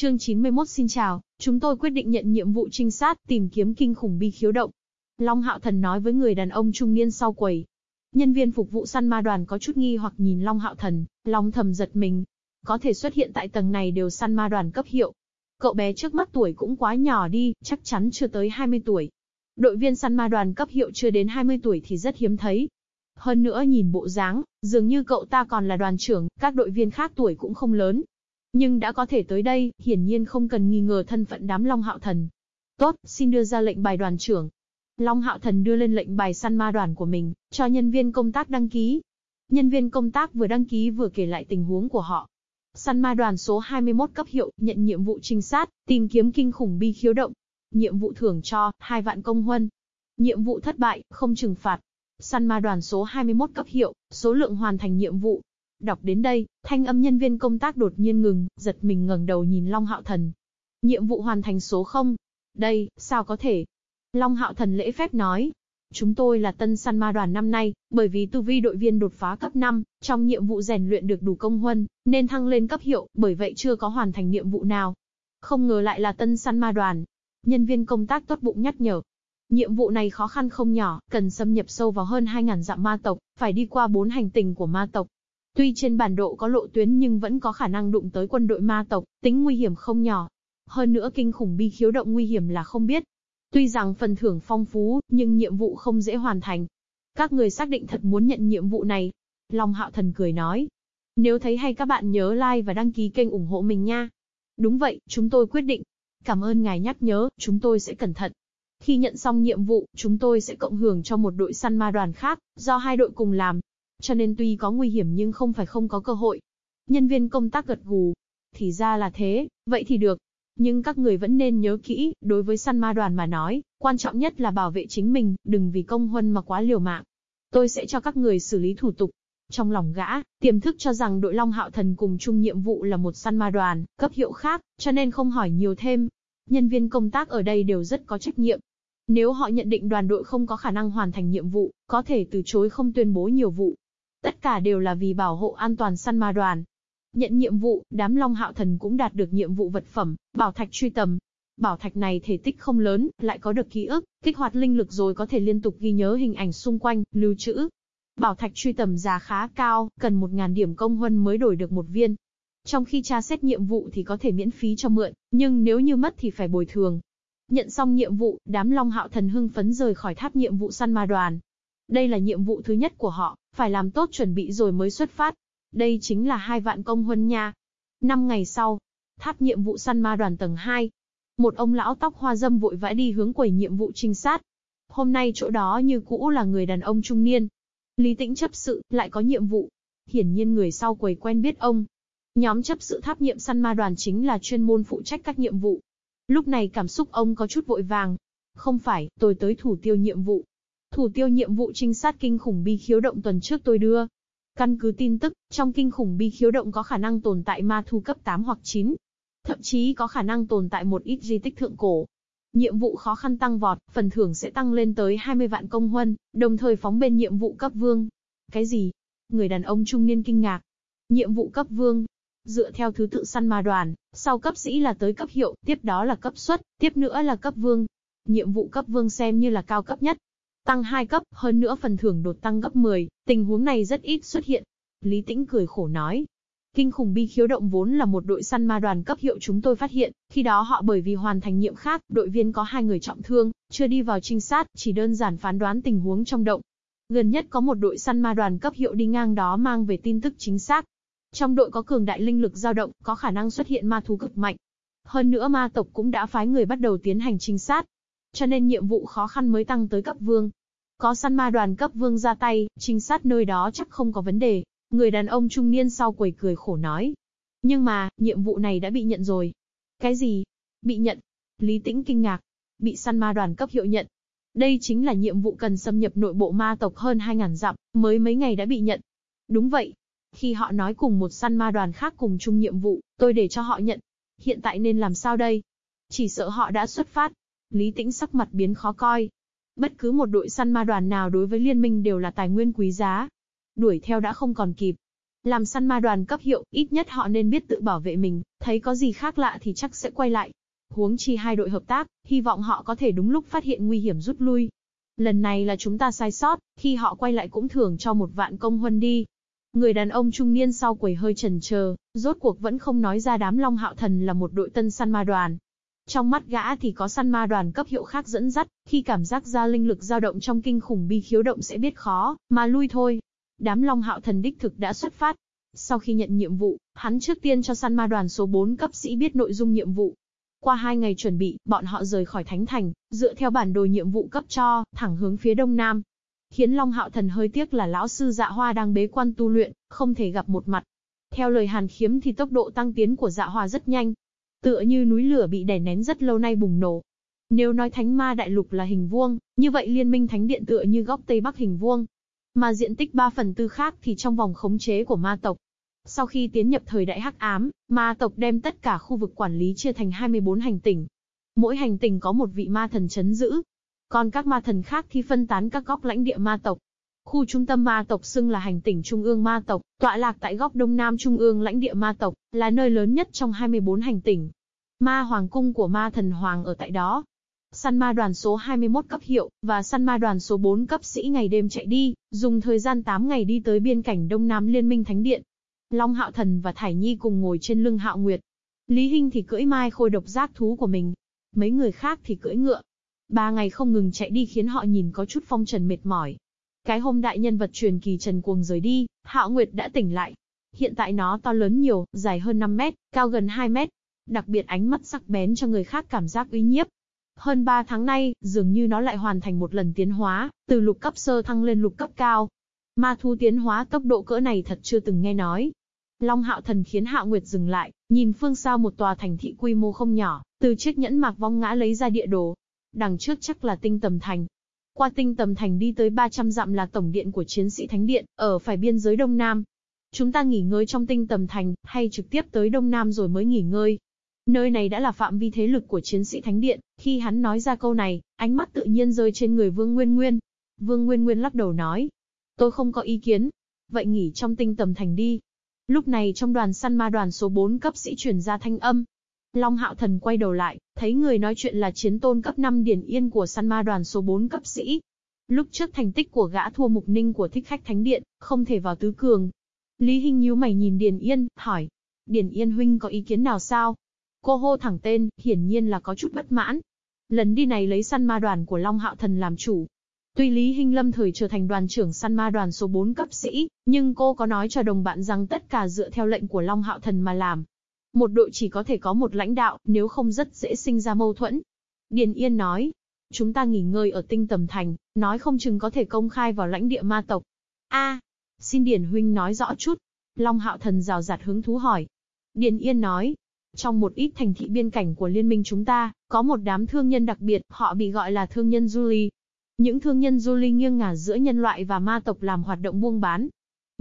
Chương 91 xin chào, chúng tôi quyết định nhận nhiệm vụ trinh sát tìm kiếm kinh khủng bi khiếu động. Long Hạo Thần nói với người đàn ông trung niên sau quầy. Nhân viên phục vụ săn ma đoàn có chút nghi hoặc nhìn Long Hạo Thần, Long thầm giật mình. Có thể xuất hiện tại tầng này đều săn ma đoàn cấp hiệu. Cậu bé trước mắt tuổi cũng quá nhỏ đi, chắc chắn chưa tới 20 tuổi. Đội viên săn ma đoàn cấp hiệu chưa đến 20 tuổi thì rất hiếm thấy. Hơn nữa nhìn bộ dáng, dường như cậu ta còn là đoàn trưởng, các đội viên khác tuổi cũng không lớn, nhưng đã có thể tới đây, hiển nhiên không cần nghi ngờ thân phận đám Long Hạo Thần. Tốt, xin đưa ra lệnh bài đoàn trưởng. Long Hạo Thần đưa lên lệnh bài săn ma đoàn của mình, cho nhân viên công tác đăng ký. Nhân viên công tác vừa đăng ký vừa kể lại tình huống của họ. Săn ma đoàn số 21 cấp hiệu, nhận nhiệm vụ trinh sát, tìm kiếm kinh khủng bi khiếu động. Nhiệm vụ thưởng cho, 2 vạn công huân. Nhiệm vụ thất bại, không trừng phạt. Săn ma đoàn số 21 cấp hiệu, số lượng hoàn thành nhiệm vụ, Đọc đến đây, thanh âm nhân viên công tác đột nhiên ngừng, giật mình ngẩng đầu nhìn Long Hạo Thần. Nhiệm vụ hoàn thành số 0. Đây, sao có thể? Long Hạo Thần lễ phép nói. Chúng tôi là tân săn ma đoàn năm nay, bởi vì tu vi đội viên đột phá cấp 5, trong nhiệm vụ rèn luyện được đủ công huân, nên thăng lên cấp hiệu, bởi vậy chưa có hoàn thành nhiệm vụ nào. Không ngờ lại là tân săn ma đoàn. Nhân viên công tác tốt bụng nhắc nhở, Nhiệm vụ này khó khăn không nhỏ, cần xâm nhập sâu vào hơn 2.000 dặm ma tộc, phải đi qua bốn hành tinh của ma tộc, Tuy trên bản đồ có lộ tuyến nhưng vẫn có khả năng đụng tới quân đội ma tộc, tính nguy hiểm không nhỏ. Hơn nữa kinh khủng bi khiếu động nguy hiểm là không biết. Tuy rằng phần thưởng phong phú, nhưng nhiệm vụ không dễ hoàn thành. Các người xác định thật muốn nhận nhiệm vụ này. Long Hạo Thần cười nói. Nếu thấy hay các bạn nhớ like và đăng ký kênh ủng hộ mình nha. Đúng vậy, chúng tôi quyết định. Cảm ơn ngài nhắc nhớ, chúng tôi sẽ cẩn thận. Khi nhận xong nhiệm vụ, chúng tôi sẽ cộng hưởng cho một đội săn ma đoàn khác, do hai đội cùng làm. Cho nên tuy có nguy hiểm nhưng không phải không có cơ hội. Nhân viên công tác gật gù. Thì ra là thế, vậy thì được. Nhưng các người vẫn nên nhớ kỹ, đối với săn ma đoàn mà nói, quan trọng nhất là bảo vệ chính mình, đừng vì công huân mà quá liều mạng. Tôi sẽ cho các người xử lý thủ tục. Trong lòng gã, tiềm thức cho rằng đội Long Hạo Thần cùng chung nhiệm vụ là một săn ma đoàn, cấp hiệu khác, cho nên không hỏi nhiều thêm. Nhân viên công tác ở đây đều rất có trách nhiệm. Nếu họ nhận định đoàn đội không có khả năng hoàn thành nhiệm vụ, có thể từ chối không tuyên bố nhiều vụ. Tất cả đều là vì bảo hộ an toàn săn ma đoàn. Nhận nhiệm vụ, đám Long Hạo Thần cũng đạt được nhiệm vụ vật phẩm, bảo thạch truy tầm. Bảo thạch này thể tích không lớn, lại có được ký ức, kích hoạt linh lực rồi có thể liên tục ghi nhớ hình ảnh xung quanh, lưu trữ. Bảo thạch truy tầm giá khá cao, cần 1.000 điểm công huân mới đổi được một viên. Trong khi tra xét nhiệm vụ thì có thể miễn phí cho mượn, nhưng nếu như mất thì phải bồi thường. Nhận xong nhiệm vụ, đám Long Hạo Thần hưng phấn rời khỏi tháp nhiệm vụ săn ma đoàn. Đây là nhiệm vụ thứ nhất của họ, phải làm tốt chuẩn bị rồi mới xuất phát. Đây chính là hai vạn công huân nha. Năm ngày sau, tháp nhiệm vụ săn ma đoàn tầng 2. Một ông lão tóc hoa dâm vội vã đi hướng quầy nhiệm vụ trinh sát. Hôm nay chỗ đó như cũ là người đàn ông trung niên. Lý tĩnh chấp sự, lại có nhiệm vụ. Hiển nhiên người sau quầy quen biết ông. Nhóm chấp sự tháp nhiệm săn ma đoàn chính là chuyên môn phụ trách các nhiệm vụ. Lúc này cảm xúc ông có chút vội vàng. Không phải, tôi tới thủ tiêu nhiệm vụ. Thủ tiêu nhiệm vụ trinh sát kinh khủng bi khiếu động tuần trước tôi đưa. Căn cứ tin tức, trong kinh khủng bi khiếu động có khả năng tồn tại ma thu cấp 8 hoặc 9. Thậm chí có khả năng tồn tại một ít di tích thượng cổ. Nhiệm vụ khó khăn tăng vọt, phần thưởng sẽ tăng lên tới 20 vạn công huân, đồng thời phóng bên nhiệm vụ cấp vương. Cái gì? Người đàn ông trung niên kinh ngạc. Nhiệm vụ cấp vương. Dựa theo thứ tự săn ma đoàn, sau cấp sĩ là tới cấp hiệu, tiếp đó là cấp xuất, tiếp nữa là cấp vương. Nhiệm vụ cấp vương xem như là cao cấp nhất, Tăng 2 cấp, hơn nữa phần thưởng đột tăng gấp 10, tình huống này rất ít xuất hiện. Lý Tĩnh cười khổ nói. Kinh khủng bi khiếu động vốn là một đội săn ma đoàn cấp hiệu chúng tôi phát hiện, khi đó họ bởi vì hoàn thành nhiệm khác, đội viên có hai người trọng thương, chưa đi vào trinh sát, chỉ đơn giản phán đoán tình huống trong động. Gần nhất có một đội săn ma đoàn cấp hiệu đi ngang đó mang về tin tức chính xác. Trong đội có cường đại linh lực dao động, có khả năng xuất hiện ma thú cực mạnh. Hơn nữa ma tộc cũng đã phái người bắt đầu tiến hành trinh sát, cho nên nhiệm vụ khó khăn mới tăng tới cấp vương. Có săn ma đoàn cấp vương ra tay, trinh sát nơi đó chắc không có vấn đề. Người đàn ông trung niên sau quầy cười khổ nói. Nhưng mà, nhiệm vụ này đã bị nhận rồi. Cái gì? Bị nhận? Lý tĩnh kinh ngạc. Bị săn ma đoàn cấp hiệu nhận. Đây chính là nhiệm vụ cần xâm nhập nội bộ ma tộc hơn 2.000 dặm, mới mấy ngày đã bị nhận. Đúng vậy. Khi họ nói cùng một săn ma đoàn khác cùng chung nhiệm vụ, tôi để cho họ nhận. Hiện tại nên làm sao đây? Chỉ sợ họ đã xuất phát, Lý Tĩnh sắc mặt biến khó coi. Bất cứ một đội săn ma đoàn nào đối với liên minh đều là tài nguyên quý giá. Đuổi theo đã không còn kịp. Làm săn ma đoàn cấp hiệu, ít nhất họ nên biết tự bảo vệ mình, thấy có gì khác lạ thì chắc sẽ quay lại. Huống chi hai đội hợp tác, hy vọng họ có thể đúng lúc phát hiện nguy hiểm rút lui. Lần này là chúng ta sai sót, khi họ quay lại cũng thưởng cho một vạn công huân đi. Người đàn ông trung niên sau quầy hơi chần chờ, rốt cuộc vẫn không nói ra đám Long Hạo Thần là một đội tân săn ma đoàn. Trong mắt gã thì có săn ma đoàn cấp hiệu khác dẫn dắt, khi cảm giác ra linh lực dao động trong kinh khủng bi khiếu động sẽ biết khó, mà lui thôi. Đám Long Hạo Thần đích thực đã xuất phát. Sau khi nhận nhiệm vụ, hắn trước tiên cho săn ma đoàn số 4 cấp sĩ biết nội dung nhiệm vụ. Qua hai ngày chuẩn bị, bọn họ rời khỏi Thánh Thành, dựa theo bản đồ nhiệm vụ cấp cho, thẳng hướng phía đông nam. Khiến Long Hạo Thần hơi tiếc là lão sư dạ hoa đang bế quan tu luyện, không thể gặp một mặt. Theo lời Hàn Khiếm thì tốc độ tăng tiến của dạ hoa rất nhanh. Tựa như núi lửa bị đè nén rất lâu nay bùng nổ. Nếu nói thánh ma đại lục là hình vuông, như vậy liên minh thánh điện tựa như góc tây bắc hình vuông. Mà diện tích 3 phần tư khác thì trong vòng khống chế của ma tộc. Sau khi tiến nhập thời đại hắc ám, ma tộc đem tất cả khu vực quản lý chia thành 24 hành tinh. Mỗi hành tinh có một vị ma thần chấn giữ. Còn các ma thần khác thì phân tán các góc lãnh địa ma tộc. Khu trung tâm ma tộc xưng là hành tinh trung ương ma tộc, tọa lạc tại góc đông nam trung ương lãnh địa ma tộc, là nơi lớn nhất trong 24 hành tinh. Ma hoàng cung của ma thần hoàng ở tại đó. Săn ma đoàn số 21 cấp hiệu, và săn ma đoàn số 4 cấp sĩ ngày đêm chạy đi, dùng thời gian 8 ngày đi tới biên cảnh Đông Nam Liên minh Thánh Điện. Long Hạo Thần và Thải Nhi cùng ngồi trên lưng Hạo Nguyệt. Lý Hinh thì cưỡi mai khôi độc giác thú của mình. Mấy người khác thì cưỡi ngựa. Ba ngày không ngừng chạy đi khiến họ nhìn có chút phong trần mệt mỏi. Cái hôm đại nhân vật truyền kỳ Trần Cuồng rời đi, Hạo Nguyệt đã tỉnh lại. Hiện tại nó to lớn nhiều, dài hơn 5 mét, cao gần 2 mét. Đặc biệt ánh mắt sắc bén cho người khác cảm giác uy nhiếp. Hơn 3 tháng nay, dường như nó lại hoàn thành một lần tiến hóa, từ lục cấp sơ thăng lên lục cấp cao. Ma thu tiến hóa tốc độ cỡ này thật chưa từng nghe nói. Long Hạo Thần khiến Hạo Nguyệt dừng lại, nhìn phương xa một tòa thành thị quy mô không nhỏ, từ chiếc nhẫn mạc vong ngã lấy ra địa đồ. Đằng trước chắc là tinh tầm thành. Qua tinh tầm thành đi tới 300 dặm là tổng điện của chiến sĩ Thánh Điện, ở phải biên giới Đông Nam. Chúng ta nghỉ ngơi trong tinh tầm thành, hay trực tiếp tới Đông Nam rồi mới nghỉ ngơi. Nơi này đã là phạm vi thế lực của chiến sĩ Thánh Điện, khi hắn nói ra câu này, ánh mắt tự nhiên rơi trên người Vương Nguyên Nguyên. Vương Nguyên Nguyên lắc đầu nói, tôi không có ý kiến. Vậy nghỉ trong tinh tầm thành đi, Lúc này trong đoàn săn ma đoàn số 4 cấp sĩ truyền ra thanh âm. Long Hạo Thần quay đầu lại, thấy người nói chuyện là chiến tôn cấp 5 điển yên của săn ma đoàn số 4 cấp sĩ. Lúc trước thành tích của gã thua mục ninh của thích khách thánh điện, không thể vào tứ cường. Lý Hinh nhíu mày nhìn Điền Yên, hỏi. Điền Yên huynh có ý kiến nào sao? Cô hô thẳng tên, hiển nhiên là có chút bất mãn. Lần đi này lấy săn ma đoàn của Long Hạo Thần làm chủ, Tuy Lý Hinh Lâm thời trở thành đoàn trưởng săn ma đoàn số 4 cấp sĩ, nhưng cô có nói cho đồng bạn rằng tất cả dựa theo lệnh của Long Hạo Thần mà làm. Một đội chỉ có thể có một lãnh đạo, nếu không rất dễ sinh ra mâu thuẫn. Điền Yên nói, chúng ta nghỉ ngơi ở tinh tầm thành, nói không chừng có thể công khai vào lãnh địa ma tộc. A, xin Điền Huynh nói rõ chút. Long Hạo Thần rào rạt hứng thú hỏi. Điền Yên nói, trong một ít thành thị biên cảnh của liên minh chúng ta, có một đám thương nhân đặc biệt, họ bị gọi là thương nhân Julie. Những thương nhân du nghiêng ngả giữa nhân loại và ma tộc làm hoạt động buôn bán.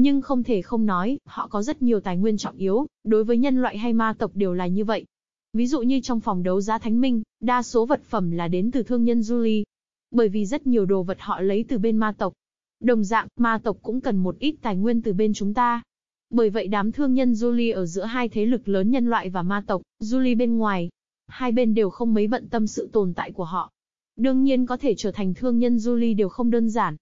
Nhưng không thể không nói, họ có rất nhiều tài nguyên trọng yếu, đối với nhân loại hay ma tộc đều là như vậy. Ví dụ như trong phòng đấu giá Thánh Minh, đa số vật phẩm là đến từ thương nhân julie. Bởi vì rất nhiều đồ vật họ lấy từ bên ma tộc. Đồng dạng, ma tộc cũng cần một ít tài nguyên từ bên chúng ta. Bởi vậy đám thương nhân Julie ở giữa hai thế lực lớn nhân loại và ma tộc, Julie bên ngoài, hai bên đều không mấy bận tâm sự tồn tại của họ. Đương nhiên có thể trở thành thương nhân Julie đều không đơn giản.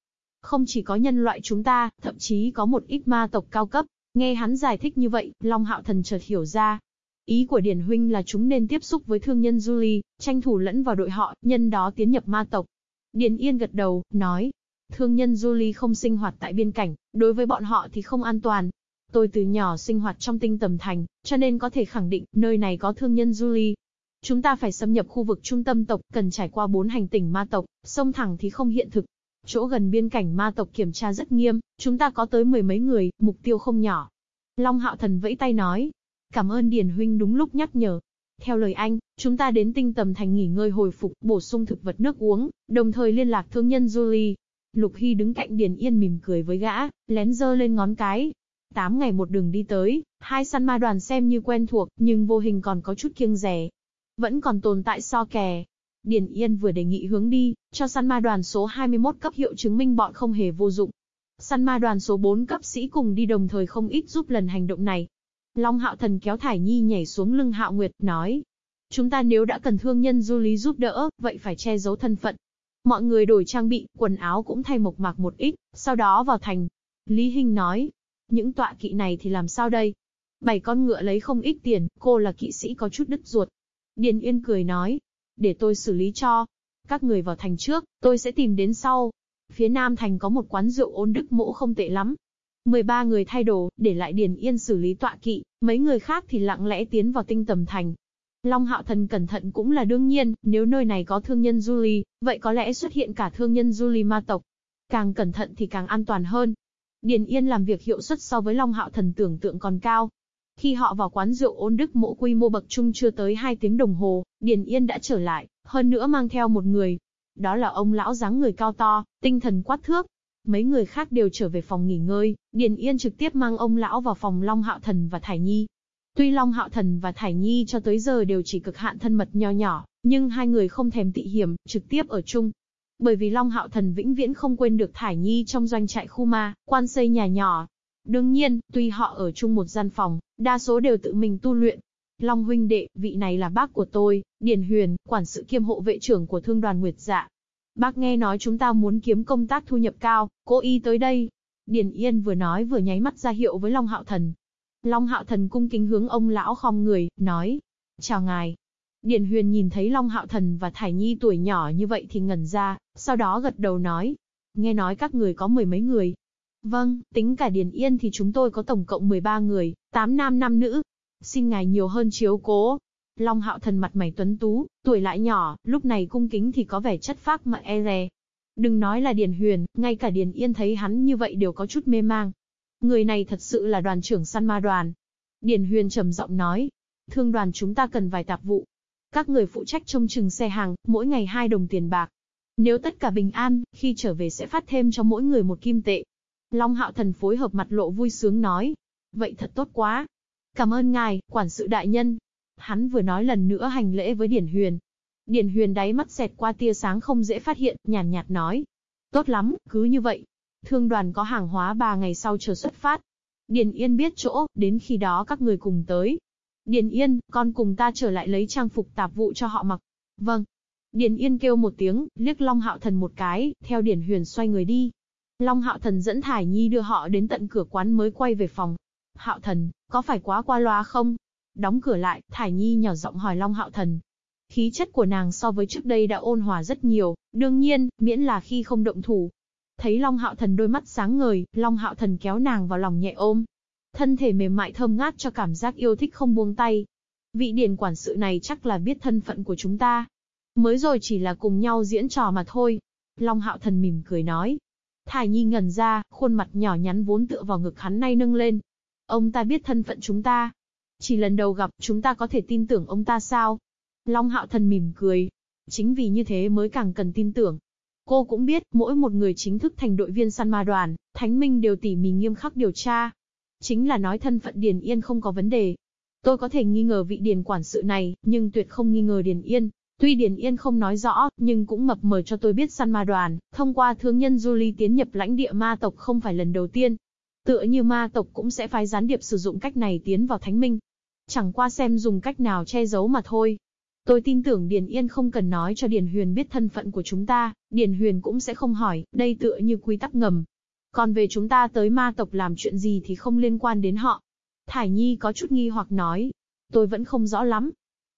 Không chỉ có nhân loại chúng ta, thậm chí có một ít ma tộc cao cấp. Nghe hắn giải thích như vậy, Long Hạo Thần chợt hiểu ra. Ý của Điển Huynh là chúng nên tiếp xúc với thương nhân Julie, tranh thủ lẫn vào đội họ, nhân đó tiến nhập ma tộc. Điền Yên gật đầu, nói. Thương nhân Julie không sinh hoạt tại biên cảnh, đối với bọn họ thì không an toàn. Tôi từ nhỏ sinh hoạt trong tinh tầm thành, cho nên có thể khẳng định, nơi này có thương nhân Julie, Chúng ta phải xâm nhập khu vực trung tâm tộc, cần trải qua bốn hành tinh ma tộc, sông thẳng thì không hiện thực. Chỗ gần biên cảnh ma tộc kiểm tra rất nghiêm, chúng ta có tới mười mấy người, mục tiêu không nhỏ. Long Hạo Thần vẫy tay nói. Cảm ơn Điền Huynh đúng lúc nhắc nhở. Theo lời anh, chúng ta đến tinh tầm thành nghỉ ngơi hồi phục, bổ sung thực vật nước uống, đồng thời liên lạc thương nhân Julie. Lục Hy đứng cạnh Điền Yên mỉm cười với gã, lén dơ lên ngón cái. Tám ngày một đường đi tới, hai săn ma đoàn xem như quen thuộc, nhưng vô hình còn có chút kiêng rẻ. Vẫn còn tồn tại so kè. Điền Yên vừa đề nghị hướng đi, cho săn ma đoàn số 21 cấp hiệu chứng minh bọn không hề vô dụng. Săn ma đoàn số 4 cấp sĩ cùng đi đồng thời không ít giúp lần hành động này. Long Hạo Thần kéo Thải Nhi nhảy xuống lưng Hạo Nguyệt, nói. Chúng ta nếu đã cần thương nhân du lý giúp đỡ, vậy phải che giấu thân phận. Mọi người đổi trang bị, quần áo cũng thay mộc mạc một ít, sau đó vào thành. Lý Hinh nói. Những tọa kỵ này thì làm sao đây? Bảy con ngựa lấy không ít tiền, cô là kỵ sĩ có chút đứt ruột. Điền Yên cười nói. Để tôi xử lý cho. Các người vào thành trước, tôi sẽ tìm đến sau. Phía Nam Thành có một quán rượu ôn đức mỗ không tệ lắm. 13 người thay đồ, để lại Điền Yên xử lý tọa kỵ, mấy người khác thì lặng lẽ tiến vào tinh tầm thành. Long Hạo Thần cẩn thận cũng là đương nhiên, nếu nơi này có thương nhân du ly, vậy có lẽ xuất hiện cả thương nhân du ly ma tộc. Càng cẩn thận thì càng an toàn hơn. Điền Yên làm việc hiệu suất so với Long Hạo Thần tưởng tượng còn cao. Khi họ vào quán rượu ôn đức mộ quy mô bậc trung chưa tới 2 tiếng đồng hồ, Điền Yên đã trở lại, hơn nữa mang theo một người, đó là ông lão dáng người cao to, tinh thần quát thước. Mấy người khác đều trở về phòng nghỉ ngơi, Điền Yên trực tiếp mang ông lão vào phòng Long Hạo Thần và Thải Nhi. Tuy Long Hạo Thần và Thải Nhi cho tới giờ đều chỉ cực hạn thân mật nho nhỏ, nhưng hai người không thèm tị hiểm, trực tiếp ở chung. Bởi vì Long Hạo Thần vĩnh viễn không quên được Thải Nhi trong doanh trại khu ma, quan xây nhà nhỏ. Đương nhiên, tuy họ ở chung một gian phòng, đa số đều tự mình tu luyện, Long huynh đệ, vị này là bác của tôi, Điền Huyền, quản sự kiêm hộ vệ trưởng của thương đoàn Nguyệt Dạ. Bác nghe nói chúng ta muốn kiếm công tác thu nhập cao, cố ý tới đây. Điền Yên vừa nói vừa nháy mắt ra hiệu với Long Hạo Thần. Long Hạo Thần cung kính hướng ông lão khom người, nói. Chào ngài. Điền Huyền nhìn thấy Long Hạo Thần và Thải Nhi tuổi nhỏ như vậy thì ngẩn ra, sau đó gật đầu nói. Nghe nói các người có mười mấy người. Vâng, tính cả Điền Yên thì chúng tôi có tổng cộng 13 người, 8 nam 5 nữ, Xin ngài nhiều hơn chiếu cố. Long hạo thần mặt mày tuấn tú, tuổi lại nhỏ, lúc này cung kính thì có vẻ chất phác mà e rè. Đừng nói là Điền Huyền, ngay cả Điền Yên thấy hắn như vậy đều có chút mê mang. Người này thật sự là đoàn trưởng săn ma đoàn. Điền Huyền trầm giọng nói, thương đoàn chúng ta cần vài tạp vụ. Các người phụ trách trông chừng xe hàng, mỗi ngày hai đồng tiền bạc. Nếu tất cả bình an, khi trở về sẽ phát thêm cho mỗi người một kim tệ. Long hạo thần phối hợp mặt lộ vui sướng nói. Vậy thật tốt quá. Cảm ơn ngài, quản sự đại nhân. Hắn vừa nói lần nữa hành lễ với Điển Huyền. Điển Huyền đáy mắt xẹt qua tia sáng không dễ phát hiện, nhàn nhạt, nhạt nói. Tốt lắm, cứ như vậy. Thương đoàn có hàng hóa ba ngày sau chờ xuất phát. Điền Yên biết chỗ, đến khi đó các người cùng tới. Điền Yên, con cùng ta trở lại lấy trang phục tạp vụ cho họ mặc. Vâng. Điền Yên kêu một tiếng, liếc Long Hạo Thần một cái, theo Điển Huyền xoay người đi. Long Hạo Thần dẫn Thải Nhi đưa họ đến tận cửa quán mới quay về phòng. Hạo Thần, có phải quá qua loa không? Đóng cửa lại, Thải Nhi nhỏ giọng hỏi Long Hạo Thần. Khí chất của nàng so với trước đây đã ôn hòa rất nhiều, đương nhiên, miễn là khi không động thủ. Thấy Long Hạo Thần đôi mắt sáng ngời, Long Hạo Thần kéo nàng vào lòng nhẹ ôm. Thân thể mềm mại thơm ngát cho cảm giác yêu thích không buông tay. Vị điển quản sự này chắc là biết thân phận của chúng ta. Mới rồi chỉ là cùng nhau diễn trò mà thôi. Long Hạo Thần mỉm cười nói. Thải Nhi ngẩn ra, khuôn mặt nhỏ nhắn vốn tựa vào ngực hắn nay nâng lên, Ông ta biết thân phận chúng ta. Chỉ lần đầu gặp, chúng ta có thể tin tưởng ông ta sao? Long hạo thần mỉm cười. Chính vì như thế mới càng cần tin tưởng. Cô cũng biết, mỗi một người chính thức thành đội viên săn ma đoàn, Thánh Minh đều tỉ mỉ nghiêm khắc điều tra. Chính là nói thân phận Điền Yên không có vấn đề. Tôi có thể nghi ngờ vị Điền quản sự này, nhưng tuyệt không nghi ngờ Điền Yên. Tuy Điền Yên không nói rõ, nhưng cũng mập mờ cho tôi biết săn ma đoàn, thông qua thương nhân Julie tiến nhập lãnh địa ma tộc không phải lần đầu tiên. Tựa như ma tộc cũng sẽ phái gián điệp sử dụng cách này tiến vào thánh minh. Chẳng qua xem dùng cách nào che giấu mà thôi. Tôi tin tưởng Điền Yên không cần nói cho Điền Huyền biết thân phận của chúng ta, Điền Huyền cũng sẽ không hỏi, đây tựa như quy tắc ngầm. Còn về chúng ta tới ma tộc làm chuyện gì thì không liên quan đến họ. Thải Nhi có chút nghi hoặc nói, tôi vẫn không rõ lắm.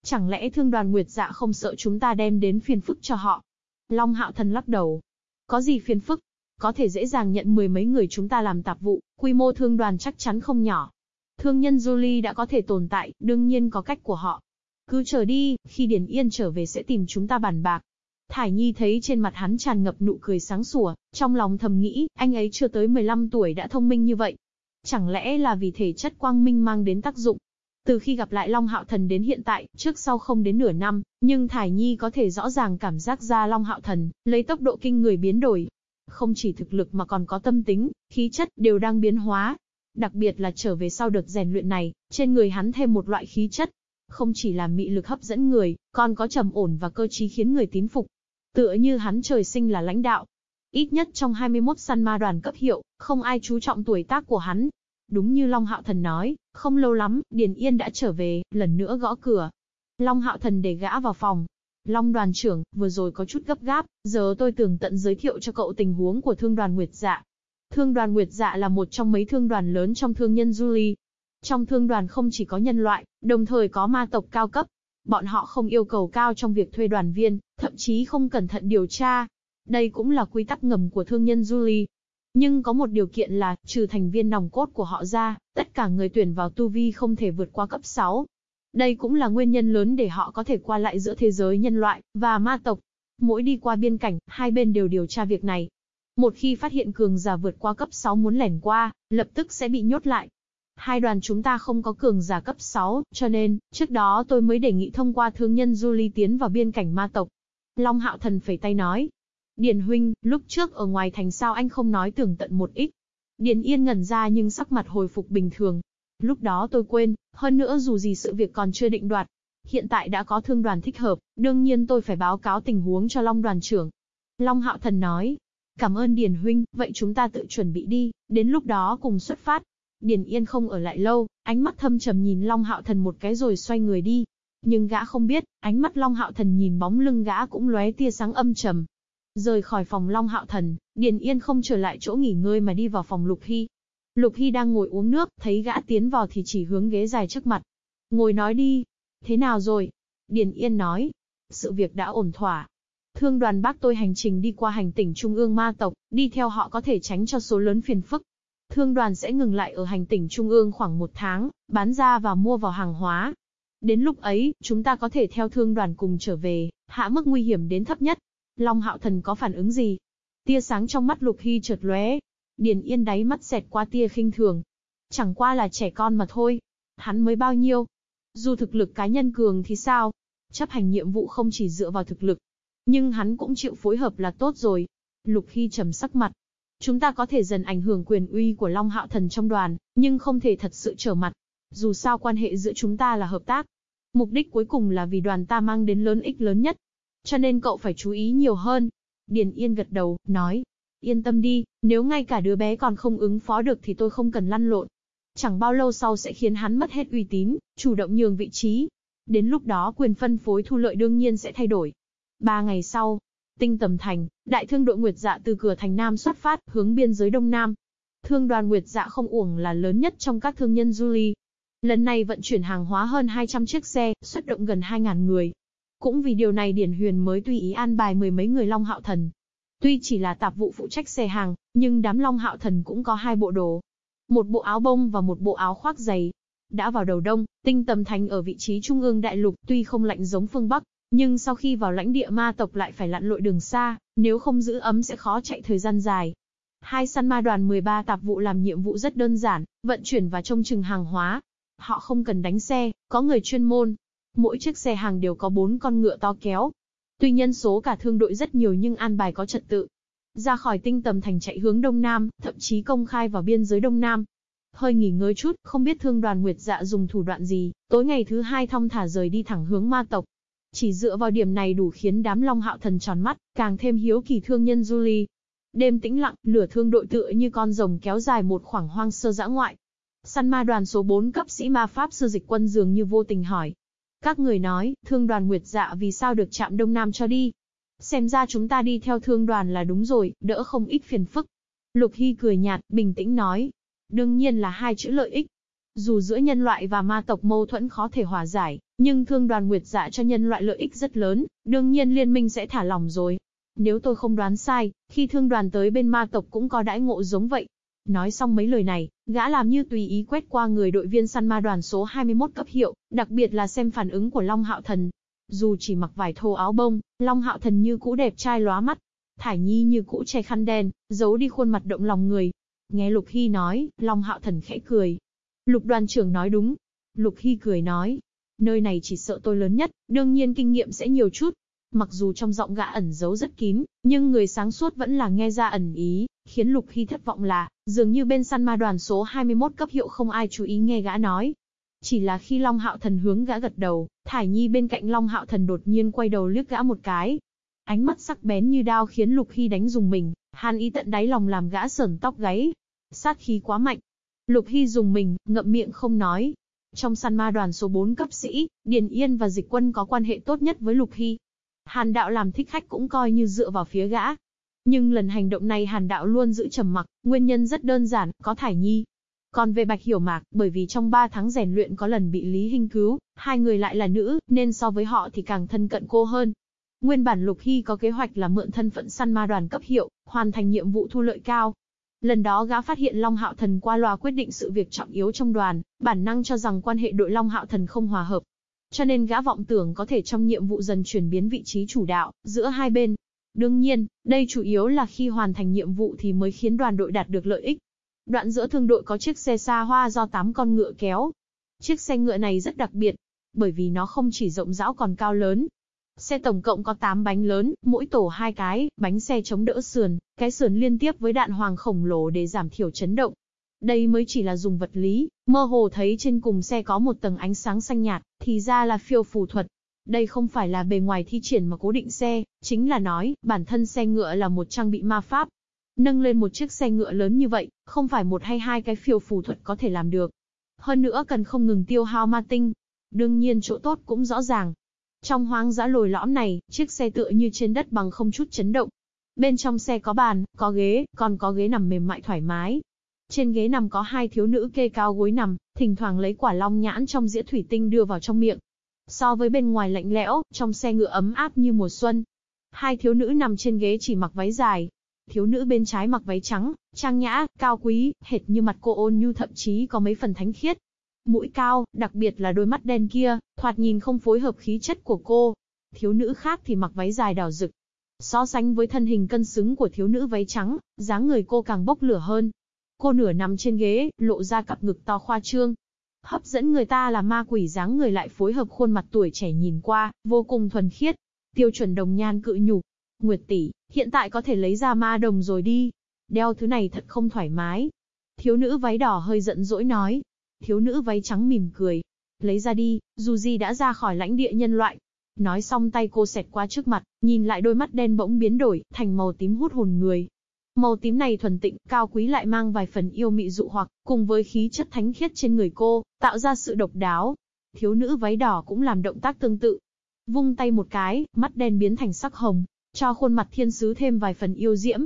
Chẳng lẽ thương đoàn Nguyệt Dạ không sợ chúng ta đem đến phiền phức cho họ? Long Hạo Thần lắc đầu. Có gì phiền phức? có thể dễ dàng nhận mười mấy người chúng ta làm tạp vụ, quy mô thương đoàn chắc chắn không nhỏ. Thương nhân Julie đã có thể tồn tại, đương nhiên có cách của họ. Cứ chờ đi, khi Điền Yên trở về sẽ tìm chúng ta bàn bạc. Thải Nhi thấy trên mặt hắn tràn ngập nụ cười sáng sủa, trong lòng thầm nghĩ, anh ấy chưa tới 15 tuổi đã thông minh như vậy. Chẳng lẽ là vì thể chất quang minh mang đến tác dụng? Từ khi gặp lại Long Hạo Thần đến hiện tại, trước sau không đến nửa năm, nhưng Thải Nhi có thể rõ ràng cảm giác ra Long Hạo Thần, lấy tốc độ kinh người biến đổi, không chỉ thực lực mà còn có tâm tính, khí chất đều đang biến hóa. Đặc biệt là trở về sau đợt rèn luyện này, trên người hắn thêm một loại khí chất. Không chỉ là mị lực hấp dẫn người, còn có trầm ổn và cơ trí khiến người tín phục. Tựa như hắn trời sinh là lãnh đạo. Ít nhất trong 21 săn ma đoàn cấp hiệu, không ai chú trọng tuổi tác của hắn. Đúng như Long Hạo Thần nói, không lâu lắm, Điền Yên đã trở về, lần nữa gõ cửa. Long Hạo Thần để gã vào phòng. Long đoàn trưởng, vừa rồi có chút gấp gáp, giờ tôi tưởng tận giới thiệu cho cậu tình huống của thương đoàn Nguyệt Dạ. Thương đoàn Nguyệt Dạ là một trong mấy thương đoàn lớn trong thương nhân Julie. Trong thương đoàn không chỉ có nhân loại, đồng thời có ma tộc cao cấp. Bọn họ không yêu cầu cao trong việc thuê đoàn viên, thậm chí không cẩn thận điều tra. Đây cũng là quy tắc ngầm của thương nhân Julie. Nhưng có một điều kiện là, trừ thành viên nòng cốt của họ ra, tất cả người tuyển vào tu vi không thể vượt qua cấp 6. Đây cũng là nguyên nhân lớn để họ có thể qua lại giữa thế giới nhân loại và ma tộc. Mỗi đi qua biên cảnh, hai bên đều điều tra việc này. Một khi phát hiện cường giả vượt qua cấp 6 muốn lẻn qua, lập tức sẽ bị nhốt lại. Hai đoàn chúng ta không có cường giả cấp 6, cho nên, trước đó tôi mới đề nghị thông qua thương nhân Julie tiến vào biên cảnh ma tộc. Long Hạo Thần phẩy tay nói. Điền Huynh, lúc trước ở ngoài thành sao anh không nói tưởng tận một ít. Điền Yên ngẩn ra nhưng sắc mặt hồi phục bình thường. Lúc đó tôi quên, hơn nữa dù gì sự việc còn chưa định đoạt. Hiện tại đã có thương đoàn thích hợp, đương nhiên tôi phải báo cáo tình huống cho Long đoàn trưởng. Long Hạo Thần nói, Cảm ơn Điền Huynh, vậy chúng ta tự chuẩn bị đi, đến lúc đó cùng xuất phát. Điền Yên không ở lại lâu, ánh mắt thâm trầm nhìn Long Hạo Thần một cái rồi xoay người đi. Nhưng gã không biết, ánh mắt Long Hạo Thần nhìn bóng lưng gã cũng lóe tia sáng âm trầm. Rời khỏi phòng Long Hạo Thần, Điền Yên không trở lại chỗ nghỉ ngơi mà đi vào phòng Lục Hy. Lục Hy đang ngồi uống nước, thấy gã tiến vào thì chỉ hướng ghế dài trước mặt. Ngồi nói đi. Thế nào rồi? Điền Yên nói. Sự việc đã ổn thỏa, Thương đoàn bác tôi hành trình đi qua hành tỉnh Trung ương ma tộc, đi theo họ có thể tránh cho số lớn phiền phức. Thương đoàn sẽ ngừng lại ở hành tỉnh Trung ương khoảng một tháng, bán ra và mua vào hàng hóa. Đến lúc ấy, chúng ta có thể theo thương đoàn cùng trở về, hạ mức nguy hiểm đến thấp nhất. Long Hạo Thần có phản ứng gì? Tia sáng trong mắt Lục Hy chợt lóe. Điền Yên đáy mắt xẹt qua tia khinh thường. Chẳng qua là trẻ con mà thôi. Hắn mới bao nhiêu? Dù thực lực cá nhân cường thì sao? Chấp hành nhiệm vụ không chỉ dựa vào thực lực, nhưng hắn cũng chịu phối hợp là tốt rồi. Lục Hy trầm sắc mặt. Chúng ta có thể dần ảnh hưởng quyền uy của Long Hạo Thần trong đoàn, nhưng không thể thật sự trở mặt. Dù sao quan hệ giữa chúng ta là hợp tác. Mục đích cuối cùng là vì đoàn ta mang đến lớn ích lớn nhất. Cho nên cậu phải chú ý nhiều hơn. Điền Yên gật đầu, nói. Yên tâm đi, nếu ngay cả đứa bé còn không ứng phó được thì tôi không cần lăn lộn. Chẳng bao lâu sau sẽ khiến hắn mất hết uy tín, chủ động nhường vị trí. Đến lúc đó quyền phân phối thu lợi đương nhiên sẽ thay đổi. Ba ngày sau, tinh tầm thành, đại thương đội Nguyệt Dạ từ cửa thành Nam xuất phát, hướng biên giới Đông Nam. Thương đoàn Nguyệt Dạ không uổng là lớn nhất trong các thương nhân du ly. Lần này vận chuyển hàng hóa hơn 200 chiếc xe, xuất động gần 2.000 người. Cũng vì điều này Điển Huyền mới tùy ý an bài mười mấy người Long Hạo Thần. Tuy chỉ là tạp vụ phụ trách xe hàng, nhưng đám Long Hạo Thần cũng có hai bộ đồ. Một bộ áo bông và một bộ áo khoác dày. Đã vào đầu đông, tinh tầm thành ở vị trí trung ương đại lục tuy không lạnh giống phương Bắc, nhưng sau khi vào lãnh địa ma tộc lại phải lặn lội đường xa, nếu không giữ ấm sẽ khó chạy thời gian dài. Hai săn ma đoàn 13 tạp vụ làm nhiệm vụ rất đơn giản, vận chuyển và trông chừng hàng hóa. Họ không cần đánh xe, có người chuyên môn. Mỗi chiếc xe hàng đều có bốn con ngựa to kéo. Tuy nhân số cả thương đội rất nhiều nhưng an bài có trật tự. Ra khỏi tinh tầm thành chạy hướng đông nam, thậm chí công khai vào biên giới đông nam. Hơi nghỉ ngơi chút, không biết thương đoàn Nguyệt Dạ dùng thủ đoạn gì, tối ngày thứ hai thong thả rời đi thẳng hướng ma tộc. Chỉ dựa vào điểm này đủ khiến đám Long Hạo Thần tròn mắt, càng thêm hiếu kỳ thương nhân Julie. Đêm tĩnh lặng, lửa thương đội tựa như con rồng kéo dài một khoảng hoang sơ dã ngoại. Săn ma đoàn số 4 cấp sĩ ma pháp sư dịch quân dường như vô tình hỏi. Các người nói, thương đoàn Nguyệt Dạ vì sao được chạm Đông Nam cho đi? Xem ra chúng ta đi theo thương đoàn là đúng rồi, đỡ không ít phiền phức. Lục Hy cười nhạt, bình tĩnh nói. Đương nhiên là hai chữ lợi ích. Dù giữa nhân loại và ma tộc mâu thuẫn khó thể hòa giải, nhưng thương đoàn Nguyệt Dạ cho nhân loại lợi ích rất lớn, đương nhiên liên minh sẽ thả lòng rồi. Nếu tôi không đoán sai, khi thương đoàn tới bên ma tộc cũng có đãi ngộ giống vậy. Nói xong mấy lời này, gã làm như tùy ý quét qua người đội viên săn ma đoàn số 21 cấp hiệu, đặc biệt là xem phản ứng của Long Hạo Thần. Dù chỉ mặc vải thô áo bông, Long Hạo Thần như cũ đẹp trai lóa mắt. Thải Nhi như cũ che khăn đen, giấu đi khuôn mặt động lòng người. Nghe Lục Hy nói, Long Hạo Thần khẽ cười. Lục đoàn trưởng nói đúng. Lục Hy cười nói, Nơi này chỉ sợ tôi lớn nhất, đương nhiên kinh nghiệm sẽ nhiều chút. Mặc dù trong giọng gã ẩn giấu rất kín, nhưng người sáng suốt vẫn là nghe ra ẩn ý, khiến Lục Hy thất vọng là, dường như bên săn ma đoàn số 21 cấp hiệu không ai chú ý nghe gã nói. Chỉ là khi Long Hạo Thần hướng gã gật đầu, Thải Nhi bên cạnh Long Hạo Thần đột nhiên quay đầu liếc gã một cái. Ánh mắt sắc bén như đao khiến Lục Hy đánh dùng mình, Hàn ý tận đáy lòng làm gã sờn tóc gáy. Sát khí quá mạnh. Lục Hy dùng mình, ngậm miệng không nói. Trong săn ma đoàn số 4 cấp sĩ, Điền Yên và Dịch Quân có quan hệ tốt nhất với Lục Hy. Hàn đạo làm thích khách cũng coi như dựa vào phía gã. Nhưng lần hành động này Hàn đạo luôn giữ trầm mặc, nguyên nhân rất đơn giản, có thải nhi. Còn về Bạch Hiểu Mạc, bởi vì trong 3 tháng rèn luyện có lần bị Lý Hinh cứu, hai người lại là nữ, nên so với họ thì càng thân cận cô hơn. Nguyên bản Lục Hy có kế hoạch là mượn thân phận săn ma đoàn cấp hiệu, hoàn thành nhiệm vụ thu lợi cao. Lần đó gã phát hiện Long Hạo Thần qua loa quyết định sự việc trọng yếu trong đoàn, bản năng cho rằng quan hệ đội Long Hạo Thần không hòa hợp. Cho nên gã vọng tưởng có thể trong nhiệm vụ dần chuyển biến vị trí chủ đạo, giữa hai bên. Đương nhiên, đây chủ yếu là khi hoàn thành nhiệm vụ thì mới khiến đoàn đội đạt được lợi ích. Đoạn giữa thương đội có chiếc xe xa hoa do 8 con ngựa kéo. Chiếc xe ngựa này rất đặc biệt, bởi vì nó không chỉ rộng rãi còn cao lớn, Xe tổng cộng có 8 bánh lớn, mỗi tổ hai cái, bánh xe chống đỡ sườn, cái sườn liên tiếp với đạn hoàng khổng lồ để giảm thiểu chấn động. Đây mới chỉ là dùng vật lý, mơ hồ thấy trên cùng xe có một tầng ánh sáng xanh nhạt, thì ra là phiêu phù thuật. Đây không phải là bề ngoài thi triển mà cố định xe, chính là nói, bản thân xe ngựa là một trang bị ma pháp. Nâng lên một chiếc xe ngựa lớn như vậy, không phải một hay hai cái phiêu phù thuật có thể làm được. Hơn nữa cần không ngừng tiêu hao ma tinh. Đương nhiên chỗ tốt cũng rõ ràng, trong hoang dã lồi lõm này, chiếc xe tựa như trên đất bằng không chút chấn động. Bên trong xe có bàn, có ghế, còn có ghế nằm mềm mại thoải mái. Trên ghế nằm có hai thiếu nữ kê cao gối nằm, thỉnh thoảng lấy quả long nhãn trong dĩa thủy tinh đưa vào trong miệng. So với bên ngoài lạnh lẽo, trong xe ngựa ấm áp như mùa xuân. Hai thiếu nữ nằm trên ghế chỉ mặc váy dài. Thiếu nữ bên trái mặc váy trắng, trang nhã, cao quý, hệt như mặt cô ôn nhu thậm chí có mấy phần thánh khiết mũi cao, đặc biệt là đôi mắt đen kia, thoạt nhìn không phối hợp khí chất của cô. Thiếu nữ khác thì mặc váy dài đỏ rực. So sánh với thân hình cân xứng của thiếu nữ váy trắng, dáng người cô càng bốc lửa hơn. Cô nửa nằm trên ghế, lộ ra cặp ngực to khoa trương. Hấp dẫn người ta là ma quỷ dáng người lại phối hợp khuôn mặt tuổi trẻ nhìn qua, vô cùng thuần khiết. Tiêu chuẩn đồng nhan cự nhục. Nguyệt tỷ, hiện tại có thể lấy ra ma đồng rồi đi. Đeo thứ này thật không thoải mái. Thiếu nữ váy đỏ hơi giận dỗi nói. Thiếu nữ váy trắng mỉm cười. Lấy ra đi, dù gì đã ra khỏi lãnh địa nhân loại. Nói xong tay cô xẹt qua trước mặt, nhìn lại đôi mắt đen bỗng biến đổi, thành màu tím hút hồn người. Màu tím này thuần tịnh, cao quý lại mang vài phần yêu mị dụ hoặc, cùng với khí chất thánh khiết trên người cô, tạo ra sự độc đáo. Thiếu nữ váy đỏ cũng làm động tác tương tự. Vung tay một cái, mắt đen biến thành sắc hồng, cho khuôn mặt thiên sứ thêm vài phần yêu diễm.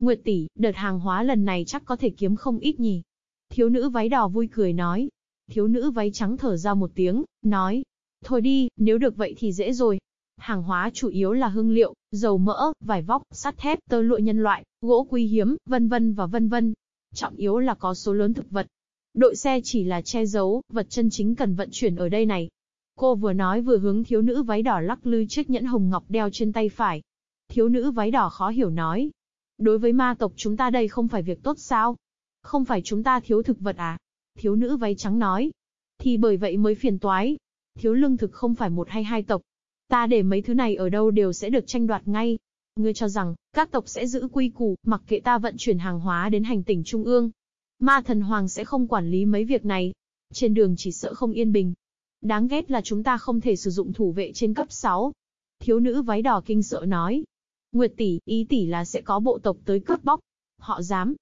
Nguyệt tỷ, đợt hàng hóa lần này chắc có thể kiếm không ít nhỉ. Thiếu nữ váy đỏ vui cười nói. Thiếu nữ váy trắng thở ra một tiếng, nói. Thôi đi, nếu được vậy thì dễ rồi. Hàng hóa chủ yếu là hương liệu, dầu mỡ, vải vóc, sắt thép, tơ lụa nhân loại, gỗ quý hiếm, vân vân và vân vân. Trọng yếu là có số lớn thực vật. Đội xe chỉ là che giấu, vật chân chính cần vận chuyển ở đây này. Cô vừa nói vừa hướng thiếu nữ váy đỏ lắc lư chiếc nhẫn hồng ngọc đeo trên tay phải. Thiếu nữ váy đỏ khó hiểu nói. Đối với ma tộc chúng ta đây không phải việc tốt sao? Không phải chúng ta thiếu thực vật à? Thiếu nữ váy trắng nói. Thì bởi vậy mới phiền toái. Thiếu lương thực không phải một hay hai tộc. Ta để mấy thứ này ở đâu đều sẽ được tranh đoạt ngay. Ngươi cho rằng, các tộc sẽ giữ quy củ, mặc kệ ta vận chuyển hàng hóa đến hành tỉnh Trung ương. Ma thần hoàng sẽ không quản lý mấy việc này. Trên đường chỉ sợ không yên bình. Đáng ghét là chúng ta không thể sử dụng thủ vệ trên cấp 6. Thiếu nữ váy đỏ kinh sợ nói. Nguyệt tỷ, ý tỷ là sẽ có bộ tộc tới cướp bóc. Họ dám,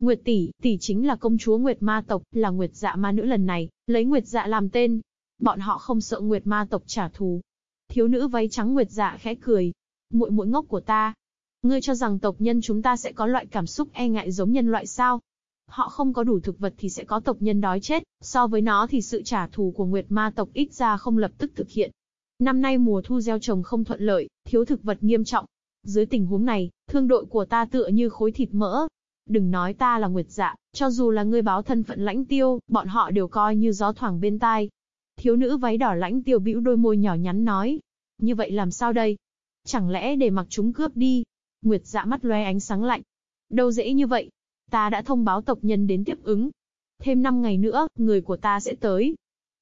Nguyệt tỷ, tỷ chính là công chúa Nguyệt ma tộc, là Nguyệt dạ ma nữ lần này, lấy Nguyệt dạ làm tên. Bọn họ không sợ Nguyệt ma tộc trả thù. Thiếu nữ váy trắng Nguyệt dạ khẽ cười. Muội muội ngốc của ta. Ngươi cho rằng tộc nhân chúng ta sẽ có loại cảm xúc e ngại giống nhân loại sao? Họ không có đủ thực vật thì sẽ có tộc nhân đói chết, so với nó thì sự trả thù của Nguyệt ma tộc ít ra không lập tức thực hiện. Năm nay mùa thu gieo trồng không thuận lợi, thiếu thực vật nghiêm trọng. Dưới tình huống này, thương đội của ta tựa như khối thịt mỡ, Đừng nói ta là Nguyệt Dạ, cho dù là ngươi báo thân phận lãnh tiêu, bọn họ đều coi như gió thoảng bên tai. Thiếu nữ váy đỏ lãnh tiêu bĩu đôi môi nhỏ nhắn nói. Như vậy làm sao đây? Chẳng lẽ để mặc chúng cướp đi? Nguyệt dạ mắt loe ánh sáng lạnh. Đâu dễ như vậy. Ta đã thông báo tộc nhân đến tiếp ứng. Thêm 5 ngày nữa, người của ta sẽ tới.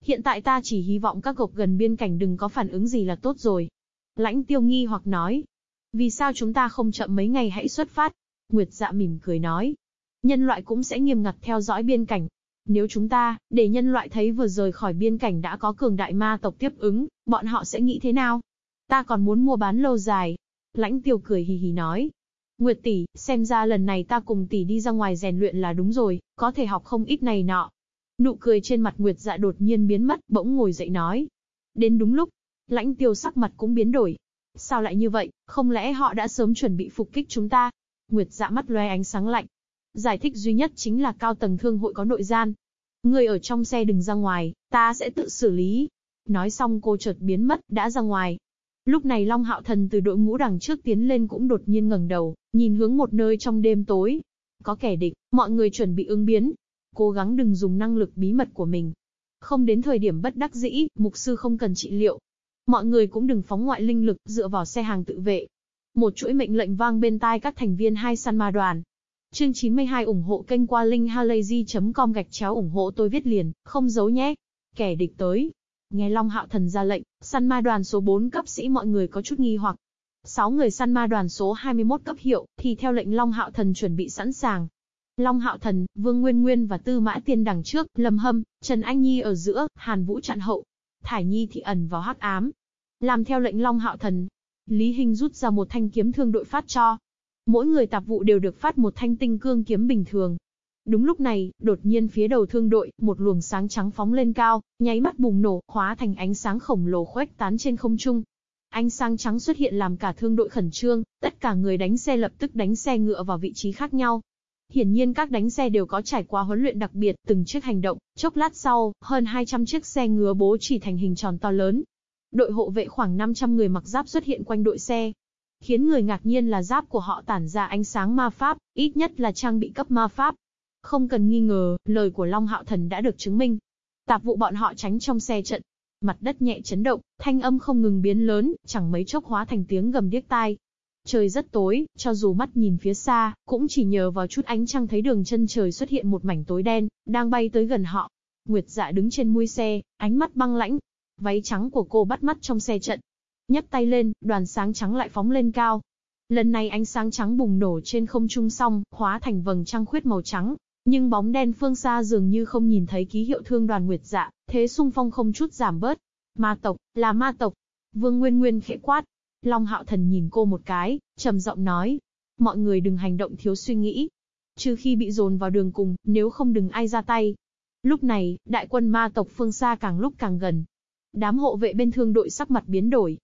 Hiện tại ta chỉ hy vọng các gộc gần biên cảnh đừng có phản ứng gì là tốt rồi. Lãnh tiêu nghi hoặc nói. Vì sao chúng ta không chậm mấy ngày hãy xuất phát? Nguyệt dạ mỉm cười nói. Nhân loại cũng sẽ nghiêm ngặt theo dõi biên cảnh. Nếu chúng ta, để nhân loại thấy vừa rời khỏi biên cảnh đã có cường đại ma tộc tiếp ứng, bọn họ sẽ nghĩ thế nào? Ta còn muốn mua bán lâu dài. Lãnh tiêu cười hì hì nói. Nguyệt tỷ, xem ra lần này ta cùng tỷ đi ra ngoài rèn luyện là đúng rồi, có thể học không ít này nọ. Nụ cười trên mặt Nguyệt dạ đột nhiên biến mất, bỗng ngồi dậy nói. Đến đúng lúc, lãnh tiêu sắc mặt cũng biến đổi. Sao lại như vậy, không lẽ họ đã sớm chuẩn bị phục kích chúng ta? Nguyệt dạ mắt loe ánh sáng lạnh. Giải thích duy nhất chính là cao tầng thương hội có nội gian. Người ở trong xe đừng ra ngoài, ta sẽ tự xử lý. Nói xong cô chợt biến mất, đã ra ngoài. Lúc này Long Hạo Thần từ đội ngũ đằng trước tiến lên cũng đột nhiên ngẩng đầu, nhìn hướng một nơi trong đêm tối. Có kẻ địch, mọi người chuẩn bị ứng biến. Cố gắng đừng dùng năng lực bí mật của mình. Không đến thời điểm bất đắc dĩ, mục sư không cần trị liệu. Mọi người cũng đừng phóng ngoại linh lực, dựa vào xe hàng tự vệ. Một chuỗi mệnh lệnh vang bên tai các thành viên hai săn ma đoàn. Chương 92 ủng hộ kênh qua linkhalazy.com gạch chéo ủng hộ tôi viết liền, không giấu nhé. Kẻ địch tới, Nghe Long Hạo Thần ra lệnh, săn ma đoàn số 4 cấp sĩ mọi người có chút nghi hoặc. 6 người săn ma đoàn số 21 cấp hiệu, thì theo lệnh Long Hạo Thần chuẩn bị sẵn sàng. Long Hạo Thần, Vương Nguyên Nguyên và Tư Mã Tiên đằng trước, Lâm Hâm, Trần Anh Nhi ở giữa, Hàn Vũ chặn hậu. Thải Nhi thì ẩn vào hắc ám. Làm theo lệnh Long Hạo Thần. Lý Hình rút ra một thanh kiếm thương đội phát cho. Mỗi người tạp vụ đều được phát một thanh tinh cương kiếm bình thường. Đúng lúc này, đột nhiên phía đầu thương đội, một luồng sáng trắng phóng lên cao, nháy mắt bùng nổ, hóa thành ánh sáng khổng lồ khuếch tán trên không trung. Ánh sáng trắng xuất hiện làm cả thương đội khẩn trương, tất cả người đánh xe lập tức đánh xe ngựa vào vị trí khác nhau. Hiển nhiên các đánh xe đều có trải qua huấn luyện đặc biệt, từng chiếc hành động, chốc lát sau, hơn 200 chiếc xe ngựa bố chỉ thành hình tròn to lớn. Đội hộ vệ khoảng 500 người mặc giáp xuất hiện quanh đội xe, khiến người ngạc nhiên là giáp của họ tản ra ánh sáng ma pháp, ít nhất là trang bị cấp ma pháp. Không cần nghi ngờ, lời của Long Hạo Thần đã được chứng minh. Tạp vụ bọn họ tránh trong xe trận. Mặt đất nhẹ chấn động, thanh âm không ngừng biến lớn, chẳng mấy chốc hóa thành tiếng gầm điếc tai. Trời rất tối, cho dù mắt nhìn phía xa, cũng chỉ nhờ vào chút ánh trăng thấy đường chân trời xuất hiện một mảnh tối đen, đang bay tới gần họ. Nguyệt dạ đứng trên mui xe, ánh mắt băng lãnh. Váy trắng của cô bắt mắt trong xe trận nhấc tay lên, đoàn sáng trắng lại phóng lên cao. Lần này ánh sáng trắng bùng nổ trên không trung xong, hóa thành vầng trăng khuyết màu trắng, nhưng bóng đen phương xa dường như không nhìn thấy ký hiệu thương đoàn nguyệt dạ, thế xung phong không chút giảm bớt. Ma tộc, là ma tộc. Vương Nguyên Nguyên khẽ quát. Long Hạo Thần nhìn cô một cái, trầm giọng nói. Mọi người đừng hành động thiếu suy nghĩ. Trừ khi bị dồn vào đường cùng, nếu không đừng ai ra tay. Lúc này, đại quân ma tộc phương xa càng lúc càng gần. Đám hộ vệ bên thương đội sắc mặt biến đổi.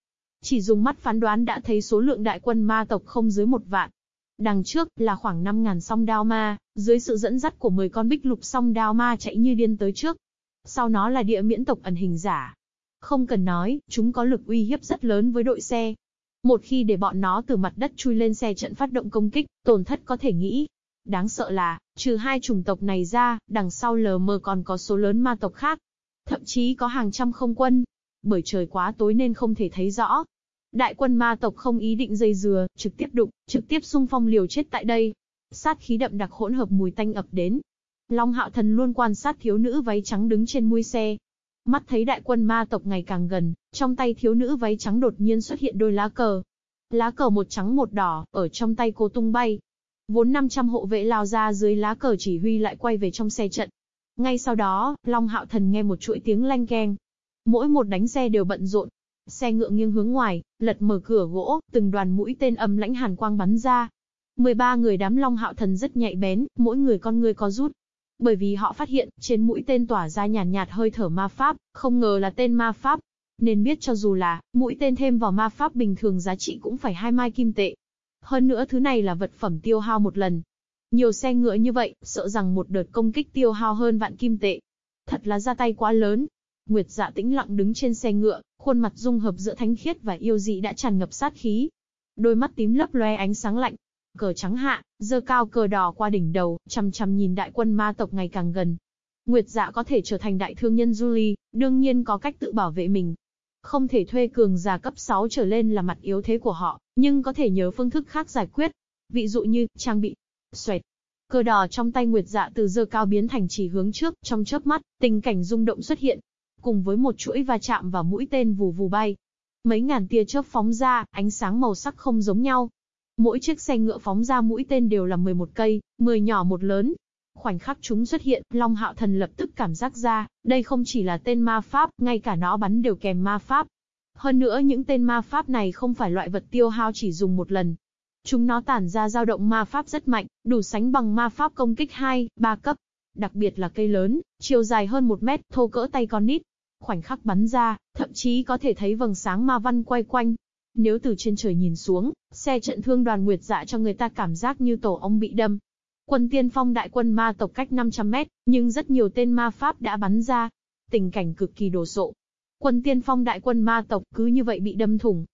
Chỉ dùng mắt phán đoán đã thấy số lượng đại quân ma tộc không dưới một vạn. Đằng trước là khoảng 5.000 song đao ma, dưới sự dẫn dắt của 10 con bích lục song đao ma chạy như điên tới trước. Sau nó là địa miễn tộc ẩn hình giả. Không cần nói, chúng có lực uy hiếp rất lớn với đội xe. Một khi để bọn nó từ mặt đất chui lên xe trận phát động công kích, tổn thất có thể nghĩ. Đáng sợ là, trừ hai chủng tộc này ra, đằng sau lờ mờ còn có số lớn ma tộc khác. Thậm chí có hàng trăm không quân. Bởi trời quá tối nên không thể thấy rõ, Đại quân ma tộc không ý định dây dừa, trực tiếp đụng, trực tiếp xung phong liều chết tại đây. Sát khí đậm đặc hỗn hợp mùi tanh ập đến. Long hạo thần luôn quan sát thiếu nữ váy trắng đứng trên mui xe. Mắt thấy đại quân ma tộc ngày càng gần, trong tay thiếu nữ váy trắng đột nhiên xuất hiện đôi lá cờ. Lá cờ một trắng một đỏ, ở trong tay cô tung bay. Vốn 500 hộ vệ lao ra dưới lá cờ chỉ huy lại quay về trong xe trận. Ngay sau đó, Long Hạo Thần nghe một chuỗi tiếng lanh keng. Mỗi một đánh xe đều bận rộn, Xe ngựa nghiêng hướng ngoài, lật mở cửa gỗ, từng đoàn mũi tên âm lãnh hàn quang bắn ra. 13 người đám Long Hạo Thần rất nhạy bén, mỗi người con người có rút. Bởi vì họ phát hiện, trên mũi tên tỏa ra nhàn nhạt, nhạt hơi thở ma pháp, không ngờ là tên ma pháp. Nên biết cho dù là, mũi tên thêm vào ma pháp bình thường giá trị cũng phải hai mai kim tệ. Hơn nữa thứ này là vật phẩm tiêu hao một lần. Nhiều xe ngựa như vậy, sợ rằng một đợt công kích tiêu hao hơn vạn kim tệ. Thật là ra tay quá lớn, Nguyệt Dạ tĩnh lặng đứng trên xe ngựa, khuôn mặt dung hợp giữa thánh khiết và yêu dị đã tràn ngập sát khí. Đôi mắt tím lấp loe ánh sáng lạnh. Cờ trắng hạ, dơ cao cờ đỏ qua đỉnh đầu, chăm chăm nhìn đại quân ma tộc ngày càng gần. Nguyệt Dạ có thể trở thành đại thương nhân Julie, đương nhiên có cách tự bảo vệ mình. Không thể thuê cường giả cấp 6 trở lên là mặt yếu thế của họ, nhưng có thể nhớ phương thức khác giải quyết. Ví dụ như, trang bị. Xoẹt, Cờ đỏ trong tay Nguyệt Dạ từ dơ cao biến thành chỉ hướng trước, trong chớp mắt, tình cảnh rung động xuất hiện, cùng với một chuỗi va chạm và mũi tên vù vù bay. Mấy ngàn tia chớp phóng ra, ánh sáng màu sắc không giống nhau. Mỗi chiếc xe ngựa phóng ra mũi tên đều là 11 cây, 10 nhỏ một lớn. Khoảnh khắc chúng xuất hiện, Long Hạo Thần lập tức cảm giác ra, đây không chỉ là tên ma pháp, ngay cả nó bắn đều kèm ma pháp. Hơn nữa những tên ma pháp này không phải loại vật tiêu hao chỉ dùng một lần. Chúng nó tản ra dao động ma pháp rất mạnh, đủ sánh bằng ma pháp công kích 2, 3 cấp. Đặc biệt là cây lớn, chiều dài hơn 1 mét, thô cỡ tay con nít. Khoảnh khắc bắn ra, thậm chí có thể thấy vầng sáng ma văn quay quanh. Nếu từ trên trời nhìn xuống, xe trận thương đoàn nguyệt dạ cho người ta cảm giác như tổ ong bị đâm. Quân tiên phong đại quân ma tộc cách 500 mét, nhưng rất nhiều tên ma pháp đã bắn ra. Tình cảnh cực kỳ đồ sộ. Quân tiên phong đại quân ma tộc cứ như vậy bị đâm thủng,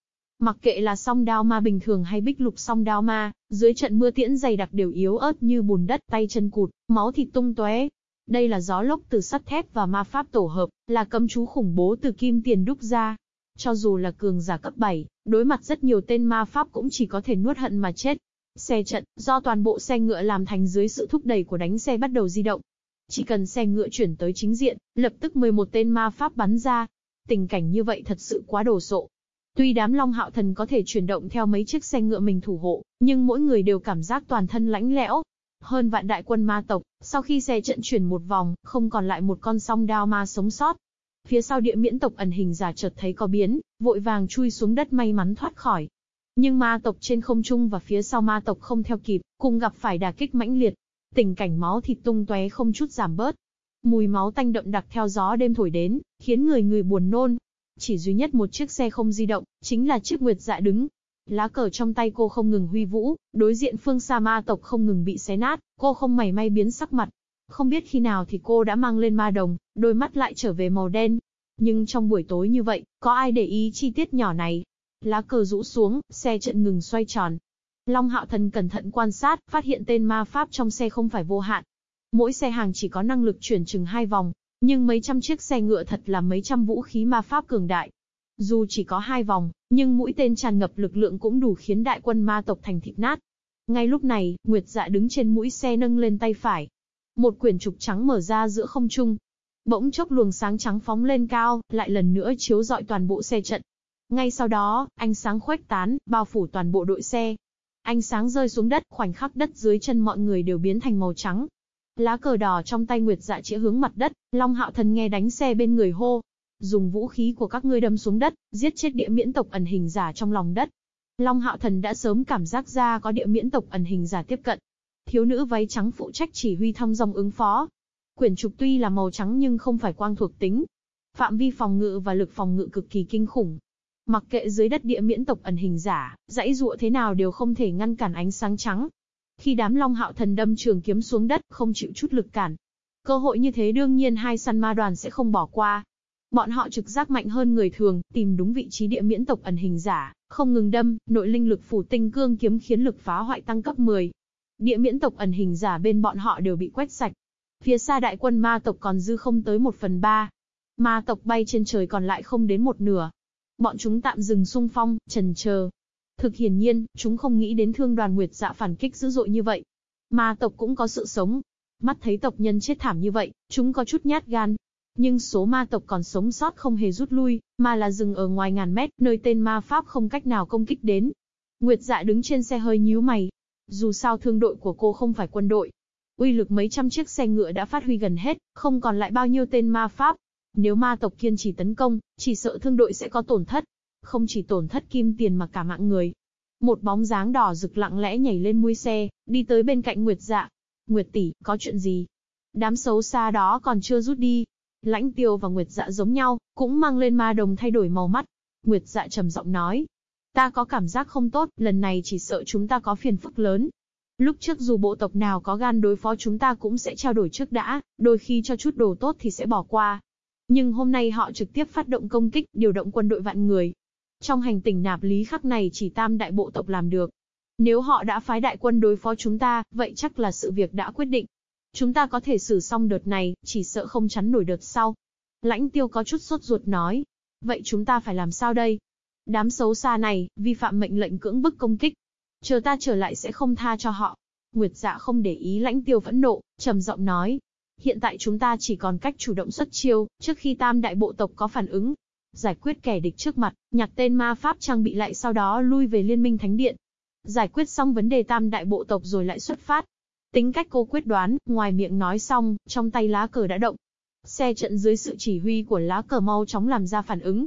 Mặc kệ là song đao ma bình thường hay bích lục song đao ma, dưới trận mưa tiễn dày đặc đều yếu ớt như bùn đất, tay chân cụt, máu thịt tung tóe. Đây là gió lốc từ sắt thép và ma pháp tổ hợp, là cấm chú khủng bố từ kim tiền đúc ra. Cho dù là cường giả cấp 7, đối mặt rất nhiều tên ma pháp cũng chỉ có thể nuốt hận mà chết. Xe trận, do toàn bộ xe ngựa làm thành dưới sự thúc đẩy của đánh xe bắt đầu di động. Chỉ cần xe ngựa chuyển tới chính diện, lập tức 11 tên ma pháp bắn ra. Tình cảnh như vậy thật sự quá đồ sộ. Tuy đám Long Hạo Thần có thể chuyển động theo mấy chiếc xe ngựa mình thủ hộ, nhưng mỗi người đều cảm giác toàn thân lãnh lẽo. Hơn vạn đại quân ma tộc, sau khi xe trận chuyển một vòng, không còn lại một con song đao ma sống sót. Phía sau địa miễn tộc ẩn hình giả chợt thấy có biến, vội vàng chui xuống đất may mắn thoát khỏi. Nhưng ma tộc trên không trung và phía sau ma tộc không theo kịp, cùng gặp phải đả kích mãnh liệt. Tình cảnh máu thịt tung tóe không chút giảm bớt. Mùi máu tanh đậm đặc theo gió đêm thổi đến, khiến người người buồn nôn. Chỉ duy nhất một chiếc xe không di động, chính là chiếc nguyệt dạ đứng. Lá cờ trong tay cô không ngừng huy vũ, đối diện phương xa ma tộc không ngừng bị xé nát, cô không mảy may biến sắc mặt. Không biết khi nào thì cô đã mang lên ma đồng, đôi mắt lại trở về màu đen. Nhưng trong buổi tối như vậy, có ai để ý chi tiết nhỏ này? Lá cờ rũ xuống, xe trận ngừng xoay tròn. Long Hạo Thần cẩn thận quan sát, phát hiện tên ma pháp trong xe không phải vô hạn. Mỗi xe hàng chỉ có năng lực chuyển chừng hai vòng, nhưng mấy trăm chiếc xe ngựa thật là mấy trăm vũ khí ma pháp cường đại. Dù chỉ có hai vòng, nhưng mũi tên tràn ngập lực lượng cũng đủ khiến đại quân ma tộc thành thịt nát. Ngay lúc này, Nguyệt Dạ đứng trên mũi xe nâng lên tay phải. Một quyển trục trắng mở ra giữa không trung. Bỗng chốc luồng sáng trắng phóng lên cao, lại lần nữa chiếu rọi toàn bộ xe trận. Ngay sau đó, ánh sáng khuếch tán, bao phủ toàn bộ đội xe. Ánh sáng rơi xuống đất, khoảnh khắc đất dưới chân mọi người đều biến thành màu trắng. Lá cờ đỏ trong tay Nguyệt Dạ chĩa hướng mặt đất, Long Hạo Thần nghe đánh xe bên người hô. Dùng vũ khí của các ngươi đâm xuống đất, giết chết địa miễn tộc ẩn hình giả trong lòng đất. Long Hạo Thần đã sớm cảm giác ra có địa miễn tộc ẩn hình giả tiếp cận. Thiếu nữ váy trắng phụ trách chỉ huy thăm dòng ứng phó. Quyển trục tuy là màu trắng nhưng không phải quang thuộc tính. Phạm vi phòng ngự và lực phòng ngự cực kỳ kinh khủng. Mặc kệ dưới đất địa miễn tộc ẩn hình giả, dãy dụa thế nào đều không thể ngăn cản ánh sáng trắng. Khi đám Long Hạo Thần đâm trường kiếm xuống đất, không chịu chút lực cản. Cơ hội như thế đương nhiên hai săn ma đoàn sẽ không bỏ qua. Bọn họ trực giác mạnh hơn người thường, tìm đúng vị trí địa miễn tộc ẩn hình giả, không ngừng đâm, nội linh lực phủ tinh cương kiếm khiến lực phá hoại tăng cấp 10. Địa miễn tộc ẩn hình giả bên bọn họ đều bị quét sạch. Phía xa đại quân ma tộc còn dư không tới một phần ba. Ma tộc bay trên trời còn lại không đến một nửa. Bọn chúng tạm dừng xung phong, trần chờ, Thực hiển nhiên, chúng không nghĩ đến thương đoàn nguyệt dạ phản kích dữ dội như vậy. Ma tộc cũng có sự sống. Mắt thấy tộc nhân chết thảm như vậy, chúng có chút nhát gan. Nhưng số ma tộc còn sống sót không hề rút lui, mà là dừng ở ngoài ngàn mét, nơi tên ma pháp không cách nào công kích đến. Nguyệt dạ đứng trên xe hơi nhíu mày. Dù sao thương đội của cô không phải quân đội. Uy lực mấy trăm chiếc xe ngựa đã phát huy gần hết, không còn lại bao nhiêu tên ma pháp. Nếu ma tộc kiên trì tấn công, chỉ sợ thương đội sẽ có tổn thất, không chỉ tổn thất kim tiền mà cả mạng người. Một bóng dáng đỏ rực lặng lẽ nhảy lên mui xe, đi tới bên cạnh Nguyệt Dạ. Nguyệt tỷ, có chuyện gì? Đám xấu xa đó còn chưa rút đi. Lãnh tiêu và Nguyệt Dạ giống nhau, cũng mang lên ma đồng thay đổi màu mắt. Nguyệt Dạ trầm giọng nói. Ta có cảm giác không tốt, lần này chỉ sợ chúng ta có phiền phức lớn. Lúc trước dù bộ tộc nào có gan đối phó chúng ta cũng sẽ trao đổi trước đã, đôi khi cho chút đồ tốt thì sẽ bỏ qua. Nhưng hôm nay họ trực tiếp phát động công kích, điều động quân đội vạn người, trong hành tỉnh nạp lý khắc này chỉ tam đại bộ tộc làm được. Nếu họ đã phái đại quân đối phó chúng ta, vậy chắc là sự việc đã quyết định. Chúng ta có thể xử xong đợt này, chỉ sợ không chắn nổi đợt sau. Lãnh tiêu có chút sốt ruột nói. Vậy chúng ta phải làm sao đây? Đám xấu xa này, vi phạm mệnh lệnh cưỡng bức công kích. Chờ ta trở lại sẽ không tha cho họ. Nguyệt dạ không để ý lãnh tiêu phẫn nộ, trầm giọng nói. Hiện tại chúng ta chỉ còn cách chủ động xuất chiêu, trước khi tam đại bộ tộc có phản ứng, giải quyết kẻ địch trước mặt, nhặt tên ma pháp trang bị lại sau đó lui về liên minh thánh điện. Giải quyết xong vấn đề tam đại bộ tộc rồi lại xuất phát. Tính cách cô quyết đoán, ngoài miệng nói xong, trong tay lá cờ đã động. Xe trận dưới sự chỉ huy của lá cờ mau chóng làm ra phản ứng.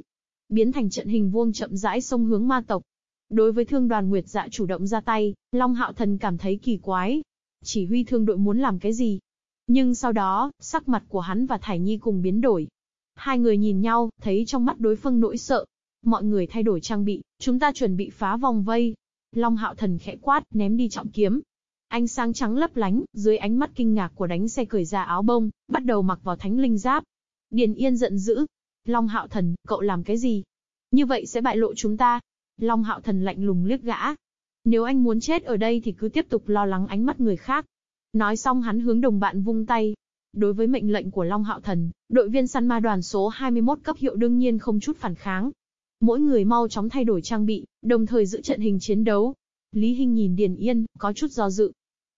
Biến thành trận hình vuông chậm rãi sông hướng ma tộc. Đối với thương đoàn Nguyệt Dạ chủ động ra tay, Long Hạo Thần cảm thấy kỳ quái. Chỉ huy thương đội muốn làm cái gì? Nhưng sau đó, sắc mặt của hắn và Thải Nhi cùng biến đổi. Hai người nhìn nhau, thấy trong mắt đối phương nỗi sợ. Mọi người thay đổi trang bị, chúng ta chuẩn bị phá vòng vây. Long Hạo Thần khẽ quát, ném đi trọng kiếm. Ánh sáng trắng lấp lánh, dưới ánh mắt kinh ngạc của đánh xe cởi ra áo bông, bắt đầu mặc vào thánh linh giáp. Điền Yên giận dữ. Long Hạo Thần, cậu làm cái gì? Như vậy sẽ bại lộ chúng ta. Long Hạo Thần lạnh lùng liếc gã. Nếu anh muốn chết ở đây thì cứ tiếp tục lo lắng ánh mắt người khác. Nói xong hắn hướng đồng bạn vung tay. Đối với mệnh lệnh của Long Hạo Thần, đội viên săn ma đoàn số 21 cấp hiệu đương nhiên không chút phản kháng. Mỗi người mau chóng thay đổi trang bị, đồng thời giữ trận hình chiến đấu. Lý Hinh nhìn Điền Yên, có chút do dự.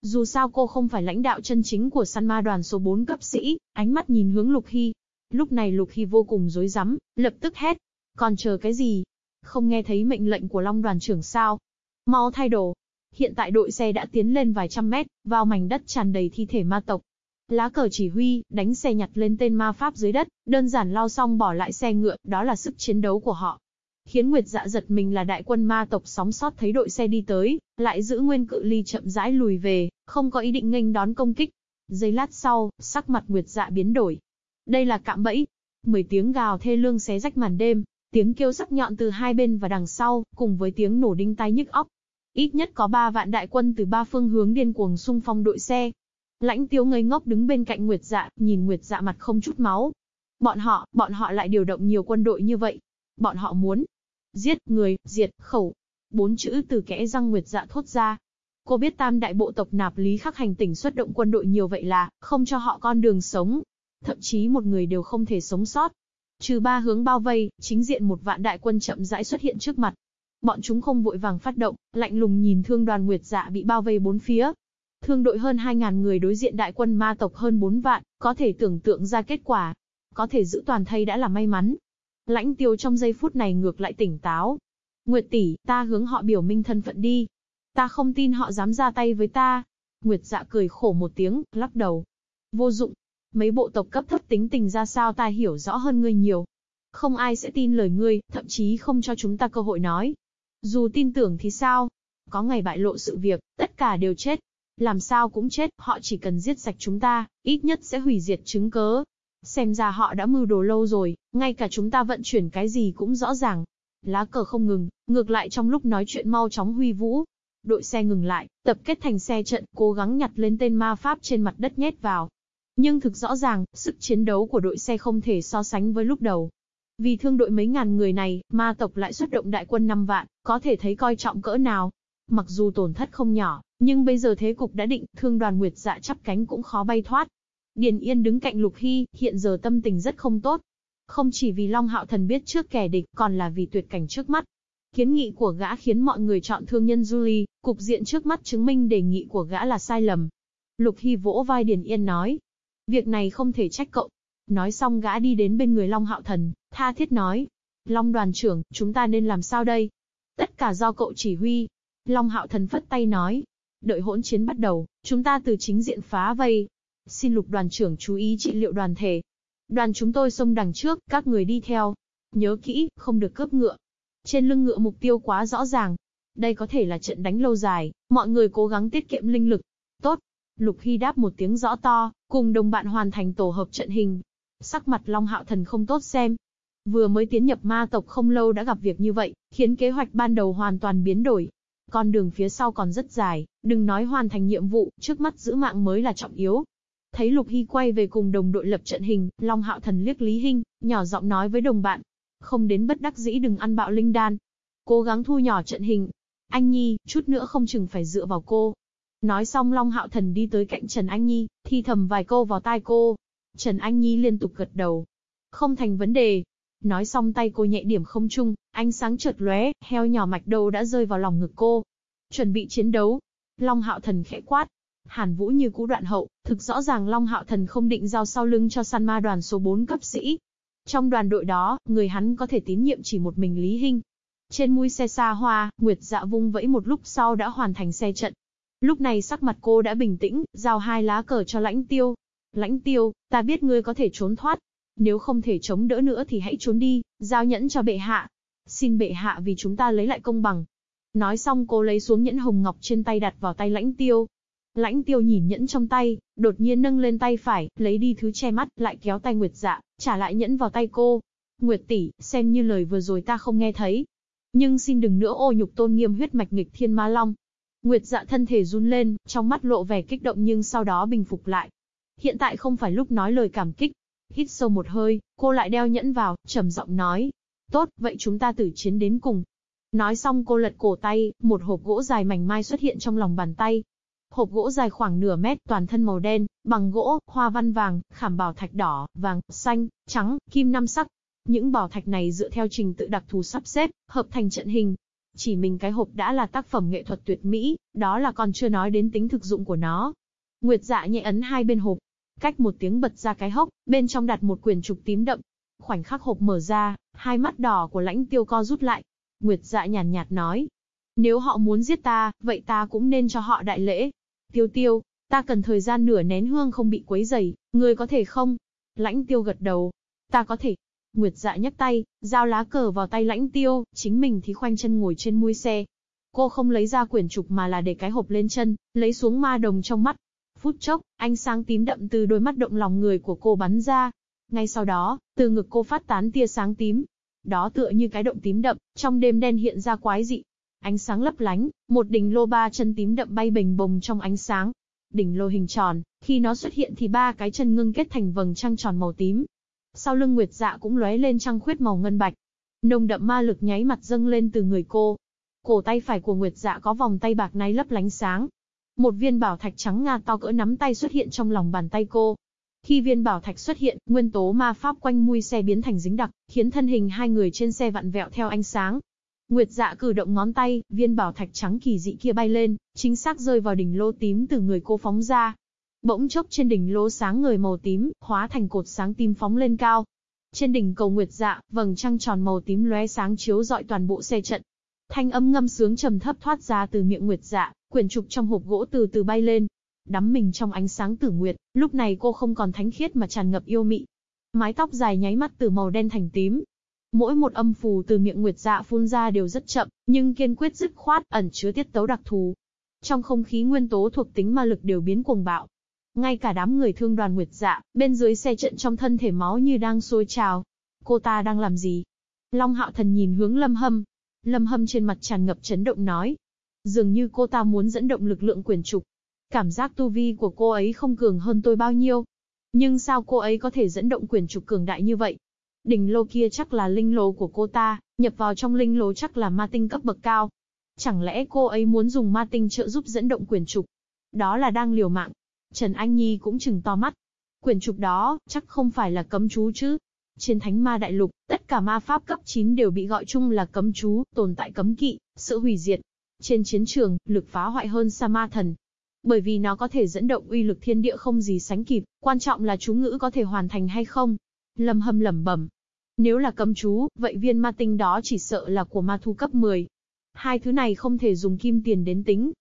Dù sao cô không phải lãnh đạo chân chính của săn ma đoàn số 4 cấp sĩ, ánh mắt nhìn hướng Lục Hy. Lúc này Lục Hy vô cùng rối rắm, lập tức hét. Còn chờ cái gì? Không nghe thấy mệnh lệnh của Long đoàn trưởng sao? Mau thay đồ. Hiện tại đội xe đã tiến lên vài trăm mét, vào mảnh đất tràn đầy thi thể ma tộc. Lá cờ chỉ huy, đánh xe nhặt lên tên ma pháp dưới đất, đơn giản lao xong bỏ lại xe ngựa, đó là sức chiến đấu của họ. Khiến Nguyệt Dạ giật mình là đại quân ma tộc sóng sót thấy đội xe đi tới, lại giữ nguyên cự ly chậm rãi lùi về, không có ý định nghênh đón công kích. Giây lát sau, sắc mặt Nguyệt Dạ biến đổi. Đây là cạm bẫy. Mười tiếng gào thê lương xé rách màn đêm, tiếng kêu sắc nhọn từ hai bên và đằng sau, cùng với tiếng nổ đinh tai nhức óc. Ít nhất có ba vạn đại quân từ ba phương hướng điên cuồng xung phong đội xe. Lãnh tiêu ngây ngốc đứng bên cạnh Nguyệt Dạ, nhìn Nguyệt Dạ mặt không chút máu. Bọn họ, bọn họ lại điều động nhiều quân đội như vậy. Bọn họ muốn, Giết người, diệt, khẩu. Bốn chữ từ kẽ răng Nguyệt Dạ thốt ra. Cô biết tam đại bộ tộc nạp lý khắc hành tỉnh xuất động quân đội nhiều vậy là, không cho họ con đường sống. Thậm chí một người đều không thể sống sót. Trừ ba hướng bao vây, chính diện một vạn đại quân chậm rãi xuất hiện trước mặt. Bọn chúng không vội vàng phát động, lạnh lùng nhìn thương đoàn Nguyệt Dạ bị bao vây bốn phía. Thương đội hơn 2.000 người đối diện đại quân ma tộc hơn 4 vạn, có thể tưởng tượng ra kết quả. Có thể giữ toàn thây đã là may mắn. Lãnh tiêu trong giây phút này ngược lại tỉnh táo. Nguyệt tỷ, ta hướng họ biểu minh thân phận đi. Ta không tin họ dám ra tay với ta. Nguyệt dạ cười khổ một tiếng, lắc đầu. Vô dụng. Mấy bộ tộc cấp thấp tính tình ra sao ta hiểu rõ hơn ngươi nhiều. Không ai sẽ tin lời ngươi, thậm chí không cho chúng ta cơ hội nói. Dù tin tưởng thì sao? Có ngày bại lộ sự việc, tất cả đều chết. Làm sao cũng chết, họ chỉ cần giết sạch chúng ta, ít nhất sẽ hủy diệt chứng cớ. Xem ra họ đã mưu đồ lâu rồi, ngay cả chúng ta vận chuyển cái gì cũng rõ ràng. Lá cờ không ngừng, ngược lại trong lúc nói chuyện mau chóng huy vũ. Đội xe ngừng lại, tập kết thành xe trận, cố gắng nhặt lên tên ma pháp trên mặt đất nhét vào. Nhưng thực rõ ràng, sức chiến đấu của đội xe không thể so sánh với lúc đầu. Vì thương đội mấy ngàn người này, ma tộc lại xuất động đại quân 5 vạn, có thể thấy coi trọng cỡ nào. Mặc dù tổn thất không nhỏ, nhưng bây giờ thế cục đã định, thương đoàn Nguyệt Dạ chắp cánh cũng khó bay thoát. Điền Yên đứng cạnh Lục Hy, hiện giờ tâm tình rất không tốt. Không chỉ vì Long Hạo Thần biết trước kẻ địch, còn là vì tuyệt cảnh trước mắt. Kiến nghị của gã khiến mọi người chọn thương nhân Julie, cục diện trước mắt chứng minh đề nghị của gã là sai lầm. Lục Hy vỗ vai Điền Yên nói. Việc này không thể trách cậu. Nói xong gã đi đến bên người Long Hạo Thần, tha thiết nói. Long đoàn trưởng, chúng ta nên làm sao đây? Tất cả do cậu chỉ huy. Long Hạo Thần phất tay nói. Đợi hỗn chiến bắt đầu, chúng ta từ chính diện phá vây, Xin lục đoàn trưởng chú ý trị liệu đoàn thể. Đoàn chúng tôi xông đằng trước, các người đi theo. Nhớ kỹ, không được cướp ngựa. Trên lưng ngựa mục tiêu quá rõ ràng. Đây có thể là trận đánh lâu dài, mọi người cố gắng tiết kiệm linh lực. Tốt. Lục Hy đáp một tiếng rõ to, cùng đồng bạn hoàn thành tổ hợp trận hình. Sắc mặt Long Hạo Thần không tốt xem. Vừa mới tiến nhập ma tộc không lâu đã gặp việc như vậy, khiến kế hoạch ban đầu hoàn toàn biến đổi. Con đường phía sau còn rất dài, đừng nói hoàn thành nhiệm vụ, trước mắt giữ mạng mới là trọng yếu. Thấy Lục Hy quay về cùng đồng đội lập trận hình, Long Hạo Thần liếc Lý Hinh, nhỏ giọng nói với đồng bạn. Không đến bất đắc dĩ đừng ăn bạo linh đan. Cố gắng thu nhỏ trận hình. Anh Nhi, chút nữa không chừng phải dựa vào cô. Nói xong Long Hạo Thần đi tới cạnh Trần Anh Nhi, thi thầm vài câu vào tai cô. Trần Anh Nhi liên tục gật đầu. Không thành vấn đề. Nói xong tay cô nhẹ điểm không chung, ánh sáng chợt lóe, heo nhỏ mạch đầu đã rơi vào lòng ngực cô. Chuẩn bị chiến đấu. Long Hạo Thần khẽ quát, Hàn Vũ như cũ đoạn hậu, thực rõ ràng Long Hạo Thần không định giao sau lưng cho săn ma đoàn số 4 cấp sĩ. Trong đoàn đội đó, người hắn có thể tín nhiệm chỉ một mình Lý Hinh. Trên mũi xe xa hoa, Nguyệt dạ vung vẫy một lúc sau đã hoàn thành xe trận. Lúc này sắc mặt cô đã bình tĩnh, giao hai lá cờ cho lãnh tiêu. Lãnh tiêu, ta biết ngươi có thể trốn thoát. Nếu không thể chống đỡ nữa thì hãy trốn đi, giao nhẫn cho bệ hạ. Xin bệ hạ vì chúng ta lấy lại công bằng. Nói xong cô lấy xuống nhẫn hồng ngọc trên tay đặt vào tay lãnh tiêu. Lãnh tiêu nhìn nhẫn trong tay, đột nhiên nâng lên tay phải, lấy đi thứ che mắt, lại kéo tay Nguyệt dạ, trả lại nhẫn vào tay cô. Nguyệt tỷ, xem như lời vừa rồi ta không nghe thấy. Nhưng xin đừng nữa ô nhục tôn nghiêm huyết mạch nghịch thiên ma long. Nguyệt dạ thân thể run lên, trong mắt lộ vẻ kích động nhưng sau đó bình phục lại. Hiện tại không phải lúc nói lời cảm kích. Hít sâu một hơi, cô lại đeo nhẫn vào, trầm giọng nói. Tốt, vậy chúng ta tử chiến đến cùng. Nói xong cô lật cổ tay, một hộp gỗ dài mảnh mai xuất hiện trong lòng bàn tay. Hộp gỗ dài khoảng nửa mét, toàn thân màu đen, bằng gỗ, hoa văn vàng, khảm bảo thạch đỏ, vàng, xanh, trắng, kim năm sắc. Những bảo thạch này dựa theo trình tự đặc thù sắp xếp, hợp thành trận hình. Chỉ mình cái hộp đã là tác phẩm nghệ thuật tuyệt mỹ, đó là còn chưa nói đến tính thực dụng của nó. Nguyệt dạ nhẹ ấn hai bên hộp, cách một tiếng bật ra cái hốc, bên trong đặt một quyển trục tím đậm. Khoảnh khắc hộp mở ra, hai mắt đỏ của lãnh tiêu co rút lại, Nguyệt dạ nhàn nhạt, nói. Nếu họ muốn giết ta, vậy ta cũng nên cho họ đại lễ. Tiêu tiêu, ta cần thời gian nửa nén hương không bị quấy dày, người có thể không? Lãnh tiêu gật đầu. Ta có thể. Nguyệt dạ nhấc tay, giao lá cờ vào tay lãnh tiêu, chính mình thì khoanh chân ngồi trên mui xe. Cô không lấy ra quyển trục mà là để cái hộp lên chân, lấy xuống ma đồng trong mắt. Phút chốc, ánh sáng tím đậm từ đôi mắt động lòng người của cô bắn ra. Ngay sau đó, từ ngực cô phát tán tia sáng tím, đó tựa như cái động tím đậm, trong đêm đen hiện ra quái dị. Ánh sáng lấp lánh, một đỉnh lô ba chân tím đậm bay bềnh bồng trong ánh sáng. Đỉnh lô hình tròn, khi nó xuất hiện thì ba cái chân ngưng kết thành vầng trăng tròn màu tím. Sau lưng Nguyệt Dạ cũng lóe lên trăng khuyết màu ngân bạch. Nồng đậm ma lực nháy mặt dâng lên từ người cô. Cổ tay phải của Nguyệt Dạ có vòng tay bạc náy lấp lánh sáng. Một viên bảo thạch trắng ngà to cỡ nắm tay xuất hiện trong lòng bàn tay cô. Khi viên bảo thạch xuất hiện, nguyên tố ma pháp quanh mui xe biến thành dính đặc, khiến thân hình hai người trên xe vặn vẹo theo ánh sáng. Nguyệt dạ cử động ngón tay, viên bảo thạch trắng kỳ dị kia bay lên, chính xác rơi vào đỉnh lô tím từ người cô phóng ra. Bỗng chốc trên đỉnh lô sáng người màu tím, hóa thành cột sáng tím phóng lên cao. Trên đỉnh cầu Nguyệt dạ, vầng trăng tròn màu tím lóe sáng chiếu rọi toàn bộ xe trận. Thanh âm ngâm sướng trầm thấp thoát ra từ miệng Nguyệt dạ, quyển trục trong hộp gỗ từ từ bay lên, đắm mình trong ánh sáng tử nguyệt, lúc này cô không còn thánh khiết mà tràn ngập yêu mị. Mái tóc dài nháy mắt từ màu đen thành tím. Mỗi một âm phù từ miệng nguyệt dạ phun ra đều rất chậm, nhưng kiên quyết dứt khoát, ẩn chứa tiết tấu đặc thù. Trong không khí nguyên tố thuộc tính ma lực đều biến cuồng bạo. Ngay cả đám người thương đoàn nguyệt dạ, bên dưới xe trận trong thân thể máu như đang sôi trào. Cô ta đang làm gì? Long hạo thần nhìn hướng lâm hâm. Lâm hâm trên mặt tràn ngập chấn động nói. Dường như cô ta muốn dẫn động lực lượng quyền trục. Cảm giác tu vi của cô ấy không cường hơn tôi bao nhiêu. Nhưng sao cô ấy có thể dẫn động quyền trục cường đại như vậy? Đỉnh lô kia chắc là linh lô của cô ta, nhập vào trong linh lô chắc là ma tinh cấp bậc cao. Chẳng lẽ cô ấy muốn dùng ma tinh trợ giúp dẫn động quyền trục? Đó là đang liều mạng. Trần Anh Nhi cũng chừng to mắt. Quyền trục đó, chắc không phải là cấm chú chứ. Trên thánh ma đại lục, tất cả ma pháp cấp 9 đều bị gọi chung là cấm chú, tồn tại cấm kỵ, sự hủy diệt. Trên chiến trường, lực phá hoại hơn sa ma thần, bởi vì nó có thể dẫn động uy lực thiên địa không gì sánh kịp, quan trọng là chú ngữ có thể hoàn thành hay không. Lâm hâm lẩm bẩm. Nếu là cấm chú, vậy viên ma tinh đó chỉ sợ là của ma thu cấp 10. Hai thứ này không thể dùng kim tiền đến tính.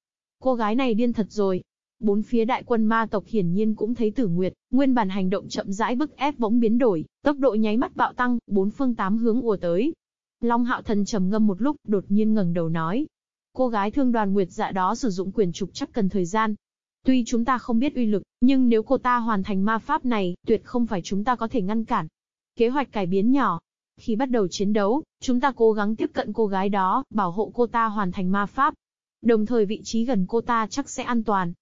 Cô gái này điên thật rồi. Bốn phía đại quân ma tộc hiển nhiên cũng thấy tử nguyệt, nguyên bản hành động chậm rãi bức ép bỗng biến đổi, tốc độ nháy mắt bạo tăng, bốn phương tám hướng ùa tới. Long hạo thần trầm ngâm một lúc, đột nhiên ngẩng đầu nói, Cô gái thương đoàn nguyệt dạ đó sử dụng quyền trục chắc cần thời gian. Tuy chúng ta không biết uy lực, nhưng nếu cô ta hoàn thành ma pháp này, tuyệt không phải chúng ta có thể ngăn cản. Kế hoạch cải biến nhỏ. Khi bắt đầu chiến đấu, chúng ta cố gắng tiếp cận cô gái đó, bảo hộ cô ta hoàn thành ma pháp. Đồng thời vị trí gần cô ta chắc sẽ an toàn.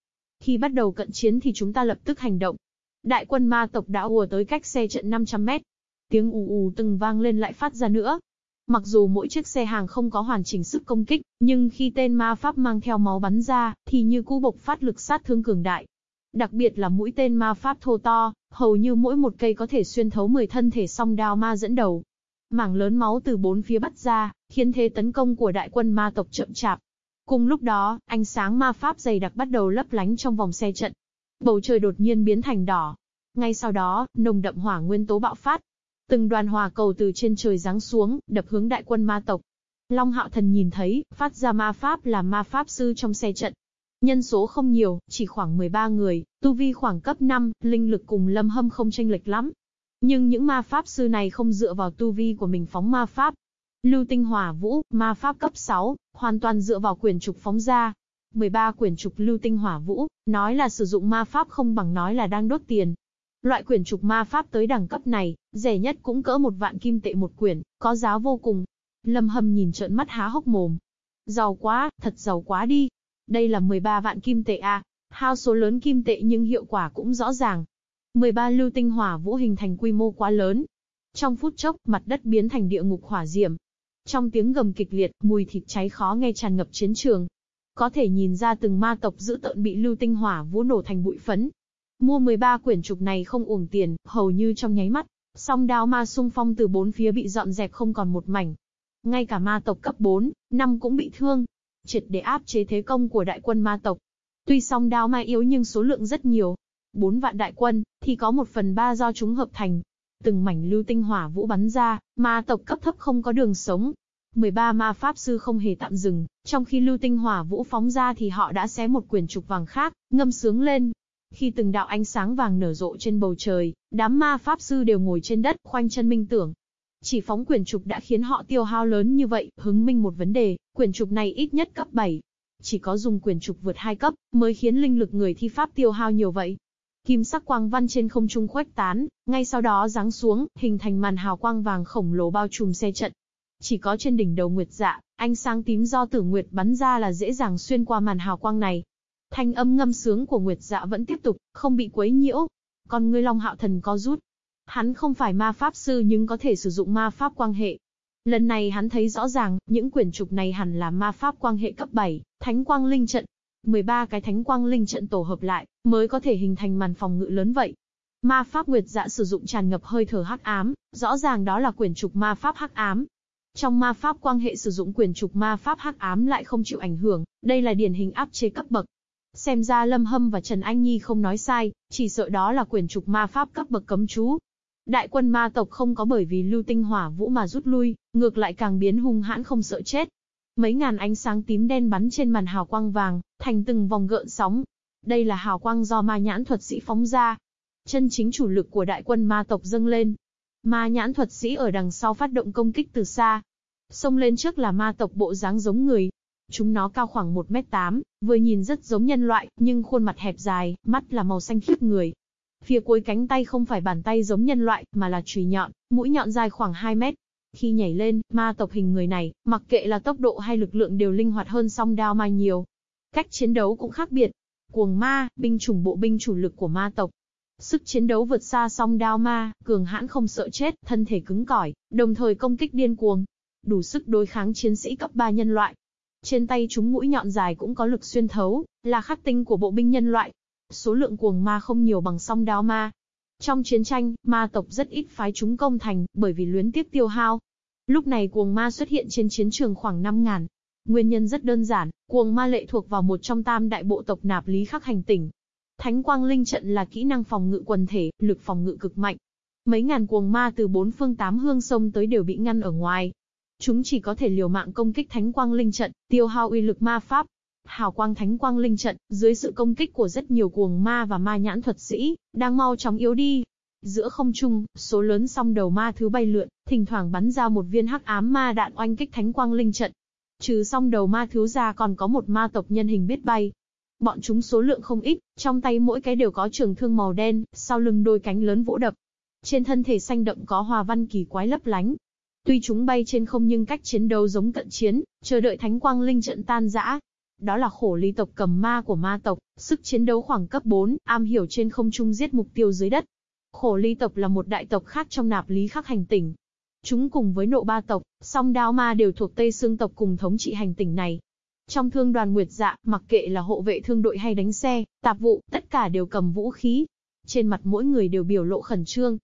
Khi bắt đầu cận chiến thì chúng ta lập tức hành động. Đại quân ma tộc đã ùa tới cách xe trận 500 mét. Tiếng ù ù từng vang lên lại phát ra nữa. Mặc dù mỗi chiếc xe hàng không có hoàn chỉnh sức công kích, nhưng khi tên ma pháp mang theo máu bắn ra, thì như cú bộc phát lực sát thương cường đại. Đặc biệt là mũi tên ma pháp thô to, hầu như mỗi một cây có thể xuyên thấu 10 thân thể song đao ma dẫn đầu. Mảng lớn máu từ bốn phía bắt ra, khiến thế tấn công của đại quân ma tộc chậm chạp. Cùng lúc đó, ánh sáng ma pháp dày đặc bắt đầu lấp lánh trong vòng xe trận. Bầu trời đột nhiên biến thành đỏ. Ngay sau đó, nồng đậm hỏa nguyên tố bạo phát, Từng đoàn hỏa cầu từ trên trời giáng xuống, đập hướng đại quân ma tộc. Long Hạo Thần nhìn thấy, phát ra ma pháp là ma pháp sư trong xe trận. Nhân số không nhiều, chỉ khoảng 13 người, tu vi khoảng cấp 5, linh lực cùng lâm hâm không tranh lệch lắm. Nhưng những ma pháp sư này không dựa vào tu vi của mình phóng ma pháp. Lưu tinh hỏa vũ, ma pháp cấp 6, hoàn toàn dựa vào quyền trục phóng ra. 13 quyển trục lưu tinh hỏa vũ, nói là sử dụng ma pháp không bằng nói là đang đốt tiền. Loại quyển trục ma pháp tới đẳng cấp này, rẻ nhất cũng cỡ một vạn kim tệ một quyển, có giá vô cùng. Lâm Hâm nhìn trợn mắt há hốc mồm. Giàu quá, thật giàu quá đi. Đây là 13 vạn kim tệ à, hao số lớn kim tệ nhưng hiệu quả cũng rõ ràng. 13 lưu tinh hỏa vũ hình thành quy mô quá lớn. Trong phút chốc, mặt đất biến thành địa ngục hỏa diệm. Trong tiếng gầm kịch liệt, mùi thịt cháy khó nghe tràn ngập chiến trường. Có thể nhìn ra từng ma tộc giữ tợn bị lưu tinh hỏa vũ nổ thành bụi phấn. Mua 13 quyển trục này không uổng tiền, hầu như trong nháy mắt, song đao ma sung phong từ bốn phía bị dọn dẹp không còn một mảnh. Ngay cả ma tộc cấp 4, 5 cũng bị thương. Triệt để áp chế thế công của đại quân ma tộc. Tuy song đao ma yếu nhưng số lượng rất nhiều. 4 vạn đại quân, thì có một phần ba do chúng hợp thành. Từng mảnh lưu tinh hỏa vũ bắn ra, ma tộc cấp thấp không có đường sống, 13 ma pháp sư không hề tạm dừng, trong khi lưu tinh hỏa vũ phóng ra thì họ đã xé một quyển trục vàng khác, ngâm sướng lên. Khi từng đạo ánh sáng vàng nở rộ trên bầu trời, đám ma pháp sư đều ngồi trên đất, khoanh chân minh tưởng. Chỉ phóng quyển trục đã khiến họ tiêu hao lớn như vậy, hứng minh một vấn đề, quyển trục này ít nhất cấp 7. Chỉ có dùng quyển trục vượt 2 cấp, mới khiến linh lực người thi pháp tiêu hao nhiều vậy. Kim sắc quang văn trên không trung khuếch tán, ngay sau đó giáng xuống, hình thành màn hào quang vàng khổng lồ bao trùm xe trận. Chỉ có trên đỉnh đầu Nguyệt Dạ, ánh sáng tím do Tử Nguyệt bắn ra là dễ dàng xuyên qua màn hào quang này. Thanh âm ngâm sướng của Nguyệt Dạ vẫn tiếp tục, không bị quấy nhiễu. Còn ngươi Long Hạo Thần có rút. Hắn không phải ma pháp sư nhưng có thể sử dụng ma pháp quang hệ. Lần này hắn thấy rõ ràng, những quyển trục này hẳn là ma pháp quang hệ cấp 7, Thánh Quang Linh Trận. 13 cái Thánh Quang Linh Trận tổ hợp lại, mới có thể hình thành màn phòng ngự lớn vậy. Ma pháp Nguyệt Dạ sử dụng tràn ngập hơi thở hắc ám, rõ ràng đó là quyển trục ma pháp hắc ám, trong ma pháp quang hệ sử dụng quyền trục ma pháp hắc ám lại không chịu ảnh hưởng, đây là điển hình áp chế cấp bậc. Xem ra Lâm Hâm và Trần Anh Nhi không nói sai, chỉ sợ đó là quyền trục ma pháp cấp bậc cấm chú. Đại quân ma tộc không có bởi vì lưu tinh hỏa vũ mà rút lui, ngược lại càng biến hung hãn không sợ chết. Mấy ngàn ánh sáng tím đen bắn trên màn hào quang vàng, thành từng vòng gợn sóng. Đây là hào quang do ma nhãn thuật sĩ phóng ra. Chân chính chủ lực của đại quân ma tộc dâng lên, Ma nhãn thuật sĩ ở đằng sau phát động công kích từ xa. Xông lên trước là ma tộc bộ dáng giống người. Chúng nó cao khoảng 1m8, vừa nhìn rất giống nhân loại, nhưng khuôn mặt hẹp dài, mắt là màu xanh khiếp người. Phía cuối cánh tay không phải bàn tay giống nhân loại, mà là chùy nhọn, mũi nhọn dài khoảng 2 mét. Khi nhảy lên, ma tộc hình người này, mặc kệ là tốc độ hay lực lượng đều linh hoạt hơn song đao ma nhiều. Cách chiến đấu cũng khác biệt. Cuồng ma, binh chủng bộ binh chủ lực của ma tộc, Sức chiến đấu vượt xa song đao ma, cường hãn không sợ chết, thân thể cứng cỏi, đồng thời công kích điên cuồng. Đủ sức đối kháng chiến sĩ cấp 3 nhân loại. Trên tay chúng mũi nhọn dài cũng có lực xuyên thấu, là khắc tinh của bộ binh nhân loại. Số lượng cuồng ma không nhiều bằng song đao ma. Trong chiến tranh, ma tộc rất ít phái chúng công thành, bởi vì luyến tiếc tiêu hao. Lúc này cuồng ma xuất hiện trên chiến trường khoảng 5.000. Nguyên nhân rất đơn giản, cuồng ma lệ thuộc vào một trong tam đại bộ tộc nạp lý khắc hành tỉnh, Thánh quang linh trận là kỹ năng phòng ngự quần thể, lực phòng ngự cực mạnh. Mấy ngàn cuồng ma từ bốn phương tám hương sông tới đều bị ngăn ở ngoài. Chúng chỉ có thể liều mạng công kích thánh quang linh trận, tiêu hao uy lực ma pháp. Hào quang thánh quang linh trận, dưới sự công kích của rất nhiều cuồng ma và ma nhãn thuật sĩ, đang mau chóng yếu đi. Giữa không trung, số lớn song đầu ma thứ bay lượn, thỉnh thoảng bắn ra một viên hắc ám ma đạn oanh kích thánh quang linh trận. Trừ song đầu ma thiếu ra còn có một ma tộc nhân hình biết bay, Bọn chúng số lượng không ít, trong tay mỗi cái đều có trường thương màu đen, sau lưng đôi cánh lớn vỗ đập. Trên thân thể xanh đậm có hoa văn kỳ quái lấp lánh. Tuy chúng bay trên không nhưng cách chiến đấu giống cận chiến, chờ đợi thánh quang linh trận tan rã. Đó là khổ ly tộc cầm ma của ma tộc, sức chiến đấu khoảng cấp 4, am hiểu trên không trung giết mục tiêu dưới đất. Khổ ly tộc là một đại tộc khác trong nạp lý khắc hành tỉnh. Chúng cùng với nộ ba tộc, song đao ma đều thuộc Tây Xương tộc cùng thống trị hành tỉnh này. Trong thương đoàn Nguyệt Dạ, mặc kệ là hộ vệ thương đội hay đánh xe, tạp vụ, tất cả đều cầm vũ khí. Trên mặt mỗi người đều biểu lộ khẩn trương.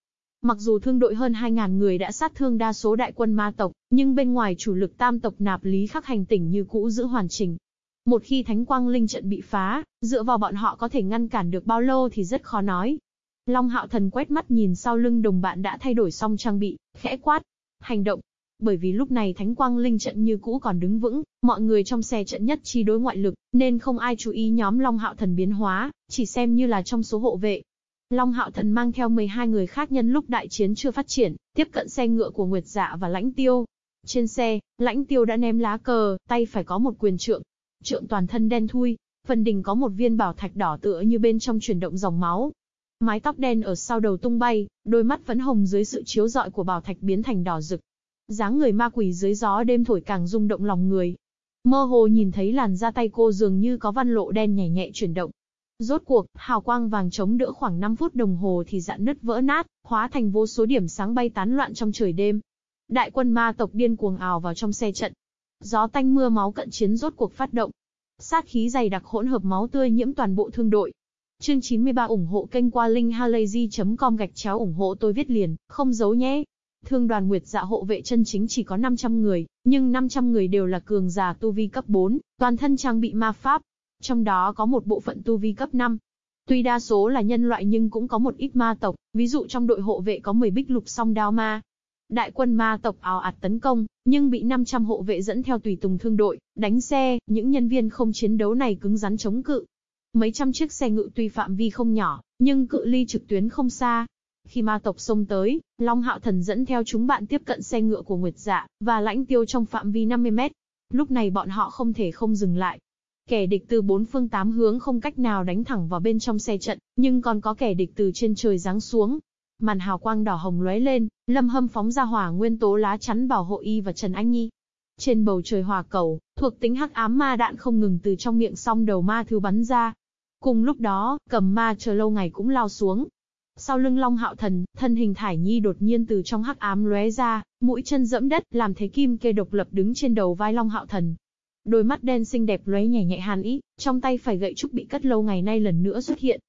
Mặc dù thương đội hơn 2.000 người đã sát thương đa số đại quân ma tộc, nhưng bên ngoài chủ lực tam tộc nạp lý khắc hành tỉnh như cũ giữ hoàn chỉnh. Một khi thánh quang linh trận bị phá, dựa vào bọn họ có thể ngăn cản được bao lâu thì rất khó nói. Long hạo thần quét mắt nhìn sau lưng đồng bạn đã thay đổi xong trang bị, khẽ quát. Hành động, bởi vì lúc này Thánh Quang Linh trận như cũ còn đứng vững, mọi người trong xe trận nhất chi đối ngoại lực, nên không ai chú ý nhóm Long Hạo Thần biến hóa, chỉ xem như là trong số hộ vệ. Long Hạo Thần mang theo 12 người khác nhân lúc đại chiến chưa phát triển, tiếp cận xe ngựa của Nguyệt Dạ và Lãnh Tiêu. Trên xe, lãnh tiêu đã ném lá cờ, tay phải có một quyền trượng. Trượng toàn thân đen thui, phần đỉnh có một viên bảo thạch đỏ tựa như bên trong chuyển động dòng máu. Mái tóc đen ở sau đầu tung bay, đôi mắt phấn hồng dưới sự chiếu rọi của bảo thạch biến thành đỏ rực. dáng người ma quỷ dưới gió đêm thổi càng rung động lòng người. Mơ hồ nhìn thấy làn da tay cô dường như có văn lộ đen nhẹ nhẹ chuyển động. Rốt cuộc, hào quang vàng chống đỡ khoảng 5 phút đồng hồ thì dạn nứt vỡ nát, hóa thành vô số điểm sáng bay tán loạn trong trời đêm. Đại quân ma tộc điên cuồng ào vào trong xe trận. Gió tanh mưa máu cận chiến rốt cuộc phát động. Sát khí dày đặc hỗn hợp máu tươi nhiễm toàn bộ thương đội. Chương 93 ủng hộ kênh qua linkhalazy.com gạch chéo ủng hộ tôi viết liền, không giấu nhé. Thương đoàn Nguyệt Dạ hộ vệ chân chính chỉ có 500 người, nhưng 500 người đều là cường giả tu vi cấp 4, toàn thân trang bị ma pháp. Trong đó có một bộ phận tu vi cấp 5. Tuy đa số là nhân loại nhưng cũng có một ít ma tộc, ví dụ trong đội hộ vệ có 10 bích lục song đao ma, Đại quân ma tộc ào ạt tấn công, nhưng bị 500 hộ vệ dẫn theo tùy tùng thương đội, đánh xe, những nhân viên không chiến đấu này cứng rắn chống cự. Mấy trăm chiếc xe ngự tuy phạm vi không nhỏ, nhưng cự ly trực tuyến không xa. Khi ma tộc xông tới, Long Hạo Thần dẫn theo chúng bạn tiếp cận xe ngựa của Nguyệt Dạ, và lãnh tiêu trong phạm vi 50 mét. Lúc này bọn họ không thể không dừng lại. Kẻ địch từ bốn phương tám hướng không cách nào đánh thẳng vào bên trong xe trận, nhưng còn có kẻ địch từ trên trời giáng xuống, Màn hào quang đỏ hồng lóe lên, Lâm Hâm phóng ra hỏa nguyên tố lá chắn bảo hộ y và Trần Anh Nhi. Trên bầu trời hỏa cầu, thuộc tính hắc ám ma đạn không ngừng từ trong miệng song đầu ma thứ bắn ra. Cùng lúc đó, cầm ma chờ lâu ngày cũng lao xuống. Sau lưng Long Hạo Thần, thân hình Thải Nhi đột nhiên từ trong hắc ám lóe ra, mũi chân dẫm đất, làm thế kim kê độc lập đứng trên đầu vai Long Hạo Thần. Đôi mắt đen xinh đẹp lóe nhẹ nhẹ hàn ý, trong tay phải gậy trúc bị cất lâu ngày nay lần nữa xuất hiện,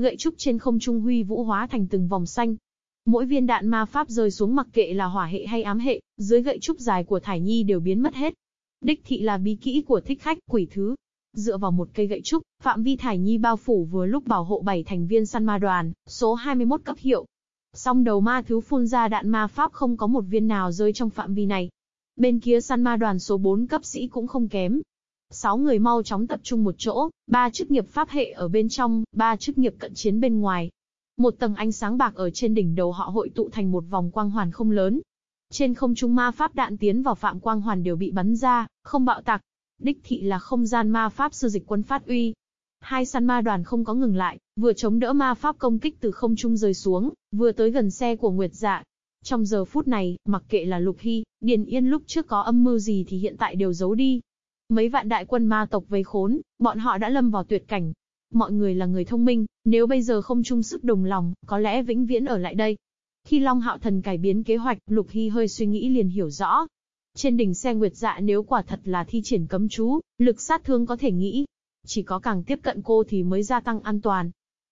Gậy trúc trên không trung huy vũ hóa thành từng vòng xanh. Mỗi viên đạn ma pháp rơi xuống mặc kệ là hỏa hệ hay ám hệ, dưới gậy trúc dài của Thải Nhi đều biến mất hết. Đích thị là bí kỹ của thích khách, quỷ thứ. Dựa vào một cây gậy trúc, phạm vi Thải Nhi bao phủ vừa lúc bảo hộ 7 thành viên săn ma đoàn, số 21 cấp hiệu. Song đầu ma thứ phun ra đạn ma pháp không có một viên nào rơi trong phạm vi này. Bên kia săn ma đoàn số 4 cấp sĩ cũng không kém, Sáu người mau chóng tập trung một chỗ, ba chức nghiệp pháp hệ ở bên trong, ba chức nghiệp cận chiến bên ngoài. Một tầng ánh sáng bạc ở trên đỉnh đầu họ hội tụ thành một vòng quang hoàn không lớn. Trên không trung ma pháp đạn tiến vào phạm quang hoàn đều bị bắn ra, không bạo tạc. Đích thị là không gian ma pháp sư dịch quân phát uy. Hai săn ma đoàn không có ngừng lại, vừa chống đỡ ma pháp công kích từ không trung rơi xuống, vừa tới gần xe của Nguyệt Dạ. Trong giờ phút này, mặc kệ là Lục Hy, Điền Yên lúc trước có âm mưu gì thì hiện tại đều giấu đi, Mấy vạn đại quân ma tộc vây khốn, bọn họ đã lâm vào tuyệt cảnh. Mọi người là người thông minh, nếu bây giờ không chung sức đồng lòng, có lẽ vĩnh viễn ở lại đây. Khi Long Hạo Thần cải biến kế hoạch, Lục Hy hơi suy nghĩ liền hiểu rõ. Trên đỉnh xe Nguyệt Dạ nếu quả thật là thi triển cấm chú, lực sát thương có thể nghĩ. Chỉ có càng tiếp cận cô thì mới gia tăng an toàn.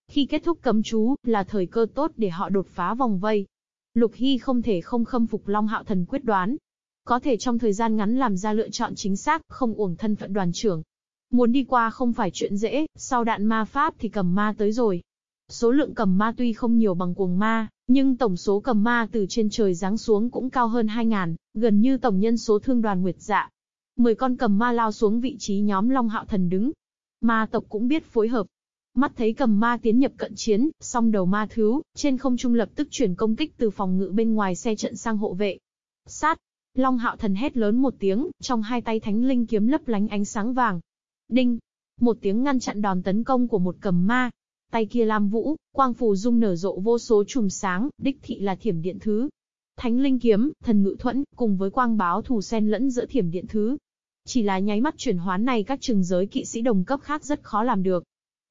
Khi kết thúc cấm chú, là thời cơ tốt để họ đột phá vòng vây. Lục Hy không thể không khâm phục Long Hạo Thần quyết đoán, có thể trong thời gian ngắn làm ra lựa chọn chính xác, không uổng thân phận đoàn trưởng. Muốn đi qua không phải chuyện dễ, sau đạn ma pháp thì cầm ma tới rồi. Số lượng cầm ma tuy không nhiều bằng cuồng ma, nhưng tổng số cầm ma từ trên trời giáng xuống cũng cao hơn 2.000, gần như tổng nhân số thương đoàn nguyệt dạ. Mười con cầm ma lao xuống vị trí nhóm Long Hạo Thần đứng. Ma tộc cũng biết phối hợp. Mắt thấy cầm ma tiến nhập cận chiến, song đầu ma thứ, trên không trung lập tức chuyển công kích từ phòng ngự bên ngoài xe trận sang hộ vệ. Sát, Long hạo thần hét lớn một tiếng, trong hai tay thánh linh kiếm lấp lánh ánh sáng vàng. Đinh! Một tiếng ngăn chặn đòn tấn công của một cầm ma. Tay kia lam vũ, quang phù dung nở rộ vô số chùm sáng, đích thị là thiểm điện thứ. Thánh linh kiếm, thần ngự thuẫn, cùng với quang báo thù sen lẫn giữa thiểm điện thứ. Chỉ là nháy mắt chuyển hoán này các trường giới kỵ sĩ đồng cấp khác rất khó làm được.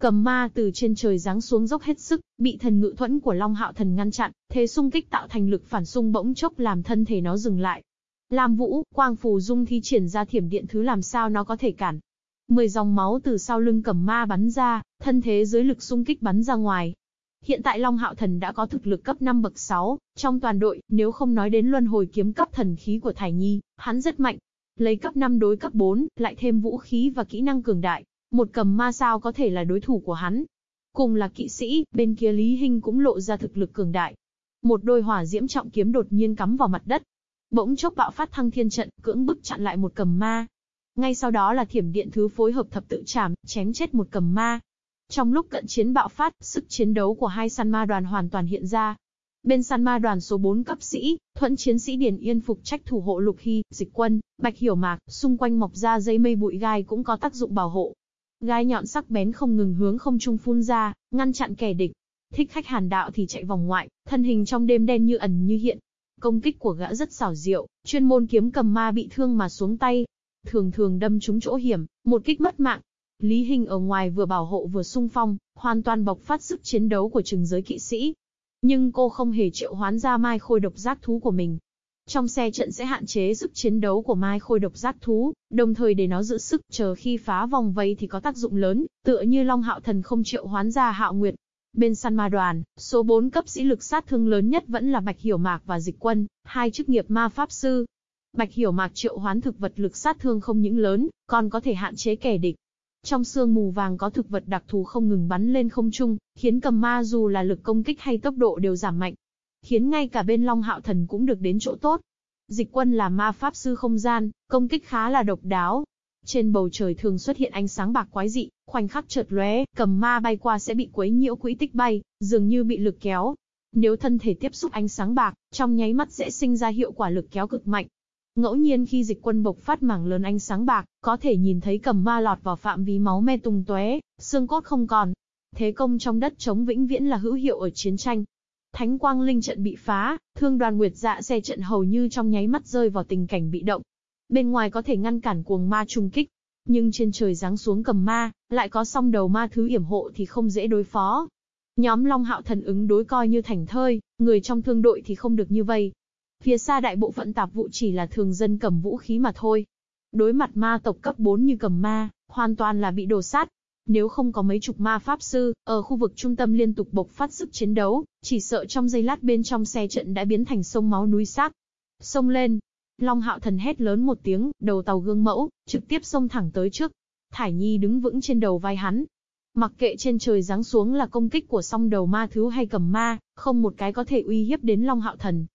Cầm ma từ trên trời giáng xuống dốc hết sức, bị thần ngự thuẫn của Long Hạo Thần ngăn chặn, thế xung kích tạo thành lực phản xung bỗng chốc làm thân thể nó dừng lại. Lam Vũ, Quang Phù Dung thi triển ra thiểm điện thứ làm sao nó có thể cản. Mười dòng máu từ sau lưng cầm ma bắn ra, thân thế dưới lực xung kích bắn ra ngoài. Hiện tại Long Hạo Thần đã có thực lực cấp 5 bậc 6, trong toàn đội, nếu không nói đến luân hồi kiếm cấp thần khí của Thải Nhi, hắn rất mạnh. Lấy cấp 5 đối cấp 4, lại thêm vũ khí và kỹ năng cường đại, một cầm ma sao có thể là đối thủ của hắn. Cùng là kỵ sĩ, bên kia Lý Hinh cũng lộ ra thực lực cường đại. Một đôi hỏa diễm trọng kiếm đột nhiên cắm vào mặt đất, Bỗng chốc bạo phát thăng thiên trận, cưỡng bức chặn lại một cầm ma. Ngay sau đó là thiểm điện thứ phối hợp thập tự chảm, chém chết một cầm ma. Trong lúc cận chiến bạo phát, sức chiến đấu của hai săn ma đoàn hoàn toàn hiện ra. Bên săn ma đoàn số 4 cấp sĩ, thuận chiến sĩ Điền Yên phục trách thủ hộ Lục Hy, Dịch Quân, Bạch Hiểu Mạc, xung quanh mọc ra dây mây bụi gai cũng có tác dụng bảo hộ. Gai nhọn sắc bén không ngừng hướng không trung phun ra, ngăn chặn kẻ địch. Thích khách hàn đạo thì chạy vòng ngoại, thân hình trong đêm đen như ẩn như hiện. Công kích của gã rất xảo diệu, chuyên môn kiếm cầm ma bị thương mà xuống tay. Thường thường đâm trúng chỗ hiểm, một kích mất mạng. Lý Hình ở ngoài vừa bảo hộ vừa sung phong, hoàn toàn bộc phát sức chiến đấu của trừng giới kỵ sĩ, nhưng cô không hề triệu hoán ra mai khôi độc giác thú của mình. Trong xe trận sẽ hạn chế sức chiến đấu của mai khôi độc giác thú, đồng thời để nó giữ sức chờ khi phá vòng vây thì có tác dụng lớn, tựa như Long Hạo Thần không triệu hoán ra Hạo Nguyệt. Bên săn ma đoàn, số 4 cấp sĩ lực sát thương lớn nhất vẫn là Bạch Hiểu Mạc và Dịch Quân, hai chức nghiệp ma pháp sư. Bạch Hiểu Mạc triệu hoán thực vật lực sát thương không những lớn, còn có thể hạn chế kẻ địch, trong sương mù vàng có thực vật đặc thù không ngừng bắn lên không trung, khiến cầm ma dù là lực công kích hay tốc độ đều giảm mạnh. Khiến ngay cả bên Long Hạo Thần cũng được đến chỗ tốt. Dịch quân là ma pháp sư không gian, công kích khá là độc đáo. Trên bầu trời thường xuất hiện ánh sáng bạc quái dị, khoảnh khắc chợt lóe, cầm ma bay qua sẽ bị quấy nhiễu quỹ tích bay, dường như bị lực kéo. Nếu thân thể tiếp xúc ánh sáng bạc, trong nháy mắt sẽ sinh ra hiệu quả lực kéo cực mạnh, Ngẫu nhiên khi dịch quân bộc phát mảng lớn ánh sáng bạc, có thể nhìn thấy cầm ma lọt vào phạm vi máu me tung tóe, xương cốt không còn. Thế công trong đất chống vĩnh viễn là hữu hiệu ở chiến tranh. Thánh quang linh trận bị phá, thương đoàn nguyệt dạ xe trận hầu như trong nháy mắt rơi vào tình cảnh bị động. Bên ngoài có thể ngăn cản cuồng ma trung kích, nhưng trên trời giáng xuống cầm ma, lại có song đầu ma thứ yểm hộ thì không dễ đối phó. Nhóm Long Hạo thần ứng đối coi như thành thơi, người trong thương đội thì không được như vậy. Phía xa đại bộ phận tạp vụ chỉ là thường dân cầm vũ khí mà thôi. Đối mặt ma tộc cấp 4 như cầm ma, hoàn toàn là bị đổ sát. Nếu không có mấy chục ma pháp sư, ở khu vực trung tâm liên tục bộc phát sức chiến đấu, chỉ sợ trong giây lát bên trong xe trận đã biến thành sông máu núi xác. sông lên. Long hạo thần hét lớn một tiếng, đầu tàu gương mẫu, trực tiếp xông thẳng tới trước. Thải Nhi đứng vững trên đầu vai hắn, Mặc kệ trên trời giáng xuống là công kích của song đầu ma thứ hay cầm ma, không một cái có thể uy hiếp đến Long Hạo Thần.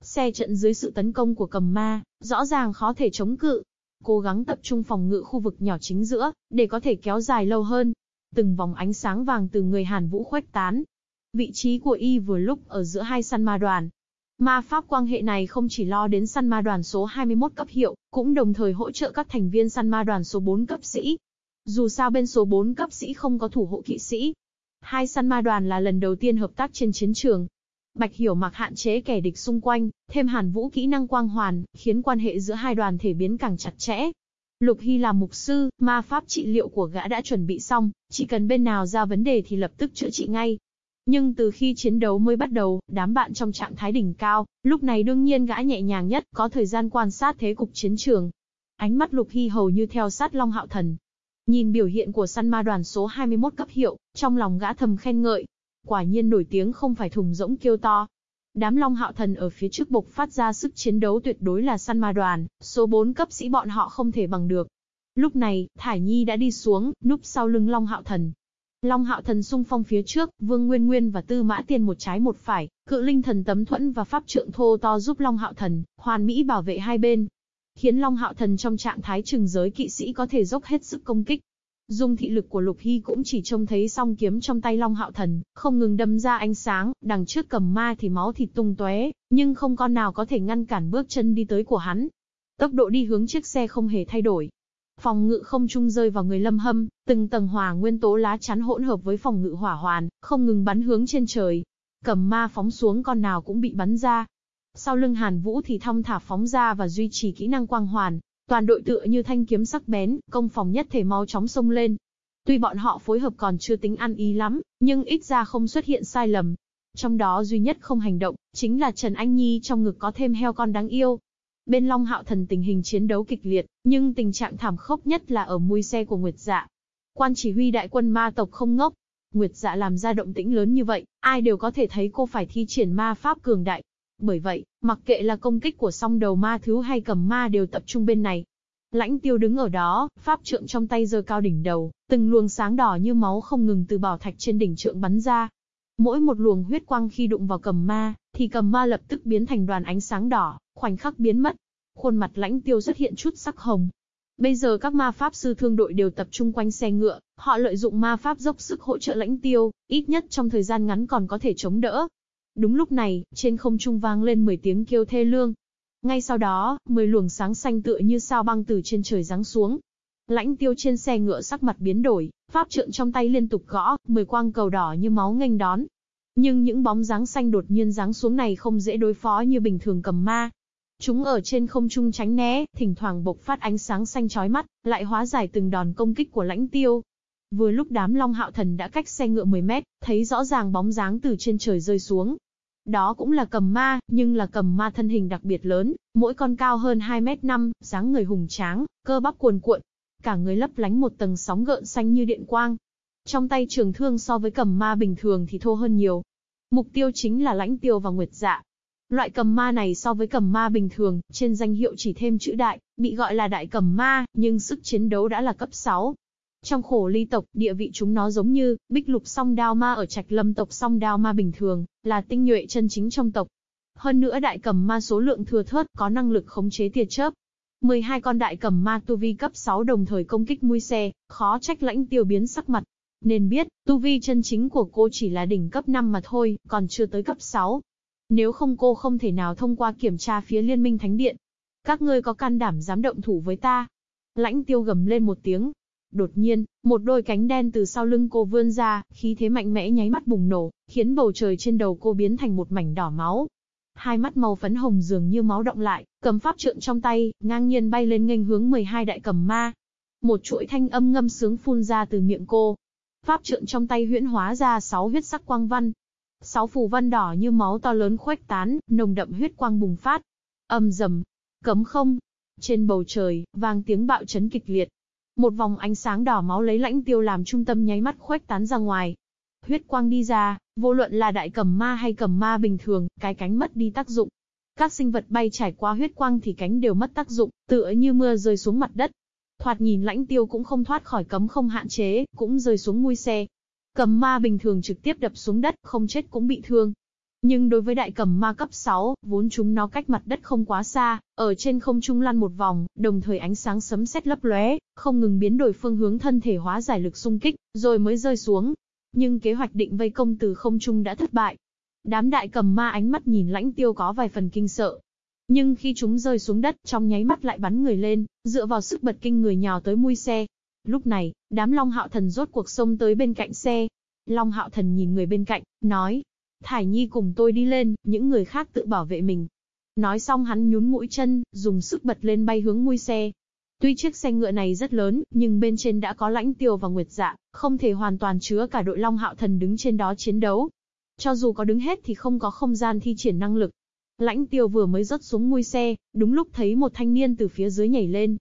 Xe trận dưới sự tấn công của cầm ma, rõ ràng khó thể chống cự. Cố gắng tập trung phòng ngự khu vực nhỏ chính giữa, để có thể kéo dài lâu hơn. Từng vòng ánh sáng vàng từ người Hàn Vũ khuếch tán. Vị trí của y vừa lúc ở giữa hai săn ma đoàn. Ma pháp quang hệ này không chỉ lo đến săn ma đoàn số 21 cấp hiệu, cũng đồng thời hỗ trợ các thành viên săn ma đoàn số 4 cấp sĩ. Dù sao bên số 4 cấp sĩ không có thủ hộ kỵ sĩ. Hai săn ma đoàn là lần đầu tiên hợp tác trên chiến trường, Bạch Hiểu mặc hạn chế kẻ địch xung quanh, thêm Hàn Vũ kỹ năng quang hoàn, khiến quan hệ giữa hai đoàn thể biến càng chặt chẽ. Lục Hy là mục sư, ma pháp trị liệu của gã đã chuẩn bị xong, chỉ cần bên nào ra vấn đề thì lập tức chữa trị ngay. Nhưng từ khi chiến đấu mới bắt đầu, đám bạn trong trạng thái đỉnh cao, lúc này đương nhiên gã nhẹ nhàng nhất, có thời gian quan sát thế cục chiến trường. Ánh mắt Lục Hy hầu như theo sát Long Hạo Thần. Nhìn biểu hiện của săn ma đoàn số 21 cấp hiệu, trong lòng gã thầm khen ngợi, Quả nhiên nổi tiếng không phải thùng rỗng kêu to. Đám Long Hạo Thần ở phía trước bộc phát ra sức chiến đấu tuyệt đối là săn ma đoàn, số 4 cấp sĩ bọn họ không thể bằng được. Lúc này, Thải Nhi đã đi xuống, núp sau lưng Long Hạo Thần. Long Hạo Thần xung phong phía trước, Vương Nguyên Nguyên và Tư Mã Tiên một trái một phải, cự linh thần tấm thuẫn và pháp trượng thô to giúp Long Hạo Thần, hoàn mỹ bảo vệ hai bên. Khiến Long Hạo Thần trong trạng thái trừng giới kỵ sĩ có thể dốc hết sức công kích. Dung thị lực của Lục Hy cũng chỉ trông thấy song kiếm trong tay Long Hạo Thần, không ngừng đâm ra ánh sáng, đằng trước cầm ma thì máu thịt tung tóe, nhưng không con nào có thể ngăn cản bước chân đi tới của hắn. Tốc độ đi hướng chiếc xe không hề thay đổi. Phòng ngự không trung rơi vào người lâm hâm, từng tầng hòa nguyên tố lá chắn hỗn hợp với phòng ngự hỏa hoàn, không ngừng bắn hướng trên trời. Cầm ma phóng xuống con nào cũng bị bắn ra. Sau lưng Hàn Vũ thì thong thả phóng ra và duy trì kỹ năng quang hoàn, Toàn đội tựa như thanh kiếm sắc bén, công phòng nhất thể mau chóng xông lên. Tuy bọn họ phối hợp còn chưa tính ăn ý lắm, nhưng ít ra không xuất hiện sai lầm. Trong đó duy nhất không hành động, chính là Trần Anh Nhi trong ngực có thêm heo con đáng yêu. Bên Long Hạo Thần tình hình chiến đấu kịch liệt, nhưng tình trạng thảm khốc nhất là ở mui xe của Nguyệt Dạ. Quan chỉ huy đại quân ma tộc không ngốc. Nguyệt Dạ làm ra động tĩnh lớn như vậy, ai đều có thể thấy cô phải thi triển ma pháp cường đại, bởi vậy, mặc kệ là công kích của song đầu ma thứ hay cầm ma đều tập trung bên này. Lãnh tiêu đứng ở đó, pháp trượng trong tay giơ cao đỉnh đầu, từng luồng sáng đỏ như máu không ngừng từ bảo thạch trên đỉnh trượng bắn ra. Mỗi một luồng huyết quang khi đụng vào cầm ma, thì cầm ma lập tức biến thành đoàn ánh sáng đỏ, khoảnh khắc biến mất. Khuôn mặt lãnh tiêu xuất hiện chút sắc hồng. Bây giờ các ma pháp sư thương đội đều tập trung quanh xe ngựa, họ lợi dụng ma pháp dốc sức hỗ trợ lãnh tiêu, ít nhất trong thời gian ngắn còn có thể chống đỡ. Đúng lúc này, trên không trung vang lên 10 tiếng kêu thê lương. Ngay sau đó, 10 luồng sáng xanh tựa như sao băng từ trên trời giáng xuống. Lãnh tiêu trên xe ngựa sắc mặt biến đổi, pháp trượng trong tay liên tục gõ, 10 quang cầu đỏ như máu nghênh đón. Nhưng những bóng dáng xanh đột nhiên giáng xuống này không dễ đối phó như bình thường cầm ma. Chúng ở trên không trung tránh né, thỉnh thoảng bộc phát ánh sáng xanh chói mắt, lại hóa giải từng đòn công kích của lãnh tiêu. Vừa lúc đám Long Hạo Thần đã cách xe ngựa 10 mét, thấy rõ ràng bóng dáng từ trên trời rơi xuống. Đó cũng là cầm ma, nhưng là cầm ma thân hình đặc biệt lớn, mỗi con cao hơn 2 mét 5, dáng người hùng tráng, cơ bắp cuồn cuộn. Cả người lấp lánh một tầng sóng gợn xanh như điện quang. Trong tay trường thương so với cầm ma bình thường thì thô hơn nhiều. Mục tiêu chính là lãnh tiêu và nguyệt dạ. Loại cầm ma này so với cầm ma bình thường, trên danh hiệu chỉ thêm chữ đại, bị gọi là đại cầm ma, nhưng sức chiến đấu đã là cấp 6. Trong khổ ly tộc, địa vị chúng nó giống như, bích lục song đao ma ở trạch lâm tộc song đao ma bình thường, là tinh nhuệ chân chính trong tộc. Hơn nữa đại cầm ma số lượng thừa thớt có năng lực khống chế tia chớp. 12 con đại cầm ma tu vi cấp 6 đồng thời công kích mui xe, khó trách lãnh tiêu biến sắc mặt. Nên biết, tu vi chân chính của cô chỉ là đỉnh cấp 5 mà thôi, còn chưa tới cấp 6. Nếu không cô không thể nào thông qua kiểm tra phía Liên minh Thánh Điện. Các ngươi có can đảm dám động thủ với ta. Lãnh tiêu gầm lên một tiếng. Đột nhiên, một đôi cánh đen từ sau lưng cô vươn ra, khí thế mạnh mẽ nháy mắt bùng nổ, khiến bầu trời trên đầu cô biến thành một mảnh đỏ máu. Hai mắt màu phấn hồng dường như máu động lại, cầm pháp trượng trong tay, ngang nhiên bay lên nghênh hướng 12 đại cầm ma. Một chuỗi thanh âm ngâm sướng phun ra từ miệng cô. Pháp trượng trong tay huyễn hóa ra sáu huyết sắc quang văn, Sáu phù văn đỏ như máu to lớn khuếch tán, nồng đậm huyết quang bùng phát. Âm rầm, cấm không. Trên bầu trời, vang tiếng bạo chấn kịch liệt. Một vòng ánh sáng đỏ máu lấy lãnh tiêu làm trung tâm nháy mắt khuếch tán ra ngoài. Huyết quang đi ra, vô luận là đại cầm ma hay cầm ma bình thường, cái cánh mất đi tác dụng. Các sinh vật bay trải qua huyết quang thì cánh đều mất tác dụng, tựa như mưa rơi xuống mặt đất. Thoạt nhìn lãnh tiêu cũng không thoát khỏi cấm không hạn chế, cũng rơi xuống mui xe. Cầm ma bình thường trực tiếp đập xuống đất, không chết cũng bị thương. Nhưng đối với đại cầm ma cấp 6, vốn chúng nó cách mặt đất không quá xa, ở trên không trung lăn một vòng, đồng thời ánh sáng sấm sét lấp lóe, không ngừng biến đổi phương hướng thân thể hóa giải lực xung kích, rồi mới rơi xuống. Nhưng kế hoạch định vây công từ không trung đã thất bại. Đám đại cầm ma ánh mắt nhìn lãnh tiêu có vài phần kinh sợ. Nhưng khi chúng rơi xuống đất, trong nháy mắt lại bắn người lên, dựa vào sức bật kinh người nhào tới mui xe, Lúc này, đám Long Hạo Thần rốt cuộc sông tới bên cạnh xe. Long Hạo Thần nhìn người bên cạnh, nói. Thải Nhi cùng tôi đi lên, những người khác tự bảo vệ mình. Nói xong hắn nhún mũi chân, dùng sức bật lên bay hướng mui xe. Tuy chiếc xe ngựa này rất lớn, nhưng bên trên đã có lãnh tiêu và nguyệt dạ, không thể hoàn toàn chứa cả đội Long Hạo Thần đứng trên đó chiến đấu. Cho dù có đứng hết thì không có không gian thi triển năng lực. Lãnh tiêu vừa mới rớt xuống mui xe, đúng lúc thấy một thanh niên từ phía dưới nhảy lên,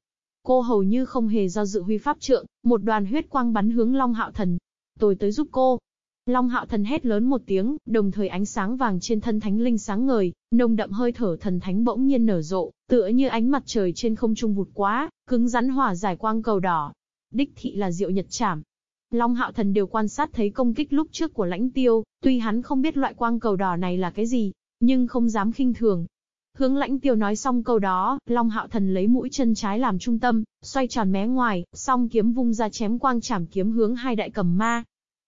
Cô hầu như không hề do dự huy pháp trượng, một đoàn huyết quang bắn hướng Long Hạo Thần. Tôi tới giúp cô. Long Hạo Thần hét lớn một tiếng, đồng thời ánh sáng vàng trên thân thánh linh sáng ngời, nồng đậm hơi thở thần thánh bỗng nhiên nở rộ, tựa như ánh mặt trời trên không trung vụt quá, cứng rắn hỏa giải quang cầu đỏ. Đích thị là diệu nhật chảm. Long Hạo Thần đều quan sát thấy công kích lúc trước của lãnh tiêu, tuy hắn không biết loại quang cầu đỏ này là cái gì, nhưng không dám khinh thường, Hướng lãnh tiêu nói xong câu đó, Long Hạo Thần lấy mũi chân trái làm trung tâm, xoay tròn mé ngoài, song kiếm vung ra chém quang chảm kiếm hướng hai đại cầm ma.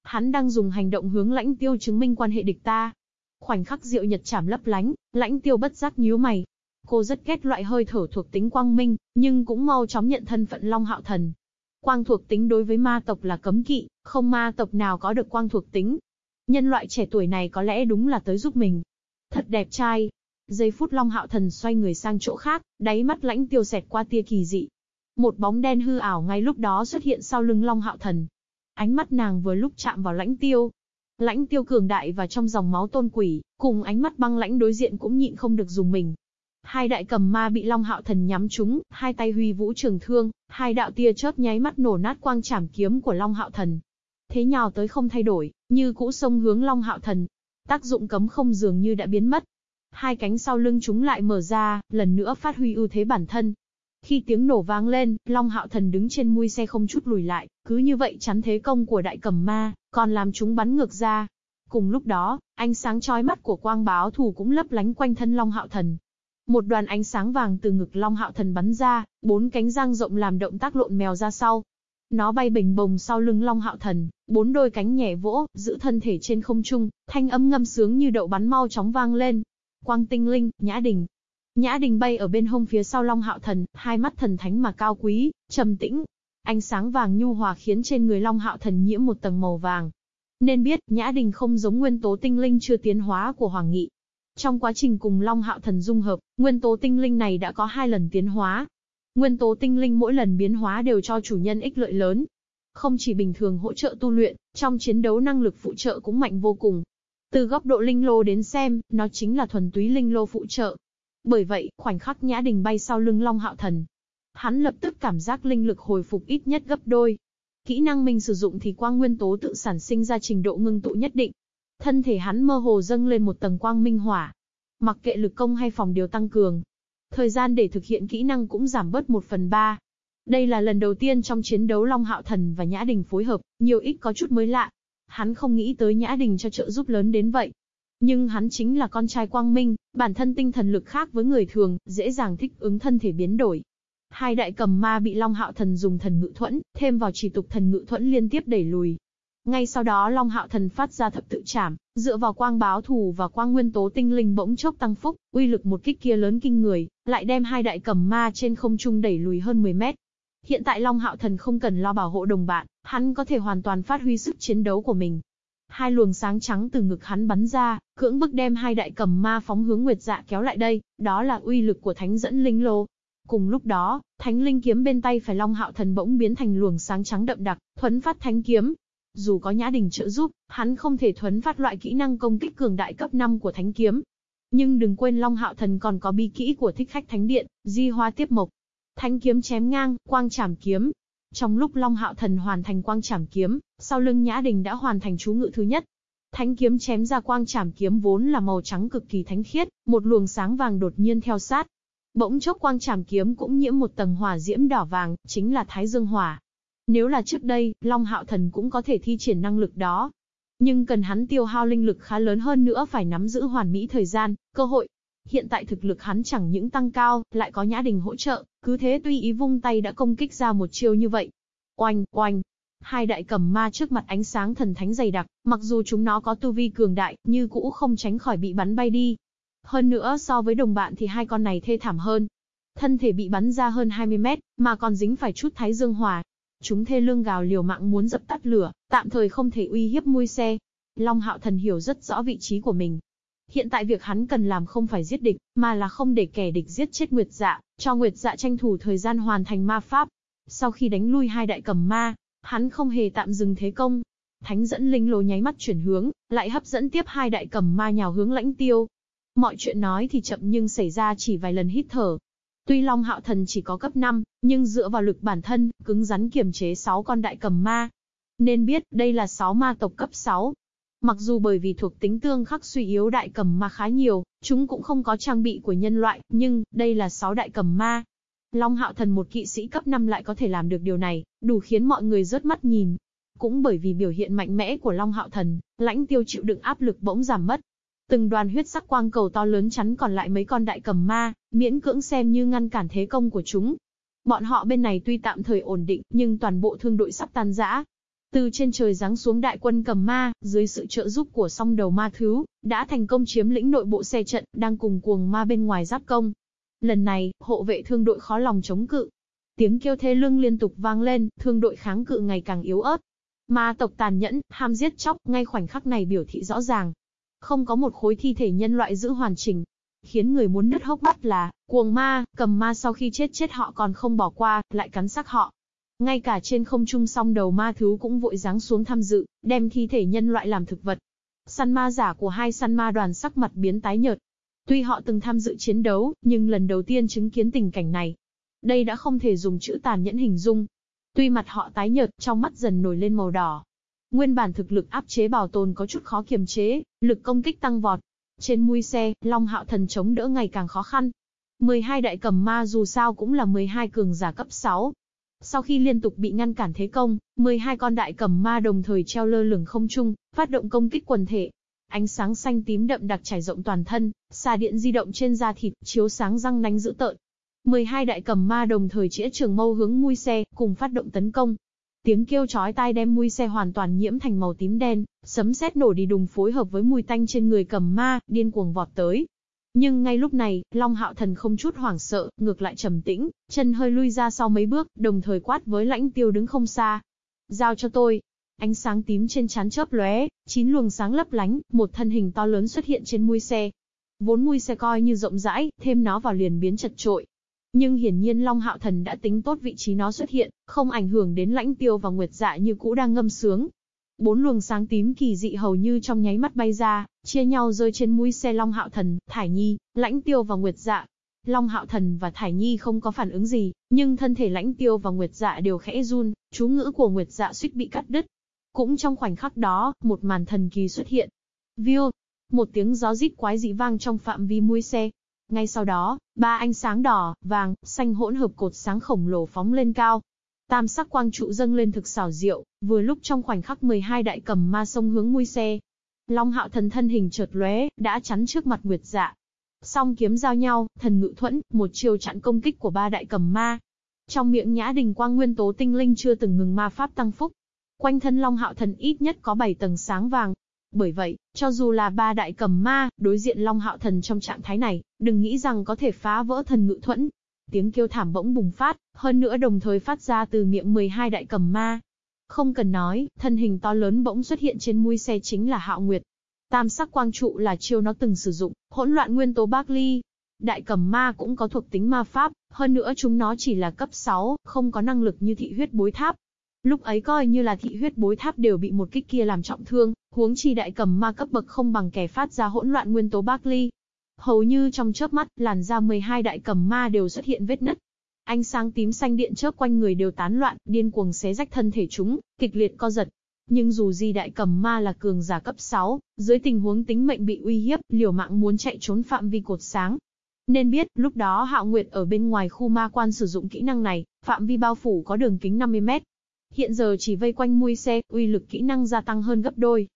Hắn đang dùng hành động hướng lãnh tiêu chứng minh quan hệ địch ta. Khoảnh khắc diệu nhật chảm lấp lánh, lãnh tiêu bất giác nhíu mày. Cô rất ghét loại hơi thở thuộc tính quang minh, nhưng cũng mau chóng nhận thân phận Long Hạo Thần. Quang thuộc tính đối với ma tộc là cấm kỵ, không ma tộc nào có được quang thuộc tính. Nhân loại trẻ tuổi này có lẽ đúng là tới giúp mình. Thật đẹp trai, Giây phút Long Hạo Thần xoay người sang chỗ khác, đáy mắt lãnh tiêu xẹt qua tia kỳ dị. Một bóng đen hư ảo ngay lúc đó xuất hiện sau lưng Long Hạo Thần. Ánh mắt nàng vừa lúc chạm vào lãnh tiêu. Lãnh tiêu cường đại và trong dòng máu tôn quỷ, cùng ánh mắt băng lãnh đối diện cũng nhịn không được dùng mình. Hai đại cầm ma bị Long Hạo Thần nhắm trúng, hai tay huy vũ trường thương, hai đạo tia chớp nháy mắt nổ nát quang trảm kiếm của Long Hạo Thần. Thế nhào tới không thay đổi, như cũ sông hướng Long Hạo Thần. Tác dụng cấm không dường như đã biến mất, Hai cánh sau lưng chúng lại mở ra, lần nữa phát huy ưu thế bản thân. Khi tiếng nổ vang lên, Long Hạo Thần đứng trên mui xe không chút lùi lại, cứ như vậy chắn thế công của đại cầm ma, còn làm chúng bắn ngược ra. Cùng lúc đó, ánh sáng chói mắt của quang báo thủ cũng lấp lánh quanh thân Long Hạo Thần. Một đoàn ánh sáng vàng từ ngực Long Hạo Thần bắn ra, bốn cánh răng rộng làm động tác lộn mèo ra sau. Nó bay bình bồng sau lưng Long Hạo Thần, bốn đôi cánh nhẹ vỗ, giữ thân thể trên không trung, thanh âm ngâm sướng như đậu bắn mau chóng vang lên. Quang tinh linh, nhã đình. Nhã đình bay ở bên hông phía sau Long Hạo Thần, hai mắt thần thánh mà cao quý, trầm tĩnh. Ánh sáng vàng nhu hòa khiến trên người Long Hạo Thần nhiễm một tầng màu vàng. Nên biết, Nhã Đình không giống nguyên tố tinh linh chưa tiến hóa của Hoàng Nghị. Trong quá trình cùng Long Hạo Thần dung hợp, nguyên tố tinh linh này đã có hai lần tiến hóa, Nguyên tố tinh linh mỗi lần biến hóa đều cho chủ nhân ích lợi lớn. Không chỉ bình thường hỗ trợ tu luyện, trong chiến đấu năng lực phụ trợ cũng mạnh vô cùng. Từ góc độ linh lô đến xem, nó chính là thuần túy linh lô phụ trợ. Bởi vậy, khoảnh khắc Nhã Đình bay sau lưng Long Hạo Thần. Hắn lập tức cảm giác linh lực hồi phục ít nhất gấp đôi. Kỹ năng mình sử dụng thì quang nguyên tố tự sản sinh ra trình độ ngưng tụ nhất định. Thân thể hắn mơ hồ dâng lên một tầng quang minh hỏa. Mặc kệ lực công hay phòng điều tăng cường, Thời gian để thực hiện kỹ năng cũng giảm bớt một phần ba. Đây là lần đầu tiên trong chiến đấu Long Hạo Thần và Nhã Đình phối hợp, nhiều ít có chút mới lạ. Hắn không nghĩ tới Nhã Đình cho trợ giúp lớn đến vậy. Nhưng hắn chính là con trai quang minh, bản thân tinh thần lực khác với người thường, dễ dàng thích ứng thân thể biến đổi. Hai đại cầm ma bị Long Hạo Thần dùng thần ngự thuẫn, thêm vào chỉ tục thần ngự thuẫn liên tiếp đẩy lùi, ngay sau đó Long Hạo Thần phát ra thập tự trảm, dựa vào quang báo thù và quang nguyên tố tinh linh bỗng chốc tăng phúc, uy lực một kích kia lớn kinh người, lại đem hai đại cầm ma trên không trung đẩy lùi hơn 10 mét. Hiện tại Long Hạo Thần không cần lo bảo hộ đồng bạn, hắn có thể hoàn toàn phát huy sức chiến đấu của mình. Hai luồng sáng trắng từ ngực hắn bắn ra, cưỡng bức đem hai đại cầm ma phóng hướng Nguyệt Dạ kéo lại đây, đó là uy lực của Thánh dẫn linh lô. Cùng lúc đó, Thánh linh kiếm bên tay phải Long Hạo Thần bỗng biến thành luồng sáng trắng đậm đặc, thuấn phát thánh kiếm, dù có Nhã Đình trợ giúp, hắn không thể thuấn phát loại kỹ năng công kích cường đại cấp 5 của Thánh Kiếm. Nhưng đừng quên Long Hạo Thần còn có bi kỹ của thích khách Thánh Điện, Di Hoa Tiếp Mộc. Thánh Kiếm chém ngang, quang trảm kiếm. Trong lúc Long Hạo Thần hoàn thành quang trảm kiếm, sau lưng Nhã Đình đã hoàn thành chú ngự thứ nhất. Thánh kiếm chém ra quang trảm kiếm vốn là màu trắng cực kỳ thánh khiết, một luồng sáng vàng đột nhiên theo sát. Bỗng chốc quang trảm kiếm cũng nhiễm một tầng hỏa diễm đỏ vàng, chính là Thái Dương Hỏa. Nếu là trước đây, Long Hạo Thần cũng có thể thi triển năng lực đó. Nhưng cần hắn tiêu hao linh lực khá lớn hơn nữa phải nắm giữ hoàn mỹ thời gian, cơ hội. Hiện tại thực lực hắn chẳng những tăng cao, lại có Nhã Đình hỗ trợ, cứ thế tuy ý vung tay đã công kích ra một chiêu như vậy. Oanh, oanh. Hai đại cầm ma trước mặt ánh sáng thần thánh dày đặc, mặc dù chúng nó có tu vi cường đại, như cũ không tránh khỏi bị bắn bay đi. Hơn nữa so với đồng bạn thì hai con này thê thảm hơn. Thân thể bị bắn ra hơn 20 mét, mà còn dính phải chút thái dương hòa, Chúng thê lương gào liều mạng muốn dập tắt lửa, tạm thời không thể uy hiếp mui xe. Long Hạo Thần hiểu rất rõ vị trí của mình. Hiện tại việc hắn cần làm không phải giết địch, mà là không để kẻ địch giết chết Nguyệt Dạ, cho Nguyệt Dạ tranh thủ thời gian hoàn thành ma pháp. Sau khi đánh lui hai đại cầm ma, hắn không hề tạm dừng thế công. Thánh dẫn linh lô nháy mắt chuyển hướng, lại hấp dẫn tiếp hai đại cầm ma nhào hướng lãnh tiêu. Mọi chuyện nói thì chậm nhưng xảy ra chỉ vài lần hít thở, Tuy Long Hạo Thần chỉ có cấp 5, nhưng dựa vào lực bản thân, cứng rắn kiềm chế 6 con đại cầm ma. Nên biết, đây là 6 ma tộc cấp 6. Mặc dù bởi vì thuộc tính tương khắc suy yếu đại cầm ma khá nhiều, chúng cũng không có trang bị của nhân loại, nhưng, đây là 6 đại cầm ma. Long Hạo Thần một kỵ sĩ cấp 5 lại có thể làm được điều này, đủ khiến mọi người rớt mắt nhìn. Cũng bởi vì biểu hiện mạnh mẽ của Long Hạo Thần, lãnh tiêu chịu đựng áp lực bỗng giảm mất, Từng đoàn huyết sắc quang cầu to lớn chắn còn lại mấy con đại cầm ma, miễn cưỡng xem như ngăn cản thế công của chúng. Bọn họ bên này tuy tạm thời ổn định, nhưng toàn bộ thương đội sắp tan rã. Từ trên trời giáng xuống đại quân cầm ma, dưới sự trợ giúp của song đầu ma thứ, đã thành công chiếm lĩnh nội bộ xe trận, đang cùng cuồng ma bên ngoài giáp công. Lần này, hộ vệ thương đội khó lòng chống cự. Tiếng kêu thê lương liên tục vang lên, thương đội kháng cự ngày càng yếu ớt. Ma tộc tàn nhẫn, ham giết chóc, ngay khoảnh khắc này biểu thị rõ ràng, không có một khối thi thể nhân loại giữ hoàn chỉnh. Khiến người muốn nứt hốc mắt là, cuồng ma, cầm ma sau khi chết chết họ còn không bỏ qua, lại cắn xác họ. Ngay cả trên không trung song đầu ma thứ cũng vội giáng xuống tham dự, đem thi thể nhân loại làm thực vật. Săn ma giả của hai săn ma đoàn sắc mặt biến tái nhợt. Tuy họ từng tham dự chiến đấu, nhưng lần đầu tiên chứng kiến tình cảnh này. Đây đã không thể dùng chữ tàn nhẫn hình dung. Tuy mặt họ tái nhợt, trong mắt dần nổi lên màu đỏ, Nguyên bản thực lực áp chế bảo tồn có chút khó kiềm chế, lực công kích tăng vọt. Trên mui xe, Long Hạo Thần chống đỡ ngày càng khó khăn. 12 đại cầm ma dù sao cũng là 12 cường giả cấp 6. Sau khi liên tục bị ngăn cản thế công, 12 con đại cầm ma đồng thời treo lơ lửng không trung, phát động công kích quần thể. Ánh sáng xanh tím đậm đặc trải rộng toàn thân, xà điện di động trên da thịt, chiếu sáng răng nanh dữ tợn. 12 đại cầm ma đồng thời chĩa trường mâu hướng mui xe, cùng phát động tấn công. Tiếng kêu chói tai đem mui xe hoàn toàn nhiễm thành màu tím đen, sấm sét nổ đi đùng phối hợp với mùi tanh trên người cầm ma, điên cuồng vọt tới. Nhưng ngay lúc này, Long Hạo Thần không chút hoảng sợ, ngược lại trầm tĩnh, chân hơi lui ra sau mấy bước, đồng thời quát với lãnh tiêu đứng không xa. Giao cho tôi. Ánh sáng tím trên chán chớp lóe, chín luồng sáng lấp lánh, một thân hình to lớn xuất hiện trên mui xe. Vốn mui xe coi như rộng rãi, thêm nó vào liền biến chật trội, nhưng hiển nhiên Long Hạo Thần đã tính tốt vị trí nó xuất hiện, không ảnh hưởng đến lãnh tiêu và nguyệt dạ như cũ đang ngâm sướng. Bốn luồng sáng tím kỳ dị hầu như trong nháy mắt bay ra, chia nhau rơi trên mũi xe Long Hạo Thần, Thải Nhi, lãnh tiêu và nguyệt dạ. Long Hạo Thần và Thải Nhi không có phản ứng gì, nhưng thân thể lãnh tiêu và nguyệt dạ đều khẽ run, chú ngữ của nguyệt dạ suýt bị cắt đứt. Cũng trong khoảnh khắc đó, một màn thần kỳ xuất hiện. Viu, một tiếng gió rít quái dị vang trong phạm vi mũi xe, ngay sau đó, ba ánh sáng đỏ, vàng, xanh hỗn hợp cột sáng khổng lồ phóng lên cao. Tam sắc quang trụ dâng lên thực xảo diệu, vừa lúc trong khoảnh khắc 12 đại cầm ma sông hướng mui xe. Long hạo thần thân hình chợt lóe, đã chắn trước mặt Nguyệt Dạ. Song kiếm giao nhau, thần ngự thuẫn, một chiều chặn công kích của ba đại cầm ma. Trong miệng nhã đình quang nguyên tố tinh linh chưa từng ngừng ma pháp tăng phúc. Quanh thân Long hạo thần ít nhất có 7 tầng sáng vàng, bởi vậy, cho dù là ba đại cầm ma, đối diện Long Hạo Thần trong trạng thái này, đừng nghĩ rằng có thể phá vỡ thần ngự thuẫn. Tiếng kêu thảm bỗng bùng phát, hơn nữa đồng thời phát ra từ miệng 12 đại cầm ma. Không cần nói, thân hình to lớn bỗng xuất hiện trên mui xe chính là Hạo Nguyệt. Tam sắc quang trụ là chiêu nó từng sử dụng, hỗn loạn nguyên tố Barkley. Đại cầm ma cũng có thuộc tính ma pháp, hơn nữa chúng nó chỉ là cấp 6, không có năng lực như thị huyết bối tháp, Lúc ấy coi như là thị huyết bối tháp đều bị một kích kia làm trọng thương, huống chi đại cầm ma cấp bậc không bằng kẻ phát ra hỗn loạn nguyên tố Barkley. Hầu như trong chớp mắt, làn da 12 đại cầm ma đều xuất hiện vết nứt. Ánh sáng tím xanh điện chớp quanh người đều tán loạn, điên cuồng xé rách thân thể chúng, kịch liệt co giật. Nhưng dù gì đại cầm ma là cường giả cấp 6, dưới tình huống tính mệnh bị uy hiếp, liều mạng muốn chạy trốn phạm vi cột sáng. Nên biết, lúc đó Hạo Nguyệt ở bên ngoài khu ma quan sử dụng kỹ năng này, phạm vi bao phủ có đường kính 50 mét, Hiện giờ chỉ vây quanh mui xe, uy lực kỹ năng gia tăng hơn gấp đôi.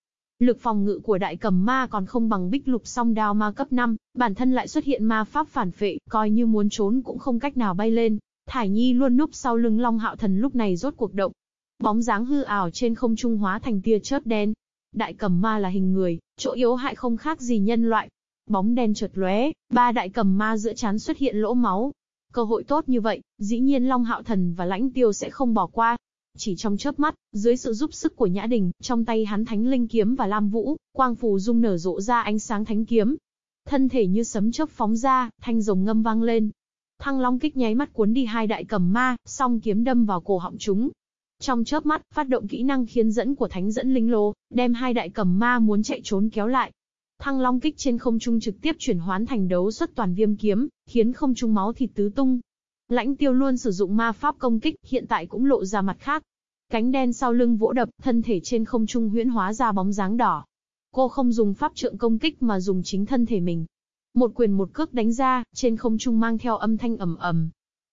Lực phòng ngự của đại cầm ma còn không bằng bích lục song đao ma cấp 5, bản thân lại xuất hiện ma pháp phản phệ, coi như muốn trốn cũng không cách nào bay lên. Thải Nhi luôn núp sau lưng Long Hạo Thần lúc này rốt cuộc động. Bóng dáng hư ảo trên không trung hóa thành tia chớp đen. Đại cầm ma là hình người, chỗ yếu hại không khác gì nhân loại. Bóng đen chợt lóe, ba đại cầm ma giữa chán xuất hiện lỗ máu. Cơ hội tốt như vậy, dĩ nhiên Long Hạo Thần và Lãnh Tiêu sẽ không bỏ qua. Chỉ trong chớp mắt, dưới sự giúp sức của Nhã Đình, trong tay hắn thánh linh kiếm và lam vũ, quang phù dung nở rộ ra ánh sáng thánh kiếm. Thân thể như sấm chớp phóng ra, thanh rồng ngâm vang lên. Thăng long kích nháy mắt cuốn đi hai đại cầm ma, song kiếm đâm vào cổ họng chúng. Trong chớp mắt, phát động kỹ năng khiến dẫn của thánh dẫn linh lô, đem hai đại cầm ma muốn chạy trốn kéo lại. Thăng long kích trên không trung trực tiếp chuyển hoán thành đấu xuất toàn viêm kiếm, khiến không trung máu thịt tứ tung, Lãnh tiêu luôn sử dụng ma pháp công kích, hiện tại cũng lộ ra mặt khác. Cánh đen sau lưng vỗ đập, thân thể trên không trung huyễn hóa ra bóng dáng đỏ. Cô không dùng pháp trượng công kích mà dùng chính thân thể mình. Một quyền một cước đánh ra, trên không trung mang theo âm thanh ầm ầm.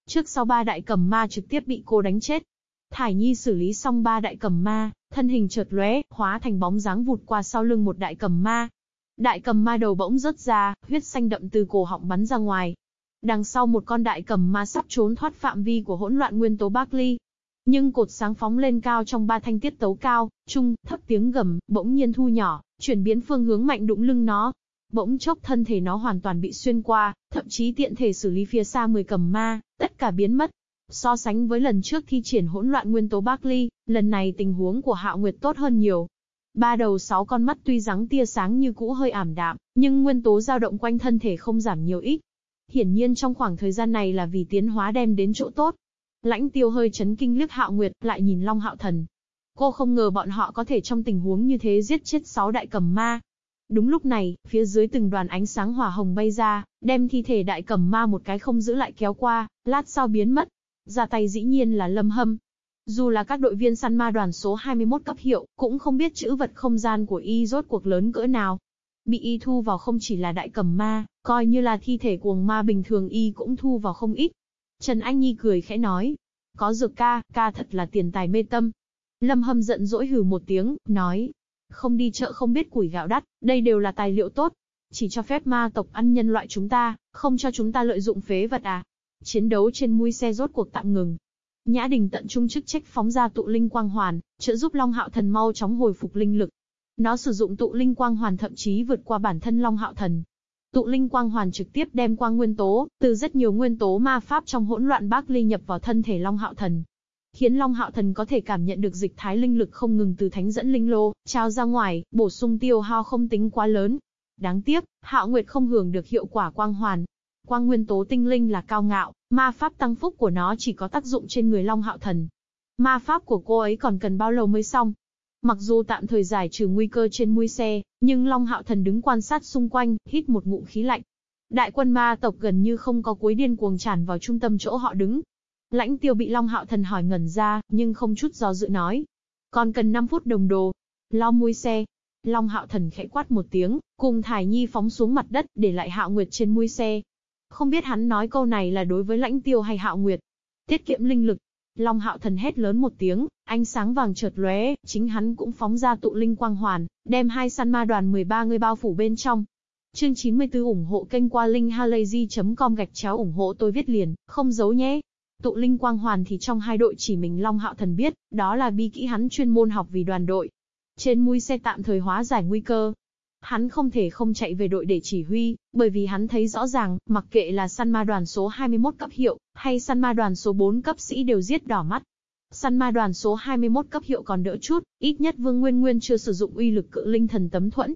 Trước sau ba đại cầm ma trực tiếp bị cô đánh chết. Thải Nhi xử lý xong ba đại cầm ma, thân hình chợt lóe, hóa thành bóng dáng vụt qua sau lưng một đại cầm ma. Đại cầm ma đầu bỗng rớt ra, huyết xanh đậm từ cổ họng bắn ra ngoài, Đằng sau một con đại cầm ma sắp trốn thoát phạm vi của hỗn loạn nguyên tố Barkley. Nhưng cột sáng phóng lên cao trong ba thanh tiết tấu cao, trung, thấp tiếng gầm, bỗng nhiên thu nhỏ, chuyển biến phương hướng mạnh đụng lưng nó. Bỗng chốc thân thể nó hoàn toàn bị xuyên qua, thậm chí tiện thể xử lý phía xa 10 cầm ma, tất cả biến mất. So sánh với lần trước thi triển hỗn loạn nguyên tố Barkley, lần này tình huống của Hạo Nguyệt tốt hơn nhiều. Ba đầu sáu con mắt tuy rắn tia sáng như cũ hơi ảm đạm, nhưng nguyên tố dao động quanh thân thể không giảm nhiều ít. Hiển nhiên trong khoảng thời gian này là vì tiến hóa đem đến chỗ tốt. Lãnh tiêu hơi chấn kinh liếc hạo nguyệt, lại nhìn Long hạo thần. Cô không ngờ bọn họ có thể trong tình huống như thế giết chết sáu đại cầm ma. Đúng lúc này, phía dưới từng đoàn ánh sáng hỏa hồng bay ra, đem thi thể đại cầm ma một cái không giữ lại kéo qua, lát sau biến mất. Ra tay dĩ nhiên là lâm hâm. Dù là các đội viên săn ma đoàn số 21 cấp hiệu, cũng không biết chữ vật không gian của y rốt cuộc lớn cỡ nào, Bị y thu vào không chỉ là đại cầm ma, coi như là thi thể cuồng ma bình thường y cũng thu vào không ít. Trần Anh Nhi cười khẽ nói. Có dược ca, ca thật là tiền tài mê tâm. Lâm Hâm giận dỗi hừ một tiếng, nói. Không đi chợ không biết củi gạo đắt, đây đều là tài liệu tốt. Chỉ cho phép ma tộc ăn nhân loại chúng ta, không cho chúng ta lợi dụng phế vật à. Chiến đấu trên mui xe rốt cuộc tạm ngừng. Nhã Đình tận trung chức trách phóng ra tụ linh quang hoàn, trợ giúp Long Hạo Thần mau chóng hồi phục linh lực. Nó sử dụng tụ linh quang hoàn thậm chí vượt qua bản thân Long Hạo Thần. Tụ linh quang hoàn trực tiếp đem quang nguyên tố, từ rất nhiều nguyên tố ma pháp trong hỗn loạn bác ly nhập vào thân thể Long Hạo Thần, khiến Long Hạo Thần có thể cảm nhận được dịch thái linh lực không ngừng từ thánh dẫn linh lô, trao ra ngoài, bổ sung tiêu hao không tính quá lớn. Đáng tiếc, Hạo Nguyệt không hưởng được hiệu quả quang hoàn. Quang nguyên tố tinh linh là cao ngạo, ma pháp tăng phúc của nó chỉ có tác dụng trên người Long Hạo Thần. Ma pháp của cô ấy còn cần bao lâu mới xong? Mặc dù tạm thời giải trừ nguy cơ trên mui xe, nhưng Long Hạo Thần đứng quan sát xung quanh, hít một ngụm khí lạnh. Đại quân ma tộc gần như không có cuối điên cuồng tràn vào trung tâm chỗ họ đứng, Lãnh tiêu bị Long Hạo Thần hỏi ngẩn ra, nhưng không chút do dự nói. Còn cần 5 phút đồng đồ. Lo mui xe. Long Hạo Thần khẽ quát một tiếng, cùng Thải Nhi phóng xuống mặt đất, để lại Hạo Nguyệt trên mui xe. Không biết hắn nói câu này là đối với lãnh tiêu hay Hạo Nguyệt. Tiết kiệm linh lực. Long Hạo Thần hét lớn một tiếng, ánh sáng vàng chợt lóe, chính hắn cũng phóng ra tụ linh quang hoàn, đem hai săn ma đoàn 13 người bao phủ bên trong. Chương 94 ủng hộ kênh qua linkhalazy.com gạch chéo ủng hộ tôi viết liền, không giấu nhé. Tụ linh quang hoàn thì trong hai đội chỉ mình Long Hạo Thần biết, đó là bi kỹ hắn chuyên môn học vì đoàn đội. Trên mũi xe tạm thời hóa giải nguy cơ. Hắn không thể không chạy về đội để chỉ huy, bởi vì hắn thấy rõ ràng, mặc kệ là săn ma đoàn số 21 cấp hiệu, hay săn ma đoàn số 4 cấp sĩ đều giết đỏ mắt. Săn ma đoàn số 21 cấp hiệu còn đỡ chút, ít nhất Vương Nguyên Nguyên chưa sử dụng uy lực cự linh thần tấm thuẫn.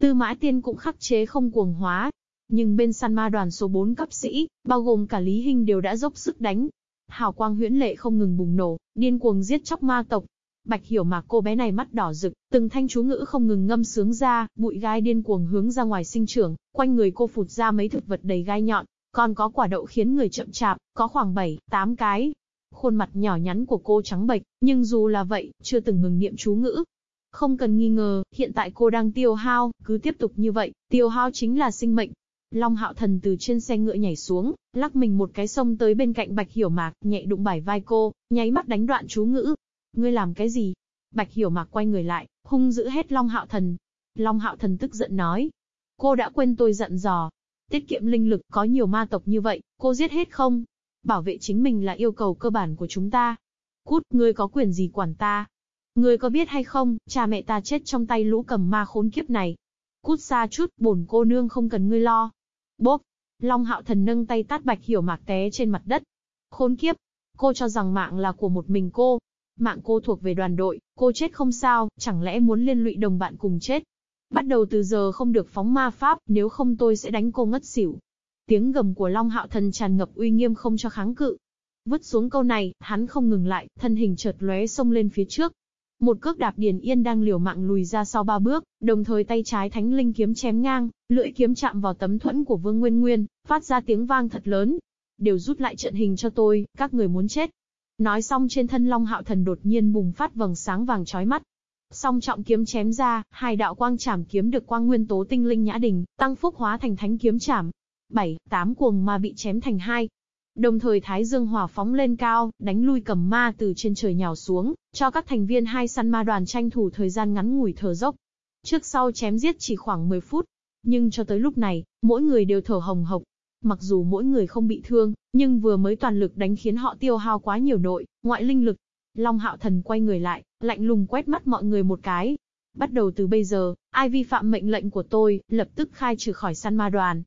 Tư Mã Tiên cũng khắc chế không cuồng hóa, nhưng bên săn ma đoàn số 4 cấp sĩ, bao gồm cả Lý Hinh đều đã dốc sức đánh, hào quang huyễn lệ không ngừng bùng nổ, điên cuồng giết chóc ma tộc. Bạch hiểu mà cô bé này mắt đỏ rực, từng thanh chú ngữ không ngừng ngâm sướng ra, bụi gai điên cuồng hướng ra ngoài sinh trưởng, quanh người cô phụt ra mấy thực vật đầy gai nhọn, còn có quả đậu khiến người chậm chạp, có khoảng 7, 8 cái. Khuôn mặt nhỏ nhắn của cô trắng bệch, nhưng dù là vậy, chưa từng ngừng niệm chú ngữ. Không cần nghi ngờ, hiện tại cô đang tiêu hao, cứ tiếp tục như vậy, tiêu hao chính là sinh mệnh, Long Hạo Thần từ trên xe ngựa nhảy xuống, lắc mình một cái sông tới bên cạnh Bạch Hiểu Mạc, nhẹ đụng bải vai cô, nháy mắt đánh đoạn chú ngữ. Ngươi làm cái gì? Bạch Hiểu Mạc quay người lại, hung dữ hết Long Hạo Thần. Long Hạo Thần tức giận nói. Cô đã quên tôi giận dò. Tiết kiệm linh lực có nhiều ma tộc như vậy, cô giết hết không? Bảo vệ chính mình là yêu cầu cơ bản của chúng ta. Cút, ngươi có quyền gì quản ta? Ngươi có biết hay không, cha mẹ ta chết trong tay lũ cầm ma khốn kiếp này. Cút xa chút, bổn cô nương không cần ngươi lo. Bốp! Long hạo thần nâng tay tát bạch hiểu mạc té trên mặt đất. Khốn kiếp! Cô cho rằng mạng là của một mình cô. Mạng cô thuộc về đoàn đội, cô chết không sao, chẳng lẽ muốn liên lụy đồng bạn cùng chết. Bắt đầu từ giờ không được phóng ma pháp, nếu không tôi sẽ đánh cô ngất xỉu. Tiếng gầm của Long Hạo Thần tràn ngập uy nghiêm không cho kháng cự. Vứt xuống câu này, hắn không ngừng lại, thân hình chợt lóe xông lên phía trước, một cước đạp Điền Yên đang liều mạng lùi ra sau ba bước, đồng thời tay trái thánh linh kiếm chém ngang, lưỡi kiếm chạm vào tấm thuẫn của Vương Nguyên Nguyên, phát ra tiếng vang thật lớn. Đều rút lại trận hình cho tôi, các người muốn chết. Nói xong trên thân Long Hạo Thần đột nhiên bùng phát vầng sáng vàng chói mắt. Song trọng kiếm chém ra, hai đạo quang chảm kiếm được quang nguyên tố tinh linh nhã đình, tăng phúc hóa thành thánh kiếm chảm. Bảy, tám cuồng ma bị chém thành hai, Đồng thời Thái Dương hỏa phóng lên cao, đánh lui cầm ma từ trên trời nhào xuống, cho các thành viên hai săn ma đoàn tranh thủ thời gian ngắn ngủi thở dốc. Trước sau chém giết chỉ khoảng 10 phút, nhưng cho tới lúc này, mỗi người đều thở hồng hộc. Mặc dù mỗi người không bị thương, nhưng vừa mới toàn lực đánh khiến họ tiêu hao quá nhiều nội, ngoại linh lực. Long hạo thần quay người lại, lạnh lùng quét mắt mọi người một cái. Bắt đầu từ bây giờ, ai vi phạm mệnh lệnh của tôi, lập tức khai trừ khỏi săn ma đoàn,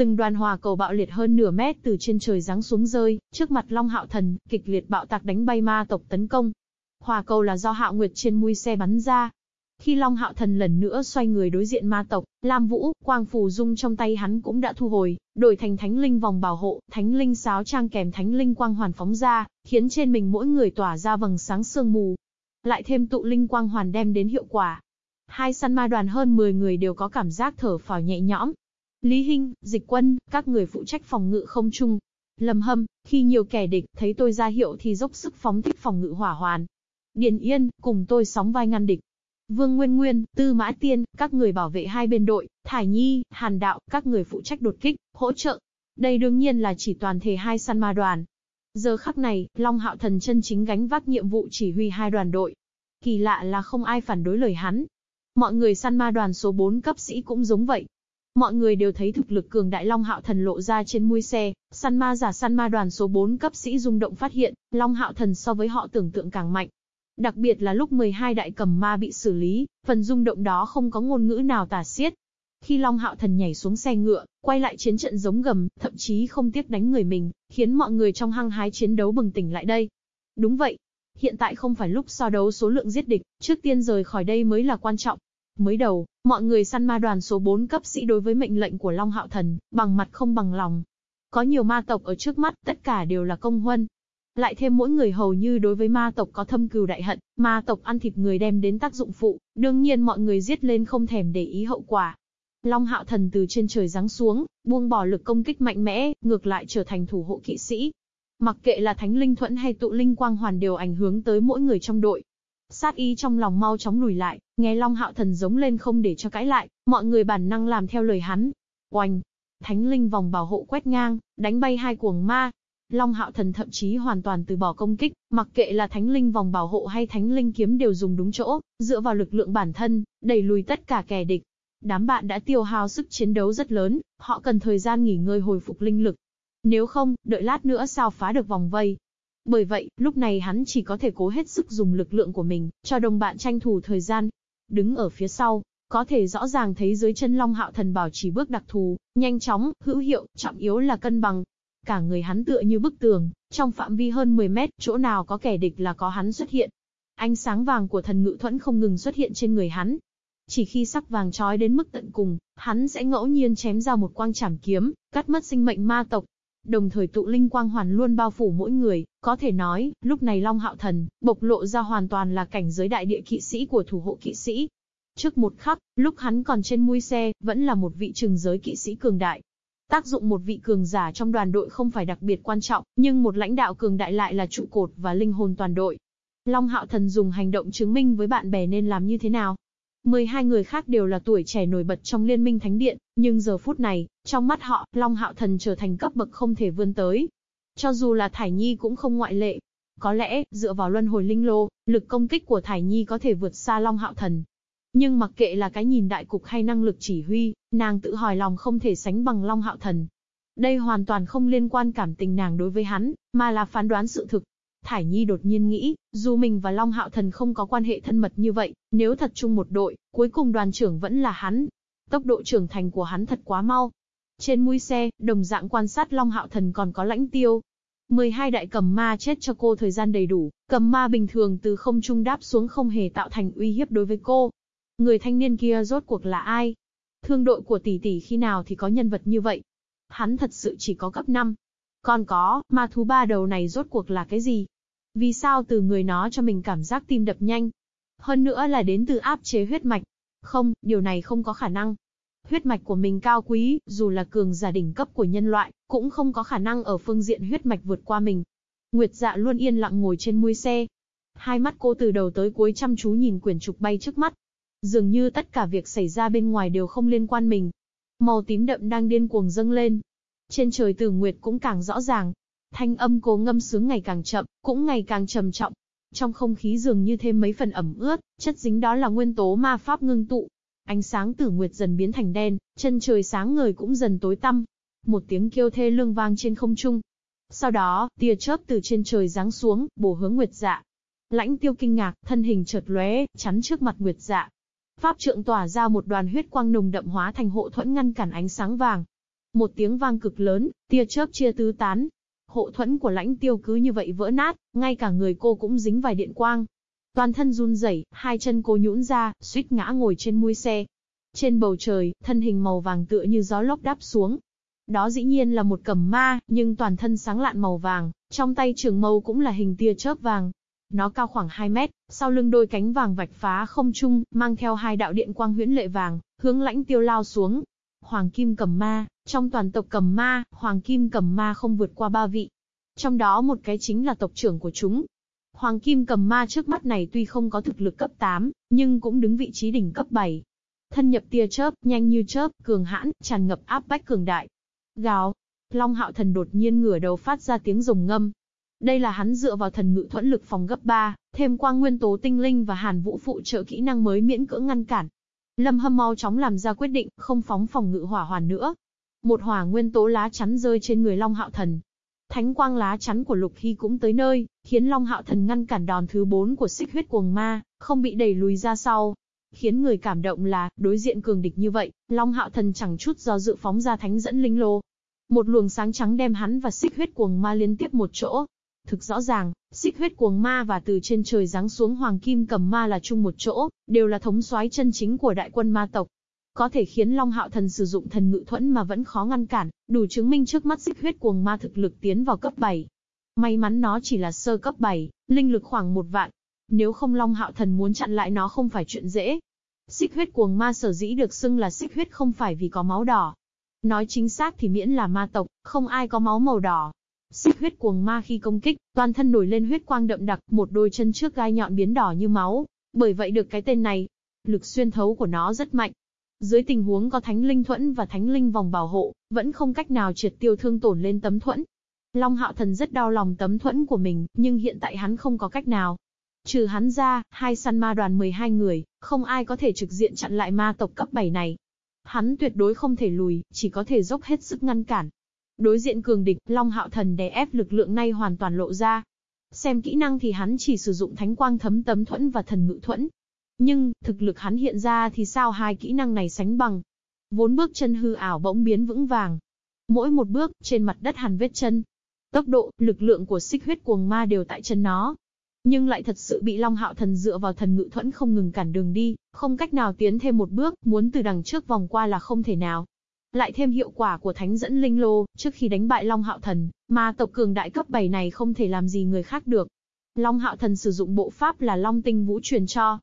Từng đoàn hòa cầu bạo liệt hơn nửa mét từ trên trời giáng xuống rơi, trước mặt Long Hạo Thần, kịch liệt bạo tạc đánh bay ma tộc tấn công. Hòa cầu là do Hạo Nguyệt trên mui xe bắn ra. Khi Long Hạo Thần lần nữa xoay người đối diện ma tộc, Lam Vũ, quang phù dung trong tay hắn cũng đã thu hồi, đổi thành thánh linh vòng bảo hộ, thánh linh sáo trang kèm thánh linh quang hoàn phóng ra, khiến trên mình mỗi người tỏa ra vầng sáng sương mù. Lại thêm tụ linh quang hoàn đem đến hiệu quả, hai săn ma đoàn hơn 10 người đều có cảm giác thở phào nhẹ nhõm, Lý Hinh, Dịch Quân, các người phụ trách phòng ngự không chung. Lâm Hâm, khi nhiều kẻ địch thấy tôi ra hiệu thì dốc sức phóng thích phòng ngự hỏa hoàn. Điền Yên, cùng tôi sóng vai ngăn địch. Vương Nguyên Nguyên, Tư Mã Tiên, các người bảo vệ hai bên đội, Thải Nhi, Hàn Đạo, các người phụ trách đột kích, hỗ trợ. Đây đương nhiên là chỉ toàn thể hai săn ma đoàn. Giờ khắc này, Long Hạo Thần chân chính gánh vác nhiệm vụ chỉ huy hai đoàn đội. Kỳ lạ là không ai phản đối lời hắn. Mọi người săn ma đoàn số 4 cấp sĩ cũng giống vậy, mọi người đều thấy thực lực cường đại Long Hạo Thần lộ ra trên mui xe, săn ma giả săn ma đoàn số 4 cấp sĩ rung động phát hiện, Long Hạo Thần so với họ tưởng tượng càng mạnh. Đặc biệt là lúc 12 đại cầm ma bị xử lý, phần rung động đó không có ngôn ngữ nào tả xiết. Khi Long Hạo Thần nhảy xuống xe ngựa, quay lại chiến trận giống gầm, thậm chí không tiếc đánh người mình, khiến mọi người trong hăng hái chiến đấu bừng tỉnh lại đây. Đúng vậy, hiện tại không phải lúc so đấu số lượng giết địch, trước tiên rời khỏi đây mới là quan trọng. Mới đầu, mọi người săn ma đoàn số 4 cấp sĩ đối với mệnh lệnh của Long Hạo Thần, bằng mặt không bằng lòng. Có nhiều ma tộc ở trước mắt, tất cả đều là công huân. Lại thêm mỗi người hầu như đối với ma tộc có thâm cừu đại hận, ma tộc ăn thịt người đem đến tác dụng phụ, đương nhiên mọi người giết lên không thèm để ý hậu quả. Long Hạo Thần từ trên trời giáng xuống, buông bỏ lực công kích mạnh mẽ, ngược lại trở thành thủ hộ kỵ sĩ. Mặc kệ là thánh linh thuẫn hay tụ linh quang hoàn đều ảnh hưởng tới mỗi người trong đội. Sát ý trong lòng mau chóng lùi lại, nghe Long Hạo Thần giống lên không để cho cãi lại, mọi người bản năng làm theo lời hắn. Oanh! Thánh linh vòng bảo hộ quét ngang, đánh bay hai cuồng ma. Long Hạo Thần thậm chí hoàn toàn từ bỏ công kích, mặc kệ là thánh linh vòng bảo hộ hay thánh linh kiếm đều dùng đúng chỗ, dựa vào lực lượng bản thân, đẩy lùi tất cả kẻ địch. Đám bạn đã tiêu hao sức chiến đấu rất lớn, họ cần thời gian nghỉ ngơi hồi phục linh lực. Nếu không, đợi lát nữa sao phá được vòng vây, bởi vậy, lúc này hắn chỉ có thể cố hết sức dùng lực lượng của mình, cho đồng bạn tranh thủ thời gian. Đứng ở phía sau, có thể rõ ràng thấy dưới chân Long Hạo Thần bảo chỉ bước đặc thù, nhanh chóng, hữu hiệu, trọng yếu là cân bằng. Cả người hắn tựa như bức tường, trong phạm vi hơn 10 mét, chỗ nào có kẻ địch là có hắn xuất hiện. Ánh sáng vàng của thần ngự thuẫn không ngừng xuất hiện trên người hắn. Chỉ khi sắc vàng trói đến mức tận cùng, hắn sẽ ngẫu nhiên chém ra một quang chảm kiếm, cắt mất sinh mệnh ma tộc, Đồng thời tụ linh quang hoàn luôn bao phủ mỗi người, có thể nói, lúc này Long Hạo Thần, bộc lộ ra hoàn toàn là cảnh giới đại địa kỵ sĩ của thủ hộ kỵ sĩ. Trước một khắc, lúc hắn còn trên mui xe, vẫn là một vị trừng giới kỵ sĩ cường đại. Tác dụng một vị cường giả trong đoàn đội không phải đặc biệt quan trọng, nhưng một lãnh đạo cường đại lại là trụ cột và linh hồn toàn đội. Long Hạo Thần dùng hành động chứng minh với bạn bè nên làm như thế nào. 12 người khác đều là tuổi trẻ nổi bật trong liên minh thánh điện, nhưng giờ phút này, trong mắt họ, Long Hạo Thần trở thành cấp bậc không thể vươn tới. Cho dù là Thải Nhi cũng không ngoại lệ. Có lẽ, dựa vào luân hồi linh lô, lực công kích của Thải Nhi có thể vượt xa Long Hạo Thần. Nhưng mặc kệ là cái nhìn đại cục hay năng lực chỉ huy, nàng tự hỏi lòng không thể sánh bằng Long Hạo Thần. Đây hoàn toàn không liên quan cảm tình nàng đối với hắn, mà là phán đoán sự thực. Thải Nhi đột nhiên nghĩ, dù mình và Long Hạo Thần không có quan hệ thân mật như vậy, nếu thật chung một đội, cuối cùng đoàn trưởng vẫn là hắn. Tốc độ trưởng thành của hắn thật quá mau. Trên mũi xe, đồng dạng quan sát Long Hạo Thần còn có lãnh tiêu. 12 đại cầm ma chết cho cô thời gian đầy đủ, cầm ma bình thường từ không trung đáp xuống không hề tạo thành uy hiếp đối với cô. Người thanh niên kia rốt cuộc là ai? Thương đội của tỷ tỷ khi nào thì có nhân vật như vậy? Hắn thật sự chỉ có cấp 5, còn có, ma thú ba đầu này rốt cuộc là cái gì? Vì sao từ người nó cho mình cảm giác tim đập nhanh? Hơn nữa là đến từ áp chế huyết mạch. Không, điều này không có khả năng. Huyết mạch của mình cao quý, dù là cường giả đỉnh cấp của nhân loại, cũng không có khả năng ở phương diện huyết mạch vượt qua mình. Nguyệt dạ luôn yên lặng ngồi trên mui xe. Hai mắt cô từ đầu tới cuối chăm chú nhìn quyển trục bay trước mắt. Dường như tất cả việc xảy ra bên ngoài đều không liên quan mình. Màu tím đậm đang điên cuồng dâng lên, trên trời tử nguyệt cũng càng rõ ràng. Thanh âm cố ngâm sướng ngày càng chậm, cũng ngày càng trầm trọng. Trong không khí dường như thêm mấy phần ẩm ướt, chất dính đó là nguyên tố ma pháp ngưng tụ. Ánh sáng tử nguyệt dần biến thành đen, chân trời sáng ngời cũng dần tối tăm. Một tiếng kêu thê lương vang trên không trung. Sau đó, tia chớp từ trên trời giáng xuống, bổ hướng nguyệt dạ. Lãnh tiêu kinh ngạc, thân hình chợt lóe, chắn trước mặt nguyệt dạ. Pháp trượng tỏa ra một đoàn huyết quang nồng đậm hóa thành hộ thuẫn ngăn cản ánh sáng vàng, một tiếng vang cực lớn, tia chớp chia tứ tán. Hộ thuẫn của lãnh tiêu cứ như vậy vỡ nát, ngay cả người cô cũng dính vài điện quang. Toàn thân run rẩy, hai chân cô nhũn ra, suýt ngã ngồi trên mui xe. Trên bầu trời, thân hình màu vàng tựa như gió lốc đáp xuống. Đó dĩ nhiên là một cẩm ma, nhưng toàn thân sáng lạn màu vàng, trong tay trường mâu cũng là hình tia chớp vàng. Nó cao khoảng 2 mét, sau lưng đôi cánh vàng vạch phá không trung, mang theo hai đạo điện quang huyễn lệ vàng, hướng lãnh tiêu lao xuống. Hoàng kim cầm ma, trong toàn tộc cầm ma, Hoàng kim cầm ma không vượt qua ba vị. Trong đó một cái chính là tộc trưởng của chúng. Hoàng kim cầm ma trước mắt này tuy không có thực lực cấp 8, nhưng cũng đứng vị trí đỉnh cấp 7. Thân nhập tia chớp, nhanh như chớp, cường hãn, tràn ngập áp bách cường đại. Gào. Long hạo thần đột nhiên ngửa đầu phát ra tiếng rồng ngâm. Đây là hắn dựa vào thần ngự thuẫn lực phòng gấp 3, thêm quang nguyên tố tinh linh và hàn vũ phụ trợ kỹ năng mới miễn cưỡng ngăn cản. Lâm Hâm mau chóng làm ra quyết định, không phóng phòng ngự hỏa hoàn nữa. Một hỏa nguyên tố lá chắn rơi trên người Long Hạo Thần. Thánh quang lá chắn của Lục Hy cũng tới nơi, khiến Long Hạo Thần ngăn cản đòn thứ 4 của xích huyết cuồng ma, không bị đẩy lùi ra sau. Khiến người cảm động là, đối diện cường địch như vậy, Long Hạo Thần chẳng chút do dự phóng ra thánh dẫn linh lô. Một luồng sáng trắng đem hắn và xích huyết cuồng ma liên tiếp một chỗ. Thực rõ ràng, xích huyết cuồng ma và từ trên trời giáng xuống hoàng kim cầm ma là chung một chỗ, đều là thống soái chân chính của đại quân ma tộc. Có thể khiến Long Hạo Thần sử dụng thần ngự thuẫn mà vẫn khó ngăn cản, đủ chứng minh trước mắt xích huyết cuồng ma thực lực tiến vào cấp 7. May mắn nó chỉ là sơ cấp 7, linh lực khoảng một vạn. Nếu không Long Hạo Thần muốn chặn lại nó không phải chuyện dễ. Xích huyết cuồng ma sở dĩ được xưng là xích huyết không phải vì có máu đỏ. Nói chính xác thì miễn là ma tộc, không ai có máu màu đỏ. Xích huyết cuồng ma khi công kích, toàn thân nổi lên huyết quang đậm đặc, một đôi chân trước gai nhọn biến đỏ như máu. Bởi vậy được cái tên này. Lực xuyên thấu của nó rất mạnh, dưới tình huống có thánh linh thuẫn và thánh linh vòng bảo hộ, vẫn không cách nào triệt tiêu thương tổn lên tấm thuẫn. Long Hạo Thần rất đau lòng tấm thuẫn của mình, nhưng hiện tại hắn không có cách nào. Trừ hắn ra, hai săn ma đoàn 12 người, không ai có thể trực diện chặn lại ma tộc cấp 7 này. Hắn tuyệt đối không thể lùi, chỉ có thể dốc hết sức ngăn cản. Đối diện cường địch, Long Hạo Thần đè ép lực lượng nay hoàn toàn lộ ra. Xem kỹ năng thì hắn chỉ sử dụng thánh quang thấm tấm thuẫn và thần ngự thuẫn, nhưng, thực lực hắn hiện ra thì sao hai kỹ năng này sánh bằng. Vốn bước chân hư ảo bỗng biến vững vàng. Mỗi một bước, trên mặt đất hàn vết chân. Tốc độ, lực lượng của xích huyết cuồng ma đều tại chân nó. Nhưng lại thật sự bị Long Hạo Thần dựa vào thần ngự thuẫn không ngừng cản đường đi, không cách nào tiến thêm một bước, muốn từ đằng trước vòng qua là không thể nào. Lại thêm hiệu quả của thánh dẫn linh lô, trước khi đánh bại Long Hạo Thần, mà tộc cường đại cấp 7 này không thể làm gì người khác được. Long Hạo Thần sử dụng bộ pháp là Long Tinh Vũ truyền cho,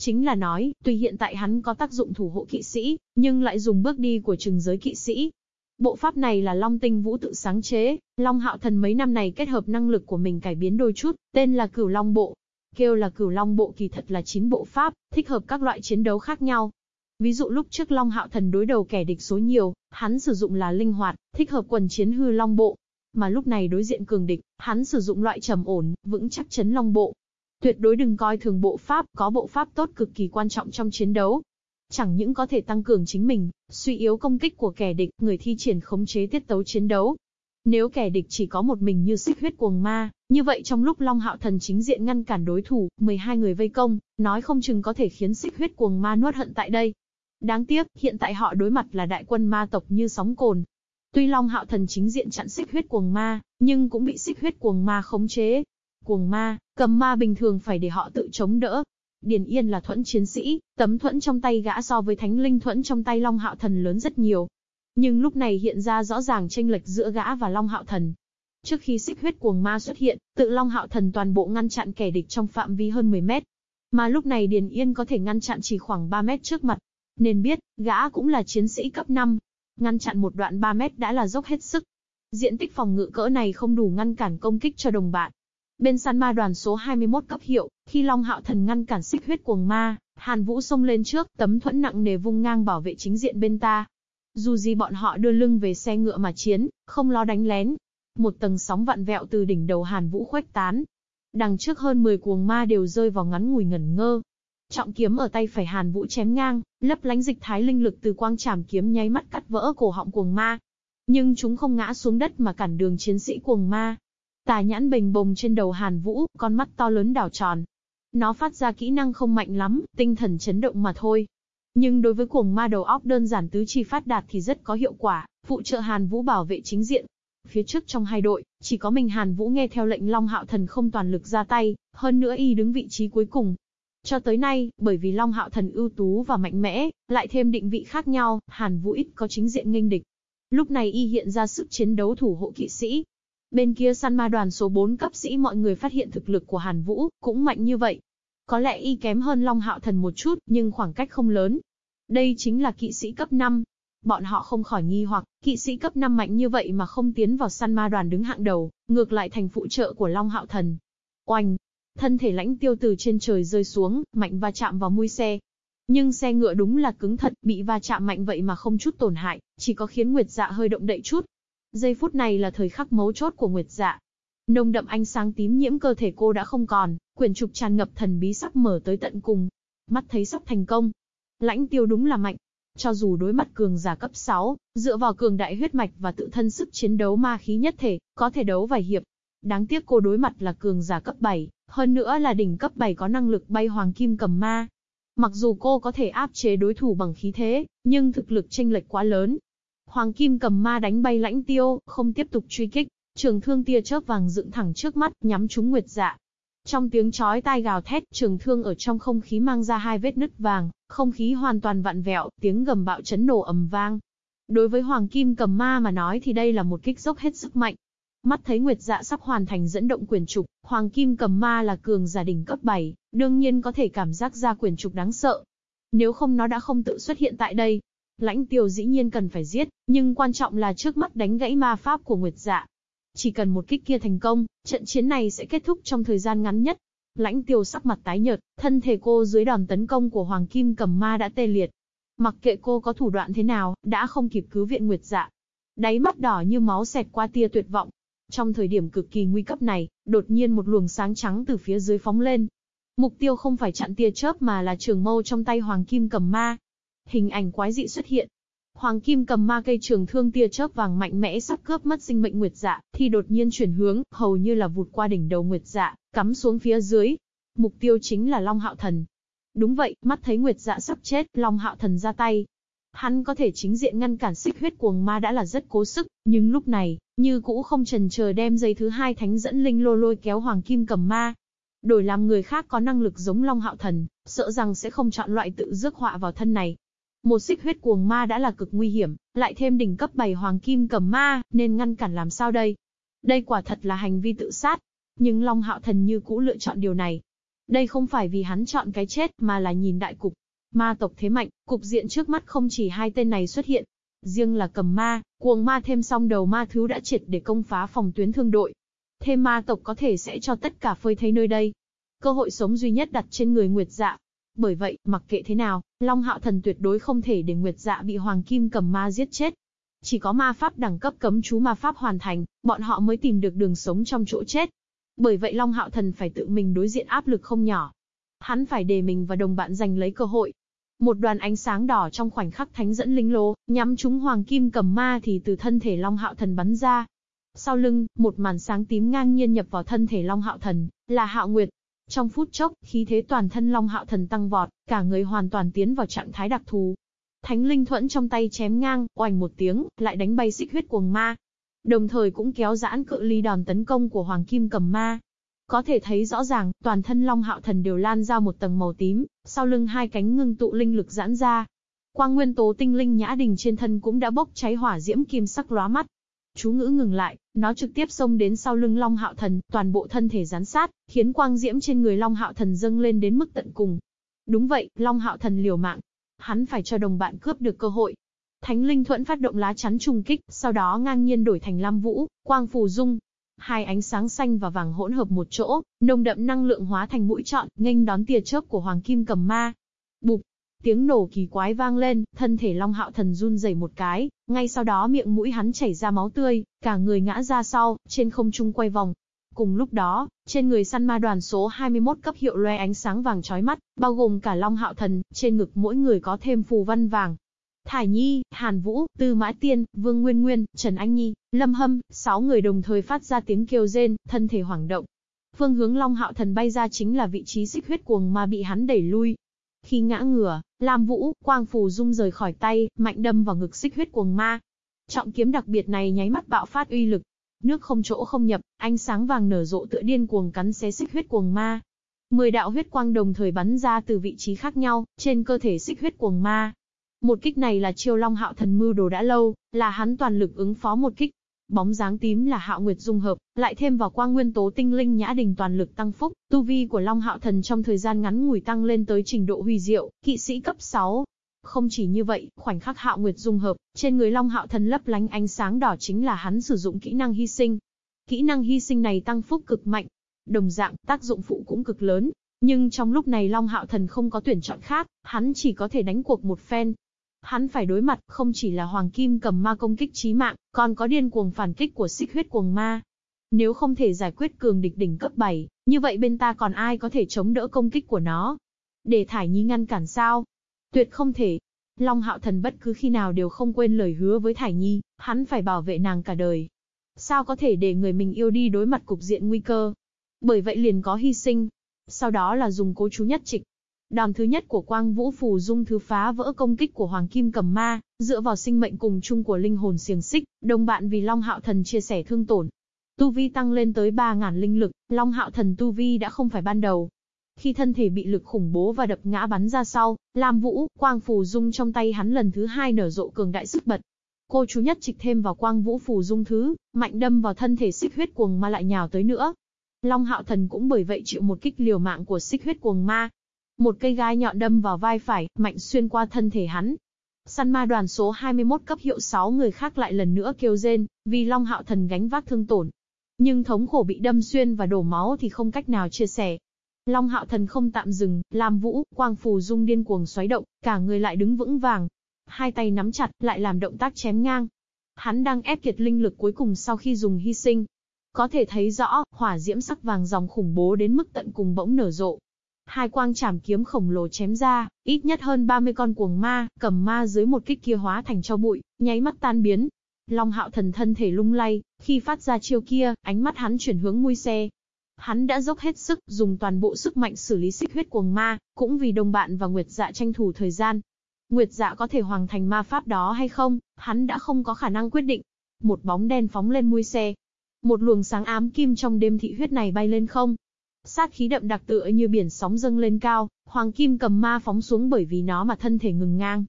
Chính là nói, tuy hiện tại hắn có tác dụng thủ hộ kỵ sĩ, nhưng lại dùng bước đi của trừng giới kỵ sĩ. Bộ pháp này là Long Tinh Vũ tự sáng chế, Long Hạo Thần mấy năm này kết hợp năng lực của mình cải biến đôi chút, tên là Cửu Long Bộ. Kêu là Cửu Long Bộ kỳ thật là chín bộ pháp, thích hợp các loại chiến đấu khác nhau. Ví dụ lúc trước Long Hạo Thần đối đầu kẻ địch số nhiều, hắn sử dụng là linh hoạt, thích hợp quần chiến hư Long Bộ. Mà lúc này đối diện cường địch, hắn sử dụng loại trầm ổn, vững chắc chấn Long Bộ, Tuyệt đối đừng coi thường bộ pháp, có bộ pháp tốt cực kỳ quan trọng trong chiến đấu. Chẳng những có thể tăng cường chính mình, suy yếu công kích của kẻ địch, người thi triển khống chế tiết tấu chiến đấu. Nếu kẻ địch chỉ có một mình như xích huyết cuồng ma, như vậy trong lúc Long Hạo Thần chính diện ngăn cản đối thủ, 12 người vây công, nói không chừng có thể khiến xích huyết cuồng ma nuốt hận tại đây. Đáng tiếc, hiện tại họ đối mặt là đại quân ma tộc như sóng cồn. Tuy Long Hạo Thần chính diện chặn xích huyết cuồng ma, nhưng cũng bị xích huyết cuồng ma khống chế, Cuồng ma, cầm ma bình thường phải để họ tự chống đỡ. Điền Yên là thuẫn chiến sĩ, tấm thuẫn trong tay gã so với thánh linh thuẫn trong tay Long Hạo Thần lớn rất nhiều. Nhưng lúc này hiện ra rõ ràng tranh lệch giữa gã và Long Hạo Thần. Trước khi xích huyết cuồng ma xuất hiện, tự Long Hạo Thần toàn bộ ngăn chặn kẻ địch trong phạm vi hơn 10 mét. Mà lúc này Điền Yên có thể ngăn chặn chỉ khoảng 3 mét trước mặt. Nên biết, gã cũng là chiến sĩ cấp 5. Ngăn chặn một đoạn 3 mét đã là dốc hết sức. Diện tích phòng ngự cỡ này không đủ ngăn cản công kích cho đồng bạn. Bên săn ma đoàn số 21 cấp hiệu, khi Long Hạo Thần ngăn cản xích huyết cuồng ma, Hàn Vũ xông lên trước, tấm thuẫn nặng nề vung ngang bảo vệ chính diện bên ta. Dù gì bọn họ đưa lưng về xe ngựa mà chiến, không lo đánh lén. Một tầng sóng vặn vẹo từ đỉnh đầu Hàn Vũ khuếch tán. Đằng trước hơn 10 cuồng ma đều rơi vào ngắn ngủi ngẩn ngơ. Trọng kiếm ở tay phải Hàn Vũ chém ngang, lấp lánh dịch thái linh lực từ quang trảm kiếm nháy mắt cắt vỡ cổ họng cuồng ma. Nhưng chúng không ngã xuống đất mà cản đường chiến sĩ cuồng ma, Tà nhãn bình bồng trên đầu Hàn Vũ, con mắt to lớn đảo tròn. Nó phát ra kỹ năng không mạnh lắm, tinh thần chấn động mà thôi. Nhưng đối với cuồng ma đầu óc đơn giản tứ chi phát đạt thì rất có hiệu quả, phụ trợ Hàn Vũ bảo vệ chính diện. Phía trước trong hai đội, chỉ có mình Hàn Vũ nghe theo lệnh Long Hạo Thần không toàn lực ra tay, hơn nữa y đứng vị trí cuối cùng. Cho tới nay, bởi vì Long Hạo Thần ưu tú và mạnh mẽ, lại thêm định vị khác nhau, Hàn Vũ ít có chính diện nghênh địch. Lúc này y hiện ra sức chiến đấu thủ hộ kỵ sĩ, Bên kia săn ma đoàn số 4 cấp sĩ mọi người phát hiện thực lực của Hàn Vũ, cũng mạnh như vậy. Có lẽ y kém hơn Long Hạo Thần một chút, nhưng khoảng cách không lớn. Đây chính là kỵ sĩ cấp 5. Bọn họ không khỏi nghi hoặc, kỵ sĩ cấp 5 mạnh như vậy mà không tiến vào săn ma đoàn đứng hạng đầu, ngược lại thành phụ trợ của Long Hạo Thần. Oanh! Thân thể lãnh tiêu từ trên trời rơi xuống, mạnh va chạm vào mui xe. Nhưng xe ngựa đúng là cứng thật, bị va chạm mạnh vậy mà không chút tổn hại, chỉ có khiến Nguyệt Dạ hơi động đậy chút, Giây phút này là thời khắc mấu chốt của Nguyệt Dạ. Nông đậm ánh sáng tím nhiễm cơ thể cô đã không còn, quyển trục tràn ngập thần bí sắp mở tới tận cùng. Mắt thấy sắp thành công. Lãnh tiêu đúng là mạnh. Cho dù đối mặt cường giả cấp 6, dựa vào cường đại huyết mạch và tự thân sức chiến đấu ma khí nhất thể, có thể đấu vài hiệp. Đáng tiếc cô đối mặt là cường giả cấp 7, hơn nữa là đỉnh cấp 7 có năng lực bay hoàng kim cầm ma. Mặc dù cô có thể áp chế đối thủ bằng khí thế, nhưng thực lực chênh lệch quá lớn. Hoàng kim cầm ma đánh bay lãnh tiêu, không tiếp tục truy kích, trường thương tia chớp vàng dựng thẳng trước mắt, nhắm trúng Nguyệt Dạ. Trong tiếng chói tai gào thét, trường thương ở trong không khí mang ra hai vết nứt vàng, không khí hoàn toàn vặn vẹo, tiếng gầm bạo chấn nổ ầm vang. Đối với Hoàng Kim cầm ma mà nói thì đây là một kích dốc hết sức mạnh. Mắt thấy Nguyệt Dạ sắp hoàn thành dẫn động quyền trục, Hoàng Kim cầm ma là cường giả đỉnh cấp 7, đương nhiên có thể cảm giác ra quyền trục đáng sợ. Nếu không nó đã không tự xuất hiện tại đây. Lãnh tiêu dĩ nhiên cần phải giết, nhưng quan trọng là trước mắt đánh gãy ma pháp của Nguyệt Dạ. Chỉ cần một kích kia thành công, trận chiến này sẽ kết thúc trong thời gian ngắn nhất. Lãnh tiêu sắc mặt tái nhợt, thân thể cô dưới đòn tấn công của Hoàng Kim cầm ma đã tê liệt. Mặc kệ cô có thủ đoạn thế nào, đã không kịp cứu viện Nguyệt Dạ. Đáy mắt đỏ như máu xẹt qua tia tuyệt vọng. Trong thời điểm cực kỳ nguy cấp này, đột nhiên một luồng sáng trắng từ phía dưới phóng lên. Mục tiêu không phải chặn tia chớp mà là trường mâu trong tay Hoàng Kim cầm ma. Hình ảnh quái dị xuất hiện, Hoàng Kim cầm ma cây trường thương tia chớp vàng mạnh mẽ sắp cướp mất sinh mệnh Nguyệt Dạ, thì đột nhiên chuyển hướng, hầu như là vụt qua đỉnh đầu Nguyệt Dạ, cắm xuống phía dưới. Mục tiêu chính là Long Hạo Thần. Đúng vậy, mắt thấy Nguyệt Dạ sắp chết, Long Hạo Thần ra tay. Hắn có thể chính diện ngăn cản xích huyết cuồng ma đã là rất cố sức, nhưng lúc này, như cũ không trần chờ đem dây thứ hai thánh dẫn linh lô lôi kéo Hoàng Kim cầm ma. Đổi làm người khác có năng lực giống Long Hạo Thần, sợ rằng sẽ không chọn loại tự rước họa vào thân này, một xích huyết cuồng ma đã là cực nguy hiểm, lại thêm đỉnh cấp 7 hoàng kim cầm ma, nên ngăn cản làm sao đây? Đây quả thật là hành vi tự sát. Nhưng Long Hạo Thần như cũ lựa chọn điều này. Đây không phải vì hắn chọn cái chết, mà là nhìn đại cục. Ma tộc thế mạnh, cục diện trước mắt không chỉ hai tên này xuất hiện. Riêng là cầm ma, cuồng ma thêm song đầu ma thứ đã triệt để công phá phòng tuyến thương đội. Thêm ma tộc có thể sẽ cho tất cả phơi thấy nơi đây. Cơ hội sống duy nhất đặt trên người Nguyệt Dạ, bởi vậy, mặc kệ thế nào, Long Hạo Thần tuyệt đối không thể để Nguyệt Dạ bị Hoàng Kim cầm ma giết chết. Chỉ có ma pháp đẳng cấp cấm chú ma pháp hoàn thành, bọn họ mới tìm được đường sống trong chỗ chết. Bởi vậy Long Hạo Thần phải tự mình đối diện áp lực không nhỏ. Hắn phải để mình và đồng bạn giành lấy cơ hội. Một đoàn ánh sáng đỏ trong khoảnh khắc thánh dẫn linh lô, nhắm trúng Hoàng Kim cầm ma thì từ thân thể Long Hạo Thần bắn ra. Sau lưng, một màn sáng tím ngang nhiên nhập vào thân thể Long Hạo Thần, là Hạo Nguyệt, trong phút chốc, khí thế toàn thân Long Hạo Thần tăng vọt, cả người hoàn toàn tiến vào trạng thái đặc thù. Thánh linh thuẫn trong tay chém ngang, oành một tiếng, lại đánh bay xích huyết cuồng ma. Đồng thời cũng kéo giãn cự ly đòn tấn công của Hoàng Kim cầm ma. Có thể thấy rõ ràng, toàn thân Long Hạo Thần đều lan ra một tầng màu tím, sau lưng hai cánh ngưng tụ linh lực giãn ra. Quang nguyên tố tinh linh nhã đình trên thân cũng đã bốc cháy hỏa diễm kim sắc lóa mắt, Chú ngữ ngừng lại, nó trực tiếp xông đến sau lưng Long Hạo Thần, toàn bộ thân thể gián sát, khiến quang diễm trên người Long Hạo Thần dâng lên đến mức tận cùng. Đúng vậy, Long Hạo Thần liều mạng. Hắn phải cho đồng bạn cướp được cơ hội. Thánh Linh Thuẫn phát động lá chắn trùng kích, sau đó ngang nhiên đổi thành Lam Vũ, Quang Phù Dung. Hai ánh sáng xanh và vàng hỗn hợp một chỗ, nồng đậm năng lượng hóa thành mũi trọn, nghênh đón tia chớp của Hoàng Kim Cầm Ma. Bụp, Tiếng nổ kỳ quái vang lên, thân thể Long Hạo Thần run rẩy một cái, ngay sau đó miệng mũi hắn chảy ra máu tươi, cả người ngã ra sau, trên không trung quay vòng. Cùng lúc đó, trên người săn ma đoàn số 21 cấp hiệu loe ánh sáng vàng chói mắt, bao gồm cả Long Hạo Thần, trên ngực mỗi người có thêm phù văn vàng. Thải Nhi, Hàn Vũ, Tư Mã Tiên, Vương Nguyên Nguyên, Trần Anh Nhi, Lâm Hâm, sáu người đồng thời phát ra tiếng kêu rên, thân thể hoảng động. Phương hướng Long Hạo Thần bay ra chính là vị trí xích huyết cuồng ma bị hắn đẩy lui, khi ngã ngửa, Lam Vũ, Quang Phù Dung rời khỏi tay, mạnh đâm vào ngực xích huyết cuồng ma. Trọng kiếm đặc biệt này nháy mắt bạo phát uy lực. Nước không chỗ không nhập, ánh sáng vàng nở rộ tựa điên cuồng cắn xé xích huyết cuồng ma. Mười đạo huyết quang đồng thời bắn ra từ vị trí khác nhau, trên cơ thể xích huyết cuồng ma. Một kích này là chiêu long hạo thần mưu đồ đã lâu, là hắn toàn lực ứng phó một kích. Bóng dáng tím là Hạo Nguyệt dung hợp, lại thêm vào quang nguyên tố tinh linh nhã đình toàn lực tăng phúc, tu vi của Long Hạo Thần trong thời gian ngắn ngủi tăng lên tới trình độ huy diệu, kỵ sĩ cấp 6. Không chỉ như vậy, khoảnh khắc Hạo Nguyệt dung hợp, trên người Long Hạo Thần lấp lánh ánh sáng đỏ chính là hắn sử dụng kỹ năng hy sinh. Kỹ năng hy sinh này tăng phúc cực mạnh, đồng dạng, tác dụng phụ cũng cực lớn. Nhưng trong lúc này Long Hạo Thần không có tuyển chọn khác, hắn chỉ có thể đánh cuộc một phen, Hắn phải đối mặt không chỉ là Hoàng Kim cầm ma công kích chí mạng, còn có điên cuồng phản kích của xích huyết cuồng ma. Nếu không thể giải quyết cường địch đỉnh cấp 7, như vậy bên ta còn ai có thể chống đỡ công kích của nó? Để Thải Nhi ngăn cản sao? Tuyệt không thể. Long Hạo Thần bất cứ khi nào đều không quên lời hứa với Thải Nhi, hắn phải bảo vệ nàng cả đời. Sao có thể để người mình yêu đi đối mặt cục diện nguy cơ? Bởi vậy liền có hy sinh. Sau đó là dùng cố chú nhất trịch. Đòn thứ nhất của Quang Vũ Phù Dung thứ phá vỡ công kích của Hoàng Kim Cầm Ma, dựa vào sinh mệnh cùng chung của linh hồn xiềng xích, đồng bạn vì Long Hạo Thần chia sẻ thương tổn. Tu vi tăng lên tới 3.000 linh lực, Long Hạo Thần Tu vi đã không phải ban đầu, khi thân thể bị lực khủng bố và đập ngã bắn ra sau, Lam Vũ, quang phù dung trong tay hắn lần thứ hai nở rộ cường đại sức bật. Cô chú nhất trịch thêm vào quang vũ phù dung thứ, mạnh đâm vào thân thể xích huyết cuồng ma lại nhào tới nữa. Long Hạo Thần cũng bởi vậy chịu một kích liều mạng của xích huyết cuồng ma. Một cây gai nhọn đâm vào vai phải, mạnh xuyên qua thân thể hắn. Săn ma đoàn số 21 cấp hiệu 6 người khác lại lần nữa kêu rên, vì Long Hạo Thần gánh vác thương tổn. Nhưng thống khổ bị đâm xuyên và đổ máu thì không cách nào chia sẻ, Long hạo thần không tạm dừng, làm vũ, quang phù dung điên cuồng xoáy động, cả người lại đứng vững vàng. Hai tay nắm chặt, lại làm động tác chém ngang. Hắn đang ép kiệt linh lực cuối cùng sau khi dùng hy sinh. Có thể thấy rõ, hỏa diễm sắc vàng dòng khủng bố đến mức tận cùng bỗng nở rộ. Hai quang chảm kiếm khổng lồ chém ra, ít nhất hơn 30 con cuồng ma, cầm ma dưới một kích kia hóa thành cho bụi, nháy mắt tan biến. Long hạo thần thân thể lung lay, khi phát ra chiêu kia, ánh mắt hắn chuyển hướng mui xe, Hắn đã dốc hết sức, dùng toàn bộ sức mạnh xử lý xích huyết cuồng ma, cũng vì đồng bạn và Nguyệt Dạ tranh thủ thời gian. Nguyệt Dạ có thể hoàn thành ma pháp đó hay không, hắn đã không có khả năng quyết định. Một bóng đen phóng lên mui xe. Một luồng sáng ám kim trong đêm thị huyết này bay lên không. Sát khí đậm đặc tựa như biển sóng dâng lên cao, hoàng kim cầm ma phóng xuống bởi vì nó mà thân thể ngừng ngang.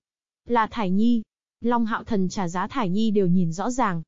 Là Thải Nhi. Long Hạo Thần trả giá Thải Nhi đều nhìn rõ ràng.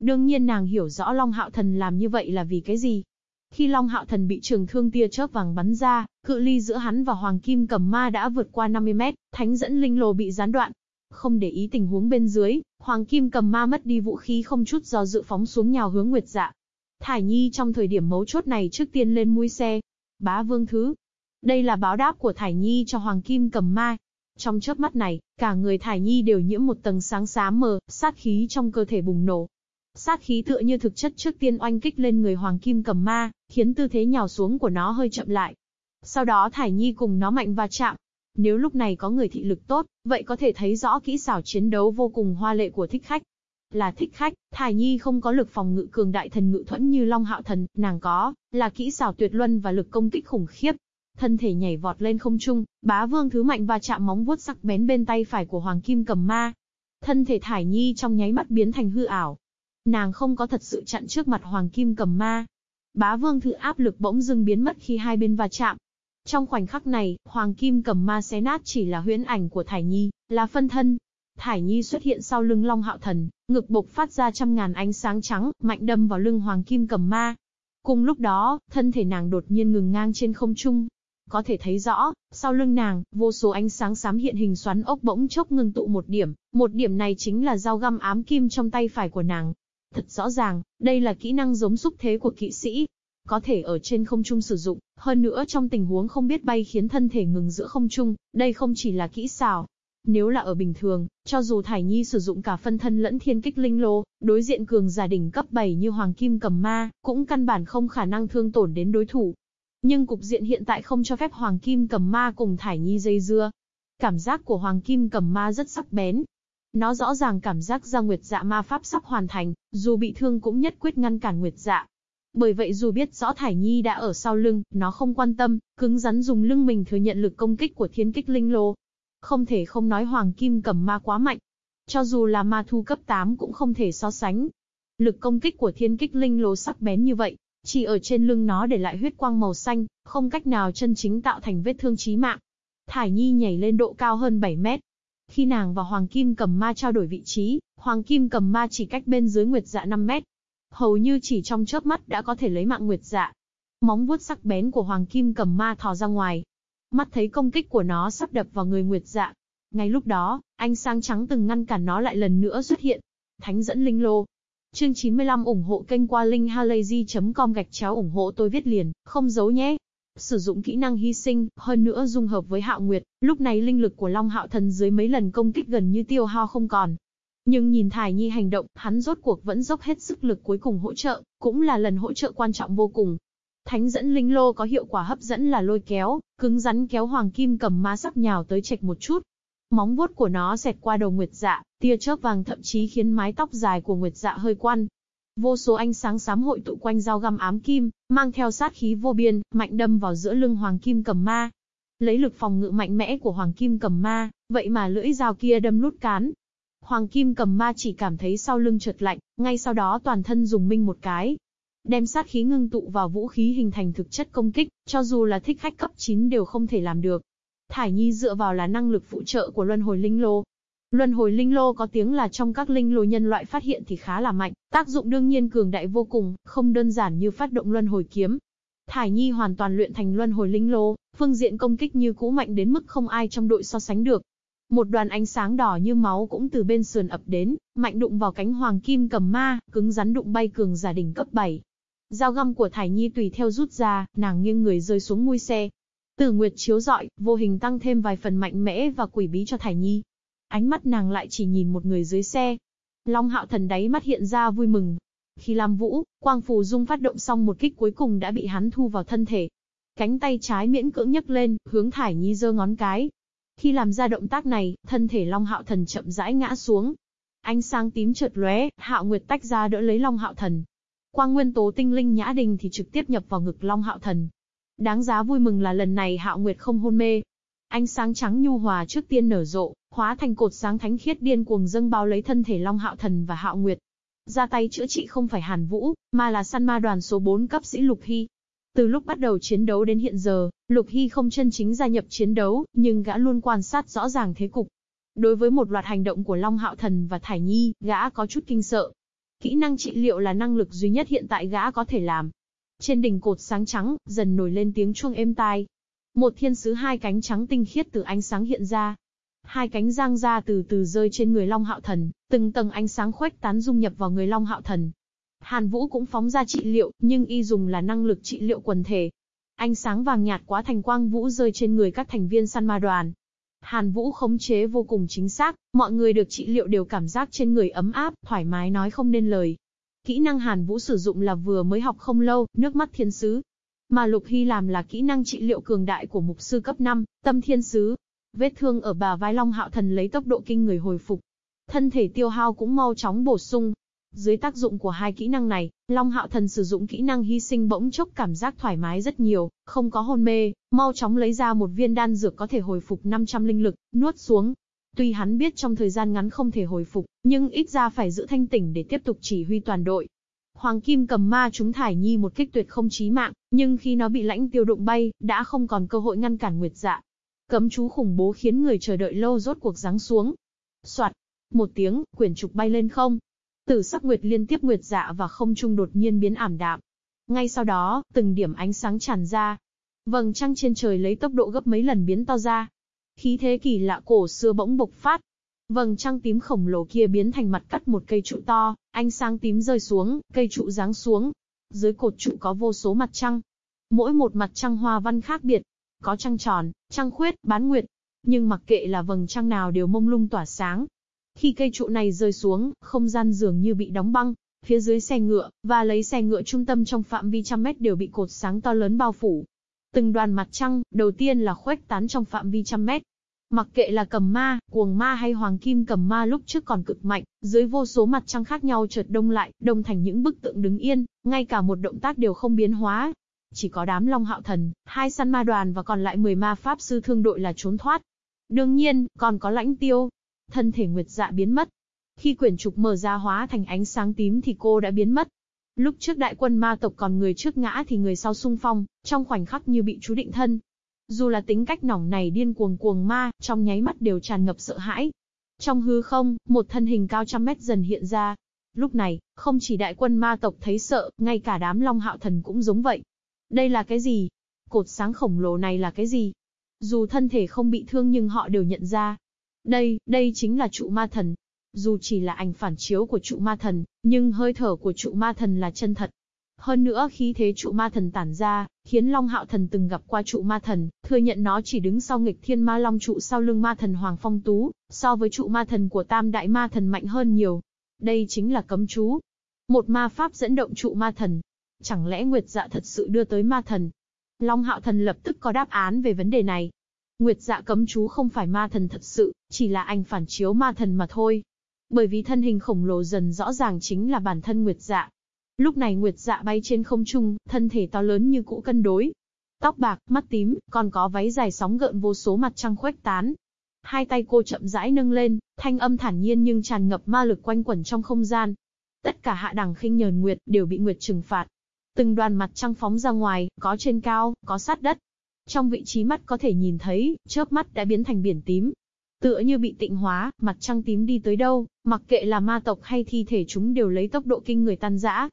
Đương nhiên nàng hiểu rõ Long Hạo Thần làm như vậy là vì cái gì. Khi Long Hạo Thần bị trường thương tia chớp vàng bắn ra, cự ly giữa hắn và Hoàng Kim Cầm Ma đã vượt qua 50 mét, thánh dẫn linh lồ bị gián đoạn. Không để ý tình huống bên dưới, Hoàng Kim Cầm Ma mất đi vũ khí không chút do dự phóng xuống nhào hướng Nguyệt Dạ. Thải Nhi trong thời điểm mấu chốt này trước tiên lên mũi xe. Bá Vương Thứ. Đây là báo đáp của Thải Nhi cho Hoàng Kim Cầm Ma. Trong chớp mắt này, cả người Thải Nhi đều nhiễm một tầng sáng xám mờ, sát khí trong cơ thể bùng nổ, Sát khí tựa như thực chất trước tiên oanh kích lên người Hoàng Kim cầm ma, khiến tư thế nhào xuống của nó hơi chậm lại. Sau đó Thải Nhi cùng nó mạnh va chạm. Nếu lúc này có người thị lực tốt, vậy có thể thấy rõ kỹ xảo chiến đấu vô cùng hoa lệ của thích khách. Là thích khách, Thải Nhi không có lực phòng ngự cường đại thần ngự thuẫn như Long Hạo Thần, nàng có, là kỹ xảo tuyệt luân và lực công kích khủng khiếp. Thân thể nhảy vọt lên không trung, bá vương thứ mạnh và chạm móng vuốt sắc bén bên tay phải của Hoàng Kim cầm ma. Thân thể Thải Nhi trong nháy mắt biến thành hư ảo, Nàng không có thật sự chặn trước mặt Hoàng Kim cầm ma. Bá vương thứ áp lực bỗng dưng biến mất khi hai bên va chạm. Trong khoảnh khắc này, Hoàng Kim cầm ma xé nát chỉ là huyễn ảnh của Thải Nhi, là phân thân. Thải Nhi xuất hiện sau lưng Long Hạo Thần, ngực bộc phát ra trăm ngàn ánh sáng trắng, mạnh đâm vào lưng Hoàng Kim cầm ma. Cùng lúc đó, thân thể nàng đột nhiên ngừng ngang trên không trung. Có thể thấy rõ, sau lưng nàng, vô số ánh sáng xám hiện hình xoắn ốc bỗng chốc ngừng tụ một điểm, một điểm này chính là dao găm ám kim trong tay phải của nàng. Thật rõ ràng, đây là kỹ năng giống xúc thế của kỵ sĩ. Có thể ở trên không trung sử dụng, hơn nữa trong tình huống không biết bay khiến thân thể ngừng giữa không trung, đây không chỉ là kỹ xảo. Nếu là ở bình thường, cho dù Thải Nhi sử dụng cả phân thân lẫn thiên kích linh lô, đối diện cường giả đỉnh cấp 7 như Hoàng Kim cầm ma, cũng căn bản không khả năng thương tổn đến đối thủ. Nhưng cục diện hiện tại không cho phép Hoàng Kim cầm ma cùng Thải Nhi dây dưa. Cảm giác của Hoàng Kim cầm ma rất sắc bén, nó rõ ràng cảm giác ra Nguyệt Dạ ma pháp sắp hoàn thành, dù bị thương cũng nhất quyết ngăn cản Nguyệt Dạ. Bởi vậy dù biết rõ Thải Nhi đã ở sau lưng, nó không quan tâm, cứng rắn dùng lưng mình thừa nhận lực công kích của thiên kích linh lô. Không thể không nói Hoàng Kim cầm ma quá mạnh. Cho dù là ma thu cấp 8 cũng không thể so sánh. Lực công kích của thiên kích linh lô sắc bén như vậy, chỉ ở trên lưng nó để lại huyết quang màu xanh, không cách nào chân chính tạo thành vết thương chí mạng. Thải Nhi nhảy lên độ cao hơn 7 mét, khi nàng và Hoàng Kim cầm ma trao đổi vị trí, Hoàng Kim cầm ma chỉ cách bên dưới Nguyệt Dạ 5 mét. Hầu như chỉ trong chớp mắt đã có thể lấy mạng Nguyệt Dạ. Móng vuốt sắc bén của Hoàng Kim cầm ma thò ra ngoài. Mắt thấy công kích của nó sắp đập vào người Nguyệt Dạ. Ngay lúc đó, ánh sáng trắng từng ngăn cản nó lại lần nữa xuất hiện. Thánh dẫn linh lô. Chương 95 ủng hộ kênh qua linkhalazy.com gạch chéo ủng hộ tôi viết liền, không giấu nhé. Sử dụng kỹ năng hy sinh, hơn nữa dung hợp với Hạo Nguyệt, lúc này linh lực của Long Hạo Thần dưới mấy lần công kích gần như tiêu hao không còn. Nhưng nhìn Thải Nhi hành động, hắn rốt cuộc vẫn dốc hết sức lực cuối cùng hỗ trợ, cũng là lần hỗ trợ quan trọng vô cùng. Thánh dẫn linh lô có hiệu quả hấp dẫn là lôi kéo, cứng rắn kéo hoàng kim cầm ma sắc nhào tới chệch một chút. Móng vuốt của nó xẹt qua đầu Nguyệt Dạ, tia chớp vàng thậm chí khiến mái tóc dài của Nguyệt Dạ hơi quăn. Vô số ánh sáng xám hội tụ quanh dao găm ám kim, mang theo sát khí vô biên, mạnh đâm vào giữa lưng Hoàng Kim Cầm Ma. Lấy lực phòng ngự mạnh mẽ của Hoàng Kim Cầm Ma, vậy mà lưỡi dao kia đâm lút cán. Hoàng Kim Cầm Ma chỉ cảm thấy sau lưng trượt lạnh, ngay sau đó toàn thân dùng minh một cái, đem sát khí ngưng tụ vào vũ khí hình thành thực chất công kích, cho dù là thích khách cấp 9 đều không thể làm được. Thải Nhi dựa vào là năng lực phụ trợ của Luân Hồi Linh Lô. Luân Hồi Linh Lô có tiếng là trong các linh lô nhân loại phát hiện thì khá là mạnh, tác dụng đương nhiên cường đại vô cùng, không đơn giản như phát động Luân Hồi Kiếm. Thải Nhi hoàn toàn luyện thành Luân Hồi Linh Lô, phương diện công kích như cũ mạnh đến mức không ai trong đội so sánh được. Một đoàn ánh sáng đỏ như máu cũng từ bên sườn ập đến, mạnh đụng vào cánh hoàng kim cầm ma, cứng rắn đụng bay cường giả đỉnh cấp 7. Dao găm của Thải Nhi tùy theo rút ra, nàng nghiêng người rơi xuống mui xe. Tử Nguyệt chiếu rọi, vô hình tăng thêm vài phần mạnh mẽ và quỷ bí cho Thải Nhi. Ánh mắt nàng lại chỉ nhìn một người dưới xe. Long Hạo Thần đáy mắt hiện ra vui mừng. Khi làm vũ, Quang Phù Dung phát động xong một kích cuối cùng đã bị hắn thu vào thân thể. Cánh tay trái miễn cưỡng nhấc lên, hướng Thải Nhi giơ ngón cái. Khi làm ra động tác này, thân thể Long Hạo Thần chậm rãi ngã xuống. Ánh sáng tím chợt lóe, Hạo Nguyệt tách ra đỡ lấy Long Hạo Thần. Quang nguyên tố tinh linh nhã đình thì trực tiếp nhập vào ngực Long Hạo Thần. Đáng giá vui mừng là lần này Hạo Nguyệt không hôn mê. Ánh sáng trắng nhu hòa trước tiên nở rộ, hóa thành cột sáng thánh khiết điên cuồng dâng bao lấy thân thể Long Hạo Thần và Hạo Nguyệt. Ra tay chữa trị không phải Hàn Vũ, mà là săn ma đoàn số 4 cấp sĩ Lục Hy. Từ lúc bắt đầu chiến đấu đến hiện giờ, Lục Hy không chân chính gia nhập chiến đấu, nhưng gã luôn quan sát rõ ràng thế cục. Đối với một loạt hành động của Long Hạo Thần và Thải Nhi, gã có chút kinh sợ. Kỹ năng trị liệu là năng lực duy nhất hiện tại gã có thể làm. Trên đỉnh cột sáng trắng, dần nổi lên tiếng chuông êm tai. Một thiên sứ hai cánh trắng tinh khiết từ ánh sáng hiện ra. Hai cánh giang ra từ từ rơi trên người Long Hạo Thần, từng tầng ánh sáng khuếch tán dung nhập vào người Long Hạo Thần. Hàn Vũ cũng phóng ra trị liệu, nhưng y dùng là năng lực trị liệu quần thể. Ánh sáng vàng nhạt quá thành quang vũ rơi trên người các thành viên săn ma đoàn, Hàn Vũ khống chế vô cùng chính xác, mọi người được trị liệu đều cảm giác trên người ấm áp, thoải mái nói không nên lời. Kỹ năng Hàn Vũ sử dụng là vừa mới học không lâu, nước mắt thiên sứ. Mà Lục Hy làm là kỹ năng trị liệu cường đại của mục sư cấp 5, tâm thiên sứ. Vết thương ở bà vai Long Hạo Thần lấy tốc độ kinh người hồi phục. Thân thể tiêu hao cũng mau chóng bổ sung, dưới tác dụng của hai kỹ năng này, Long Hạo Thần sử dụng kỹ năng hy sinh bỗng chốc cảm giác thoải mái rất nhiều, không có hôn mê, mau chóng lấy ra một viên đan dược có thể hồi phục 500 linh lực, nuốt xuống. Tuy hắn biết trong thời gian ngắn không thể hồi phục, nhưng ít ra phải giữ thanh tỉnh để tiếp tục chỉ huy toàn đội. Hoàng Kim cầm ma chúng thải nhi một kích tuyệt không chí mạng, nhưng khi nó bị lãnh tiêu đụng bay, đã không còn cơ hội ngăn cản Nguyệt Dạ. Cấm chú khủng bố khiến người chờ đợi lâu rốt cuộc giáng xuống. Soạt, một tiếng, quyển trục bay lên không, Tử sắc nguyệt liên tiếp nguyệt dạ và không trung đột nhiên biến ảm đạm. Ngay sau đó, từng điểm ánh sáng tràn ra. Vầng trăng trên trời lấy tốc độ gấp mấy lần biến to ra. Khí thế kỳ lạ cổ xưa bỗng bộc phát. Vầng trăng tím khổng lồ kia biến thành mặt cắt một cây trụ to, ánh sáng tím rơi xuống, cây trụ giáng xuống. Dưới cột trụ có vô số mặt trăng. Mỗi một mặt trăng hoa văn khác biệt. Có trăng tròn, trăng khuyết, bán nguyệt. Nhưng mặc kệ là vầng trăng nào đều mông lung tỏa sáng, khi cây trụ này rơi xuống, không gian dường như bị đóng băng, phía dưới xe ngựa, và lấy xe ngựa trung tâm trong phạm vi trăm mét đều bị cột sáng to lớn bao phủ. Từng đoàn mặt trăng, đầu tiên là khuếch tán trong phạm vi trăm mét. Mặc kệ là cầm ma, cuồng ma hay hoàng kim cầm ma lúc trước còn cực mạnh, dưới vô số mặt trăng khác nhau chợt đông lại, đông thành những bức tượng đứng yên, ngay cả một động tác đều không biến hóa. Chỉ có đám long hạo thần, hai săn ma đoàn và còn lại 10 ma pháp sư thương đội là trốn thoát. Đương nhiên, còn có lãnh tiêu, thân thể Nguyệt Dạ biến mất. Khi quyển trục mở ra hóa thành ánh sáng tím thì cô đã biến mất. Lúc trước đại quân ma tộc còn người trước ngã thì người sau sung phong, trong khoảnh khắc như bị chú định thân. Dù là tính cách nỏng này điên cuồng cuồng ma, trong nháy mắt đều tràn ngập sợ hãi. Trong hư không, một thân hình cao trăm mét dần hiện ra. Lúc này, không chỉ đại quân ma tộc thấy sợ, ngay cả đám long hạo thần cũng giống vậy. Đây là cái gì? Cột sáng khổng lồ này là cái gì? Dù thân thể không bị thương nhưng họ đều nhận ra, đây, đây chính là trụ ma thần. Dù chỉ là ảnh phản chiếu của trụ ma thần, nhưng hơi thở của trụ ma thần là chân thật. Hơn nữa khí thế trụ ma thần tản ra, khiến Long Hạo Thần từng gặp qua trụ ma thần, thừa nhận nó chỉ đứng sau nghịch thiên ma long trụ sau lưng ma thần Hoàng Phong Tú, so với trụ ma thần của tam đại ma thần mạnh hơn nhiều. Đây chính là cấm chú. Một ma pháp dẫn động trụ ma thần. Chẳng lẽ Nguyệt Dạ thật sự đưa tới ma thần? Long Hạo Thần lập tức có đáp án về vấn đề này. Nguyệt dạ cấm chú không phải ma thần thật sự, Chỉ là ảnh phản chiếu ma thần mà thôi. Bởi vì thân hình khổng lồ dần rõ ràng chính là bản thân Nguyệt Dạ. Lúc này Nguyệt Dạ bay trên không trung, thân thể to lớn như cũ cân đối. Tóc bạc, mắt tím, còn có váy dài sóng gợn vô số mặt trăng khuếch tán. Hai tay cô chậm rãi nâng lên, thanh âm thản nhiên nhưng tràn ngập ma lực quanh quẩn trong không gian. Tất cả hạ đẳng khinh nhờn Nguyệt đều bị Nguyệt trừng phạt. Từng đoàn mặt trăng phóng ra ngoài, có trên cao, có sát đất. Trong vị trí mắt có thể nhìn thấy, chớp mắt đã biến thành biển tím. Tựa như bị tịnh hóa, mặt trăng tím đi tới đâu, mặc kệ là ma tộc hay thi thể chúng đều lấy tốc độ kinh người tan rã.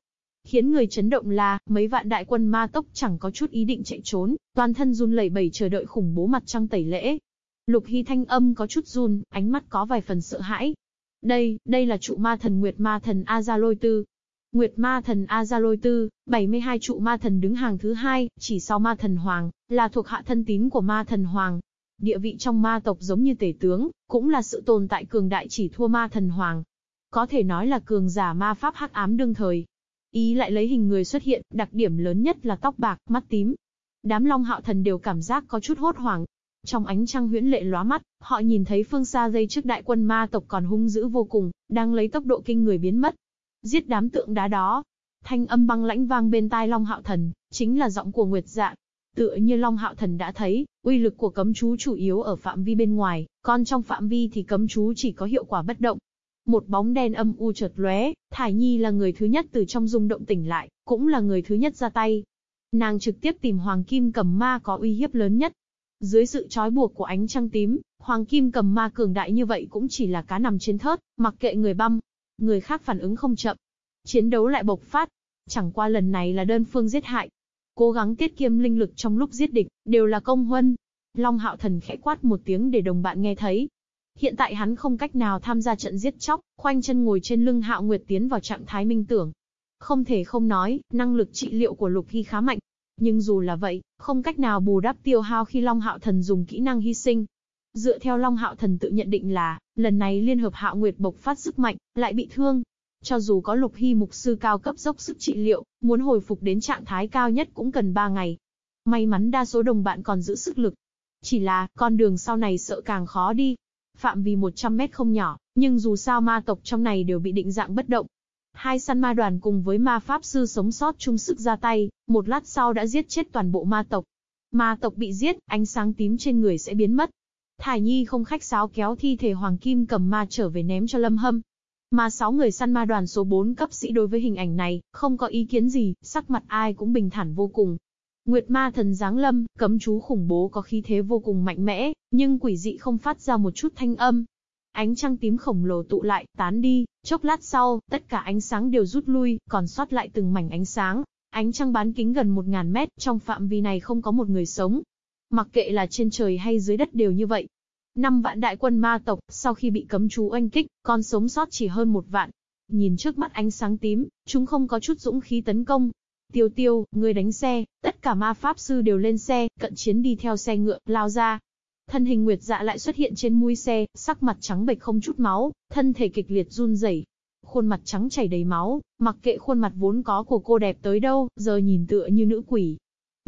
Khiến người chấn động là, mấy vạn đại quân ma tộc chẳng có chút ý định chạy trốn, toàn thân run lẩy bẩy chờ đợi khủng bố mặt trăng tẩy lễ. Lục Hy thanh âm có chút run, ánh mắt có vài phần sợ hãi. Đây, đây là trụ ma thần Nguyệt ma thần Azalôi Tư, Nguyệt Ma Thần Azalôi Tư, 72 trụ ma thần đứng hàng thứ hai, chỉ sau ma thần Hoàng, là thuộc hạ thân tín của ma thần Hoàng. Địa vị trong ma tộc giống như tể tướng, cũng là sự tồn tại cường đại chỉ thua ma thần Hoàng. Có thể nói là cường giả ma pháp hắc ám đương thời. Ý lại lấy hình người xuất hiện, đặc điểm lớn nhất là tóc bạc, mắt tím. Đám long hạo thần đều cảm giác có chút hốt hoảng, trong ánh trăng huyễn lệ lóa mắt, họ nhìn thấy phương xa dây trước đại quân ma tộc còn hung dữ vô cùng, đang lấy tốc độ kinh người biến mất giết đám tượng đá đó. Thanh âm băng lãnh vang bên tai Long Hạo Thần, chính là giọng của Nguyệt Dạ. Tựa như Long Hạo Thần đã thấy, uy lực của cấm chú chủ yếu ở phạm vi bên ngoài, còn trong phạm vi thì cấm chú chỉ có hiệu quả bất động. Một bóng đen âm u chợt lóe, Thải Nhi là người thứ nhất từ trong rung động tỉnh lại, cũng là người thứ nhất ra tay. Nàng trực tiếp tìm Hoàng Kim cầm ma có uy hiếp lớn nhất. Dưới sự trói buộc của ánh trăng tím, Hoàng Kim cầm ma cường đại như vậy cũng chỉ là cá nằm trên thớt, mặc kệ người băm, Người khác phản ứng không chậm. Chiến đấu lại bộc phát. Chẳng qua lần này là đơn phương giết hại. Cố gắng tiết kiệm linh lực trong lúc giết địch, đều là công huân. Long hạo thần khẽ quát một tiếng để đồng bạn nghe thấy. Hiện tại hắn không cách nào tham gia trận giết chóc, khoanh chân ngồi trên lưng hạo nguyệt tiến vào trạng thái minh tưởng. Không thể không nói, năng lực trị liệu của Lục Hy khá mạnh. Nhưng dù là vậy, không cách nào bù đắp tiêu hao khi Long Hạo Thần dùng kỹ năng hy sinh. Dựa theo Long Hạo Thần tự nhận định là, lần này Liên hợp Hạo Nguyệt bộc phát sức mạnh, lại bị thương. Cho dù có Lục Hy mục sư cao cấp dốc sức trị liệu, muốn hồi phục đến trạng thái cao nhất cũng cần 3 ngày. May mắn đa số đồng bạn còn giữ sức lực. Chỉ là, con đường sau này sợ càng khó đi. Phạm vi 100 mét không nhỏ, nhưng dù sao ma tộc trong này đều bị định dạng bất động. Hai săn ma đoàn cùng với ma pháp sư sống sót chung sức ra tay, một lát sau đã giết chết toàn bộ ma tộc. Ma tộc bị giết, ánh sáng tím trên người sẽ biến mất, Thải Nhi không khách sáo kéo thi thể Hoàng Kim cầm ma trở về ném cho Lâm Hâm. Mà sáu người săn ma đoàn số 4 cấp sĩ đối với hình ảnh này, không có ý kiến gì, sắc mặt ai cũng bình thản vô cùng. Nguyệt ma thần giáng lâm, cấm chú khủng bố có khí thế vô cùng mạnh mẽ, nhưng quỷ dị không phát ra một chút thanh âm. Ánh trăng tím khổng lồ tụ lại, tán đi, chốc lát sau, tất cả ánh sáng đều rút lui, còn sót lại từng mảnh ánh sáng. Ánh trăng bán kính gần 1.000 mét, trong phạm vi này không có một người sống, Mặc kệ là trên trời hay dưới đất đều như vậy. Năm vạn đại quân ma tộc, sau khi bị cấm chú oanh kích, còn sống sót chỉ hơn một vạn. Nhìn trước mắt ánh sáng tím, chúng không có chút dũng khí tấn công. Tiêu tiêu, người đánh xe, tất cả ma pháp sư đều lên xe, cận chiến đi theo xe ngựa, lao ra. Thân hình Nguyệt Dạ lại xuất hiện trên mui xe, sắc mặt trắng bệch không chút máu, thân thể kịch liệt run rẩy, khuôn mặt trắng chảy đầy máu, mặc kệ khuôn mặt vốn có của cô đẹp tới đâu, giờ nhìn tựa như nữ quỷ.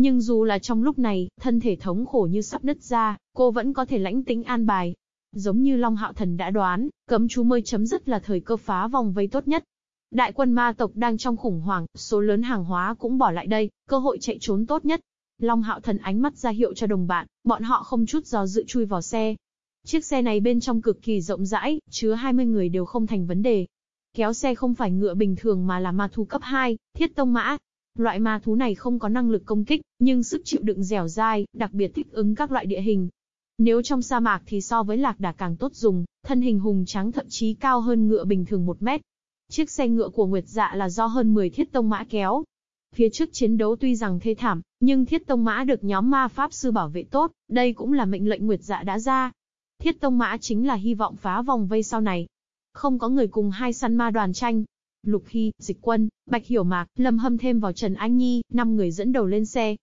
Nhưng dù là trong lúc này, thân thể thống khổ như sắp nứt ra, cô vẫn có thể lãnh tính an bài. Giống như Long Hạo Thần đã đoán, cấm chú mới chấm dứt là thời cơ phá vòng vây tốt nhất. Đại quân ma tộc đang trong khủng hoảng, số lớn hàng hóa cũng bỏ lại đây, cơ hội chạy trốn tốt nhất. Long Hạo Thần ánh mắt ra hiệu cho đồng bạn, bọn họ không chút do dự chui vào xe. Chiếc xe này bên trong cực kỳ rộng rãi, chứa 20 người đều không thành vấn đề. Kéo xe không phải ngựa bình thường mà là ma thú cấp 2, thiết tông mã, Loại ma thú này không có năng lực công kích, nhưng sức chịu đựng dẻo dai, đặc biệt thích ứng các loại địa hình. Nếu trong sa mạc thì so với lạc đà càng tốt dùng, thân hình hùng trắng thậm chí cao hơn ngựa bình thường một mét. Chiếc xe ngựa của Nguyệt Dạ là do hơn 10 thiết tông mã kéo. Phía trước chiến đấu tuy rằng thê thảm, nhưng thiết tông mã được nhóm ma pháp sư bảo vệ tốt, đây cũng là mệnh lệnh Nguyệt Dạ đã ra. Thiết tông mã chính là hy vọng phá vòng vây sau này. Không có người cùng hai săn ma đoàn tranh, Lục Hy, Dịch Quân, Bạch Hiểu Mạc, Lâm Hâm thêm vào Trần Anh Nhi, năm người dẫn đầu lên xe.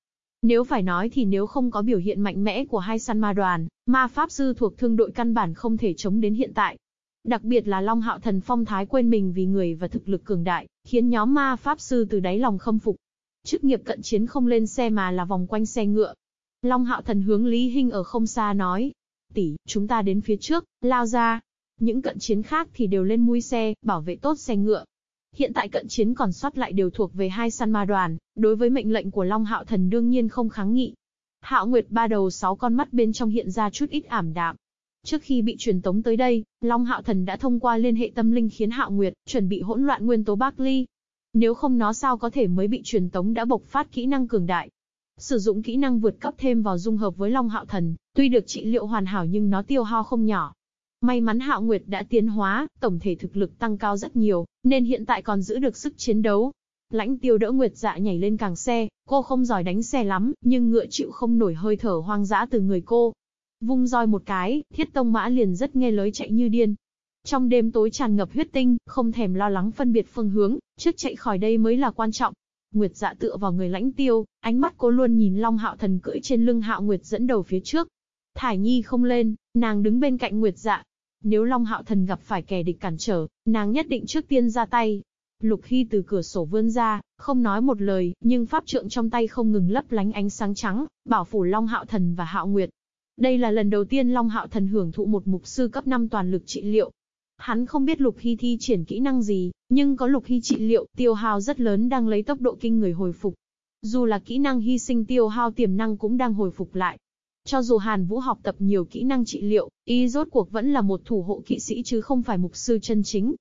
Nếu phải nói thì nếu không có biểu hiện mạnh mẽ của hai săn ma đoàn, ma pháp sư thuộc thương đội căn bản không thể chống đến hiện tại. Đặc biệt là Long Hạo Thần phong thái quên mình vì người và thực lực cường đại, khiến nhóm ma pháp sư từ đáy lòng khâm phục. Chức nghiệp cận chiến không lên xe mà là vòng quanh xe ngựa. Long Hạo Thần hướng Lý Hinh ở không xa nói. tỷ, chúng ta đến phía trước, lao ra. Những cận chiến khác thì đều lên mui xe, bảo vệ tốt xe ngựa. Hiện tại cận chiến còn sót lại đều thuộc về hai săn ma đoàn, đối với mệnh lệnh của Long Hạo Thần đương nhiên không kháng nghị. Hạo Nguyệt ba đầu sáu con mắt bên trong hiện ra chút ít ảm đạm. Trước khi bị truyền tống tới đây, Long Hạo Thần đã thông qua liên hệ tâm linh khiến Hạo Nguyệt chuẩn bị hỗn loạn nguyên tố Barkley. Nếu không nó sao có thể mới bị truyền tống đã bộc phát kỹ năng cường đại. Sử dụng kỹ năng vượt cấp thêm vào dung hợp với Long Hạo Thần, tuy được trị liệu hoàn hảo nhưng nó tiêu hao không nhỏ. May mắn Hạo Nguyệt đã tiến hóa, tổng thể thực lực tăng cao rất nhiều, nên hiện tại còn giữ được sức chiến đấu. Lãnh tiêu đỡ Nguyệt dạ nhảy lên càng xe, cô không giỏi đánh xe lắm, nhưng ngựa chịu không nổi hơi thở hoang dã từ người cô. Vung roi một cái, thiết tông mã liền rất nghe lối chạy như điên. Trong đêm tối tràn ngập huyết tinh, không thèm lo lắng phân biệt phương hướng, trước chạy khỏi đây mới là quan trọng. Nguyệt dạ tựa vào người lãnh tiêu, ánh mắt cô luôn nhìn Long Hạo Thần cưỡi trên lưng Hạo Nguyệt dẫn đầu phía trước. Thải Nhi không lên, nàng đứng bên cạnh Nguyệt dạ. Nếu Long Hạo Thần gặp phải kẻ địch cản trở, nàng nhất định trước tiên ra tay. Lục Hy từ cửa sổ vươn ra, không nói một lời, nhưng pháp trượng trong tay không ngừng lấp lánh ánh sáng trắng, bảo phủ Long Hạo Thần và Hạo Nguyệt. Đây là lần đầu tiên Long Hạo Thần hưởng thụ một mục sư cấp 5 toàn lực trị liệu, Hắn không biết Lục Hy thi triển kỹ năng gì, nhưng có Lục Hy trị liệu, tiêu hao rất lớn đang lấy tốc độ kinh người hồi phục. Dù là kỹ năng hy sinh tiêu hao tiềm năng cũng đang hồi phục lại. Cho dù Hàn Vũ học tập nhiều kỹ năng trị liệu, y rốt cuộc vẫn là một thủ hộ kỵ sĩ chứ không phải mục sư chân chính.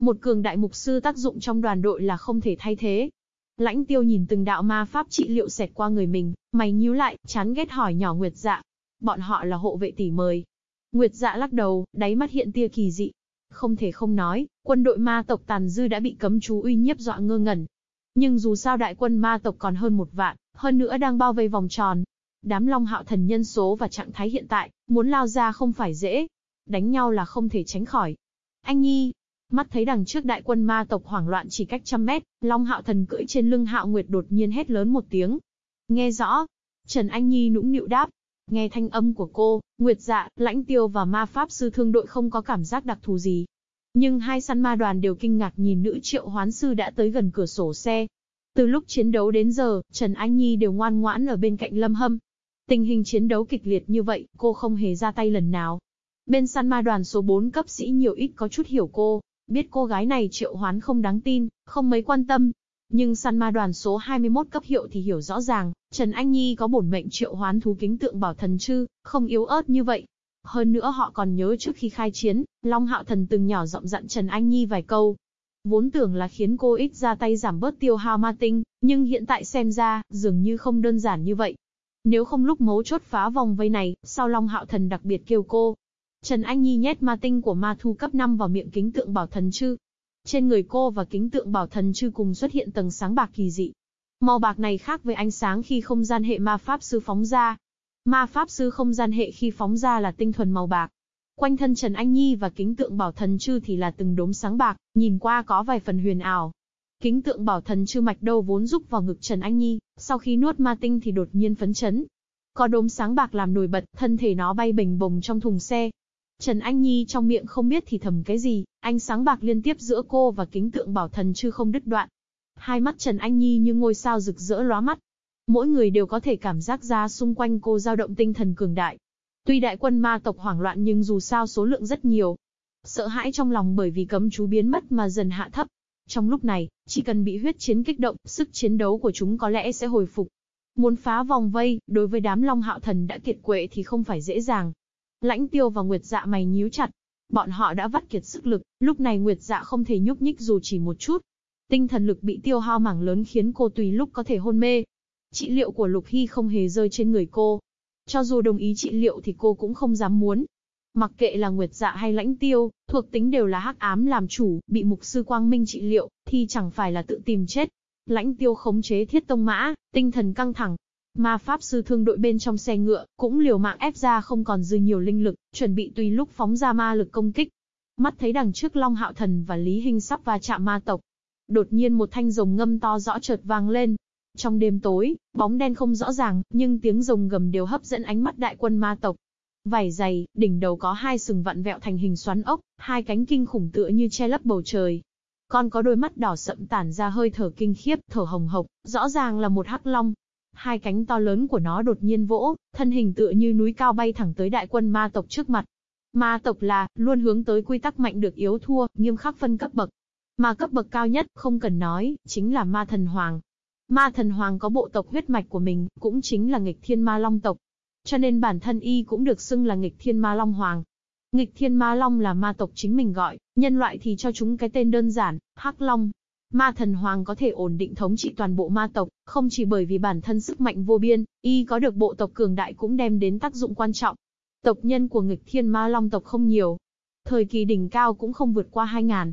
Một cường đại mục sư tác dụng trong đoàn đội là không thể thay thế. Lãnh tiêu nhìn từng đạo ma pháp trị liệu xẹt qua người mình, mày nhíu lại, chán ghét hỏi nhỏ Nguyệt dạ. Bọn họ là hộ vệ tỷ mời. Nguyệt dạ lắc đầu, đáy mắt hiện tia kỳ dị. Không thể không nói, quân đội ma tộc tàn dư đã bị cấm chú uy nhiếp dọa ngơ ngẩn. Nhưng dù sao đại quân ma tộc còn hơn một vạn, hơn nữa đang bao vây vòng tròn. Đám long hạo thần nhân số và trạng thái hiện tại, muốn lao ra không phải dễ. Đánh nhau là không thể tránh khỏi. Anh Nhi, mắt thấy đằng trước đại quân ma tộc hoảng loạn chỉ cách trăm mét, Long Hạo Thần cưỡi trên lưng Hạo Nguyệt đột nhiên hét lớn một tiếng. Nghe rõ. Trần Anh Nhi nũng nịu đáp, Nghe thanh âm của cô, Nguyệt Dạ, Lãnh Tiêu và Ma Pháp Sư Thương đội không có cảm giác đặc thù gì. Nhưng hai săn ma đoàn đều kinh ngạc nhìn nữ triệu hoán sư đã tới gần cửa sổ xe. Từ lúc chiến đấu đến giờ, Trần Anh Nhi đều ngoan ngoãn ở bên cạnh Lâm Hâm. Tình hình chiến đấu kịch liệt như vậy, cô không hề ra tay lần nào. Bên săn ma đoàn số 4 cấp sĩ nhiều ít có chút hiểu cô, biết cô gái này triệu hoán không đáng tin, không mấy quan tâm, nhưng săn ma đoàn số 21 cấp hiệu thì hiểu rõ ràng, Trần Anh Nhi có bổn mệnh triệu hoán thú kính tượng bảo thần chư, không yếu ớt như vậy. Hơn nữa họ còn nhớ trước khi khai chiến, Long Hạo Thần từng nhỏ giọng dặn Trần Anh Nhi vài câu. Vốn tưởng là khiến cô ít ra tay giảm bớt tiêu hao ma tinh, nhưng hiện tại xem ra, dường như không đơn giản như vậy. Nếu không lúc mấu chốt phá vòng vây này, sao Long Hạo Thần đặc biệt kêu cô? Trần Anh Nhi nhét ma tinh của ma thu cấp 5 vào miệng kính tượng bảo thần chư, trên người cô và kính tượng bảo thần chư cùng xuất hiện tầng sáng bạc kỳ dị. Màu bạc này khác với ánh sáng khi không gian hệ ma pháp sư phóng ra. Ma pháp sư không gian hệ khi phóng ra là tinh thuần màu bạc. Quanh thân Trần Anh Nhi và kính tượng bảo thần chư thì là từng đốm sáng bạc, nhìn qua có vài phần huyền ảo. Kính tượng bảo thần chư mạch đâu vốn rúc vào ngực Trần Anh Nhi, sau khi nuốt ma tinh thì đột nhiên phấn chấn. Có đốm sáng bạc làm nổi bật, thân thể nó bay bình bồng trong thùng xe, Trần Anh Nhi trong miệng không biết thì thầm cái gì, ánh sáng bạc liên tiếp giữa cô và kính tượng bảo thần chư không đứt đoạn. Hai mắt Trần Anh Nhi như ngôi sao rực rỡ lóa mắt. Mỗi người đều có thể cảm giác ra xung quanh cô dao động tinh thần cường đại. Tuy đại quân ma tộc hoảng loạn nhưng dù sao số lượng rất nhiều. Sợ hãi trong lòng bởi vì cấm chú biến mất mà dần hạ thấp. Trong lúc này, chỉ cần bị huyết chiến kích động, sức chiến đấu của chúng có lẽ sẽ hồi phục. Muốn phá vòng vây, đối với đám Long Hạo Thần đã kiệt quệ thì không phải dễ dàng. Lãnh tiêu và Nguyệt dạ mày nhíu chặt. Bọn họ đã vắt kiệt sức lực, lúc này Nguyệt dạ không thể nhúc nhích dù chỉ một chút. Tinh thần lực bị tiêu hao mảng lớn khiến cô tùy lúc có thể hôn mê. Trị liệu của Lục Hy không hề rơi trên người cô. Cho dù đồng ý trị liệu thì cô cũng không dám muốn. Mặc kệ là Nguyệt dạ hay lãnh tiêu, thuộc tính đều là hắc ám làm chủ, bị mục sư Quang Minh trị liệu, thì chẳng phải là tự tìm chết. Lãnh tiêu khống chế thiết tông mã, tinh thần căng thẳng, Ma pháp sư thương đội bên trong xe ngựa, cũng liều mạng ép ra không còn dư nhiều linh lực, chuẩn bị tùy lúc phóng ra ma lực công kích. Mắt thấy đằng trước Long Hạo Thần và Lý Hinh sắp va chạm ma tộc. Đột nhiên một thanh rồng ngâm to rõ chợt vang lên. Trong đêm tối, bóng đen không rõ ràng, nhưng tiếng rồng gầm đều hấp dẫn ánh mắt đại quân ma tộc. Vảy dày, đỉnh đầu có hai sừng vặn vẹo thành hình xoắn ốc, hai cánh kinh khủng tựa như che lấp bầu trời. con có đôi mắt đỏ sậm tản ra hơi thở kinh khiếp, thở hồng hộc, rõ ràng là một hắc long. Hai cánh to lớn của nó đột nhiên vỗ, thân hình tựa như núi cao bay thẳng tới đại quân ma tộc trước mặt. Ma tộc là, luôn hướng tới quy tắc mạnh được yếu thua, nghiêm khắc phân cấp bậc. Mà cấp bậc cao nhất, không cần nói, chính là ma thần hoàng. Ma thần hoàng có bộ tộc huyết mạch của mình, cũng chính là nghịch thiên ma long tộc. Cho nên bản thân y cũng được xưng là nghịch thiên ma long hoàng. Nghịch thiên ma long là ma tộc chính mình gọi, nhân loại thì cho chúng cái tên đơn giản, hắc long. Ma thần hoàng có thể ổn định thống trị toàn bộ ma tộc, không chỉ bởi vì bản thân sức mạnh vô biên, y có được bộ tộc cường đại cũng đem đến tác dụng quan trọng. Tộc nhân của nghịch thiên ma long tộc không nhiều. Thời kỳ đỉnh cao cũng không vượt qua 2.000.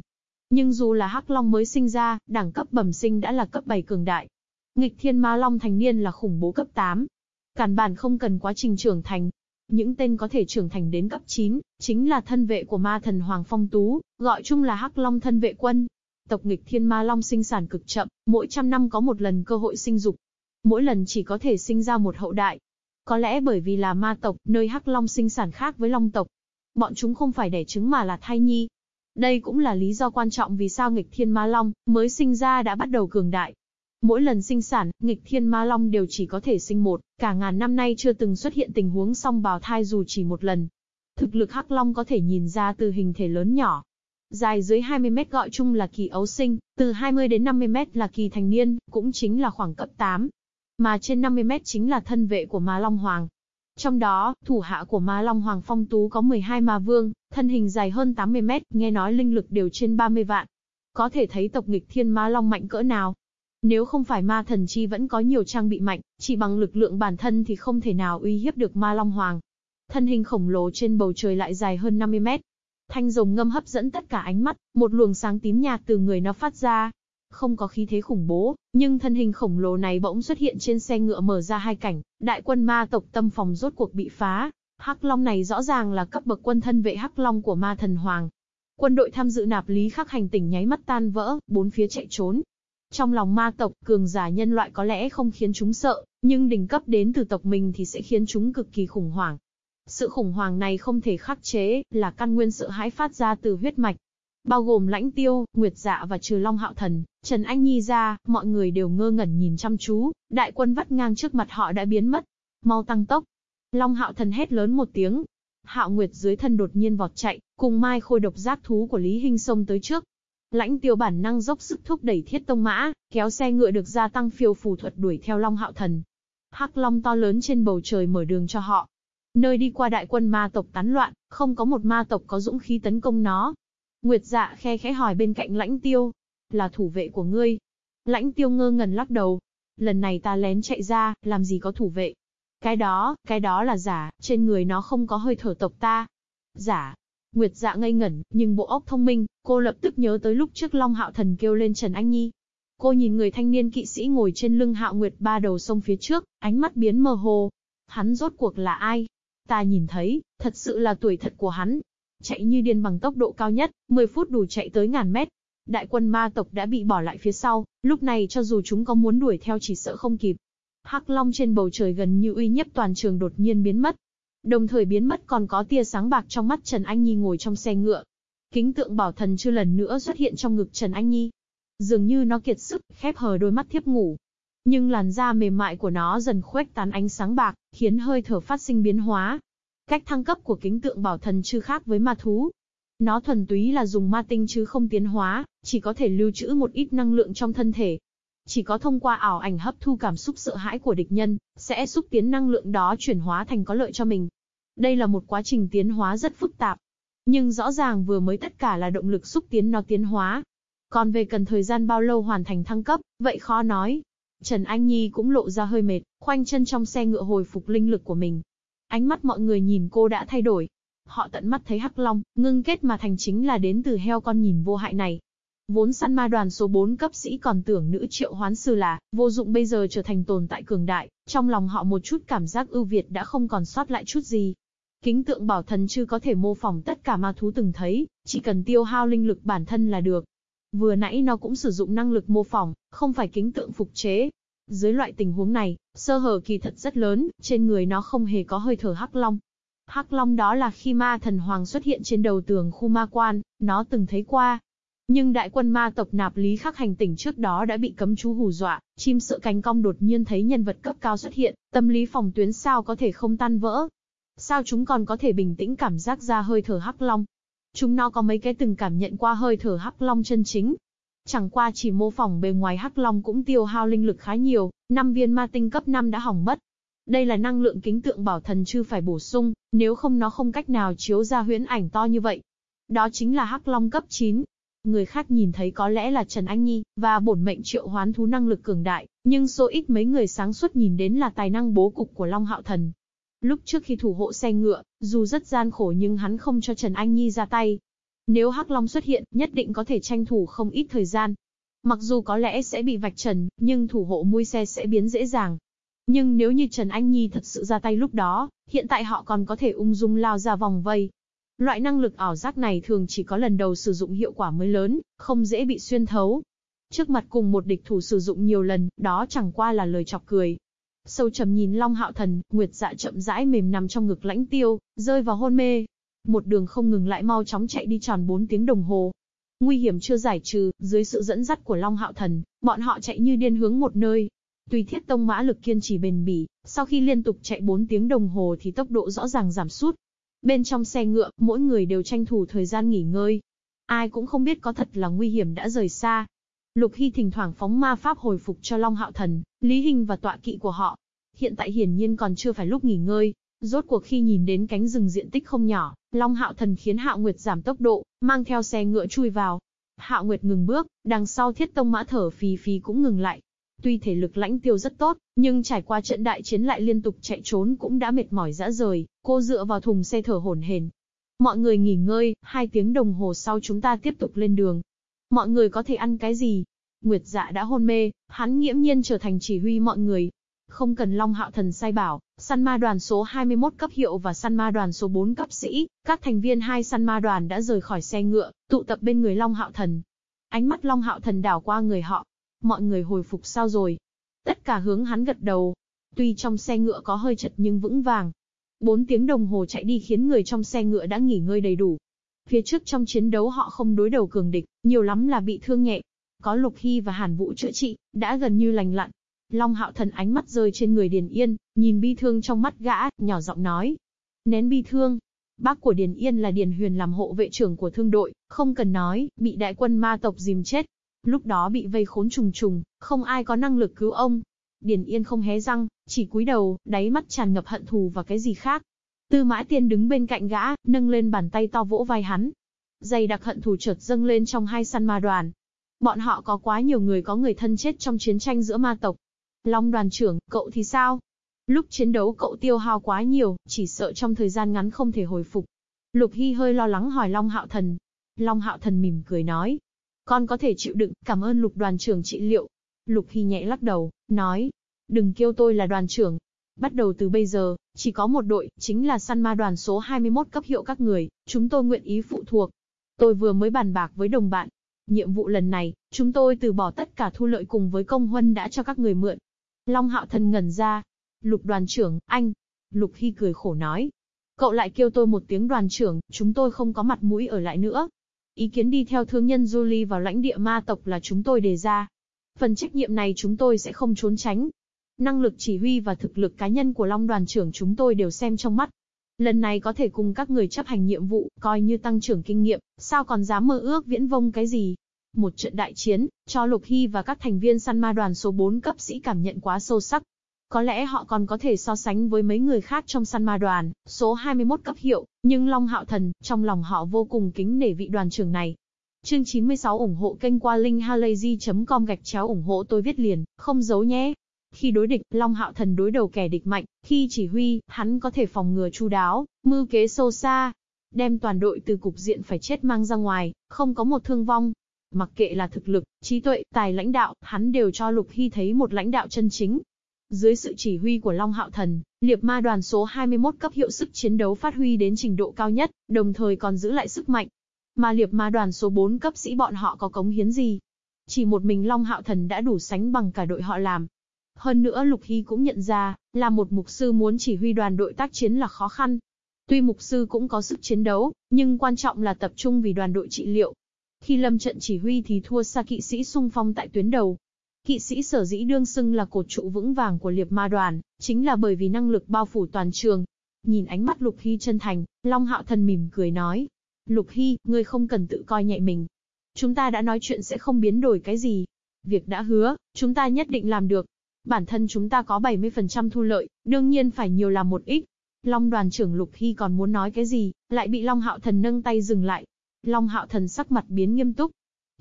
Nhưng dù là hắc long mới sinh ra, đẳng cấp bẩm sinh đã là cấp 7 cường đại. Nghịch thiên ma long thành niên là khủng bố cấp 8. Cản bản không cần quá trình trưởng thành. Những tên có thể trưởng thành đến cấp 9, chính là thân vệ của ma thần Hoàng Phong Tú, gọi chung là hắc long thân vệ quân. Tộc nghịch thiên ma long sinh sản cực chậm, mỗi trăm năm có một lần cơ hội sinh dục. Mỗi lần chỉ có thể sinh ra một hậu đại. Có lẽ bởi vì là ma tộc, nơi hắc long sinh sản khác với long tộc. Bọn chúng không phải đẻ trứng mà là thai nhi. Đây cũng là lý do quan trọng vì sao nghịch thiên ma long mới sinh ra đã bắt đầu cường đại. Mỗi lần sinh sản, nghịch thiên ma long đều chỉ có thể sinh một, cả ngàn năm nay chưa từng xuất hiện tình huống song bào thai dù chỉ một lần. Thực lực hắc long có thể nhìn ra từ hình thể lớn nhỏ. Dài dưới 20 mét gọi chung là kỳ ấu sinh, từ 20 đến 50 mét là kỳ thành niên, cũng chính là khoảng cấp 8. Mà trên 50 mét chính là thân vệ của ma long hoàng. Trong đó, thủ hạ của ma long hoàng phong tú có 12 ma vương, thân hình dài hơn 80 mét, nghe nói linh lực đều trên 30 vạn. Có thể thấy tộc nghịch thiên ma long mạnh cỡ nào. Nếu không phải ma thần chi vẫn có nhiều trang bị mạnh, chỉ bằng lực lượng bản thân thì không thể nào uy hiếp được ma long hoàng. Thân hình khổng lồ trên bầu trời lại dài hơn 50 mét. Thanh rồng ngâm hấp dẫn tất cả ánh mắt, một luồng sáng tím nhạt từ người nó phát ra. Không có khí thế khủng bố, nhưng thân hình khổng lồ này bỗng xuất hiện trên xe ngựa mở ra hai cảnh, đại quân ma tộc tâm phòng rốt cuộc bị phá. Hắc Long này rõ ràng là cấp bậc quân thân vệ Hắc Long của ma thần hoàng. Quân đội tham dự nạp lý khắc hành tỉnh nháy mắt tan vỡ, bốn phía chạy trốn, trong lòng ma tộc, cường giả nhân loại có lẽ không khiến chúng sợ, nhưng đỉnh cấp đến từ tộc mình thì sẽ khiến chúng cực kỳ khủng hoảng. Sự khủng hoảng này không thể khắc chế, là căn nguyên sợ hãi phát ra từ huyết mạch. Bao gồm lãnh tiêu, nguyệt dạ và trừ long hạo thần, Trần Anh Nhi ra, mọi người đều ngơ ngẩn nhìn chăm chú, đại quân vắt ngang trước mặt họ đã biến mất. Mau tăng tốc. Long hạo thần hét lớn một tiếng. Hạo Nguyệt dưới thân đột nhiên vọt chạy, cùng mai khôi độc giác thú của Lý Hinh xông tới trước, Lãnh tiêu bản năng dốc sức thúc đẩy thiết tông mã, kéo xe ngựa được gia tăng phiêu phù thuật đuổi theo Long Hạo Thần. Hắc Long to lớn trên bầu trời mở đường cho họ. Nơi đi qua đại quân ma tộc tán loạn, không có một ma tộc có dũng khí tấn công nó. Nguyệt dạ khe khẽ hỏi bên cạnh lãnh tiêu. Là thủ vệ của ngươi. Lãnh tiêu ngơ ngẩn lắc đầu. Lần này ta lén chạy ra, làm gì có thủ vệ. Cái đó, cái đó là giả, trên người nó không có hơi thở tộc ta. Giả, Nguyệt dạ ngây ngẩn, nhưng bộ óc thông minh, cô lập tức nhớ tới lúc trước Long Hạo Thần kêu lên Trần Anh Nhi. Cô nhìn người thanh niên kỵ sĩ ngồi trên lưng Hạo Nguyệt ba đầu sông phía trước, ánh mắt biến mơ hồ. Hắn rốt cuộc là ai? Ta nhìn thấy, thật sự là tuổi thật của hắn. Chạy như điên bằng tốc độ cao nhất, 10 phút đủ chạy tới ngàn mét. Đại quân ma tộc đã bị bỏ lại phía sau, lúc này cho dù chúng có muốn đuổi theo chỉ sợ không kịp. Hắc Long trên bầu trời gần như uy nhiếp toàn trường đột nhiên biến mất, Đồng thời biến mất còn có tia sáng bạc trong mắt Trần Anh Nhi ngồi trong xe ngựa. Kính tượng bảo thần chưa lần nữa xuất hiện trong ngực Trần Anh Nhi. Dường như nó kiệt sức, khép hờ đôi mắt thiếp ngủ. Nhưng làn da mềm mại của nó dần khuếch tán ánh sáng bạc, khiến hơi thở phát sinh biến hóa. Cách thăng cấp của kính tượng bảo thần chưa khác với ma thú. Nó thuần túy là dùng ma tinh chứ không tiến hóa, chỉ có thể lưu trữ một ít năng lượng trong thân thể, chỉ có thông qua ảo ảnh hấp thu cảm xúc sợ hãi của địch nhân, sẽ xúc tiến năng lượng đó chuyển hóa thành có lợi cho mình. Đây là một quá trình tiến hóa rất phức tạp. Nhưng rõ ràng vừa mới tất cả là động lực xúc tiến nó tiến hóa. Còn về cần thời gian bao lâu hoàn thành thăng cấp, vậy khó nói. Trần Anh Nhi cũng lộ ra hơi mệt, khoanh chân trong xe ngựa hồi phục linh lực của mình. Ánh mắt mọi người nhìn cô đã thay đổi. Họ tận mắt thấy Hắc Long, ngưng kết mà thành chính là đến từ heo con nhìn vô hại này. Vốn săn ma đoàn số 4 cấp sĩ còn tưởng nữ triệu hoán sư là vô dụng bây giờ trở thành tồn tại cường đại, trong lòng họ một chút cảm giác ưu việt đã không còn sót lại chút gì. Kính tượng bảo thần chưa có thể mô phỏng tất cả ma thú từng thấy, chỉ cần tiêu hao linh lực bản thân là được. Vừa nãy nó cũng sử dụng năng lực mô phỏng, không phải kính tượng phục chế. Dưới loại tình huống này, sơ hở kỳ thật rất lớn, trên người nó không hề có hơi thở hắc long. Hắc long đó là khi ma thần hoàng xuất hiện trên đầu tường khu ma quan, nó từng thấy qua, nhưng đại quân ma tộc nạp lý khắc hành tỉnh trước đó đã bị cấm chú hù dọa, chim sợ cánh cong đột nhiên thấy nhân vật cấp cao xuất hiện, tâm lý phòng tuyến sao có thể không tan vỡ. Sao chúng còn có thể bình tĩnh cảm giác ra hơi thở hắc long? Chúng nó có mấy cái từng cảm nhận qua hơi thở hắc long chân chính. Chẳng qua chỉ mô phỏng bề ngoài hắc long cũng tiêu hao linh lực khá nhiều, năm viên ma tinh cấp 5 đã hỏng mất. Đây là năng lượng kính tượng bảo thần chư phải bổ sung, nếu không nó không cách nào chiếu ra huyễn ảnh to như vậy. Đó chính là hắc long cấp 9, Người khác nhìn thấy có lẽ là Trần Anh Nhi, và bổn mệnh triệu hoán thú năng lực cường đại, nhưng số ít mấy người sáng suốt nhìn đến là tài năng bố cục của Long Hạo Thần. Lúc trước khi thủ hộ xe ngựa, dù rất gian khổ nhưng hắn không cho Trần Anh Nhi ra tay. Nếu Hắc Long xuất hiện, nhất định có thể tranh thủ không ít thời gian. Mặc dù có lẽ sẽ bị vạch trần, nhưng thủ hộ mui xe sẽ biến dễ dàng. Nhưng nếu như Trần Anh Nhi thật sự ra tay lúc đó, hiện tại họ còn có thể ung dung lao ra vòng vây, Loại năng lực ảo giác này thường chỉ có lần đầu sử dụng hiệu quả mới lớn, không dễ bị xuyên thấu. Trước mặt cùng một địch thủ sử dụng nhiều lần, đó chẳng qua là lời chọc cười. Sâu trầm nhìn Long Hạo Thần, Nguyệt Dạ chậm rãi mềm nằm trong ngực lãnh tiêu, rơi vào hôn mê. Một đường không ngừng lại mau chóng chạy đi tròn 4 tiếng đồng hồ. Nguy hiểm chưa giải trừ, dưới sự dẫn dắt của Long Hạo Thần, bọn họ chạy như điên hướng một nơi. Tùy thiết tông mã lực kiên trì bền bỉ, sau khi liên tục chạy 4 tiếng đồng hồ thì tốc độ rõ ràng giảm sút, Bên trong xe ngựa, mỗi người đều tranh thủ thời gian nghỉ ngơi. Ai cũng không biết có thật là nguy hiểm đã rời xa. Lục Hy thỉnh thoảng phóng ma pháp hồi phục cho Long Hạo Thần, Lý Hình và tọa kỵ của họ. Hiện tại hiển nhiên còn chưa phải lúc nghỉ ngơi. Rốt cuộc khi nhìn đến cánh rừng diện tích không nhỏ, Long Hạo Thần khiến Hạo Nguyệt giảm tốc độ, mang theo xe ngựa chui vào. Hạo Nguyệt ngừng bước, đằng sau thiết tông mã thở phì phì cũng ngừng lại. Tuy thể lực lãnh tiêu rất tốt, nhưng trải qua trận đại chiến lại liên tục chạy trốn cũng đã mệt mỏi dã rời, cô dựa vào thùng xe thở hổn hển. Mọi người nghỉ ngơi, hai tiếng đồng hồ sau chúng ta tiếp tục lên đường. Mọi người có thể ăn cái gì? Nguyệt dạ đã hôn mê, hắn nghiễm nhiên trở thành chỉ huy mọi người. Không cần Long Hạo Thần sai bảo, săn ma đoàn số 21 cấp hiệu và săn ma đoàn số 4 cấp sĩ, các thành viên hai săn ma đoàn đã rời khỏi xe ngựa, tụ tập bên người Long Hạo Thần. Ánh mắt Long Hạo Thần đảo qua người họ, Mọi người hồi phục sao rồi? Tất cả hướng hắn gật đầu. Tuy trong xe ngựa có hơi chật nhưng vững vàng. Bốn tiếng đồng hồ chạy đi khiến người trong xe ngựa đã nghỉ ngơi đầy đủ. Phía trước trong chiến đấu họ không đối đầu cường địch, nhiều lắm là bị thương nhẹ. Có Lục Hy và Hàn Vũ chữa trị, đã gần như lành lặn. Long Hạo Thần ánh mắt rơi trên người Điền Yên, nhìn bi thương trong mắt gã, nhỏ giọng nói. Nén bi thương. Bác của Điền Yên là Điền Huyền làm hộ vệ trưởng của thương đội, không cần nói, bị đại quân ma tộc dìm chết, Lúc đó bị vây khốn trùng trùng, không ai có năng lực cứu ông. Điền Yên không hé răng, chỉ cúi đầu, đáy mắt tràn ngập hận thù và cái gì khác. Tư Mã Tiên đứng bên cạnh gã, nâng lên bàn tay to vỗ vai hắn. Dày đặc hận thù chợt dâng lên trong hai săn ma đoàn. Bọn họ có quá nhiều người có người thân chết trong chiến tranh giữa ma tộc. Long đoàn trưởng, cậu thì sao? Lúc chiến đấu cậu tiêu hao quá nhiều, chỉ sợ trong thời gian ngắn không thể hồi phục. Lục Hy hơi lo lắng hỏi Long Hạo Thần. Long Hạo Thần mỉm cười nói, con có thể chịu đựng, cảm ơn lục đoàn trưởng trị liệu. Lục Hy nhẹ lắc đầu, nói. Đừng kêu tôi là đoàn trưởng. Bắt đầu từ bây giờ, chỉ có một đội, chính là săn ma đoàn số 21 cấp hiệu các người, chúng tôi nguyện ý phụ thuộc. Tôi vừa mới bàn bạc với đồng bạn. Nhiệm vụ lần này, chúng tôi từ bỏ tất cả thu lợi cùng với công huân đã cho các người mượn. Long hạo thần ngẩn ra. Lục đoàn trưởng, anh. Lục Hy cười khổ nói. Cậu lại kêu tôi một tiếng đoàn trưởng, chúng tôi không có mặt mũi ở lại nữa. Ý kiến đi theo thương nhân Julie vào lãnh địa ma tộc là chúng tôi đề ra. Phần trách nhiệm này chúng tôi sẽ không trốn tránh. Năng lực chỉ huy và thực lực cá nhân của Long đoàn trưởng chúng tôi đều xem trong mắt. Lần này có thể cùng các người chấp hành nhiệm vụ, coi như tăng trưởng kinh nghiệm, sao còn dám mơ ước viễn vông cái gì. Một trận đại chiến, cho Lục Hy và các thành viên săn ma đoàn số 4 cấp sĩ cảm nhận quá sâu sắc. Có lẽ họ còn có thể so sánh với mấy người khác trong săn ma đoàn, số 21 cấp hiệu, nhưng Long Hạo Thần, trong lòng họ vô cùng kính nể vị đoàn trưởng này. Chương 96 ủng hộ kênh qua linkhalazy.com gạch chéo ủng hộ tôi viết liền, không giấu nhé. Khi đối địch, Long Hạo Thần đối đầu kẻ địch mạnh, khi chỉ huy, hắn có thể phòng ngừa chu đáo, mưu kế sâu xa, đem toàn đội từ cục diện phải chết mang ra ngoài, không có một thương vong. Mặc kệ là thực lực, trí tuệ, tài lãnh đạo, hắn đều cho Lục Hy thấy một lãnh đạo chân chính, dưới sự chỉ huy của Long Hạo Thần, Liệp Ma đoàn số 21 cấp hiệu sức chiến đấu phát huy đến trình độ cao nhất, đồng thời còn giữ lại sức mạnh. Mà Liệp Ma đoàn số 4 cấp sĩ bọn họ có cống hiến gì? Chỉ một mình Long Hạo Thần đã đủ sánh bằng cả đội họ làm. Hơn nữa Lục Hy cũng nhận ra, là một mục sư muốn chỉ huy đoàn đội tác chiến là khó khăn. Tuy mục sư cũng có sức chiến đấu, nhưng quan trọng là tập trung vì đoàn đội trị liệu. Khi lâm trận chỉ huy thì thua xa kỵ sĩ sung phong tại tuyến đầu. Kỵ sĩ sở dĩ đương xưng là cột trụ vững vàng của liệp ma đoàn, chính là bởi vì năng lực bao phủ toàn trường. Nhìn ánh mắt Lục Hy chân thành, Long Hạo Thần mỉm cười nói. Lục Hy, ngươi không cần tự coi nhẹ mình. Chúng ta đã nói chuyện sẽ không biến đổi cái gì. Việc đã hứa, chúng ta nhất định làm được. Bản thân chúng ta có 70% thu lợi, đương nhiên phải nhiều làm một ít. Long đoàn trưởng Lục Hy còn muốn nói cái gì, lại bị Long Hạo Thần nâng tay dừng lại. Long Hạo Thần sắc mặt biến nghiêm túc.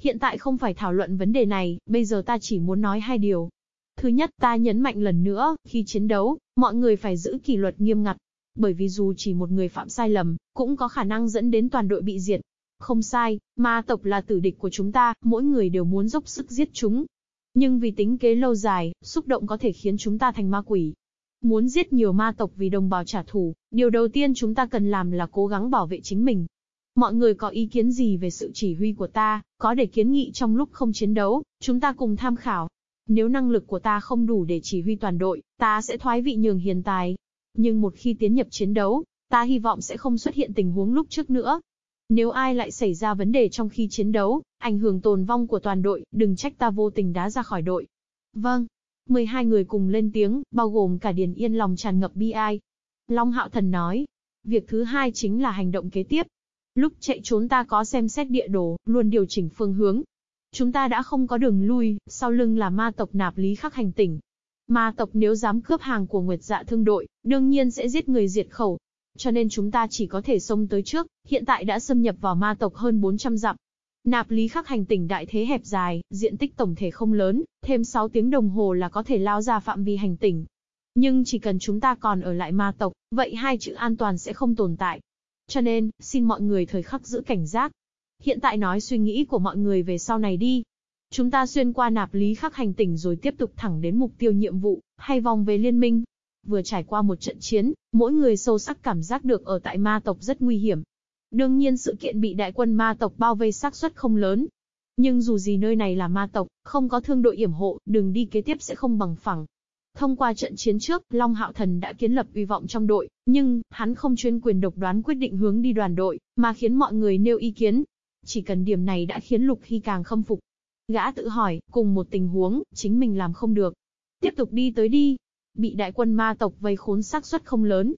Hiện tại không phải thảo luận vấn đề này, bây giờ ta chỉ muốn nói hai điều. Thứ nhất, ta nhấn mạnh lần nữa, khi chiến đấu, mọi người phải giữ kỷ luật nghiêm ngặt. Bởi vì dù chỉ một người phạm sai lầm, cũng có khả năng dẫn đến toàn đội bị diệt. Không sai, ma tộc là tử địch của chúng ta, mỗi người đều muốn dốc sức giết chúng. Nhưng vì tính kế lâu dài, xúc động có thể khiến chúng ta thành ma quỷ. Muốn giết nhiều ma tộc vì đồng bào trả thù, điều đầu tiên chúng ta cần làm là cố gắng bảo vệ chính mình. Mọi người có ý kiến gì về sự chỉ huy của ta, có để kiến nghị trong lúc không chiến đấu, chúng ta cùng tham khảo. Nếu năng lực của ta không đủ để chỉ huy toàn đội, ta sẽ thoái vị nhường hiền tài. Nhưng một khi tiến nhập chiến đấu, ta hy vọng sẽ không xuất hiện tình huống lúc trước nữa. Nếu ai lại xảy ra vấn đề trong khi chiến đấu, ảnh hưởng tồn vong của toàn đội, đừng trách ta vô tình đá ra khỏi đội. Vâng. 12 người cùng lên tiếng, bao gồm cả Điền Yên lòng tràn ngập bi ai. Long Hạo Thần nói. Việc thứ hai chính là hành động kế tiếp. Lúc chạy trốn ta có xem xét địa đồ, luôn điều chỉnh phương hướng. Chúng ta đã không có đường lui, sau lưng là ma tộc nạp lý khắc hành tỉnh. Ma tộc nếu dám cướp hàng của Nguyệt Dạ Thương đội, đương nhiên sẽ giết người diệt khẩu. Cho nên chúng ta chỉ có thể xông tới trước, hiện tại đã xâm nhập vào ma tộc hơn 400 dặm. Nạp lý khắc hành tỉnh đại thế hẹp dài, diện tích tổng thể không lớn, thêm 6 tiếng đồng hồ là có thể lao ra phạm vi hành tỉnh. Nhưng chỉ cần chúng ta còn ở lại ma tộc, vậy hai chữ an toàn sẽ không tồn tại. Cho nên, xin mọi người thời khắc giữ cảnh giác. Hiện tại nói suy nghĩ của mọi người về sau này đi. Chúng ta xuyên qua nạp lý khắc hành tỉnh rồi tiếp tục thẳng đến mục tiêu nhiệm vụ, hay vòng về liên minh. Vừa trải qua một trận chiến, mỗi người sâu sắc cảm giác được ở tại ma tộc rất nguy hiểm. Đương nhiên sự kiện bị đại quân ma tộc bao vây xác suất không lớn. Nhưng dù gì nơi này là ma tộc, không có thương đội yểm hộ, đường đi kế tiếp sẽ không bằng phẳng. Thông qua trận chiến trước, Long Hạo Thần đã kiến lập uy vọng trong đội, nhưng, hắn không chuyên quyền độc đoán quyết định hướng đi đoàn đội, mà khiến mọi người nêu ý kiến. Chỉ cần điểm này đã khiến Lục Hy càng khâm phục. Gã tự hỏi, cùng một tình huống, chính mình làm không được. Tiếp tục đi tới đi. Bị đại quân ma tộc vây khốn xác suất không lớn.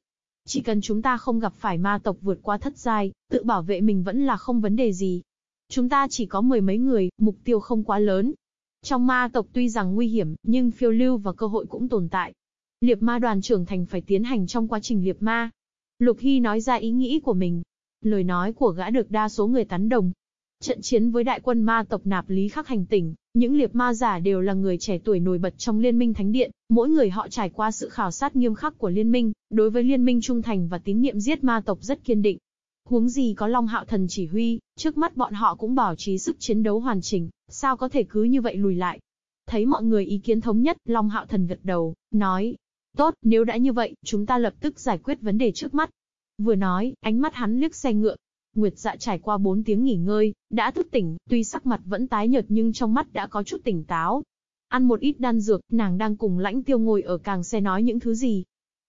Chỉ cần chúng ta không gặp phải ma tộc vượt qua thất giai, tự bảo vệ mình vẫn là không vấn đề gì. Chúng ta chỉ có mười mấy người, mục tiêu không quá lớn, trong ma tộc tuy rằng nguy hiểm, nhưng phiêu lưu và cơ hội cũng tồn tại. Liệp ma đoàn trưởng thành phải tiến hành trong quá trình liệp ma. Lục Hy nói ra ý nghĩ của mình. Lời nói của gã được đa số người tán đồng. Trận chiến với đại quân ma tộc nạp lý khắc hành tỉnh, những liệp ma giả đều là người trẻ tuổi nổi bật trong liên minh thánh điện, mỗi người họ trải qua sự khảo sát nghiêm khắc của liên minh, đối với liên minh trung thành và tín nhiệm giết ma tộc rất kiên định. Huống gì có Long Hạo Thần chỉ huy, trước mắt bọn họ cũng bảo trì sức chiến đấu hoàn chỉnh, sao có thể cứ như vậy lùi lại. Thấy mọi người ý kiến thống nhất, Long Hạo Thần gật đầu, nói, tốt, nếu đã như vậy, chúng ta lập tức giải quyết vấn đề trước mắt. Vừa nói, ánh mắt hắn liếc xe ngựa. Nguyệt dạ trải qua 4 tiếng nghỉ ngơi, đã thức tỉnh, tuy sắc mặt vẫn tái nhợt nhưng trong mắt đã có chút tỉnh táo. Ăn một ít đan dược, nàng đang cùng lãnh tiêu ngồi ở càng xe nói những thứ gì,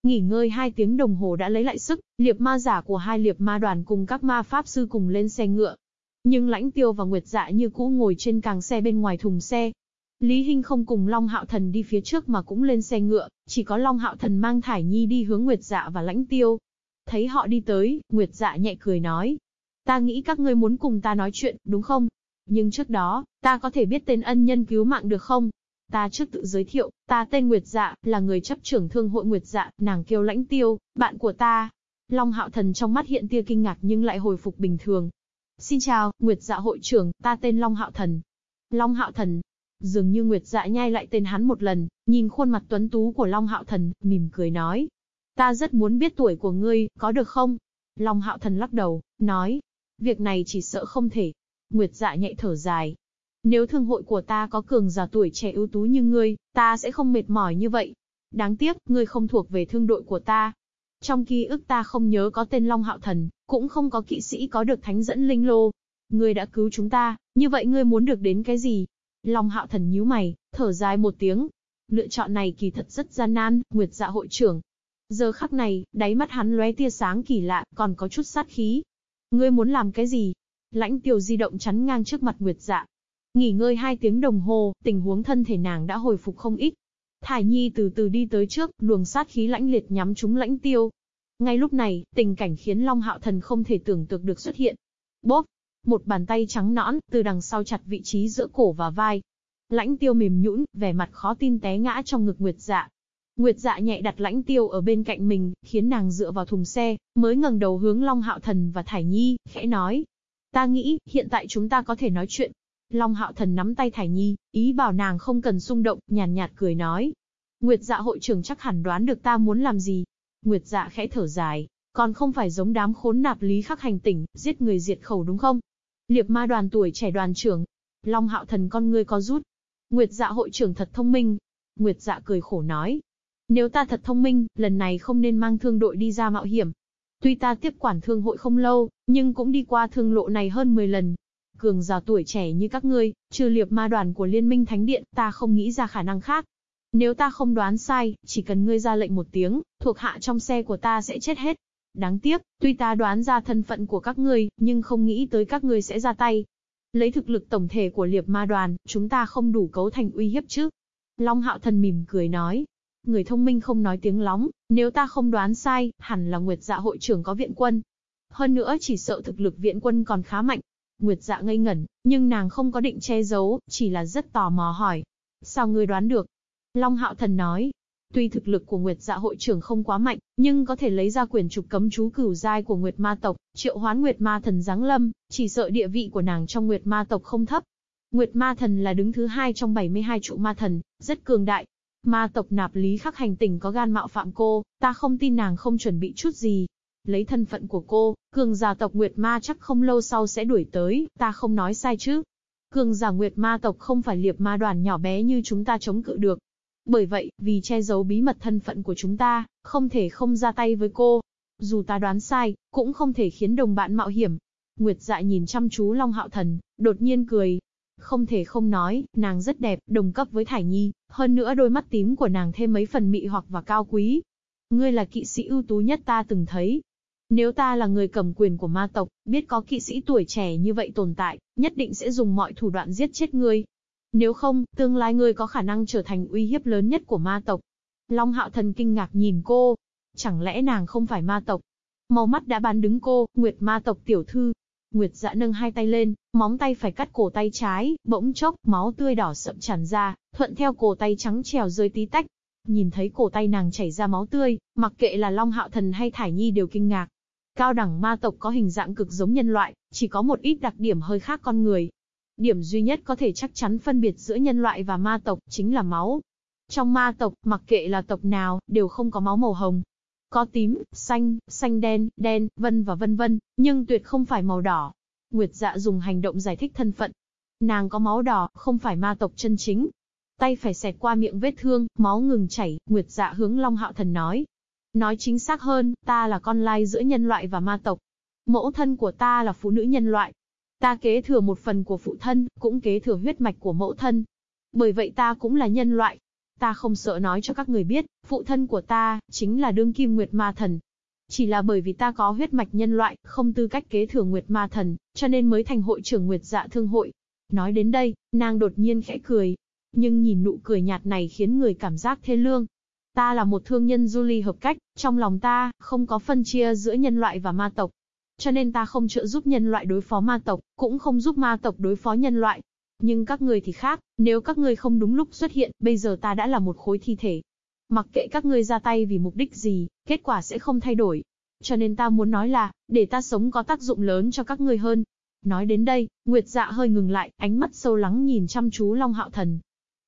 Nghỉ ngơi hai tiếng đồng hồ đã lấy lại sức, liệp ma giả của hai liệp ma đoàn cùng các ma pháp sư cùng lên xe ngựa. Nhưng lãnh tiêu và Nguyệt dạ như cũ ngồi trên càng xe bên ngoài thùng xe. Lý Hinh không cùng Long Hạo Thần đi phía trước mà cũng lên xe ngựa, chỉ có Long Hạo Thần mang Thải Nhi đi hướng Nguyệt dạ và lãnh tiêu. Thấy họ đi tới, Nguyệt dạ nhẹ cười nói. Ta nghĩ các ngươi muốn cùng ta nói chuyện, đúng không? Nhưng trước đó, ta có thể biết tên ân nhân cứu mạng được không? Ta trước tự giới thiệu, ta tên Nguyệt Dạ, là người chấp trưởng thương hội Nguyệt Dạ, nàng kêu lãnh tiêu, bạn của ta. Long hạo thần trong mắt hiện tia kinh ngạc nhưng lại hồi phục bình thường. Xin chào, Nguyệt Dạ hội trưởng, ta tên Long hạo thần. Long hạo thần. Dường như Nguyệt Dạ nhai lại tên hắn một lần, nhìn khuôn mặt tuấn tú của Long hạo thần, mỉm cười nói. Ta rất muốn biết tuổi của ngươi, có được không? Long hạo thần lắc đầu, nói. Việc này chỉ sợ không thể. Nguyệt Dạ nhạy thở dài, nếu thương hội của ta có cường giả tuổi trẻ ưu tú như ngươi, ta sẽ không mệt mỏi như vậy. Đáng tiếc, ngươi không thuộc về thương đội của ta. Trong ký ức ta không nhớ có tên Long Hạo Thần, cũng không có kỵ sĩ có được thánh dẫn linh lô. Ngươi đã cứu chúng ta, như vậy ngươi muốn được đến cái gì? Long Hạo Thần nhíu mày, thở dài một tiếng. Lựa chọn này kỳ thật rất gian nan, Nguyệt Dạ hội trưởng. Giờ khắc này, đáy mắt hắn lóe tia sáng kỳ lạ, còn có chút sát khí. Ngươi muốn làm cái gì? Lãnh tiêu di động chắn ngang trước mặt Nguyệt dạ. Nghỉ ngơi hai tiếng đồng hồ, tình huống thân thể nàng đã hồi phục không ít. Thải Nhi từ từ đi tới trước, luồng sát khí lãnh liệt nhắm trúng lãnh tiêu. Ngay lúc này, tình cảnh khiến Long Hạo Thần không thể tưởng tượng được xuất hiện. Bốp! Một bàn tay trắng nõn, từ đằng sau chặt vị trí giữa cổ và vai. Lãnh tiêu mềm nhũn, vẻ mặt khó tin té ngã trong ngực Nguyệt dạ. Nguyệt dạ nhẹ đặt lãnh tiêu ở bên cạnh mình, khiến nàng dựa vào thùng xe, mới ngẩng đầu hướng Long Hạo Thần và Thải Nhi, khẽ nói. Ta nghĩ, hiện tại chúng ta có thể nói chuyện. Long Hạo Thần nắm tay Thải Nhi, ý bảo nàng không cần xung động, nhàn nhạt, nhạt cười nói. Nguyệt dạ hội trưởng chắc hẳn đoán được ta muốn làm gì. Nguyệt dạ khẽ thở dài, còn không phải giống đám khốn nạp lý khắc hành tỉnh, giết người diệt khẩu đúng không? Liệp ma đoàn tuổi trẻ đoàn trưởng. Long Hạo Thần con ngươi có rút. Nguyệt dạ hội trưởng thật thông minh. Nguyệt dạ cười khổ nói, nếu ta thật thông minh, lần này không nên mang thương đội đi ra mạo hiểm. Tuy ta tiếp quản thương hội không lâu, nhưng cũng đi qua thương lộ này hơn 10 lần. Cường già tuổi trẻ như các ngươi, trừ liệp ma đoàn của Liên minh Thánh Điện, ta không nghĩ ra khả năng khác. Nếu ta không đoán sai, chỉ cần ngươi ra lệnh một tiếng, thuộc hạ trong xe của ta sẽ chết hết. Đáng tiếc, tuy ta đoán ra thân phận của các ngươi, nhưng không nghĩ tới các ngươi sẽ ra tay. Lấy thực lực tổng thể của liệp ma đoàn, chúng ta không đủ cấu thành uy hiếp chứ. Long hạo thần mỉm cười nói, Người thông minh không nói tiếng lóng, nếu ta không đoán sai, hẳn là Nguyệt Dạ hội trưởng có viện quân. Hơn nữa chỉ sợ thực lực viện quân còn khá mạnh. Nguyệt Dạ ngây ngẩn, nhưng nàng không có định che giấu, chỉ là rất tò mò hỏi. Sao ngươi đoán được? Long Hạo Thần nói, Tuy thực lực của Nguyệt Dạ hội trưởng không quá mạnh, nhưng có thể lấy ra quyền trục cấm chú cửu giai của Nguyệt Ma tộc, triệu hoán Nguyệt Ma thần giáng lâm, chỉ sợ địa vị của nàng trong Nguyệt Ma tộc không thấp. Nguyệt Ma thần là đứng thứ hai trong 72 trụ ma thần, rất cường đại, Ma tộc nạp lý khắc hành tình có gan mạo phạm cô, ta không tin nàng không chuẩn bị chút gì. Lấy thân phận của cô, cường giả tộc Nguyệt Ma chắc không lâu sau sẽ đuổi tới, ta không nói sai chứ. Cường giả Nguyệt Ma tộc không phải liệp ma đoàn nhỏ bé như chúng ta chống cự được. Bởi vậy, vì che giấu bí mật thân phận của chúng ta, không thể không ra tay với cô. Dù ta đoán sai, cũng không thể khiến đồng bạn mạo hiểm. Nguyệt dạ nhìn chăm chú Long Hạo Thần, đột nhiên cười, không thể không nói, nàng rất đẹp, đồng cấp với Thải Nhi, hơn nữa đôi mắt tím của nàng thêm mấy phần mị hoặc và cao quý. Ngươi là kỵ sĩ ưu tú nhất ta từng thấy. Nếu ta là người cầm quyền của ma tộc, biết có kỵ sĩ tuổi trẻ như vậy tồn tại, nhất định sẽ dùng mọi thủ đoạn giết chết ngươi. Nếu không, tương lai ngươi có khả năng trở thành uy hiếp lớn nhất của ma tộc. Long hạo thần kinh ngạc nhìn cô. Chẳng lẽ nàng không phải ma tộc? Màu mắt đã bán đứng cô, Nguyệt ma tộc tiểu thư, Nguyệt dạ nâng hai tay lên, móng tay phải cắt cổ tay trái, bỗng chốc, máu tươi đỏ sậm tràn ra, thuận theo cổ tay trắng trèo rơi tí tách. Nhìn thấy cổ tay nàng chảy ra máu tươi, mặc kệ là Long Hạo Thần hay Thải Nhi đều kinh ngạc. Cao đẳng ma tộc có hình dạng cực giống nhân loại, chỉ có một ít đặc điểm hơi khác con người. Điểm duy nhất có thể chắc chắn phân biệt giữa nhân loại và ma tộc chính là máu. Trong ma tộc, mặc kệ là tộc nào, đều không có máu màu hồng, có tím, xanh, xanh đen, đen, vân và vân vân, nhưng tuyệt không phải màu đỏ. Nguyệt dạ dùng hành động giải thích thân phận. Nàng có máu đỏ, không phải ma tộc chân chính. Tay phải xẹt qua miệng vết thương, máu ngừng chảy, Nguyệt dạ hướng Long Hạo Thần nói. Nói chính xác hơn, ta là con lai giữa nhân loại và ma tộc. Mẫu thân của ta là phụ nữ nhân loại. Ta kế thừa một phần của phụ thân, cũng kế thừa huyết mạch của mẫu thân. Bởi vậy ta cũng là nhân loại, Ta không sợ nói cho các người biết, phụ thân của ta, chính là đương kim Nguyệt Ma Thần. Chỉ là bởi vì ta có huyết mạch nhân loại, không tư cách kế thừa Nguyệt Ma Thần, cho nên mới thành hội trưởng Nguyệt Dạ Thương Hội. Nói đến đây, nàng đột nhiên khẽ cười. Nhưng nhìn nụ cười nhạt này khiến người cảm giác thê lương. Ta là một thương nhân du ly hợp cách, trong lòng ta, không có phân chia giữa nhân loại và ma tộc. Cho nên ta không trợ giúp nhân loại đối phó ma tộc, cũng không giúp ma tộc đối phó nhân loại. Nhưng các người thì khác, nếu các người không đúng lúc xuất hiện, bây giờ ta đã là một khối thi thể. Mặc kệ các ngươi ra tay vì mục đích gì, kết quả sẽ không thay đổi. Cho nên ta muốn nói là, để ta sống có tác dụng lớn cho các ngươi hơn. Nói đến đây, Nguyệt dạ hơi ngừng lại, ánh mắt sâu lắng nhìn chăm chú Long Hạo Thần.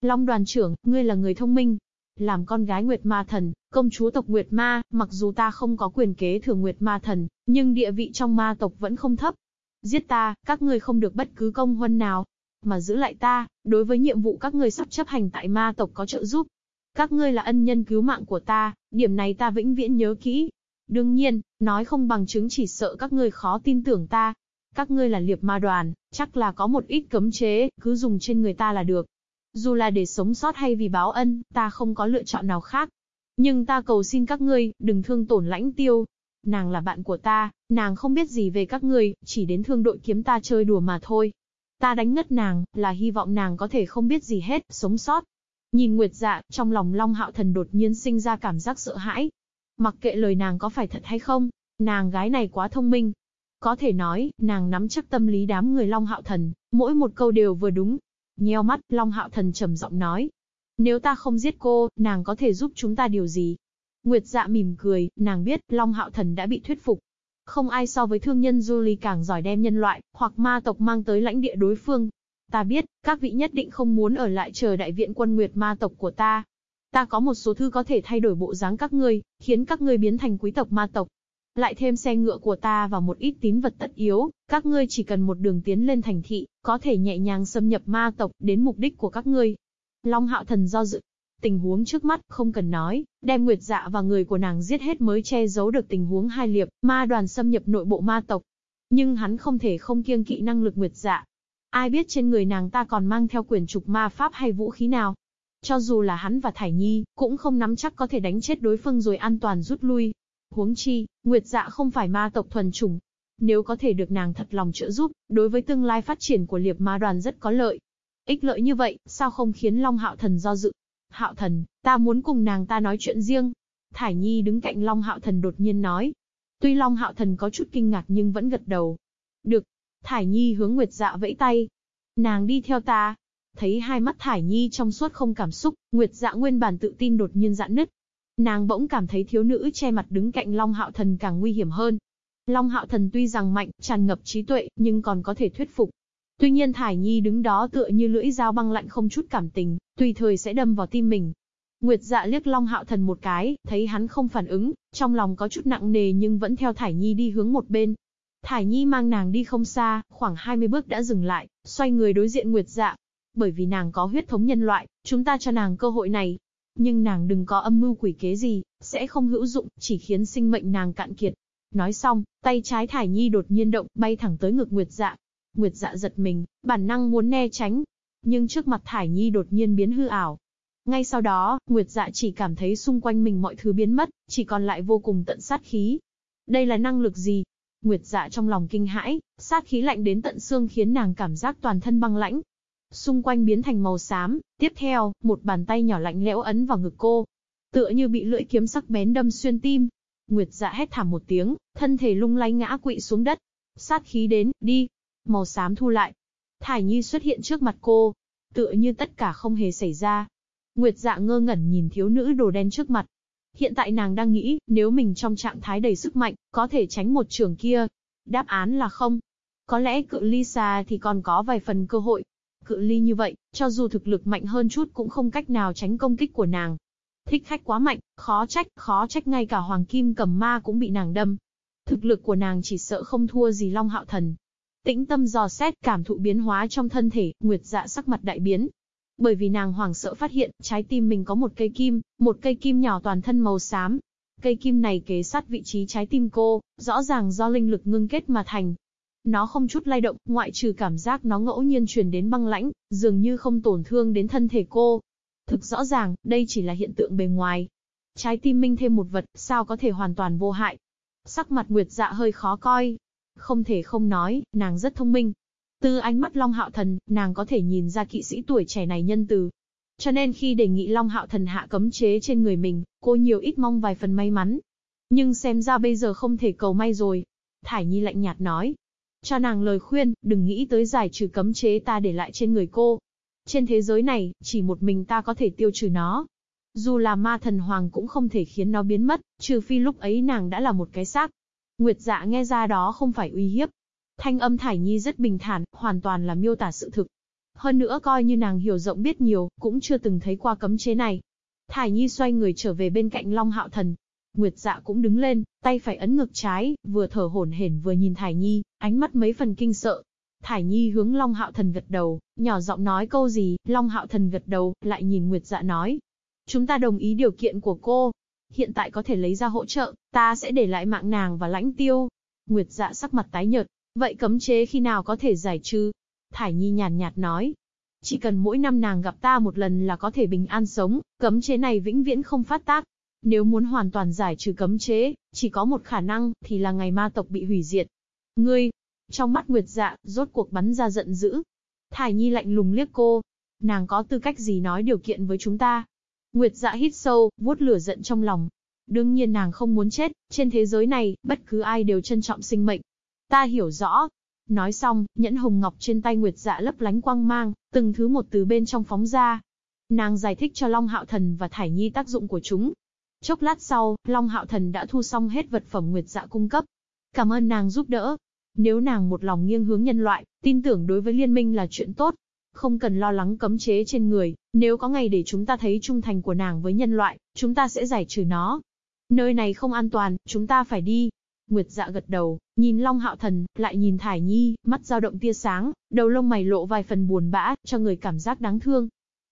Long đoàn trưởng, ngươi là người thông minh. Làm con gái Nguyệt Ma Thần, công chúa tộc Nguyệt Ma, mặc dù ta không có quyền kế thừa Nguyệt Ma Thần, nhưng địa vị trong ma tộc vẫn không thấp. Giết ta, các ngươi không được bất cứ công huân nào mà giữ lại ta, đối với nhiệm vụ các ngươi sắp chấp hành tại ma tộc có trợ giúp. Các ngươi là ân nhân cứu mạng của ta, điểm này ta vĩnh viễn nhớ kỹ. Đương nhiên, nói không bằng chứng chỉ sợ các ngươi khó tin tưởng ta. Các ngươi là liệp ma đoàn, chắc là có một ít cấm chế, cứ dùng trên người ta là được. Dù là để sống sót hay vì báo ân, ta không có lựa chọn nào khác. Nhưng ta cầu xin các ngươi, đừng thương tổn lãnh tiêu. Nàng là bạn của ta, nàng không biết gì về các ngươi, chỉ đến thương đội kiếm ta chơi đùa mà thôi. Ta đánh ngất nàng, là hy vọng nàng có thể không biết gì hết, sống sót. Nhìn Nguyệt Dạ, trong lòng Long Hạo Thần đột nhiên sinh ra cảm giác sợ hãi. Mặc kệ lời nàng có phải thật hay không, nàng gái này quá thông minh. Có thể nói, nàng nắm chắc tâm lý đám người Long Hạo Thần, mỗi một câu đều vừa đúng. Nheo mắt, Long Hạo Thần trầm giọng nói. Nếu ta không giết cô, nàng có thể giúp chúng ta điều gì? Nguyệt dạ mỉm cười, nàng biết, Long Hạo Thần đã bị thuyết phục. Không ai so với thương nhân Julie càng giỏi đem nhân loại, hoặc ma tộc mang tới lãnh địa đối phương. Ta biết, các vị nhất định không muốn ở lại chờ đại viện quân Nguyệt ma tộc của ta. Ta có một số thư có thể thay đổi bộ dáng các ngươi, khiến các ngươi biến thành quý tộc ma tộc. Lại thêm xe ngựa của ta và một ít tín vật tất yếu, các ngươi chỉ cần một đường tiến lên thành thị, có thể nhẹ nhàng xâm nhập ma tộc đến mục đích của các ngươi. Long Hạo Thần do dự, Tình huống trước mắt, không cần nói, đem Nguyệt Dạ và người của nàng giết hết mới che giấu được tình huống hai liệp, ma đoàn xâm nhập nội bộ ma tộc. Nhưng hắn không thể không kiêng kỵ năng lực Nguyệt Dạ. Ai biết trên người nàng ta còn mang theo quyền trục ma pháp hay vũ khí nào. Cho dù là hắn và Thải Nhi, cũng không nắm chắc có thể đánh chết đối phương rồi an toàn rút lui. Huống chi, Nguyệt Dạ không phải ma tộc thuần chủng. Nếu có thể được nàng thật lòng trợ giúp, đối với tương lai phát triển của liệp ma đoàn rất có lợi. Ích lợi như vậy, sao không khiến Long Hạo Thần do dự? Hạo thần, ta muốn cùng nàng ta nói chuyện riêng. Thải Nhi đứng cạnh Long Hạo thần đột nhiên nói. Tuy Long Hạo thần có chút kinh ngạc nhưng vẫn gật đầu. Được. Thải Nhi hướng Nguyệt Dạ vẫy tay. Nàng đi theo ta. Thấy hai mắt Thải Nhi trong suốt không cảm xúc, Nguyệt Dạ nguyên bản tự tin đột nhiên giãn nứt. Nàng bỗng cảm thấy thiếu nữ che mặt đứng cạnh Long Hạo thần càng nguy hiểm hơn. Long Hạo thần tuy rằng mạnh, tràn ngập trí tuệ, nhưng còn có thể thuyết phục, Tuy nhiên Thải Nhi đứng đó tựa như lưỡi dao băng lạnh không chút cảm tình, tùy thời sẽ đâm vào tim mình. Nguyệt dạ liếc Long Hạo Thần một cái, thấy hắn không phản ứng, trong lòng có chút nặng nề nhưng vẫn theo Thải Nhi đi hướng một bên. Thải Nhi mang nàng đi không xa, khoảng 20 bước đã dừng lại, xoay người đối diện Nguyệt dạ. Bởi vì nàng có huyết thống nhân loại, chúng ta cho nàng cơ hội này. Nhưng nàng đừng có âm mưu quỷ kế gì, sẽ không hữu dụng, chỉ khiến sinh mệnh nàng cạn kiệt. Nói xong, tay trái Thải Nhi đột nhiên động, bay thẳng tới ngực Nguyệt dạ. Nguyệt dạ giật mình, bản năng muốn né tránh. Nhưng trước mặt Thải Nhi đột nhiên biến hư ảo. Ngay sau đó, Nguyệt dạ chỉ cảm thấy xung quanh mình mọi thứ biến mất, chỉ còn lại vô cùng tận sát khí. Đây là năng lực gì? Nguyệt dạ trong lòng kinh hãi, sát khí lạnh đến tận xương khiến nàng cảm giác toàn thân băng lãnh. Xung quanh biến thành màu xám, tiếp theo, một bàn tay nhỏ lạnh lẽo ấn vào ngực cô. Tựa như bị lưỡi kiếm sắc bén đâm xuyên tim. Nguyệt dạ hét thảm một tiếng, thân thể lung lay ngã quỵ xuống đất. Sát khí đến, đi, màu xám thu lại. Thải Nhi xuất hiện trước mặt cô, tựa như tất cả không hề xảy ra. Nguyệt dạ ngơ ngẩn nhìn thiếu nữ đồ đen trước mặt. Hiện tại nàng đang nghĩ, nếu mình trong trạng thái đầy sức mạnh, có thể tránh một trường kia. Đáp án là không. Có lẽ cự ly xa thì còn có vài phần cơ hội. Cự ly như vậy, cho dù thực lực mạnh hơn chút cũng không cách nào tránh công kích của nàng. Thích khách quá mạnh, khó trách, khó trách ngay cả hoàng kim cầm ma cũng bị nàng đâm. Thực lực của nàng chỉ sợ không thua gì Long Hạo Thần. Tĩnh tâm dò xét cảm thụ biến hóa trong thân thể, Nguyệt dạ sắc mặt đại biến. Bởi vì nàng hoảng sợ phát hiện, trái tim mình có một cây kim, một cây kim nhỏ toàn thân màu xám. Cây kim này kế sát vị trí trái tim cô, rõ ràng do linh lực ngưng kết mà thành. Nó không chút lay động, ngoại trừ cảm giác nó ngẫu nhiên truyền đến băng lãnh, dường như không tổn thương đến thân thể cô. Thực rõ ràng, đây chỉ là hiện tượng bề ngoài. Trái tim minh thêm một vật, sao có thể hoàn toàn vô hại. Sắc mặt Nguyệt dạ hơi khó coi, không thể không nói, nàng rất thông minh. Từ ánh mắt Long Hạo Thần, nàng có thể nhìn ra kỵ sĩ tuổi trẻ này nhân từ. Cho nên khi đề nghị Long Hạo Thần hạ cấm chế trên người mình, cô nhiều ít mong vài phần may mắn. Nhưng xem ra bây giờ không thể cầu may rồi. Thải Nhi lạnh nhạt nói. Cho nàng lời khuyên, đừng nghĩ tới giải trừ cấm chế ta để lại trên người cô. Trên thế giới này, chỉ một mình ta có thể tiêu trừ nó. Dù là ma thần hoàng cũng không thể khiến nó biến mất, trừ phi lúc ấy nàng đã là một cái xác. Nguyệt dạ nghe ra đó không phải uy hiếp. Thanh âm Thải Nhi rất bình thản, hoàn toàn là miêu tả sự thực. Hơn nữa coi như nàng hiểu rộng biết nhiều, cũng chưa từng thấy qua cấm chế này. Thải Nhi xoay người trở về bên cạnh Long Hạo Thần. Nguyệt dạ cũng đứng lên, tay phải ấn ngực trái, vừa thở hổn hển vừa nhìn Thải Nhi, ánh mắt mấy phần kinh sợ. Thải Nhi hướng Long Hạo Thần gật đầu, nhỏ giọng nói câu gì, Long Hạo Thần gật đầu, lại nhìn Nguyệt dạ nói. Chúng ta đồng ý điều kiện của cô, hiện tại có thể lấy ra hỗ trợ, ta sẽ để lại mạng nàng và lãnh tiêu. Nguyệt dạ sắc mặt tái nhợt, vậy cấm chế khi nào có thể giải trừ? Thải Nhi nhàn nhạt nói. Chỉ cần mỗi năm nàng gặp ta một lần là có thể bình an sống, cấm chế này vĩnh viễn không phát tác. Nếu muốn hoàn toàn giải trừ cấm chế, chỉ có một khả năng, thì là ngày ma tộc bị hủy diệt. Ngươi, trong mắt Nguyệt Dạ, rốt cuộc bắn ra giận dữ. Thải Nhi lạnh lùng liếc cô. Nàng có tư cách gì nói điều kiện với chúng ta? Nguyệt Dạ hít sâu, vuốt lửa giận trong lòng. Đương nhiên nàng không muốn chết, trên thế giới này, bất cứ ai đều trân trọng sinh mệnh. Ta hiểu rõ. Nói xong, nhẫn hồng ngọc trên tay Nguyệt Dạ lấp lánh quang mang, từng thứ một từ bên trong phóng ra. Nàng giải thích cho Long Hạo Thần và Thải Nhi tác dụng của chúng. Chốc lát sau, Long Hạo Thần đã thu xong hết vật phẩm Nguyệt Dạ cung cấp. Cảm ơn nàng giúp đỡ. Nếu nàng một lòng nghiêng hướng nhân loại, tin tưởng đối với liên minh là chuyện tốt. Không cần lo lắng cấm chế trên người, nếu có ngày để chúng ta thấy trung thành của nàng với nhân loại, chúng ta sẽ giải trừ nó. Nơi này không an toàn, chúng ta phải đi. Nguyệt dạ gật đầu, nhìn Long Hạo Thần, lại nhìn Thải Nhi, mắt dao động tia sáng, đầu lông mày lộ vài phần buồn bã, cho người cảm giác đáng thương.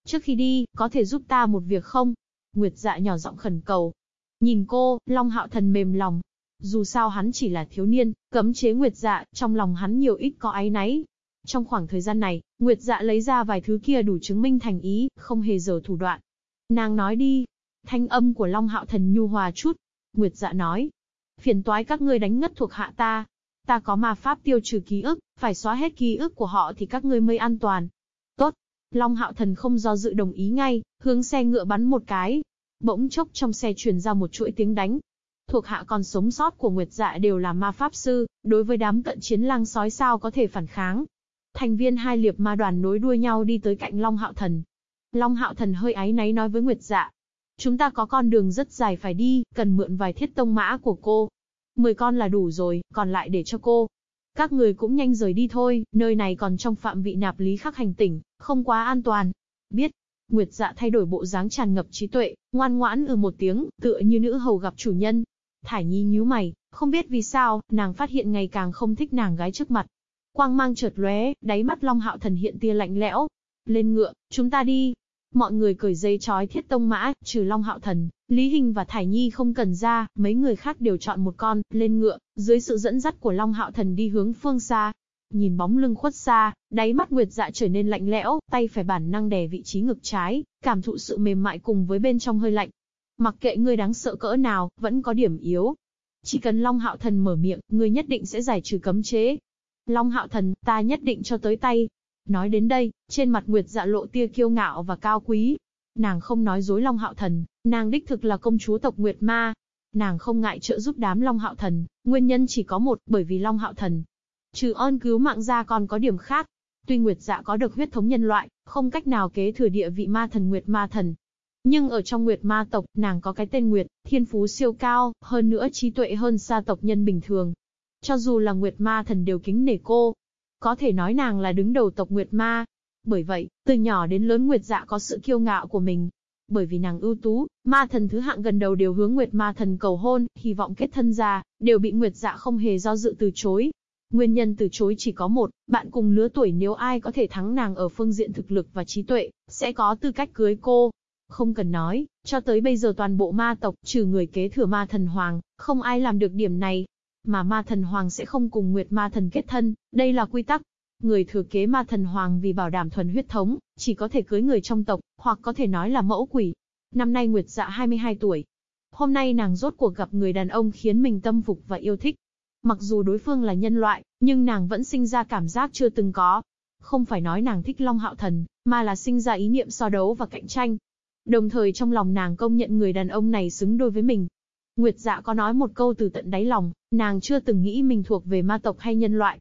Trước khi đi, có thể giúp ta một việc không? Nguyệt dạ nhỏ giọng khẩn cầu. Nhìn cô, Long Hạo Thần mềm lòng. Dù sao hắn chỉ là thiếu niên, cấm chế Nguyệt dạ, trong lòng hắn nhiều ít có áy náy. Trong khoảng thời gian này, Nguyệt dạ lấy ra vài thứ kia đủ chứng minh thành ý, không hề dở thủ đoạn. Nàng nói đi. Thanh âm của Long Hạo Thần nhu hòa chút. Nguyệt dạ nói. Phiền toái các ngươi đánh ngất thuộc hạ ta. Ta có ma pháp tiêu trừ ký ức, phải xóa hết ký ức của họ thì các ngươi mới an toàn. Long Hạo Thần không do dự đồng ý ngay, hướng xe ngựa bắn một cái. Bỗng chốc trong xe truyền ra một chuỗi tiếng đánh. Thuộc hạ còn sống sót của Nguyệt Dạ đều là ma pháp sư, đối với đám cận chiến lang sói sao có thể phản kháng. Thành viên hai liệp ma đoàn nối đuôi nhau đi tới cạnh Long Hạo Thần. Long Hạo Thần hơi áy náy nói với Nguyệt Dạ. Chúng ta có con đường rất dài phải đi, cần mượn vài thiết tông mã của cô. Mười con là đủ rồi, còn lại để cho cô. Các người cũng nhanh rời đi thôi, nơi này còn trong phạm vị nạp lý khắc hành tỉnh, không quá an toàn. Biết. Nguyệt dạ thay đổi bộ dáng tràn ngập trí tuệ, ngoan ngoãn ừ một tiếng, tựa như nữ hầu gặp chủ nhân. Thải Nhi nhíu mày, không biết vì sao, nàng phát hiện ngày càng không thích nàng gái trước mặt. Quang mang chợt lóe, đáy mắt Long Hạo Thần hiện tia lạnh lẽo. Lên ngựa, chúng ta đi. Mọi người cởi dây chói thiết tông mã, trừ Long Hạo Thần, Lý Hình và Thải Nhi không cần ra, mấy người khác đều chọn một con, lên ngựa, dưới sự dẫn dắt của Long Hạo Thần đi hướng phương xa. Nhìn bóng lưng khuất xa, đáy mắt Nguyệt Dạ trở nên lạnh lẽo, tay phải bản năng đè vị trí ngực trái, cảm thụ sự mềm mại cùng với bên trong hơi lạnh. Mặc kệ ngươi đáng sợ cỡ nào, vẫn có điểm yếu. Chỉ cần Long Hạo Thần mở miệng, ngươi nhất định sẽ giải trừ cấm chế. Long Hạo Thần, ta nhất định cho tới tay. Nói đến đây, trên mặt Nguyệt Dạ lộ tia kiêu ngạo và cao quý, Nàng không nói dối Long Hạo Thần, nàng đích thực là công chúa tộc Nguyệt Ma. Nàng không ngại trợ giúp đám Long Hạo Thần, nguyên nhân chỉ có một, bởi vì Long Hạo Thần. Trừ ơn cứu mạng ra còn có điểm khác. Tuy Nguyệt Dạ có được huyết thống nhân loại, không cách nào kế thừa địa vị ma thần Nguyệt Ma Thần. Nhưng ở trong Nguyệt Ma tộc, nàng có cái tên Nguyệt, thiên phú siêu cao, hơn nữa trí tuệ hơn xa tộc nhân bình thường. Cho dù là Nguyệt Ma Thần đều kính nể cô. Có thể nói nàng là đứng đầu tộc Nguyệt Ma, bởi vậy, từ nhỏ đến lớn Nguyệt Dạ có sự kiêu ngạo của mình. Bởi vì nàng ưu tú, ma thần thứ hạng gần đầu đều hướng Nguyệt Ma thần cầu hôn, hy vọng kết thân ra, đều bị Nguyệt Dạ không hề do dự từ chối. Nguyên nhân từ chối chỉ có một, bạn cùng lứa tuổi nếu ai có thể thắng nàng ở phương diện thực lực và trí tuệ, sẽ có tư cách cưới cô. Không cần nói, cho tới bây giờ toàn bộ ma tộc, trừ người kế thừa ma thần hoàng, không ai làm được điểm này. Mà ma thần hoàng sẽ không cùng Nguyệt ma thần kết thân, đây là quy tắc. Người thừa kế ma thần hoàng vì bảo đảm thuần huyết thống, chỉ có thể cưới người trong tộc, hoặc có thể nói là mẫu quỷ. Năm nay Nguyệt dạ 22 tuổi. Hôm nay nàng rốt cuộc gặp người đàn ông khiến mình tâm phục và yêu thích. Mặc dù đối phương là nhân loại, nhưng nàng vẫn sinh ra cảm giác chưa từng có. Không phải nói nàng thích Long Hạo Thần, mà là sinh ra ý niệm so đấu và cạnh tranh. Đồng thời trong lòng nàng công nhận người đàn ông này xứng đôi với mình. Nguyệt dạ có nói một câu từ tận đáy lòng, nàng chưa từng nghĩ mình thuộc về ma tộc hay nhân loại,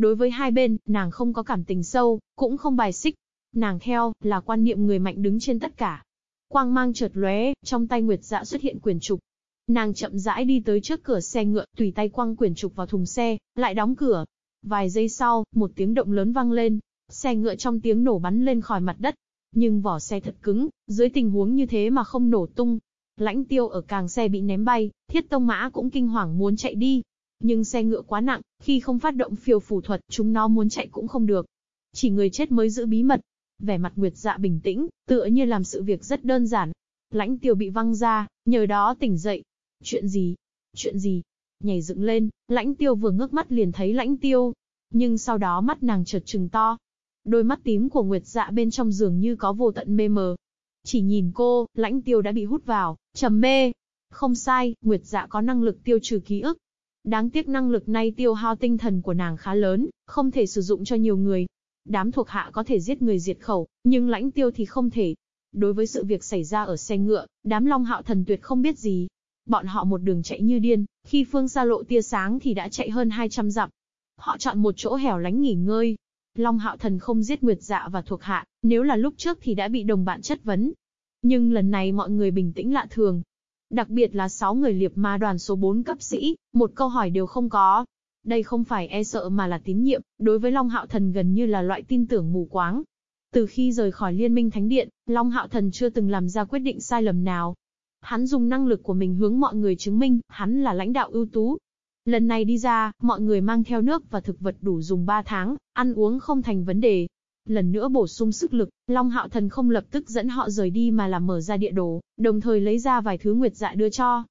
Đối với hai bên, nàng không có cảm tình sâu, cũng không bài xích. Nàng theo, là quan niệm người mạnh đứng trên tất cả. Quang mang chợt lóe, trong tay Nguyệt Dạ xuất hiện quyền trục. Nàng chậm rãi đi tới trước cửa xe ngựa, tùy tay quăng quyển trục vào thùng xe, lại đóng cửa. Vài giây sau, một tiếng động lớn vang lên, xe ngựa trong tiếng nổ bắn lên khỏi mặt đất. Nhưng vỏ xe thật cứng, dưới tình huống như thế mà không nổ tung. Lãnh tiêu ở càng xe bị ném bay, thiết tông mã cũng kinh hoàng muốn chạy đi, nhưng xe ngựa quá nặng, khi không phát động phiêu phù thuật, chúng nó muốn chạy cũng không được. Chỉ người chết mới giữ bí mật. Vẻ mặt Nguyệt Dạ bình tĩnh, tựa như làm sự việc rất đơn giản. Lãnh tiêu bị văng ra, nhờ đó tỉnh dậy. Chuyện gì? Chuyện gì? Nhảy dựng lên, lãnh tiêu vừa ngước mắt liền thấy lãnh tiêu. Nhưng sau đó mắt nàng chợt trừng to. Đôi mắt tím của Nguyệt Dạ bên trong giường như có vô tận mê mờ. Chỉ nhìn cô, lãnh tiêu đã bị hút vào, trầm mê. Không sai, Nguyệt Dạ có năng lực tiêu trừ ký ức. Đáng tiếc năng lực này tiêu hao tinh thần của nàng khá lớn, không thể sử dụng cho nhiều người. Đám thuộc hạ có thể giết người diệt khẩu, nhưng lãnh tiêu thì không thể. Đối với sự việc xảy ra ở xe ngựa, đám Long Hạo Thần tuyệt không biết gì. Bọn họ một đường chạy như điên, khi phương xa lộ tia sáng thì đã chạy hơn 200 dặm. Họ chọn một chỗ hẻo lánh nghỉ ngơi. Long Hạo Thần không giết Nguyệt Dạ và thuộc hạ, nếu là lúc trước thì đã bị đồng bạn chất vấn. Nhưng lần này mọi người bình tĩnh lạ thường. Đặc biệt là 6 người liệp ma đoàn số 4 cấp sĩ, một câu hỏi đều không có. Đây không phải e sợ mà là tín nhiệm, đối với Long Hạo Thần gần như là loại tin tưởng mù quáng. Từ khi rời khỏi Liên minh Thánh Điện, Long Hạo Thần chưa từng làm ra quyết định sai lầm nào. Hắn dùng năng lực của mình hướng mọi người chứng minh, hắn là lãnh đạo ưu tú. Lần này đi ra, mọi người mang theo nước và thực vật đủ dùng 3 tháng, ăn uống không thành vấn đề. Lần nữa bổ sung sức lực, Long Hạo Thần không lập tức dẫn họ rời đi mà là mở ra địa đồ, đồng thời lấy ra vài thứ Nguyệt Dạ đưa cho.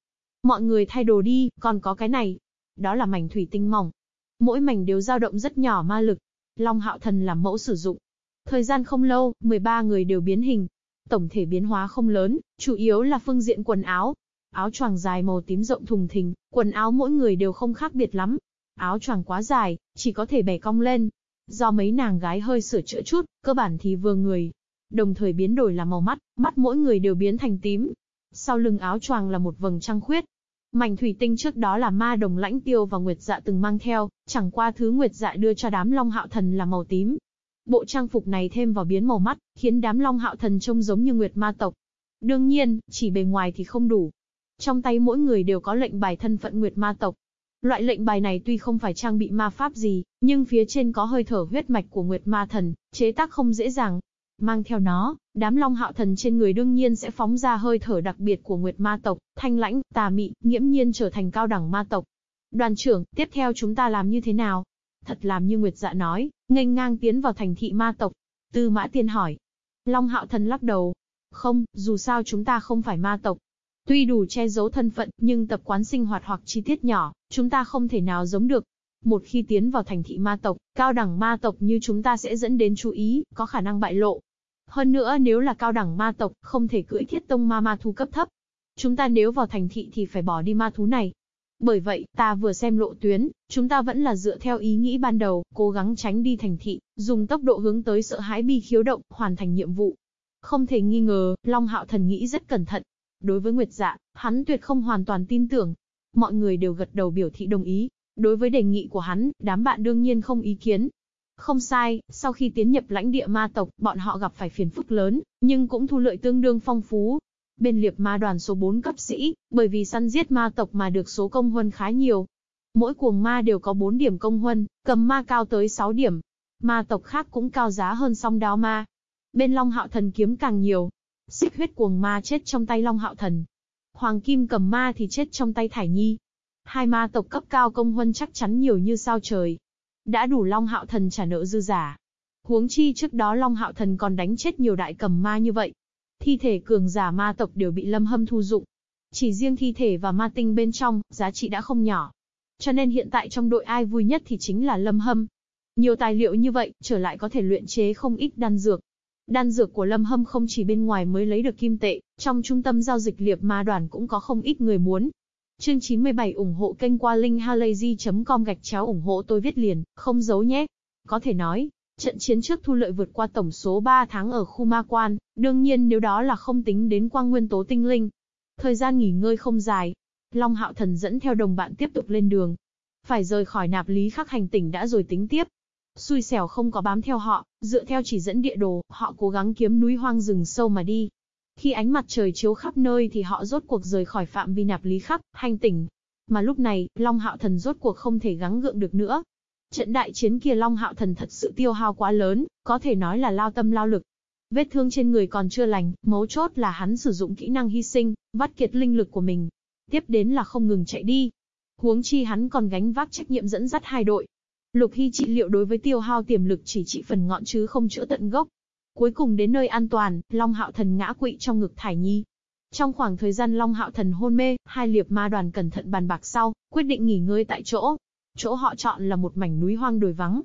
Mọi người thay đồ đi, còn có cái này. Đó là mảnh thủy tinh mỏng. Mỗi mảnh đều dao động rất nhỏ ma lực. Long Hạo Thần làm mẫu sử dụng. Thời gian không lâu, 13 người đều biến hình. Tổng thể biến hóa không lớn, chủ yếu là phương diện quần áo. Áo choàng dài màu tím rộng thùng thình, quần áo mỗi người đều không khác biệt lắm. Áo choàng quá dài, chỉ có thể bẻ cong lên. Do mấy nàng gái hơi sửa chữa chút, cơ bản thì vừa người. Đồng thời biến đổi là màu mắt, mắt mỗi người đều biến thành tím. Sau lưng áo choàng là một vầng trăng khuyết, Mảnh thủy tinh trước đó là ma đồng lãnh tiêu và Nguyệt Dạ từng mang theo, chẳng qua thứ Nguyệt Dạ đưa cho đám Long Hạo Thần là màu tím. Bộ trang phục này thêm vào biến màu mắt, khiến đám Long Hạo Thần trông giống như Nguyệt Ma tộc. Đương nhiên, chỉ bề ngoài thì không đủ. Trong tay mỗi người đều có lệnh bài thân phận Nguyệt Ma tộc. Loại lệnh bài này tuy không phải trang bị ma pháp gì, nhưng phía trên có hơi thở huyết mạch của Nguyệt Ma thần, chế tác không dễ dàng, Mang theo nó, đám long hạo thần trên người đương nhiên sẽ phóng ra hơi thở đặc biệt của Nguyệt ma tộc, thanh lãnh, tà mị, nghiễm nhiên trở thành cao đẳng ma tộc. Đoàn trưởng, tiếp theo chúng ta làm như thế nào? Thật làm như Nguyệt dạ nói, nghênh ngang tiến vào thành thị ma tộc. Tư mã tiên hỏi. Long hạo thần lắc đầu. Không, dù sao chúng ta không phải ma tộc. Tuy đủ che giấu thân phận, nhưng tập quán sinh hoạt hoặc chi tiết nhỏ, chúng ta không thể nào giống được. Một khi tiến vào thành thị ma tộc, cao đẳng ma tộc như chúng ta sẽ dẫn đến chú ý, có khả năng bại lộ. Hơn nữa nếu là cao đẳng ma tộc, không thể cưỡi thiết tông ma ma thú cấp thấp. Chúng ta nếu vào thành thị thì phải bỏ đi ma thú này. Bởi vậy, ta vừa xem lộ tuyến, chúng ta vẫn là dựa theo ý nghĩ ban đầu, cố gắng tránh đi thành thị, dùng tốc độ hướng tới sợ hãi bi khiếu động, hoàn thành nhiệm vụ. Không thể nghi ngờ, Long Hạo Thần nghĩ rất cẩn thận. Đối với Nguyệt Dạ, hắn tuyệt không hoàn toàn tin tưởng. Mọi người đều gật đầu biểu thị đồng ý. Đối với đề nghị của hắn, đám bạn đương nhiên không ý kiến. Không sai, sau khi tiến nhập lãnh địa ma tộc, bọn họ gặp phải phiền phức lớn, nhưng cũng thu lợi tương đương phong phú. Bên liệp ma đoàn số 4 cấp sĩ, bởi vì săn giết ma tộc mà được số công huân khá nhiều. Mỗi cuồng ma đều có 4 điểm công huân, cầm ma cao tới 6 điểm. Ma tộc khác cũng cao giá hơn song đao ma. Bên Long Hạo Thần kiếm càng nhiều. Xích huyết cuồng ma chết trong tay Long Hạo Thần. Hoàng Kim cầm ma thì chết trong tay Thải Nhi. Hai ma tộc cấp cao công huân chắc chắn nhiều như sao trời đã đủ Long Hạo Thần trả nợ dư giả. Huống chi trước đó Long Hạo Thần còn đánh chết nhiều đại cầm ma như vậy. Thi thể cường giả ma tộc đều bị Lâm Hâm thu dụng. Chỉ riêng thi thể và ma tinh bên trong, giá trị đã không nhỏ. Cho nên hiện tại trong đội ai vui nhất thì chính là Lâm Hâm. Nhiều tài liệu như vậy, trở lại có thể luyện chế không ít đan dược. Đan dược của Lâm Hâm không chỉ bên ngoài mới lấy được kim tệ, trong trung tâm giao dịch liệp ma đoàn cũng có không ít người muốn. Chương 97 ủng hộ kênh qua linkhalazy.com gạch chéo ủng hộ tôi viết liền, không giấu nhé. Có thể nói, trận chiến trước thu lợi vượt qua tổng số 3 tháng ở khu ma quan, đương nhiên nếu đó là không tính đến quang nguyên tố tinh linh. Thời gian nghỉ ngơi không dài, Long Hạo Thần dẫn theo đồng bạn tiếp tục lên đường. Phải rời khỏi nạp lý khắc hành tỉnh đã rồi tính tiếp. Xui xẻo không có bám theo họ, dựa theo chỉ dẫn địa đồ, họ cố gắng kiếm núi hoang rừng sâu mà đi. Khi ánh mặt trời chiếu khắp nơi thì họ rốt cuộc rời khỏi phạm vi nạp lý khắc, hành tỉnh. Mà lúc này, Long Hạo Thần rốt cuộc không thể gắng gượng được nữa. Trận đại chiến kia Long Hạo Thần thật sự tiêu hao quá lớn, có thể nói là lao tâm lao lực. Vết thương trên người còn chưa lành, mấu chốt là hắn sử dụng kỹ năng hy sinh, vắt kiệt linh lực của mình. Tiếp đến là không ngừng chạy đi. Huống chi hắn còn gánh vác trách nhiệm dẫn dắt hai đội. Lục Hy trị liệu đối với tiêu hao tiềm lực chỉ trị phần ngọn chứ không chữa tận gốc. Cuối cùng đến nơi an toàn, Long Hạo Thần ngã quỵ trong ngực Thải Nhi. Trong khoảng thời gian Long Hạo Thần hôn mê, hai liệp ma đoàn cẩn thận bàn bạc sau, quyết định nghỉ ngơi tại chỗ. Chỗ họ chọn là một mảnh núi hoang đồi vắng.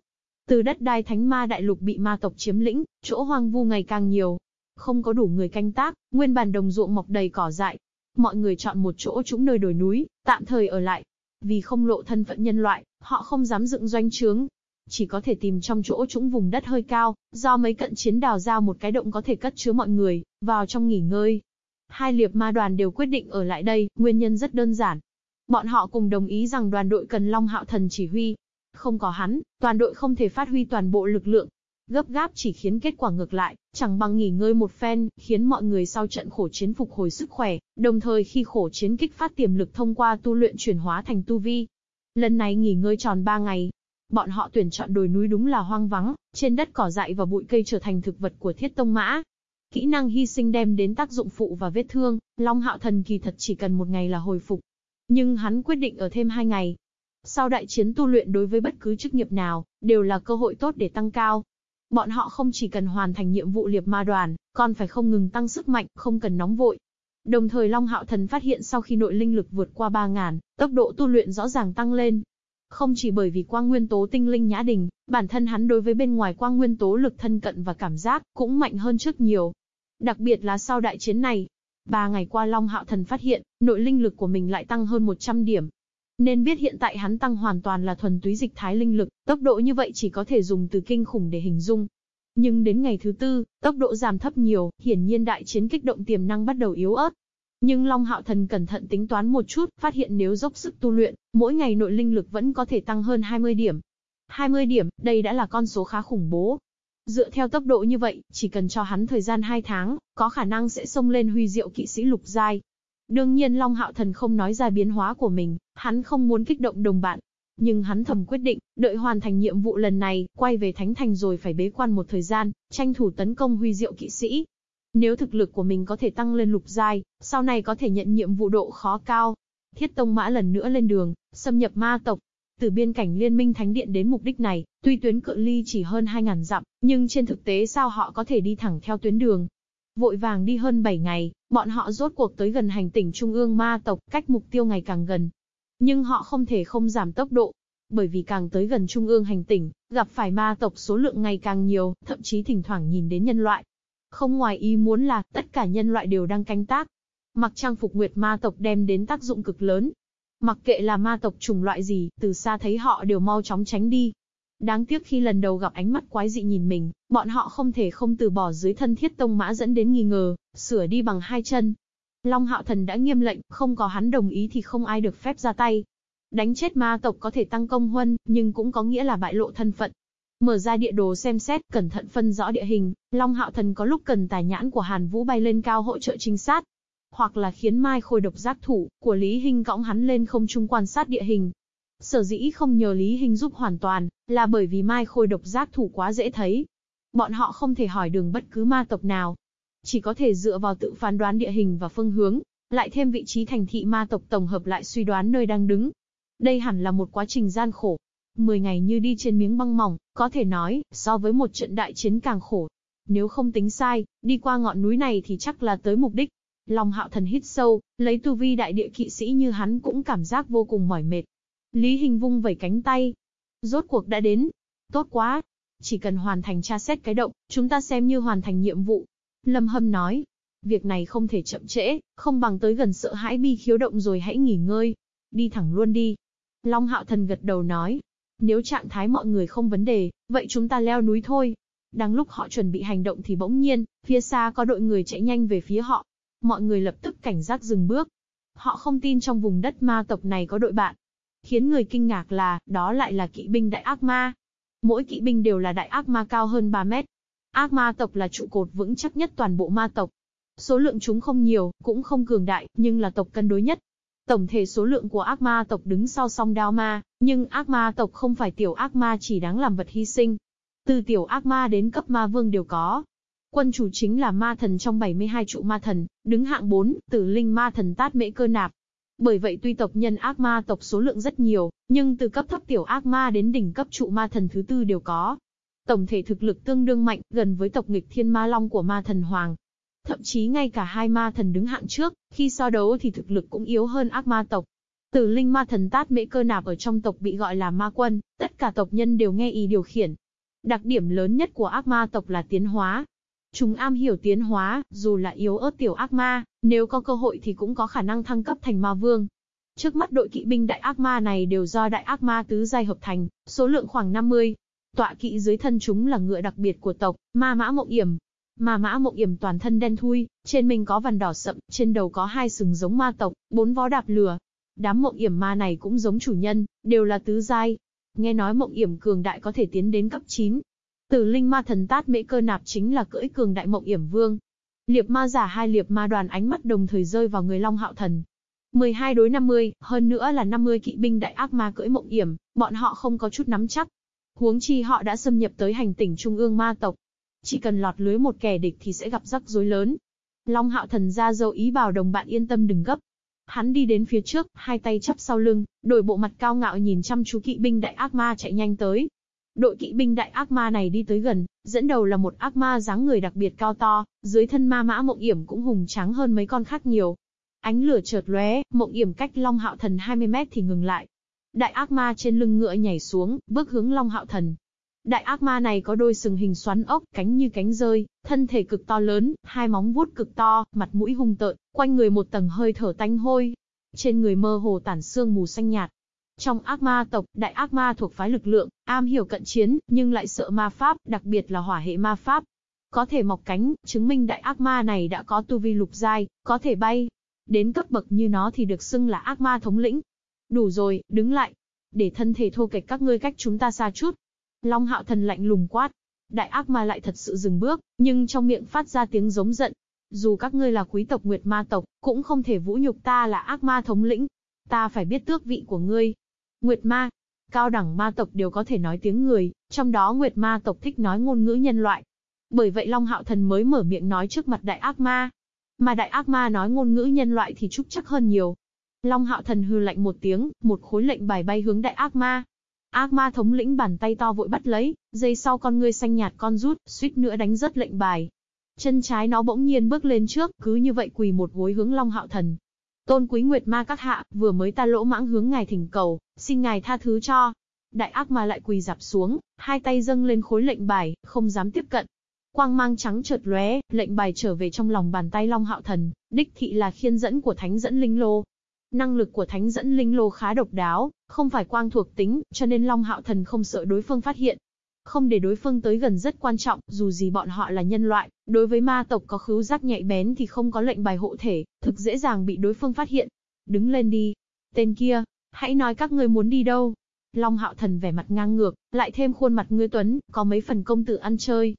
Từ đất đai thánh ma đại lục bị ma tộc chiếm lĩnh, chỗ hoang vu ngày càng nhiều. Không có đủ người canh tác, nguyên bản đồng ruộng mọc đầy cỏ dại. Mọi người chọn một chỗ trũng nơi đồi núi, tạm thời ở lại. Vì không lộ thân phận nhân loại, họ không dám dựng doanh trướng. Chỉ có thể tìm trong chỗ trũng vùng đất hơi cao, do mấy cận chiến đào ra một cái động có thể cất chứa mọi người, vào trong nghỉ ngơi. Hai liệp ma đoàn đều quyết định ở lại đây, nguyên nhân rất đơn giản. Bọn họ cùng đồng ý rằng đoàn đội cần Long Hạo Thần chỉ huy. Không có hắn, toàn đội không thể phát huy toàn bộ lực lượng, Gấp gáp chỉ khiến kết quả ngược lại, chẳng bằng nghỉ ngơi một phen, khiến mọi người sau trận khổ chiến phục hồi sức khỏe, đồng thời khi khổ chiến kích phát tiềm lực thông qua tu luyện chuyển hóa thành tu vi. Lần này nghỉ ngơi tròn 3 ngày. Bọn họ tuyển chọn đồi núi đúng là hoang vắng, trên đất cỏ dại và bụi cây trở thành thực vật của thiết tông mã. Kỹ năng hy sinh đem đến tác dụng phụ và vết thương, Long Hạo Thần kỳ thật chỉ cần một ngày là hồi phục. Nhưng hắn quyết định ở thêm hai ngày, sau đại chiến tu luyện đối với bất cứ chức nghiệp nào, đều là cơ hội tốt để tăng cao. Bọn họ không chỉ cần hoàn thành nhiệm vụ liệp ma đoàn, còn phải không ngừng tăng sức mạnh, không cần nóng vội. Đồng thời Long Hạo Thần phát hiện sau khi nội linh lực vượt qua 3.000, tốc độ tu luyện rõ ràng tăng lên. Không chỉ bởi vì quang nguyên tố tinh linh nhã đình, bản thân hắn đối với bên ngoài quang nguyên tố lực thân cận và cảm giác cũng mạnh hơn trước nhiều. Đặc biệt là sau đại chiến này, ba ngày qua Long Hạo Thần phát hiện, nội linh lực của mình lại tăng hơn 100 điểm, nên biết hiện tại hắn tăng hoàn toàn là thuần túy dịch thái linh lực, tốc độ như vậy chỉ có thể dùng từ kinh khủng để hình dung. Nhưng đến ngày thứ tư, tốc độ giảm thấp nhiều, hiển nhiên đại chiến kích động tiềm năng bắt đầu yếu ớt. Nhưng Long Hạo Thần cẩn thận tính toán một chút, phát hiện nếu dốc sức tu luyện, mỗi ngày nội linh lực vẫn có thể tăng hơn 20 điểm. 20 điểm, đây đã là con số khá khủng bố. Dựa theo tốc độ như vậy, chỉ cần cho hắn thời gian 2 tháng, có khả năng sẽ xông lên huy diệu kỵ sĩ lục giai, Đương nhiên Long Hạo Thần không nói ra biến hóa của mình, hắn không muốn kích động đồng bạn. Nhưng hắn thầm quyết định, đợi hoàn thành nhiệm vụ lần này, quay về Thánh Thành rồi phải bế quan một thời gian, tranh thủ tấn công huy diệu kỵ sĩ. Nếu thực lực của mình có thể tăng lên lục giai, sau này có thể nhận nhiệm vụ độ khó cao. Thiết Tông Mã lần nữa lên đường, xâm nhập ma tộc. Từ biên cảnh Liên minh Thánh Điện đến mục đích này, tuy tuyến cự ly chỉ hơn 2.000 dặm, nhưng trên thực tế sao họ có thể đi thẳng theo tuyến đường, Vội vàng đi hơn 7 ngày, bọn họ rốt cuộc tới gần hành tỉnh trung ương ma tộc, cách mục tiêu ngày càng gần. Nhưng họ không thể không giảm tốc độ, bởi vì càng tới gần trung ương hành tỉnh, gặp phải ma tộc số lượng ngày càng nhiều, thậm chí thỉnh thoảng nhìn đến nhân loại. Không ngoài ý muốn là, tất cả nhân loại đều đang canh tác. Mặc trang phục nguyệt ma tộc đem đến tác dụng cực lớn. Mặc kệ là ma tộc chủng loại gì, từ xa thấy họ đều mau chóng tránh đi, Đáng tiếc khi lần đầu gặp ánh mắt quái dị nhìn mình, bọn họ không thể không từ bỏ dưới thân thiết tông mã dẫn đến nghi ngờ, sửa đi bằng hai chân. Long hạo thần đã nghiêm lệnh, không có hắn đồng ý thì không ai được phép ra tay. Đánh chết ma tộc có thể tăng công huân, nhưng cũng có nghĩa là bại lộ thân phận. Mở ra địa đồ xem xét, cẩn thận phân rõ địa hình, Long Hạo Thần có lúc cần tài nhãn của Hàn Vũ bay lên cao hỗ trợ trinh sát, hoặc là khiến Mai Khôi độc giác thủ của Lý Hinh cõng hắn lên không trung quan sát địa hình, Sở dĩ không nhờ Lý Hình giúp hoàn toàn, là bởi vì Mai Khôi độc giác thủ quá dễ thấy. Bọn họ không thể hỏi đường bất cứ ma tộc nào. Chỉ có thể dựa vào tự phán đoán địa hình và phương hướng, lại thêm vị trí thành thị ma tộc tổng hợp lại suy đoán nơi đang đứng. Đây hẳn là một quá trình gian khổ. Mười ngày như đi trên miếng băng mỏng, có thể nói, so với một trận đại chiến càng khổ. Nếu không tính sai, đi qua ngọn núi này thì chắc là tới mục đích. Long hạo thần hít sâu, lấy tu vi đại địa kỵ sĩ như hắn cũng cảm giác vô cùng mỏi mệt. Lý Hình vung vẩy cánh tay. Rốt cuộc đã đến. Tốt quá. Chỉ cần hoàn thành tra xét cái động, chúng ta xem như hoàn thành nhiệm vụ. Lâm Hâm nói. Việc này không thể chậm trễ, không bằng tới gần sợ hãi bi khiếu động rồi hãy nghỉ ngơi. Đi thẳng luôn đi. Long Hạo Thần gật đầu nói. Nếu trạng thái mọi người không vấn đề, vậy chúng ta leo núi thôi. Đang lúc họ chuẩn bị hành động thì bỗng nhiên, phía xa có đội người chạy nhanh về phía họ. Mọi người lập tức cảnh giác dừng bước. Họ không tin trong vùng đất ma tộc này có đội bạn, Khiến người kinh ngạc là, đó lại là kỵ binh đại ác ma. Mỗi kỵ binh đều là đại ác ma cao hơn 3 mét. Ác ma tộc là trụ cột vững chắc nhất toàn bộ ma tộc. Số lượng chúng không nhiều, cũng không cường đại, nhưng là tộc cân đối nhất. Tổng thể số lượng của ác ma tộc đứng sau song đao ma, nhưng ác ma tộc không phải tiểu ác ma chỉ đáng làm vật hy sinh. Từ tiểu ác ma đến cấp ma vương đều có. Quân chủ chính là ma thần trong 72 trụ ma thần, đứng hạng 4, tử linh ma thần tát mễ cơ nạp, bởi vậy tuy tộc nhân ác ma tộc số lượng rất nhiều, nhưng từ cấp thấp tiểu ác ma đến đỉnh cấp trụ ma thần thứ tư đều có. Tổng thể thực lực tương đương mạnh, gần với tộc nghịch thiên ma long của ma thần hoàng. Thậm chí ngay cả hai ma thần đứng hạng trước, khi so đấu thì thực lực cũng yếu hơn ác ma tộc. Tử linh ma thần tát mễ cơ nạp ở trong tộc bị gọi là ma quân, tất cả tộc nhân đều nghe ý điều khiển. Đặc điểm lớn nhất của ác ma tộc là tiến hóa. Chúng am hiểu tiến hóa, dù là yếu ớt tiểu ác ma, nếu có cơ hội thì cũng có khả năng thăng cấp thành ma vương. Trước mắt đội kỵ binh đại ác ma này đều do đại ác ma tứ giai hợp thành, số lượng khoảng 50. Tọa kỵ dưới thân chúng là ngựa đặc biệt của tộc, ma mã mộng yểm. Ma mã mộng yểm toàn thân đen thui, trên mình có vằn đỏ sậm, trên đầu có hai sừng giống ma tộc, bốn vó đạp lửa. Đám mộng yểm ma này cũng giống chủ nhân, đều là tứ giai. Nghe nói mộng yểm cường đại có thể tiến đến cấp 9, Tử linh ma thần tát mễ cơ nạp chính là cưỡi cường đại mộng yểm vương. Liệp ma giả hai liệp ma đoàn ánh mắt đồng thời rơi vào người Long Hạo Thần. 12 đối 50, hơn nữa là 50 kỵ binh đại ác ma cưỡi mộng yểm, bọn họ không có chút nắm chắc. Huống chi họ đã xâm nhập tới hành tỉnh trung ương ma tộc. Chỉ cần lọt lưới một kẻ địch thì sẽ gặp rắc rối lớn. Long Hạo Thần ra dâu ý bảo đồng bạn yên tâm đừng gấp. Hắn đi đến phía trước, hai tay chắp sau lưng, đổi bộ mặt cao ngạo nhìn chăm chú kỵ binh đại ác ma chạy nhanh tới. Đội kỵ binh đại ác ma này đi tới gần, dẫn đầu là một ác ma dáng người đặc biệt cao to, dưới thân ma mã mộng yểm cũng hùng tráng hơn mấy con khác nhiều. Ánh lửa chợt lóe, mộng yểm cách Long Hạo Thần 20 mét thì ngừng lại. Đại ác ma trên lưng ngựa nhảy xuống, bước hướng Long Hạo Thần. Đại ác ma này có đôi sừng hình xoắn ốc, cánh như cánh rơi, thân thể cực to lớn, hai móng vuốt cực to, mặt mũi hung tợn, quanh người một tầng hơi thở tanh hôi. Trên người mơ hồ tản xương mù xanh nhạt, trong ác ma tộc, đại ác ma thuộc phái lực lượng, am hiểu cận chiến, nhưng lại sợ ma pháp, đặc biệt là hỏa hệ ma pháp. Có thể mọc cánh, chứng minh đại ác ma này đã có tu vi lục giai, có thể bay. Đến cấp bậc như nó thì được xưng là ác ma thống lĩnh. Đủ rồi, đứng lại. Để thân thể thô kệch các ngươi cách chúng ta xa chút. Long hạo thần lạnh lùng quát. Đại ác ma lại thật sự dừng bước, nhưng trong miệng phát ra tiếng giống giận. Dù các ngươi là quý tộc Nguyệt Ma tộc, cũng không thể vũ nhục ta là ác ma thống lĩnh. Ta phải biết tước vị của ngươi, Nguyệt ma, cao đẳng ma tộc đều có thể nói tiếng người, trong đó Nguyệt ma tộc thích nói ngôn ngữ nhân loại. Bởi vậy Long Hạo Thần mới mở miệng nói trước mặt đại ác ma. Mà đại ác ma nói ngôn ngữ nhân loại thì trúc chắc hơn nhiều. Long Hạo Thần hư lạnh một tiếng, một khối lệnh bài bay hướng đại ác ma. Ác ma thống lĩnh bàn tay to vội bắt lấy, giây sau con ngươi xanh nhạt con rút, suýt nữa đánh rớt lệnh bài. Chân trái nó bỗng nhiên bước lên trước, cứ như vậy quỳ một gối hướng Long Hạo Thần. Tôn quý nguyệt ma các hạ, vừa mới ta lỗ mãng hướng ngài thỉnh cầu, xin ngài tha thứ cho. Đại ác ma lại quỳ dạp xuống, hai tay dâng lên khối lệnh bài, không dám tiếp cận. Quang mang trắng chợt lóe, lệnh bài trở về trong lòng bàn tay Long Hạo Thần, đích thị là khiên dẫn của Thánh dẫn linh lô. Năng lực của Thánh dẫn linh lô khá độc đáo, không phải quang thuộc tính, cho nên Long Hạo Thần không sợ đối phương phát hiện, không để đối phương tới gần rất quan trọng, dù gì bọn họ là nhân loại, đối với ma tộc có khứu giác nhạy bén thì không có lệnh bài hộ thể, thực dễ dàng bị đối phương phát hiện. Đứng lên đi. Tên kia, hãy nói các ngươi muốn đi đâu. Long hạo thần vẻ mặt ngang ngược, lại thêm khuôn mặt ngươi tuấn, có mấy phần công tử ăn chơi.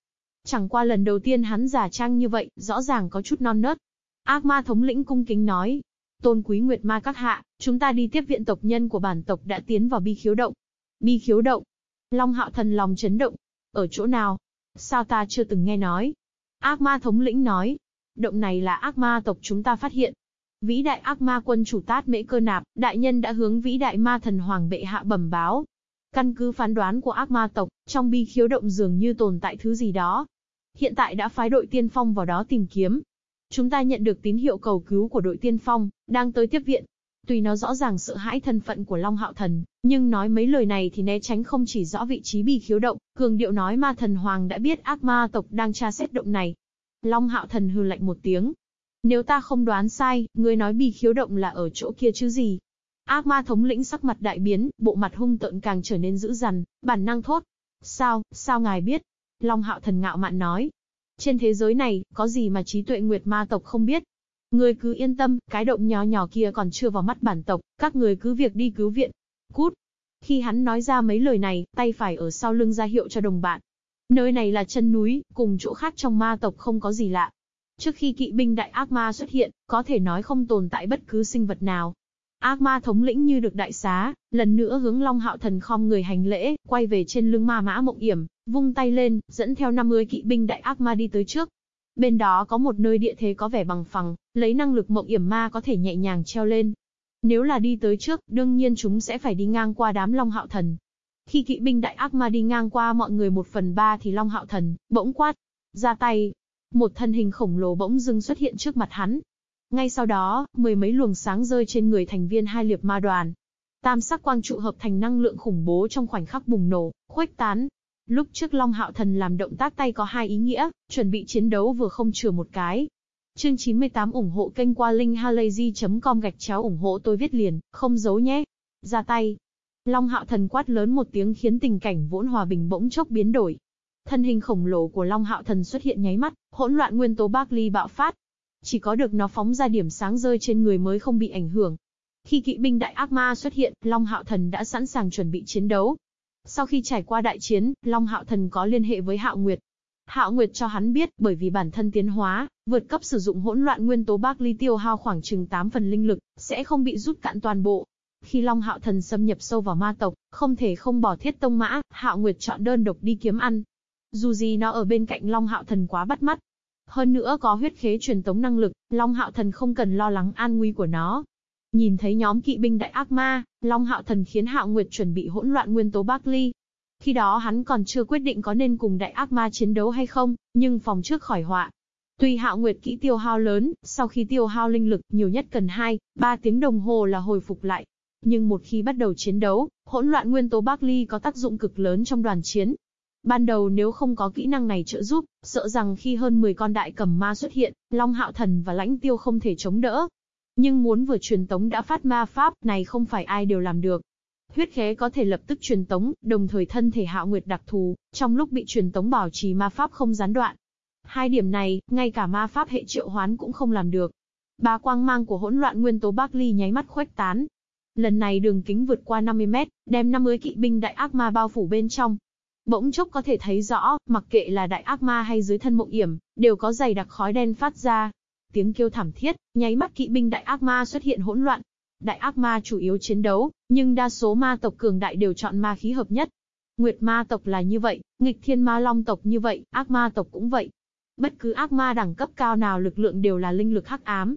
Chẳng qua lần đầu tiên hắn giả trang như vậy, rõ ràng có chút non nớt. Ác ma thống lĩnh cung kính nói. Tôn quý nguyệt ma các hạ, chúng ta đi tiếp viện tộc nhân của bản tộc đã tiến vào bi khiếu động. Bi khiếu động, Long hạo thần lòng chấn động. Ở chỗ nào? Sao ta chưa từng nghe nói? Ác ma thống lĩnh nói. Động này là ác ma tộc chúng ta phát hiện. Vĩ đại ác ma quân chủ tát mễ cơ nạp, đại nhân đã hướng vĩ đại ma thần hoàng bệ hạ bẩm báo. Căn cứ phán đoán của ác ma tộc, trong bi khiếu động dường như tồn tại thứ gì đó. Hiện tại đã phái đội tiên phong vào đó tìm kiếm. Chúng ta nhận được tín hiệu cầu cứu của đội tiên phong, đang tới tiếp viện. Tuy nó rõ ràng sợ hãi thân phận của Long Hạo Thần, nhưng nói mấy lời này thì né tránh không chỉ rõ vị trí bị khiếu động, cường điệu nói ma thần hoàng đã biết ác ma tộc đang tra xét động này. Long Hạo Thần hừ lạnh một tiếng. Nếu ta không đoán sai, ngươi nói bị khiếu động là ở chỗ kia chứ gì? Ác ma thống lĩnh sắc mặt đại biến, bộ mặt hung tợn càng trở nên dữ dằn, bản năng thốt. Sao, sao ngài biết? Long Hạo Thần ngạo mạn nói. Trên thế giới này, có gì mà trí tuệ nguyệt ma tộc không biết? Ngươi cứ yên tâm, cái động nhỏ nhỏ kia còn chưa vào mắt bản tộc, các người cứ việc đi cứu viện. Cút. Khi hắn nói ra mấy lời này, tay phải ở sau lưng ra hiệu cho đồng bạn. Nơi này là chân núi, cùng chỗ khác trong ma tộc không có gì lạ. Trước khi kỵ binh đại ác ma xuất hiện, có thể nói không tồn tại bất cứ sinh vật nào. Ác ma thống lĩnh như được đại xá, lần nữa hướng Long Hạo Thần khom người hành lễ, quay về trên lưng ma mã mộng yểm, vung tay lên, dẫn theo 50 kỵ binh đại ác ma đi tới trước. Bên đó có một nơi địa thế có vẻ bằng phẳng, lấy năng lực mộng yểm ma có thể nhẹ nhàng treo lên. Nếu là đi tới trước, đương nhiên chúng sẽ phải đi ngang qua đám Long Hạo Thần. Khi kỵ binh đại ác ma đi ngang qua mọi người một phần ba thì Long Hạo Thần, bỗng quát, ra tay. Một thân hình khổng lồ bỗng dưng xuất hiện trước mặt hắn. Ngay sau đó, mười mấy luồng sáng rơi trên người thành viên hai liệp ma đoàn. Tam sắc quang trụ hợp thành năng lượng khủng bố trong khoảnh khắc bùng nổ, khuếch tán. Lúc trước Long Hạo Thần làm động tác tay có hai ý nghĩa, chuẩn bị chiến đấu vừa không chừa một cái. Chương 98 ủng hộ kênh qua linkhalazy.com gạch chéo ủng hộ tôi viết liền, không giấu nhé. Ra tay. Long Hạo Thần quát lớn một tiếng khiến tình cảnh vốn hòa bình bỗng chốc biến đổi. Thân hình khổng lồ của Long Hạo Thần xuất hiện nháy mắt, hỗn loạn nguyên tố Barkley bạo phát. Chỉ có được nó phóng ra điểm sáng rơi trên người mới không bị ảnh hưởng. Khi kỵ binh đại ác ma xuất hiện, Long Hạo Thần đã sẵn sàng chuẩn bị chiến đấu. Sau khi trải qua đại chiến, Long Hạo Thần có liên hệ với Hạo Nguyệt. Hạo Nguyệt cho hắn biết, bởi vì bản thân tiến hóa, vượt cấp sử dụng hỗn loạn nguyên tố Barkley tiêu hao khoảng chừng 8 phần linh lực, sẽ không bị rút cạn toàn bộ. Khi Long Hạo Thần xâm nhập sâu vào ma tộc, không thể không bỏ thiết tông mã, Hạo Nguyệt chọn đơn độc đi kiếm ăn. Dù gì nó ở bên cạnh Long Hạo Thần quá bắt mắt. Hơn nữa có huyết khế truyền tống năng lực, Long Hạo Thần không cần lo lắng an nguy của nó. Nhìn thấy nhóm kỵ binh đại ác ma, Long Hạo Thần khiến Hạo Nguyệt chuẩn bị hỗn loạn nguyên tố bắc ly. Khi đó hắn còn chưa quyết định có nên cùng đại ác ma chiến đấu hay không, nhưng phòng trước khỏi họa. Tuy Hạo Nguyệt kỹ tiêu hao lớn, sau khi tiêu hao linh lực, nhiều nhất cần 2, 3 tiếng đồng hồ là hồi phục lại. Nhưng một khi bắt đầu chiến đấu, hỗn loạn nguyên tố bắc ly có tác dụng cực lớn trong đoàn chiến. Ban đầu nếu không có kỹ năng này trợ giúp, sợ rằng khi hơn 10 con đại cầm ma xuất hiện, Long Hạo Thần và Lãnh Tiêu không thể chống đỡ. Nhưng muốn vừa truyền tống đã phát ma pháp này không phải ai đều làm được. Huyết khế có thể lập tức truyền tống, đồng thời thân thể Hạo Nguyệt đặc thù, trong lúc bị truyền tống bảo trì ma pháp không gián đoạn. Hai điểm này, ngay cả ma pháp hệ triệu hoán cũng không làm được. Ba quang mang của hỗn loạn nguyên tố Barkley nháy mắt khuếch tán, Lần này đường kính vượt qua 50 mét, đem 50 kỵ binh đại ác ma bao phủ bên trong. Bỗng chốc có thể thấy rõ, mặc kệ là đại ác ma hay dưới thân mộng yểm, đều có dày đặc khói đen phát ra. Tiếng kêu thảm thiết, nháy mắt kỵ binh đại ác ma xuất hiện hỗn loạn. Đại ác ma chủ yếu chiến đấu, nhưng đa số ma tộc cường đại đều chọn ma khí hợp nhất. Nguyệt ma tộc là như vậy, nghịch thiên ma long tộc như vậy, ác ma tộc cũng vậy. Bất cứ ác ma đẳng cấp cao nào lực lượng đều là linh lực hắc ám,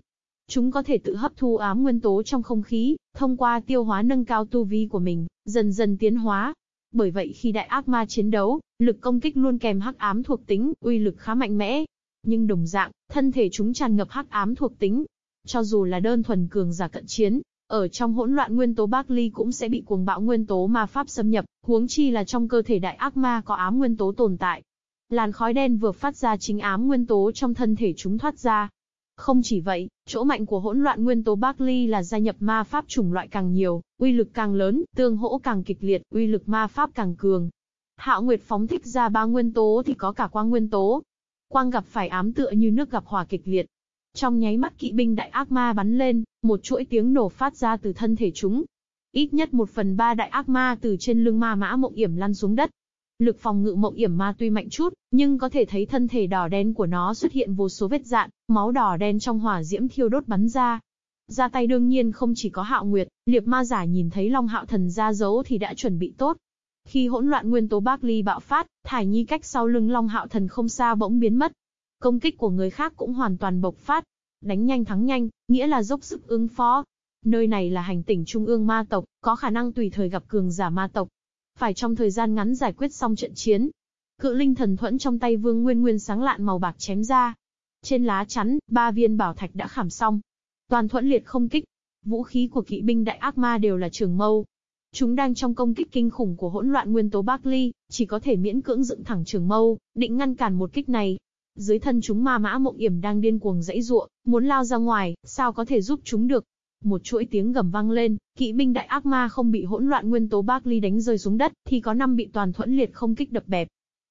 Chúng có thể tự hấp thu ám nguyên tố trong không khí, thông qua tiêu hóa nâng cao tu vi của mình, dần dần tiến hóa. Bởi vậy khi đại ác ma chiến đấu, lực công kích luôn kèm hắc ám thuộc tính, uy lực khá mạnh mẽ. Nhưng đồng dạng, thân thể chúng tràn ngập hắc ám thuộc tính. Cho dù là đơn thuần cường giả cận chiến, ở trong hỗn loạn nguyên tố Barkley cũng sẽ bị cuồng bạo nguyên tố ma pháp xâm nhập, huống chi là trong cơ thể đại ác ma có ám nguyên tố tồn tại. Làn khói đen vừa phát ra chính ám nguyên tố trong thân thể chúng thoát ra, không chỉ vậy, chỗ mạnh của hỗn loạn nguyên tố Barkley là gia nhập ma pháp chủng loại càng nhiều, uy lực càng lớn, tương hỗ càng kịch liệt, uy lực ma pháp càng cường. Hạo Nguyệt phóng thích ra ba nguyên tố thì có cả quang nguyên tố. Quang gặp phải ám tựa như nước gặp hỏa kịch liệt. Trong nháy mắt kỵ binh đại ác ma bắn lên, một chuỗi tiếng nổ phát ra từ thân thể chúng. Ít nhất một phần ba đại ác ma từ trên lưng ma mã mộng yểm lăn xuống đất, Lực phòng ngự mộng yểm ma tuy mạnh chút, nhưng có thể thấy thân thể đỏ đen của nó xuất hiện vô số vết dạn, máu đỏ đen trong hỏa diễm thiêu đốt bắn ra. Ra tay đương nhiên không chỉ có hạo nguyệt, liệp ma giả nhìn thấy long hạo thần ra dấu thì đã chuẩn bị tốt. Khi hỗn loạn nguyên tố Barkley bạo phát, thải nhi cách sau lưng long hạo thần không xa bỗng biến mất. Công kích của người khác cũng hoàn toàn bộc phát. Đánh nhanh thắng nhanh, nghĩa là dốc sức ứng phó. Nơi này là hành tỉnh trung ương ma tộc, có khả năng tùy thời gặp cường giả ma tộc, phải trong thời gian ngắn giải quyết xong trận chiến. Cự linh thần thuẫn trong tay Vương Nguyên Nguyên sáng lạn màu bạc chém ra. Trên lá chắn, ba viên bảo thạch đã khảm xong. Toàn thuẫn liệt không kích. Vũ khí của kỵ binh đại ác ma đều là trường mâu. Chúng đang trong công kích kinh khủng của hỗn loạn nguyên tố Barkley, chỉ có thể miễn cưỡng dựng thẳng trường mâu, định ngăn cản một kích này. Dưới thân chúng ma mã mộng yểm đang điên cuồng dãy ruộng, muốn lao ra ngoài, sao có thể giúp chúng được. Một chuỗi tiếng gầm vang lên, kỵ binh đại ác ma không bị hỗn loạn nguyên tố Barkley đánh rơi xuống đất, thì có năm bị toàn thuẫn liệt không kích đập bẹp.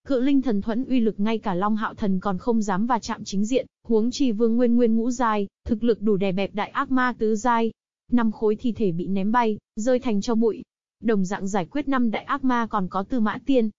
Cự linh thần thuẫn uy lực ngay cả Long Hạo Thần còn không dám va chạm chính diện, huống chi Vương Nguyên Nguyên ngũ giai, thực lực đủ đè bẹp đại ác ma tứ giai. Năm khối thi thể bị ném bay, rơi thành cho bụi. Đồng dạng giải quyết năm đại ác ma còn có Tư Mã Tiên.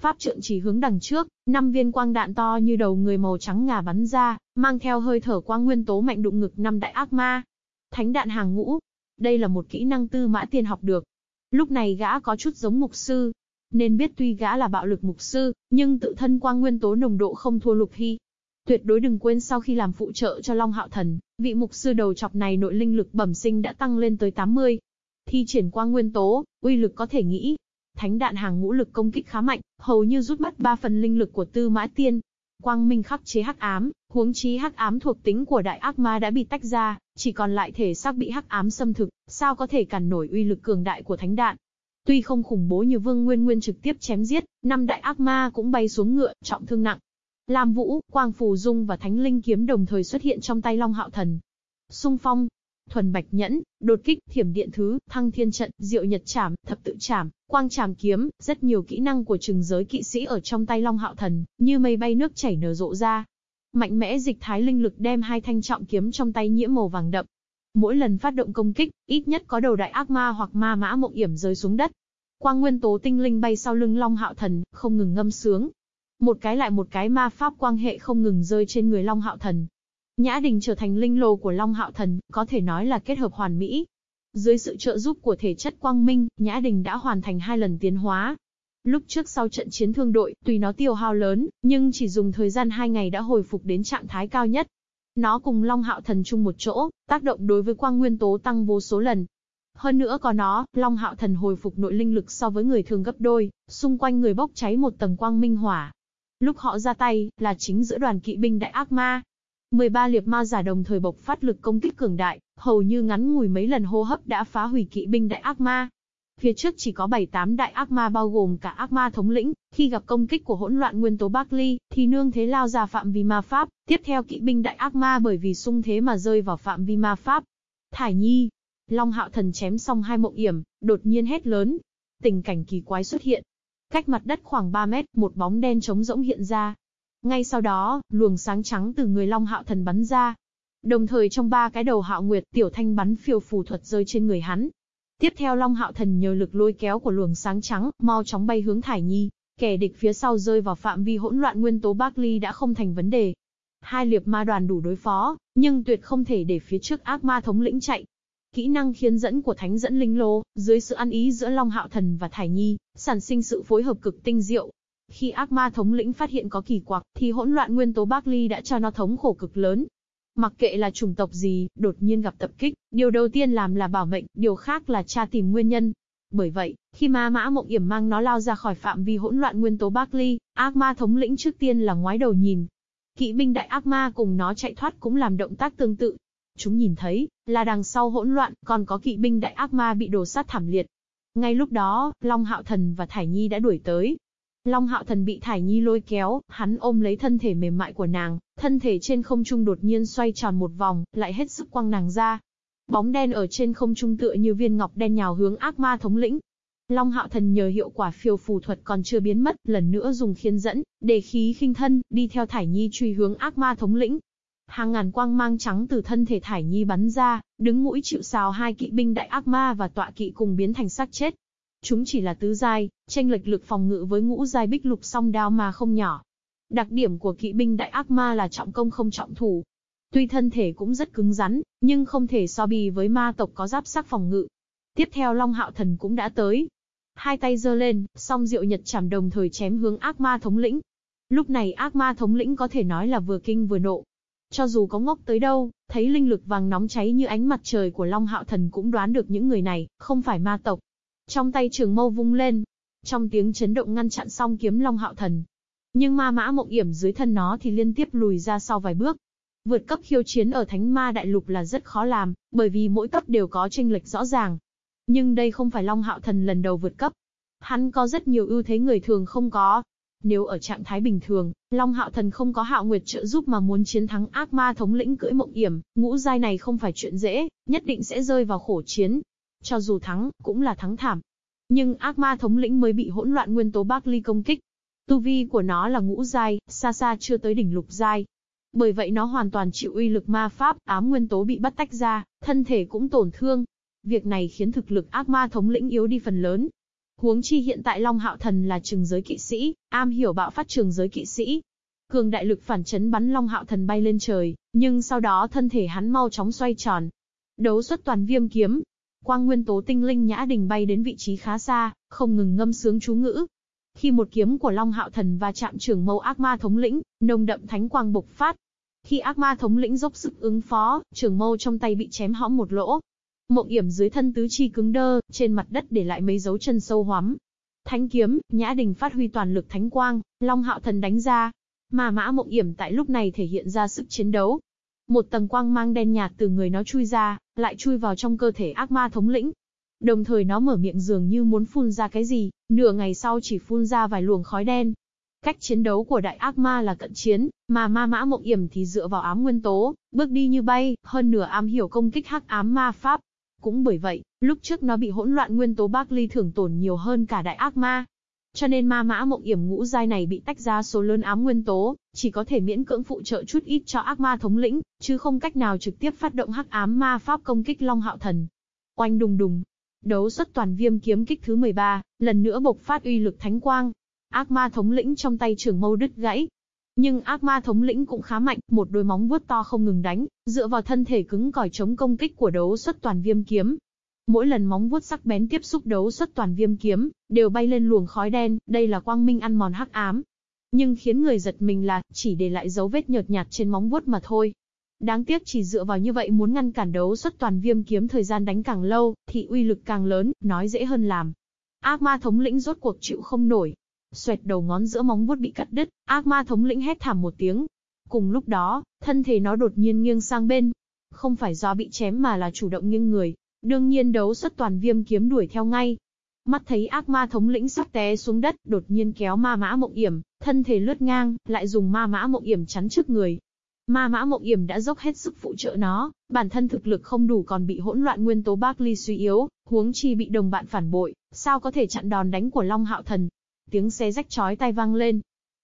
Pháp trượng chỉ hướng đằng trước, năm viên quang đạn to như đầu người màu trắng ngà bắn ra, mang theo hơi thở quang nguyên tố mạnh đụng ngực năm đại ác ma, Thánh đạn hàng ngũ. Đây là một kỹ năng tư mã tiên học được. Lúc này gã có chút giống mục sư. Nên biết tuy gã là bạo lực mục sư, nhưng tự thân quang nguyên tố nồng độ không thua lục hy. Tuyệt đối đừng quên sau khi làm phụ trợ cho Long Hạo Thần, vị mục sư đầu chọc này nội linh lực bẩm sinh đã tăng lên tới 80. Thi triển quang nguyên tố, uy lực có thể nghĩ. Thánh đạn hàng ngũ lực công kích khá mạnh, hầu như rút mất 3 phần linh lực của Tư Mã Tiên, Quang minh khắc chế hắc ám, huống chí hắc ám thuộc tính của đại ác ma đã bị tách ra, chỉ còn lại thể xác bị hắc ám xâm thực, sao có thể cản nổi uy lực cường đại của thánh đạn. Tuy không khủng bố như Vương Nguyên Nguyên trực tiếp chém giết, năm đại ác ma cũng bay xuống ngựa, trọng thương nặng. Lam Vũ, Quang Phù Dung và Thánh Linh kiếm đồng thời xuất hiện trong tay Long Hạo Thần. Xung phong, thuần bạch nhẫn, đột kích, thiểm điện thứ, thăng thiên trận, diệu nhật chảm, thập tự chảm, quang chảm kiếm, rất nhiều kỹ năng của trừng giới kỵ sĩ ở trong tay Long Hạo Thần, như mây bay nước chảy nở rộ ra. Mạnh mẽ dịch thái linh lực đem hai thanh trọng kiếm trong tay nhiễm màu vàng đậm. Mỗi lần phát động công kích, ít nhất có đầu đại ác ma hoặc ma mã mộng yểm rơi xuống đất. Quang nguyên tố tinh linh bay sau lưng Long Hạo Thần, không ngừng ngâm sướng. Một cái lại một cái ma pháp quang hệ không ngừng rơi trên người Long Hạo Thần, Nhã Đình trở thành linh lô của Long Hạo Thần, có thể nói là kết hợp hoàn mỹ. Dưới sự trợ giúp của thể chất quang minh, Nhã Đình đã hoàn thành hai lần tiến hóa. Lúc trước sau trận chiến thương đội, tuy nó tiêu hao lớn, nhưng chỉ dùng thời gian hai ngày đã hồi phục đến trạng thái cao nhất. Nó cùng Long Hạo Thần chung một chỗ, tác động đối với quang nguyên tố tăng vô số lần. Hơn nữa có nó, Long Hạo Thần hồi phục nội linh lực so với người thường gấp đôi, xung quanh người bốc cháy một tầng quang minh hỏa. Lúc họ ra tay, là chính giữa đoàn kỵ binh đại ác ma, 13 liệp ma giả đồng thời bộc phát lực công kích cường đại, hầu như ngắn ngủi mấy lần hô hấp đã phá hủy kỵ binh đại ác ma. Phía trước chỉ có 7-8 đại ác ma bao gồm cả ác ma thống lĩnh, khi gặp công kích của hỗn loạn nguyên tố Barkley, thì nương thế lao ra phạm vi ma pháp, tiếp theo kỵ binh đại ác ma bởi vì sung thế mà rơi vào phạm vi ma pháp. Thải Nhi, Long Hạo Thần chém xong hai mộng yểm, đột nhiên hét lớn. Tình cảnh kỳ quái xuất hiện. Cách mặt đất khoảng 3 mét, một bóng đen trống rỗng hiện ra, ngay sau đó, luồng sáng trắng từ người Long Hạo Thần bắn ra. Đồng thời trong ba cái đầu Hạo Nguyệt, tiểu thanh bắn phiêu phù thuật rơi trên người hắn. Tiếp theo Long Hạo Thần nhờ lực lôi kéo của luồng sáng trắng, mau chóng bay hướng Thải Nhi. Kẻ địch phía sau rơi vào phạm vi hỗn loạn nguyên tố Barkley đã không thành vấn đề. Hai liệp ma đoàn đủ đối phó, nhưng tuyệt không thể để phía trước ác ma thống lĩnh chạy. Kỹ năng khiến dẫn của thánh dẫn linh lô, dưới sự ăn ý giữa Long Hạo Thần và Thải Nhi, sản sinh sự phối hợp cực tinh diệu, khi ác ma thống lĩnh phát hiện có kỳ quặc, thì hỗn loạn nguyên tố Barkley đã cho nó thống khổ cực lớn. Mặc kệ là chủng tộc gì, đột nhiên gặp tập kích, điều đầu tiên làm là bảo mệnh, điều khác là tra tìm nguyên nhân. Bởi vậy, khi ma mã mộng yểm mang nó lao ra khỏi phạm vi hỗn loạn nguyên tố Barkley, ác ma thống lĩnh trước tiên là ngoái đầu nhìn. Kỵ binh đại ác ma cùng nó chạy thoát cũng làm động tác tương tự. Chúng nhìn thấy, là đằng sau hỗn loạn, còn có kỵ binh đại ác ma bị đổ sát thảm liệt. Ngay lúc đó, Long Hạo Thần và Thải Nhi đã đuổi tới, Long hạo thần bị Thải Nhi lôi kéo, hắn ôm lấy thân thể mềm mại của nàng, thân thể trên không trung đột nhiên xoay tròn một vòng, lại hết sức quăng nàng ra. Bóng đen ở trên không trung tựa như viên ngọc đen nhào hướng ác ma thống lĩnh. Long hạo thần nhờ hiệu quả phiêu phù thuật còn chưa biến mất, lần nữa dùng khiên dẫn, để khí khinh thân, đi theo Thải Nhi truy hướng ác ma thống lĩnh. Hàng ngàn quang mang trắng từ thân thể Thải Nhi bắn ra, đứng mũi chịu sào hai kỵ binh đại ác ma và tọa kỵ cùng biến thành xác chết. Chúng chỉ là tứ giai, tranh lệch lực phòng ngự với ngũ giai bích lục song đao mà không nhỏ. Đặc điểm của kỵ binh đại ác ma là trọng công không trọng thủ. Tuy thân thể cũng rất cứng rắn, nhưng không thể so bì với ma tộc có giáp sắc phòng ngự. Tiếp theo Long Hạo Thần cũng đã tới. Hai tay giơ lên, song diệu nhật chảm đồng thời chém hướng ác ma thống lĩnh. Lúc này ác ma thống lĩnh có thể nói là vừa kinh vừa nộ. Cho dù có ngốc tới đâu, thấy linh lực vàng nóng cháy như ánh mặt trời của Long Hạo Thần cũng đoán được những người này, không phải ma tộc. Trong tay trường mâu vung lên, trong tiếng chấn động ngăn chặn song kiếm Long Hạo Thần. Nhưng ma mã mộng yểm dưới thân nó thì liên tiếp lùi ra sau vài bước. Vượt cấp khiêu chiến ở Thánh Ma Đại Lục là rất khó làm, bởi vì mỗi cấp đều có tranh lệch rõ ràng. Nhưng đây không phải Long Hạo Thần lần đầu vượt cấp. Hắn có rất nhiều ưu thế người thường không có. Nếu ở trạng thái bình thường, Long Hạo Thần không có Hạo Nguyệt trợ giúp mà muốn chiến thắng ác ma thống lĩnh cưỡi mộng yểm, ngũ giai này không phải chuyện dễ, nhất định sẽ rơi vào khổ chiến, cho dù thắng, cũng là thắng thảm. Nhưng ác ma thống lĩnh mới bị hỗn loạn nguyên tố Barkley công kích. Tu vi của nó là ngũ giai, xa xa chưa tới đỉnh lục giai. Bởi vậy nó hoàn toàn chịu uy lực ma pháp, ám nguyên tố bị bắt tách ra, thân thể cũng tổn thương. Việc này khiến thực lực ác ma thống lĩnh yếu đi phần lớn. Huống chi hiện tại Long Hạo Thần là trường giới kỵ sĩ, am hiểu bạo phát trường giới kỵ sĩ. Cường đại lực phản chấn bắn Long Hạo Thần bay lên trời, nhưng sau đó thân thể hắn mau chóng xoay tròn. Đấu xuất toàn viêm kiếm, Quang nguyên tố tinh linh nhã đình bay đến vị trí khá xa, không ngừng ngâm sướng chú ngữ. Khi một kiếm của Long Hạo Thần va chạm trường mâu ác ma thống lĩnh, nồng đậm thánh quang bộc phát. Khi ác ma thống lĩnh dốc sức ứng phó, trường mâu trong tay bị chém hõm một lỗ. Mộng yểm dưới thân tứ chi cứng đơ, trên mặt đất để lại mấy dấu chân sâu hoắm. Thánh kiếm, Nhã Đình phát huy toàn lực thánh quang, Long Hạo Thần đánh ra. Mà mã mộng yểm tại lúc này thể hiện ra sức chiến đấu, một tầng quang mang đen nhạt từ người nó chui ra, lại chui vào trong cơ thể ác ma thống lĩnh. Đồng thời nó mở miệng dường như muốn phun ra cái gì, nửa ngày sau chỉ phun ra vài luồng khói đen. Cách chiến đấu của đại ác ma là cận chiến, mà ma mã mộng yểm thì dựa vào ám nguyên tố, bước đi như bay, hơn nửa ám hiểu công kích hắc ám ma pháp. Cũng bởi vậy, lúc trước nó bị hỗn loạn nguyên tố bác ly thưởng tổn nhiều hơn cả đại ác ma. Cho nên ma mã mộng yểm ngũ giai này bị tách ra số lớn ám nguyên tố, chỉ có thể miễn cưỡng phụ trợ chút ít cho ác ma thống lĩnh, chứ không cách nào trực tiếp phát động hắc ám ma pháp công kích Long Hạo Thần. Oanh đùng đùng, Đấu xuất toàn viêm kiếm kích thứ 13, lần nữa bộc phát uy lực thánh quang. Ác ma thống lĩnh trong tay trường mâu đứt gãy. Nhưng ác ma thống lĩnh cũng khá mạnh, một đôi móng vuốt to không ngừng đánh, dựa vào thân thể cứng cỏi chống công kích của đấu xuất toàn viêm kiếm. Mỗi lần móng vuốt sắc bén tiếp xúc đấu xuất toàn viêm kiếm, đều bay lên luồng khói đen, đây là quang minh ăn mòn hắc ám. Nhưng khiến người giật mình là, chỉ để lại dấu vết nhợt nhạt trên móng vuốt mà thôi. Đáng tiếc chỉ dựa vào như vậy muốn ngăn cản đấu xuất toàn viêm kiếm thời gian đánh càng lâu, thì uy lực càng lớn, nói dễ hơn làm. Ác ma thống lĩnh rốt cuộc chịu không nổi. Xoẹt đầu ngón giữa móng vuốt bị cắt đứt, ác ma thống lĩnh hét thảm một tiếng. Cùng lúc đó, thân thể nó đột nhiên nghiêng sang bên. Không phải do bị chém mà là chủ động nghiêng người. Đương nhiên đấu xuất toàn viêm kiếm đuổi theo ngay. Mắt thấy ác ma thống lĩnh sắp té xuống đất, đột nhiên kéo ma mã mộng yểm, thân thể lướt ngang, lại dùng ma mã mộng yểm chắn trước người, Ma mã mộng yểm đã dốc hết sức phụ trợ nó, bản thân thực lực không đủ còn bị hỗn loạn nguyên tố Barkley suy yếu, huống chi bị đồng bạn phản bội, sao có thể chặn đòn đánh của Long Hạo Thần. Tiếng xe rách chói tai vang lên.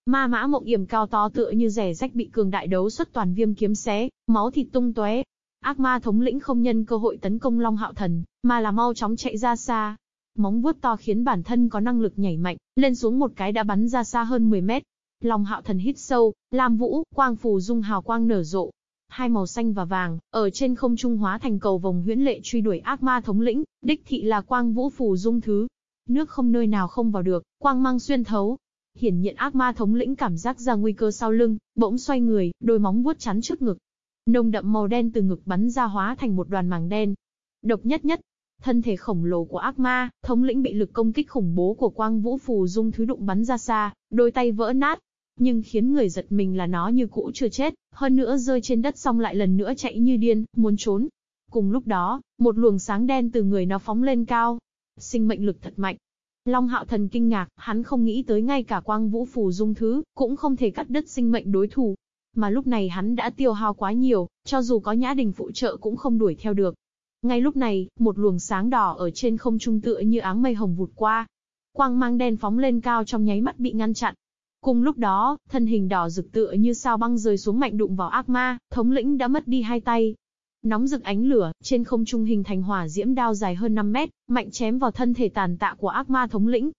Ma mã mộng yểm cao to tựa như rẻ rách bị cường đại đấu xuất toàn viêm kiếm xé, máu thịt tung tóe. Ác ma thống lĩnh không nhân cơ hội tấn công Long Hạo Thần, mà là mau chóng chạy ra xa. Móng vuốt to khiến bản thân có năng lực nhảy mạnh, lên xuống một cái đã bắn ra xa hơn 10 mét. Long hạo thần hít sâu, lam vũ, quang phù dung hào quang nở rộ. Hai màu xanh và vàng, ở trên không trung hóa thành cầu vòng huyễn lệ truy đuổi ác ma thống lĩnh, đích thị là quang vũ phù dung thứ. Nước không nơi nào không vào được, quang mang xuyên thấu. Hiển nhiên ác ma thống lĩnh cảm giác ra nguy cơ sau lưng, bỗng xoay người, đôi móng vuốt chắn trước ngực. Nồng đậm màu đen từ ngực bắn ra hóa thành một đoàn màng đen. Độc nhất nhất, thân thể khổng lồ của ác ma, thống lĩnh bị lực công kích khủng bố của quang vũ phù dung thứ đụng bắn ra xa, đôi tay vỡ nát, nhưng khiến người giật mình là nó như cũ chưa chết, hơn nữa rơi trên đất xong lại lần nữa chạy như điên, muốn trốn. Cùng lúc đó, một luồng sáng đen từ người nó phóng lên cao. Sinh mệnh lực thật mạnh. Long hạo thần kinh ngạc, hắn không nghĩ tới ngay cả quang vũ phù dung thứ, cũng không thể cắt đứt sinh mệnh đối thủ. Mà lúc này hắn đã tiêu hao quá nhiều, cho dù có nhã đình phụ trợ cũng không đuổi theo được. Ngay lúc này, một luồng sáng đỏ ở trên không trung tựa như áng mây hồng vụt qua. Quang mang đen phóng lên cao trong nháy mắt bị ngăn chặn. Cùng lúc đó, thân hình đỏ rực tựa như sao băng rơi xuống mạnh đụng vào ác ma, thống lĩnh đã mất đi hai tay. Nóng rực ánh lửa, trên không trung hình thành hỏa diễm đao dài hơn 5 mét, mạnh chém vào thân thể tàn tạ của ác ma thống lĩnh.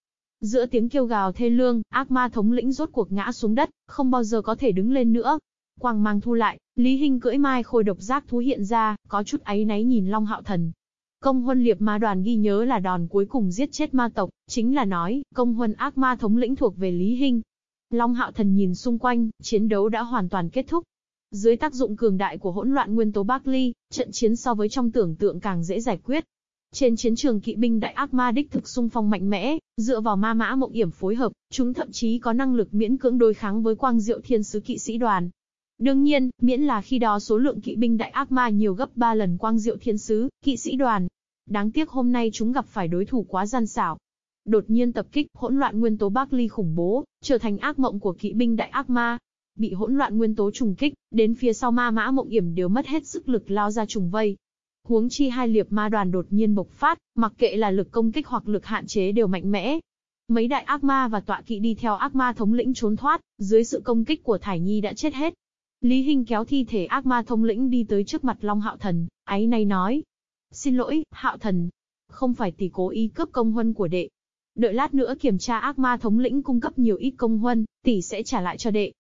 Giữa tiếng kêu gào thê lương, ác ma thống lĩnh rốt cuộc ngã xuống đất, không bao giờ có thể đứng lên nữa. Quang mang thu lại, Lý Hinh cưỡi mai khôi độc giác thú hiện ra, có chút áy náy nhìn Long Hạo Thần. Công huân liệp ma đoàn ghi nhớ là đòn cuối cùng giết chết ma tộc, chính là nói, công huân ác ma thống lĩnh thuộc về Lý Hinh, Long Hạo Thần nhìn xung quanh, chiến đấu đã hoàn toàn kết thúc. Dưới tác dụng cường đại của hỗn loạn nguyên tố Barkley, trận chiến so với trong tưởng tượng càng dễ giải quyết. Trên chiến trường kỵ binh đại ác ma đích thực xung phong mạnh mẽ, dựa vào ma mã mộng yểm phối hợp, chúng thậm chí có năng lực miễn cưỡng đối kháng với quang diệu thiên sứ kỵ sĩ đoàn. Đương nhiên, miễn là khi đó số lượng kỵ binh đại ác ma nhiều gấp 3 lần quang diệu thiên sứ, kỵ sĩ đoàn. Đáng tiếc hôm nay chúng gặp phải đối thủ quá gian xảo, Đột nhiên tập kích, hỗn loạn nguyên tố Barkley khủng bố, trở thành ác mộng của kỵ binh đại ác ma. Bị hỗn loạn nguyên tố trùng kích, đến phía sau ma mã mộng yểm đều mất hết sức lực lao ra trùng vây. Huống chi hai liệp ma đoàn đột nhiên bộc phát, mặc kệ là lực công kích hoặc lực hạn chế đều mạnh mẽ. Mấy đại ác ma và tọa kỵ đi theo ác ma thống lĩnh trốn thoát, dưới sự công kích của Thải Nhi đã chết hết. Lý Hinh kéo thi thể ác ma thống lĩnh đi tới trước mặt Long Hạo Thần, ấy nay nói. Xin lỗi, Hạo Thần. Không phải tỷ cố ý cướp công huân của đệ, Đợi lát nữa kiểm tra ác ma thống lĩnh cung cấp nhiều ít công huân, tỷ sẽ trả lại cho đệ.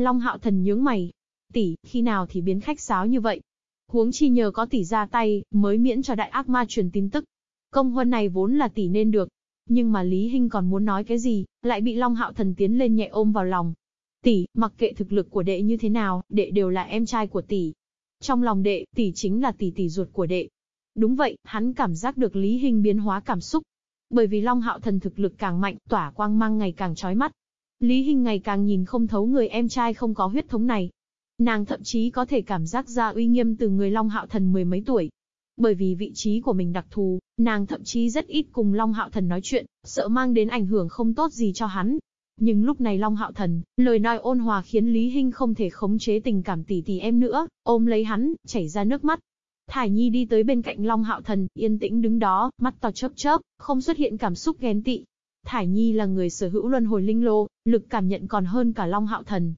Long hạo thần nhướng mày. Tỷ, khi nào thì biến khách sáo như vậy? Huống chi nhờ có tỷ ra tay, mới miễn cho đại ác ma truyền tin tức. Công huân này vốn là tỷ nên được. Nhưng mà Lý Hinh còn muốn nói cái gì, lại bị Long hạo thần tiến lên nhẹ ôm vào lòng. Tỷ, mặc kệ thực lực của đệ như thế nào, đệ đều là em trai của tỷ. Trong lòng đệ, tỷ chính là tỷ tỷ ruột của đệ. Đúng vậy, hắn cảm giác được Lý Hinh biến hóa cảm xúc, bởi vì Long Hạo Thần thực lực càng mạnh, tỏa quang mang ngày càng chói mắt. Lý Hinh ngày càng nhìn không thấu người em trai không có huyết thống này. Nàng thậm chí có thể cảm giác ra uy nghiêm từ người Long Hạo Thần mười mấy tuổi. Bởi vì vị trí của mình đặc thù, nàng thậm chí rất ít cùng Long Hạo Thần nói chuyện, sợ mang đến ảnh hưởng không tốt gì cho hắn. Nhưng lúc này Long Hạo Thần, lời nói ôn hòa khiến Lý Hinh không thể khống chế tình cảm tỷ tỷ em nữa, ôm lấy hắn, chảy ra nước mắt. Thải Nhi đi tới bên cạnh Long Hạo Thần, yên tĩnh đứng đó, mắt to chớp chớp, không xuất hiện cảm xúc ghen tị. Thải Nhi là người sở hữu luân hồi linh lô, lực cảm nhận còn hơn cả Long Hạo Thần.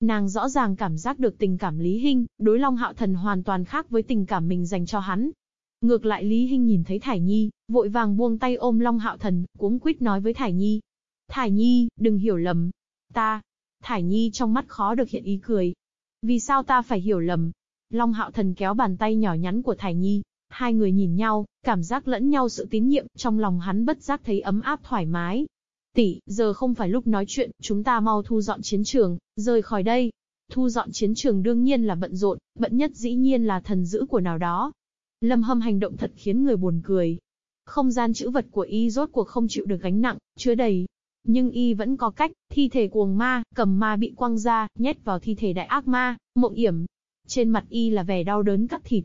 Nàng rõ ràng cảm giác được tình cảm Lý Hinh, đối Long Hạo Thần hoàn toàn khác với tình cảm mình dành cho hắn. Ngược lại Lý Hinh nhìn thấy Thải Nhi, vội vàng buông tay ôm Long Hạo Thần, cuống quýt nói với Thải Nhi. Thải Nhi, đừng hiểu lầm. Ta. Thải Nhi trong mắt khó được hiện ý cười. Vì sao ta phải hiểu lầm? Long Hạo Thần kéo bàn tay nhỏ nhắn của Thải Nhi. Hai người nhìn nhau, cảm giác lẫn nhau sự tín nhiệm, trong lòng hắn bất giác thấy ấm áp thoải mái. Tỷ, giờ không phải lúc nói chuyện, chúng ta mau thu dọn chiến trường, rời khỏi đây. Thu dọn chiến trường đương nhiên là bận rộn, bận nhất dĩ nhiên là thần dữ của nào đó. Lâm Hâm hành động thật khiến người buồn cười. Không gian chữ vật của y rốt cuộc không chịu được gánh nặng, chứa đầy. Nhưng y vẫn có cách, thi thể cuồng ma, cầm ma bị quăng ra, nhét vào thi thể đại ác ma, mộng yểm. Trên mặt y là vẻ đau đớn cắt thịt.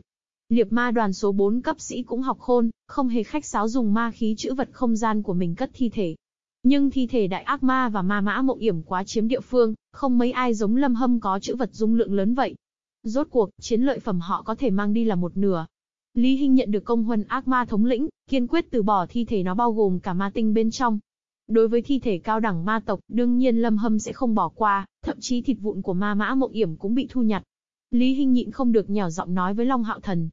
Liệp ma đoàn số 4 cấp sĩ cũng học khôn, không hề khách sáo dùng ma khí chữ vật không gian của mình cất thi thể. Nhưng thi thể đại ác ma và ma mã mộng yểm quá chiếm địa phương, không mấy ai giống lâm hâm có chữ vật dung lượng lớn vậy. Rốt cuộc, chiến lợi phẩm họ có thể mang đi là một nửa, Lý Hinh nhận được công huân ác ma thống lĩnh, kiên quyết từ bỏ thi thể nó bao gồm cả ma tinh bên trong. Đối với thi thể cao đẳng ma tộc, đương nhiên Lâm Hâm sẽ không bỏ qua, thậm chí thịt vụn của ma mã mộng yểm cũng bị thu nhặt. Lý Hinh nhịn không được nhỏ giọng nói với Long Hạo Thần.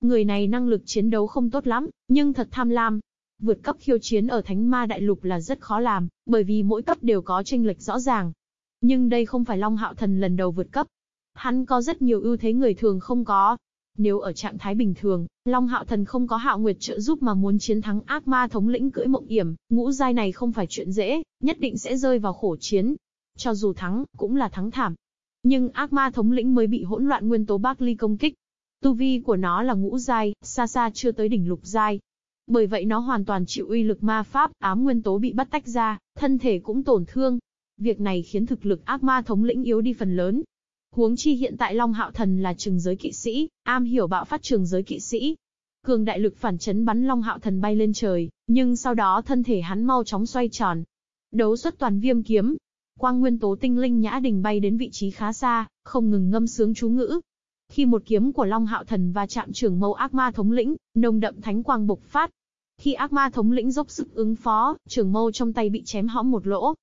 Người này năng lực chiến đấu không tốt lắm, nhưng thật tham lam. Vượt cấp khiêu chiến ở Thánh Ma Đại Lục là rất khó làm, bởi vì mỗi cấp đều có tranh lệch rõ ràng. Nhưng đây không phải Long Hạo Thần lần đầu vượt cấp. Hắn có rất nhiều ưu thế người thường không có, nếu ở trạng thái bình thường, Long Hạo Thần không có Hạo Nguyệt trợ giúp mà muốn chiến thắng ác ma thống lĩnh cưỡi mộng yểm, ngũ giai này không phải chuyện dễ, nhất định sẽ rơi vào khổ chiến. Cho dù thắng, cũng là thắng thảm. Nhưng ác ma thống lĩnh mới bị hỗn loạn nguyên tố Bác Ly công kích. Tu vi của nó là ngũ giai, xa xa chưa tới đỉnh lục giai. Bởi vậy nó hoàn toàn chịu uy lực ma pháp, ám nguyên tố bị bắt tách ra, thân thể cũng tổn thương. Việc này khiến thực lực ác ma thống lĩnh yếu đi phần lớn, Huống chi hiện tại Long Hạo Thần là trường giới kỵ sĩ, am hiểu bạo phát trường giới kỵ sĩ. Cường đại lực phản chấn bắn Long Hạo Thần bay lên trời, nhưng sau đó thân thể hắn mau chóng xoay tròn. Đấu xuất toàn viêm kiếm. Quang nguyên tố tinh linh nhã đình bay đến vị trí khá xa, không ngừng ngâm sướng chú ngữ. Khi một kiếm của Long Hạo Thần va chạm trường mâu ác ma thống lĩnh, nồng đậm thánh quang bộc phát, khi ác ma thống lĩnh dốc sức ứng phó, trường mâu trong tay bị chém hõm một lỗ,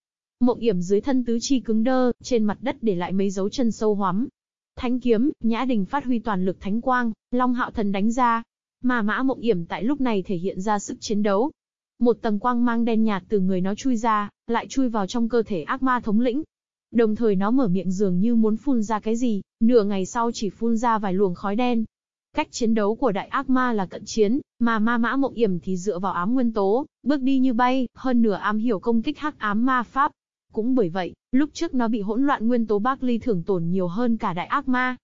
Mộng yểm dưới thân tứ chi cứng đơ, trên mặt đất để lại mấy dấu chân sâu hoắm. Thánh kiếm, Nhã Đình phát huy toàn lực thánh quang, Long Hạo Thần đánh ra. Mà mã mộng yểm tại lúc này thể hiện ra sức chiến đấu. Một tầng quang mang đen nhạt từ người nó chui ra, lại chui vào trong cơ thể ác ma thống lĩnh. Đồng thời nó mở miệng dường như muốn phun ra cái gì, nửa ngày sau chỉ phun ra vài luồng khói đen. Cách chiến đấu của đại ác ma là cận chiến, mà ma mã mộng yểm thì dựa vào ám nguyên tố, bước đi như bay, hơn nửa ám hiểu công kích hắc ám ma pháp, cũng bởi vậy, lúc trước nó bị hỗn loạn nguyên tố Bác Ly thưởng tổn nhiều hơn cả đại ác ma.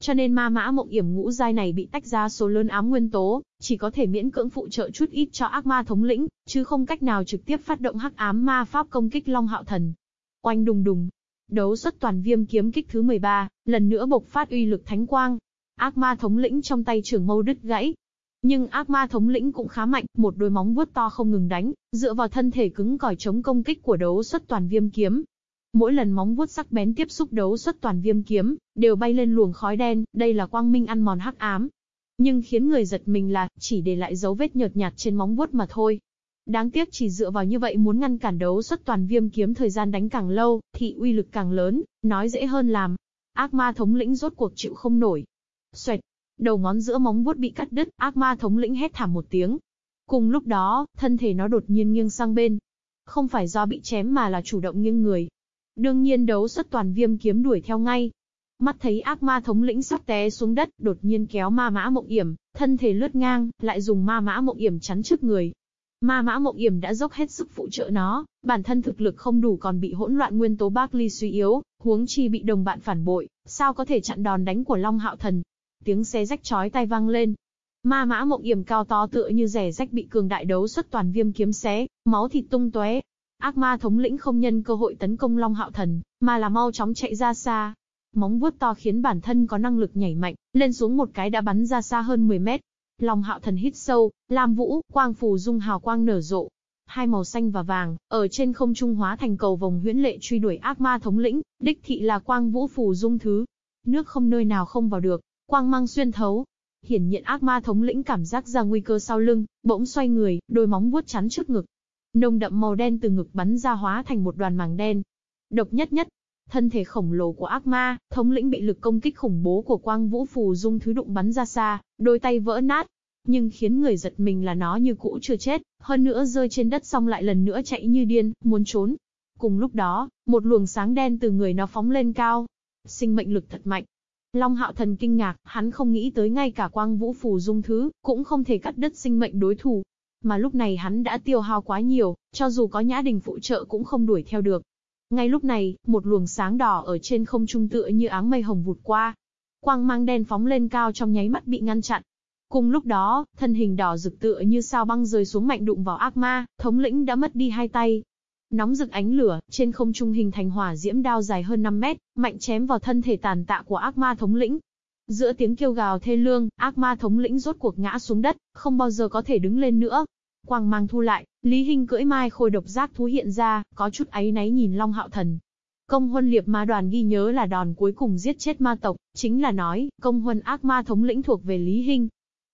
Cho nên ma mã mộng yểm ngũ giai này bị tách ra số lớn ám nguyên tố, chỉ có thể miễn cưỡng phụ trợ chút ít cho ác ma thống lĩnh, chứ không cách nào trực tiếp phát động hắc ám ma pháp công kích Long Hạo Thần. Oanh đùng đùng. Đấu xuất toàn viêm kiếm kích thứ 13, lần nữa bộc phát uy lực thánh quang. Ác ma thống lĩnh trong tay trưởng mâu đứt gãy, nhưng ác ma thống lĩnh cũng khá mạnh, một đôi móng vuốt to không ngừng đánh, dựa vào thân thể cứng cỏi chống công kích của đấu xuất toàn viêm kiếm. Mỗi lần móng vuốt sắc bén tiếp xúc đấu xuất toàn viêm kiếm, đều bay lên luồng khói đen, đây là quang minh ăn mòn hắc ám. Nhưng khiến người giật mình là, chỉ để lại dấu vết nhợt nhạt trên móng vuốt mà thôi. Đáng tiếc chỉ dựa vào như vậy muốn ngăn cản đấu xuất toàn viêm kiếm thời gian đánh càng lâu, thì uy lực càng lớn, nói dễ hơn làm. Ác ma thống lĩnh rốt cuộc chịu không nổi. Xoẹt, đầu ngón giữa móng vuốt bị cắt đứt, ác ma thống lĩnh hét thảm một tiếng. Cùng lúc đó, thân thể nó đột nhiên nghiêng sang bên. Không phải do bị chém mà là chủ động nghiêng người. Đương nhiên đấu xuất toàn viêm kiếm đuổi theo ngay. Mắt thấy ác ma thống lĩnh sắp té xuống đất, đột nhiên kéo ma mã mộng yểm, thân thể lướt ngang, lại dùng ma mã mộng yểm chắn trước người. Ma mã mộng yểm đã dốc hết sức phụ trợ nó, bản thân thực lực không đủ còn bị hỗn loạn nguyên tố Barkley suy yếu, huống chi bị đồng bạn phản bội, sao có thể chặn đòn đánh của Long Hạo Thần, tiếng xe rách chói tai vang lên. Ma mã mộng yểm cao to tựa như rẻ rách bị cường đại đấu xuất toàn viêm kiếm xé, máu thịt tung tóe. Ác ma thống lĩnh không nhân cơ hội tấn công Long Hạo Thần, mà là mau chóng chạy ra xa. Móng vuốt to khiến bản thân có năng lực nhảy mạnh, lên xuống một cái đã bắn ra xa hơn 10 mét. Long hạo thần hít sâu, Lam Vũ, quang phù dung hào quang nở rộ. Hai màu xanh và vàng, ở trên không trung hóa thành cầu vòng huyễn lệ truy đuổi ác ma thống lĩnh, đích thị là quang vũ phù dung thứ. Nước không nơi nào không vào được, quang mang xuyên thấu. Hiển nhiên ác ma thống lĩnh cảm giác ra nguy cơ sau lưng, bỗng xoay người, đôi móng vuốt chắn trước ngực. Nông đậm màu đen từ ngực bắn ra hóa thành một đoàn màng đen. Độc nhất nhất, thân thể khổng lồ của ác ma, thống lĩnh bị lực công kích khủng bố của quang vũ phù dung thứ đụng bắn ra xa, đôi tay vỡ nát, nhưng khiến người giật mình là nó như cũ chưa chết, hơn nữa rơi trên đất xong lại lần nữa chạy như điên, muốn trốn. Cùng lúc đó, một luồng sáng đen từ người nó phóng lên cao. Sinh mệnh lực thật mạnh. Long hạo thần kinh ngạc, hắn không nghĩ tới ngay cả quang vũ phù dung thứ, cũng không thể cắt đứt sinh mệnh đối thủ. Mà lúc này hắn đã tiêu hao quá nhiều, cho dù có nhã đình phụ trợ cũng không đuổi theo được. Ngay lúc này, một luồng sáng đỏ ở trên không trung tựa như áng mây hồng vụt qua. Quang mang đen phóng lên cao trong nháy mắt bị ngăn chặn, Cùng lúc đó, thân hình đỏ rực tựa như sao băng rơi xuống mạnh đụng vào ác ma, thống lĩnh đã mất đi hai tay. Nóng rực ánh lửa, trên không trung hình thành hỏa diễm đao dài hơn 5 mét, mạnh chém vào thân thể tàn tạ của ác ma thống lĩnh. Giữa tiếng kêu gào thê lương, ác ma thống lĩnh rốt cuộc ngã xuống đất, không bao giờ có thể đứng lên nữa. Quang mang thu lại, Lý Hinh cưỡi mai khôi độc giác thú hiện ra, có chút áy náy nhìn Long Hạo Thần. Công huân liệp ma đoàn ghi nhớ là đòn cuối cùng giết chết ma tộc, chính là nói, công huân ác ma thống lĩnh thuộc về Lý Hinh,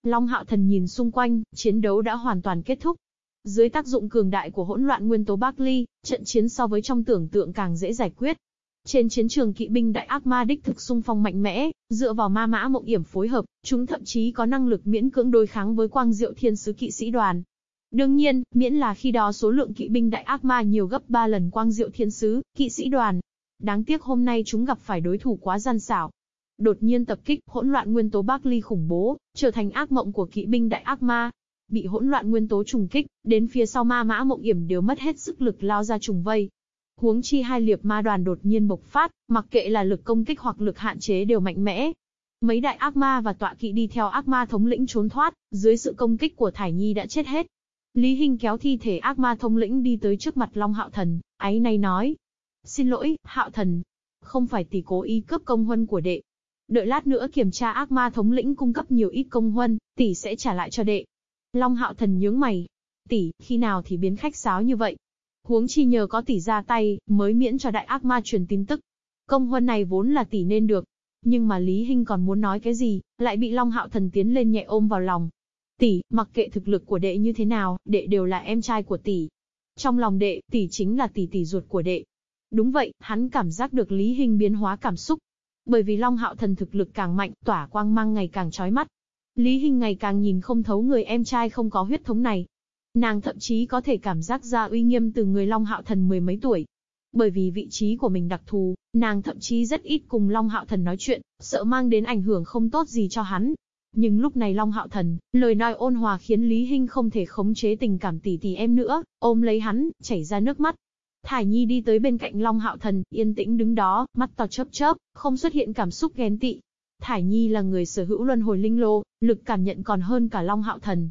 Long Hạo Thần nhìn xung quanh, chiến đấu đã hoàn toàn kết thúc. Dưới tác dụng cường đại của hỗn loạn nguyên tố bắc ly trận chiến so với trong tưởng tượng càng dễ giải quyết. Trên chiến trường kỵ binh đại ác ma đích thực xung phong mạnh mẽ, dựa vào ma mã mộng yểm phối hợp, chúng thậm chí có năng lực miễn cưỡng đối kháng với quang diệu thiên sứ kỵ sĩ đoàn. Đương nhiên, miễn là khi đó số lượng kỵ binh đại ác ma nhiều gấp 3 lần quang diệu thiên sứ, kỵ sĩ đoàn. Đáng tiếc hôm nay chúng gặp phải đối thủ quá gian xảo, Đột nhiên tập kích, hỗn loạn nguyên tố Barkley khủng bố, trở thành ác mộng của kỵ binh đại ác ma. Bị hỗn loạn nguyên tố trùng kích, đến phía sau ma mã mộng yểm đều mất hết sức lực lao ra trùng vây. Huống chi hai liệp ma đoàn đột nhiên bộc phát, mặc kệ là lực công kích hoặc lực hạn chế đều mạnh mẽ. Mấy đại ác ma và tọa kỵ đi theo ác ma thống lĩnh trốn thoát, dưới sự công kích của Thải Nhi đã chết hết. Lý Hinh kéo thi thể ác ma thống lĩnh đi tới trước mặt Long Hạo Thần, ái này nói. Xin lỗi, Hạo Thần. Không phải tỷ cố ý cướp công huân của đệ, Đợi lát nữa kiểm tra ác ma thống lĩnh cung cấp nhiều ít công huân, tỷ sẽ trả lại cho đệ. Long hạo thần nhướng mày. Tỷ, khi nào thì biến khách sáo như vậy? Huống chi nhờ có tỷ ra tay, mới miễn cho đại ác ma truyền tin tức. Công huân này vốn là tỷ nên được. Nhưng mà Lý Hinh còn muốn nói cái gì, lại bị Long hạo thần tiến lên nhẹ ôm vào lòng. Tỷ, mặc kệ thực lực của đệ như thế nào, đệ đều là em trai của tỷ. Trong lòng đệ, tỷ chính là tỷ tỷ ruột của đệ. Đúng vậy, hắn cảm giác được Lý Hinh biến hóa cảm xúc, bởi vì Long Hạo Thần thực lực càng mạnh, tỏa quang mang ngày càng chói mắt. Lý Hinh ngày càng nhìn không thấu người em trai không có huyết thống này. Nàng thậm chí có thể cảm giác ra uy nghiêm từ người Long Hạo Thần mười mấy tuổi. Bởi vì vị trí của mình đặc thù, nàng thậm chí rất ít cùng Long Hạo Thần nói chuyện, sợ mang đến ảnh hưởng không tốt gì cho hắn. Nhưng lúc này Long Hạo Thần, lời nói ôn hòa khiến Lý Hinh không thể khống chế tình cảm tỷ tỷ em nữa, ôm lấy hắn, chảy ra nước mắt. Thải Nhi đi tới bên cạnh Long Hạo Thần, yên tĩnh đứng đó, mắt to chớp chớp, không xuất hiện cảm xúc ghen tị. Thải Nhi là người sở hữu luân hồi linh lô, lực cảm nhận còn hơn cả Long Hạo Thần.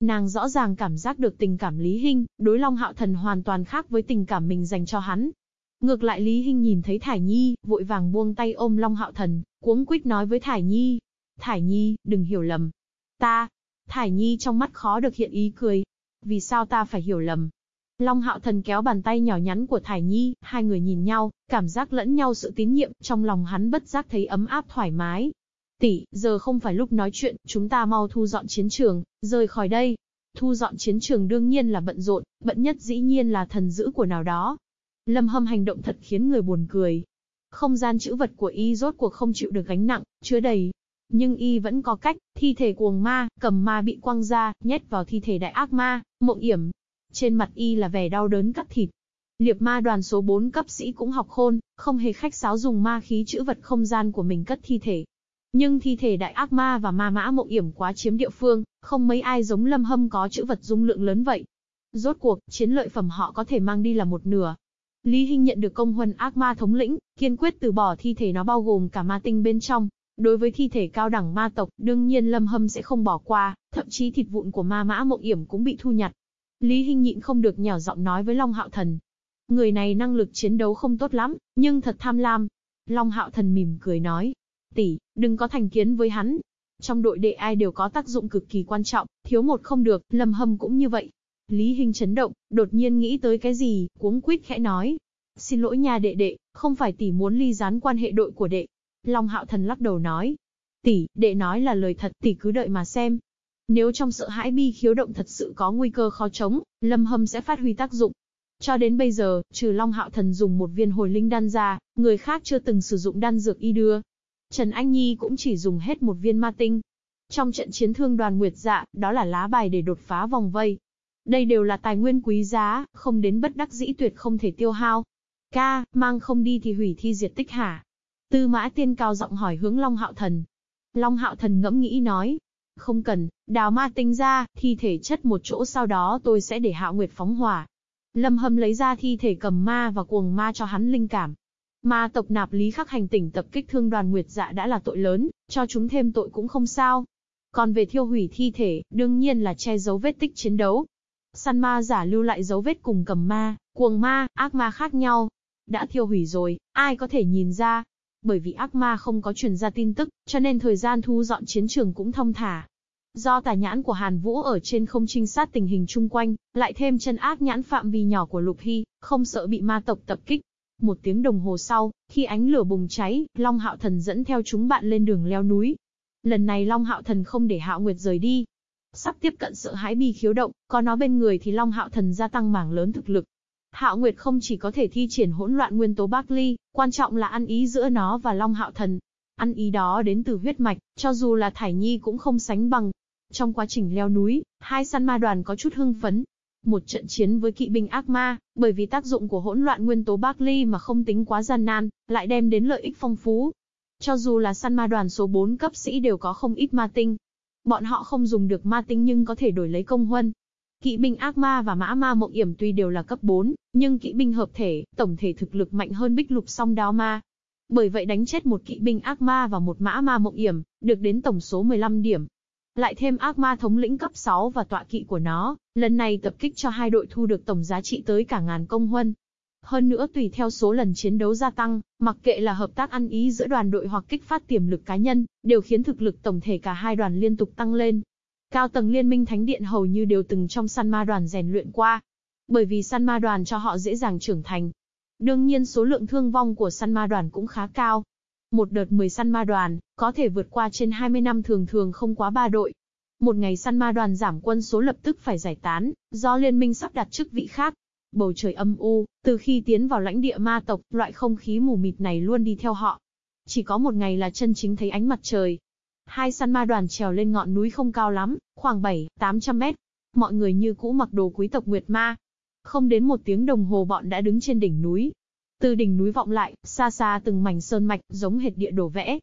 Nàng rõ ràng cảm giác được tình cảm Lý Hinh, đối Long Hạo Thần hoàn toàn khác với tình cảm mình dành cho hắn. Ngược lại Lý Hinh nhìn thấy Thải Nhi, vội vàng buông tay ôm Long Hạo Thần, cuống quýt nói với Thải Nhi. Thải Nhi, đừng hiểu lầm. Ta. Thải Nhi trong mắt khó được hiện ý cười. Vì sao ta phải hiểu lầm? Long Hạo Thần kéo bàn tay nhỏ nhắn của Thải Nhi, hai người nhìn nhau, cảm giác lẫn nhau sự tín nhiệm, trong lòng hắn bất giác thấy ấm áp thoải mái. Tỷ, giờ không phải lúc nói chuyện, chúng ta mau thu dọn chiến trường, rời khỏi đây. Thu dọn chiến trường đương nhiên là bận rộn, bận nhất dĩ nhiên là thần dữ của nào đó. Lâm Hâm hành động thật khiến người buồn cười. Không gian chữ vật của y rốt cuộc không chịu được gánh nặng, chứa đầy. Nhưng y vẫn có cách, thi thể cuồng ma, cầm ma bị quăng ra, nhét vào thi thể đại ác ma, mộng yểm, trên mặt y là vẻ đau đớn cắt thịt. Liệp ma đoàn số 4 cấp sĩ cũng học khôn, không hề khách sáo dùng ma khí chữ vật không gian của mình cất thi thể. Nhưng thi thể đại ác ma và ma mã mộng yểm quá chiếm địa phương, không mấy ai giống lâm hâm có chữ vật dung lượng lớn vậy. Rốt cuộc, chiến lợi phẩm họ có thể mang đi là một nửa. Lý Hinh nhận được công huân ác ma thống lĩnh, kiên quyết từ bỏ thi thể nó bao gồm cả ma tinh bên trong. Đối với thi thể cao đẳng ma tộc, đương nhiên lâm hâm sẽ không bỏ qua, thậm chí thịt vụn của ma mã mộng yểm cũng bị thu nhặt. Lý Hinh nhịn không được nhỏ giọng nói với Long Hạo Thần. Người này năng lực chiến đấu không tốt lắm, nhưng thật tham lam. Long Hạo Thần mỉm cười nói. Tỷ, đừng có thành kiến với hắn. Trong đội đệ ai đều có tác dụng cực kỳ quan trọng, thiếu một không được, Lâm Hâm cũng như vậy. Lý Hinh chấn động, đột nhiên nghĩ tới cái gì, cuống quýt khẽ nói. Xin lỗi nha đệ đệ, không phải tỷ muốn ly gián quan hệ đội của đệ. Long Hạo Thần lắc đầu nói. Tỷ, đệ nói là lời thật, tỷ cứ đợi mà xem. Nếu trong sợ hãi bi khiếu động thật sự có nguy cơ khó chống, Lâm Hâm sẽ phát huy tác dụng. Cho đến bây giờ, trừ Long Hạo Thần dùng một viên hồi linh đan ra, người khác chưa từng sử dụng đan dược y đưa. Trần Anh Nhi cũng chỉ dùng hết một viên ma tinh. Trong trận chiến thương đoàn Nguyệt Dạ, đó là lá bài để đột phá vòng vây. Đây đều là tài nguyên quý giá, không đến bất đắc dĩ tuyệt không thể tiêu hao. Ca, mang không đi thì hủy thi diệt tích hả? Tư mã tiên cao giọng hỏi hướng Long Hạo Thần. Long Hạo Thần ngẫm nghĩ nói. Không cần, đào ma tinh ra, thi thể chất một chỗ sau đó tôi sẽ để Hạo Nguyệt phóng hỏa. Lâm Hâm lấy ra thi thể cầm ma và cuồng ma cho hắn linh cảm. Ma tộc nạp lý khắc hành tỉnh tập kích thương đoàn Nguyệt Dạ đã là tội lớn, cho chúng thêm tội cũng không sao. Còn về thiêu hủy thi thể, đương nhiên là che giấu vết tích chiến đấu. Săn ma giả lưu lại dấu vết cùng cầm ma, cuồng ma, ác ma khác nhau. Đã thiêu hủy rồi, ai có thể nhìn ra. Bởi vì ác ma không có truyền ra tin tức, cho nên thời gian thu dọn chiến trường cũng thông thả. Do tà nhãn của Hàn Vũ ở trên không trinh sát tình hình chung quanh, lại thêm chân ác nhãn phạm vi nhỏ của Lục Hy, không sợ bị ma tộc tập kích. Một tiếng đồng hồ sau, khi ánh lửa bùng cháy, Long Hạo Thần dẫn theo chúng bạn lên đường leo núi. Lần này Long Hạo Thần không để Hạo Nguyệt rời đi. Sắp tiếp cận sợ hãi bi khiếu động, có nó bên người thì Long Hạo Thần gia tăng mảng lớn thực lực. Hạo Nguyệt không chỉ có thể thi triển hỗn loạn nguyên tố Bắc Ly, quan trọng là ăn ý giữa nó và Long Hạo Thần. Ăn ý đó đến từ huyết mạch, cho dù là Thải Nhi cũng không sánh bằng, trong quá trình leo núi, hai săn ma đoàn có chút hưng phấn. Một trận chiến với kỵ binh ác ma, bởi vì tác dụng của hỗn loạn nguyên tố Barkley mà không tính quá gian nan, lại đem đến lợi ích phong phú. Cho dù là săn ma đoàn số 4 cấp sĩ đều có không ít ma tinh. Bọn họ không dùng được ma tinh nhưng có thể đổi lấy công huân. Kỵ binh ác ma và mã ma mộng yểm tuy đều là cấp 4, nhưng kỵ binh hợp thể, tổng thể thực lực mạnh hơn bích lục song đao ma. Bởi vậy đánh chết một kỵ binh ác ma và một mã ma mộng yểm, được đến tổng số 15 điểm, lại thêm ác ma thống lĩnh cấp 6 và tọa kỵ của nó, lần này tập kích cho hai đội thu được tổng giá trị tới cả ngàn công huân. Hơn nữa tùy theo số lần chiến đấu gia tăng, mặc kệ là hợp tác ăn ý giữa đoàn đội hoặc kích phát tiềm lực cá nhân, đều khiến thực lực tổng thể cả hai đoàn liên tục tăng lên. Cao tầng liên minh thánh điện hầu như đều từng trong săn ma đoàn rèn luyện qua. Bởi vì săn ma đoàn cho họ dễ dàng trưởng thành. Đương nhiên số lượng thương vong của săn ma đoàn cũng khá cao, một đợt 10 săn ma đoàn, có thể vượt qua trên 20 năm thường thường không quá ba đội. Một ngày săn ma đoàn giảm quân số lập tức phải giải tán, do liên minh sắp đặt chức vị khác. Bầu trời âm u, từ khi tiến vào lãnh địa ma tộc, loại không khí mù mịt này luôn đi theo họ. Chỉ có một ngày là chân chính thấy ánh mặt trời. Hai săn ma đoàn trèo lên ngọn núi không cao lắm, khoảng 7-800 mét. Mọi người như cũ mặc đồ quý tộc Nguyệt Ma. Không đến một tiếng đồng hồ bọn đã đứng trên đỉnh núi, từ đỉnh núi vọng lại, xa xa từng mảnh sơn mạch, giống hệt địa đồ vẽ.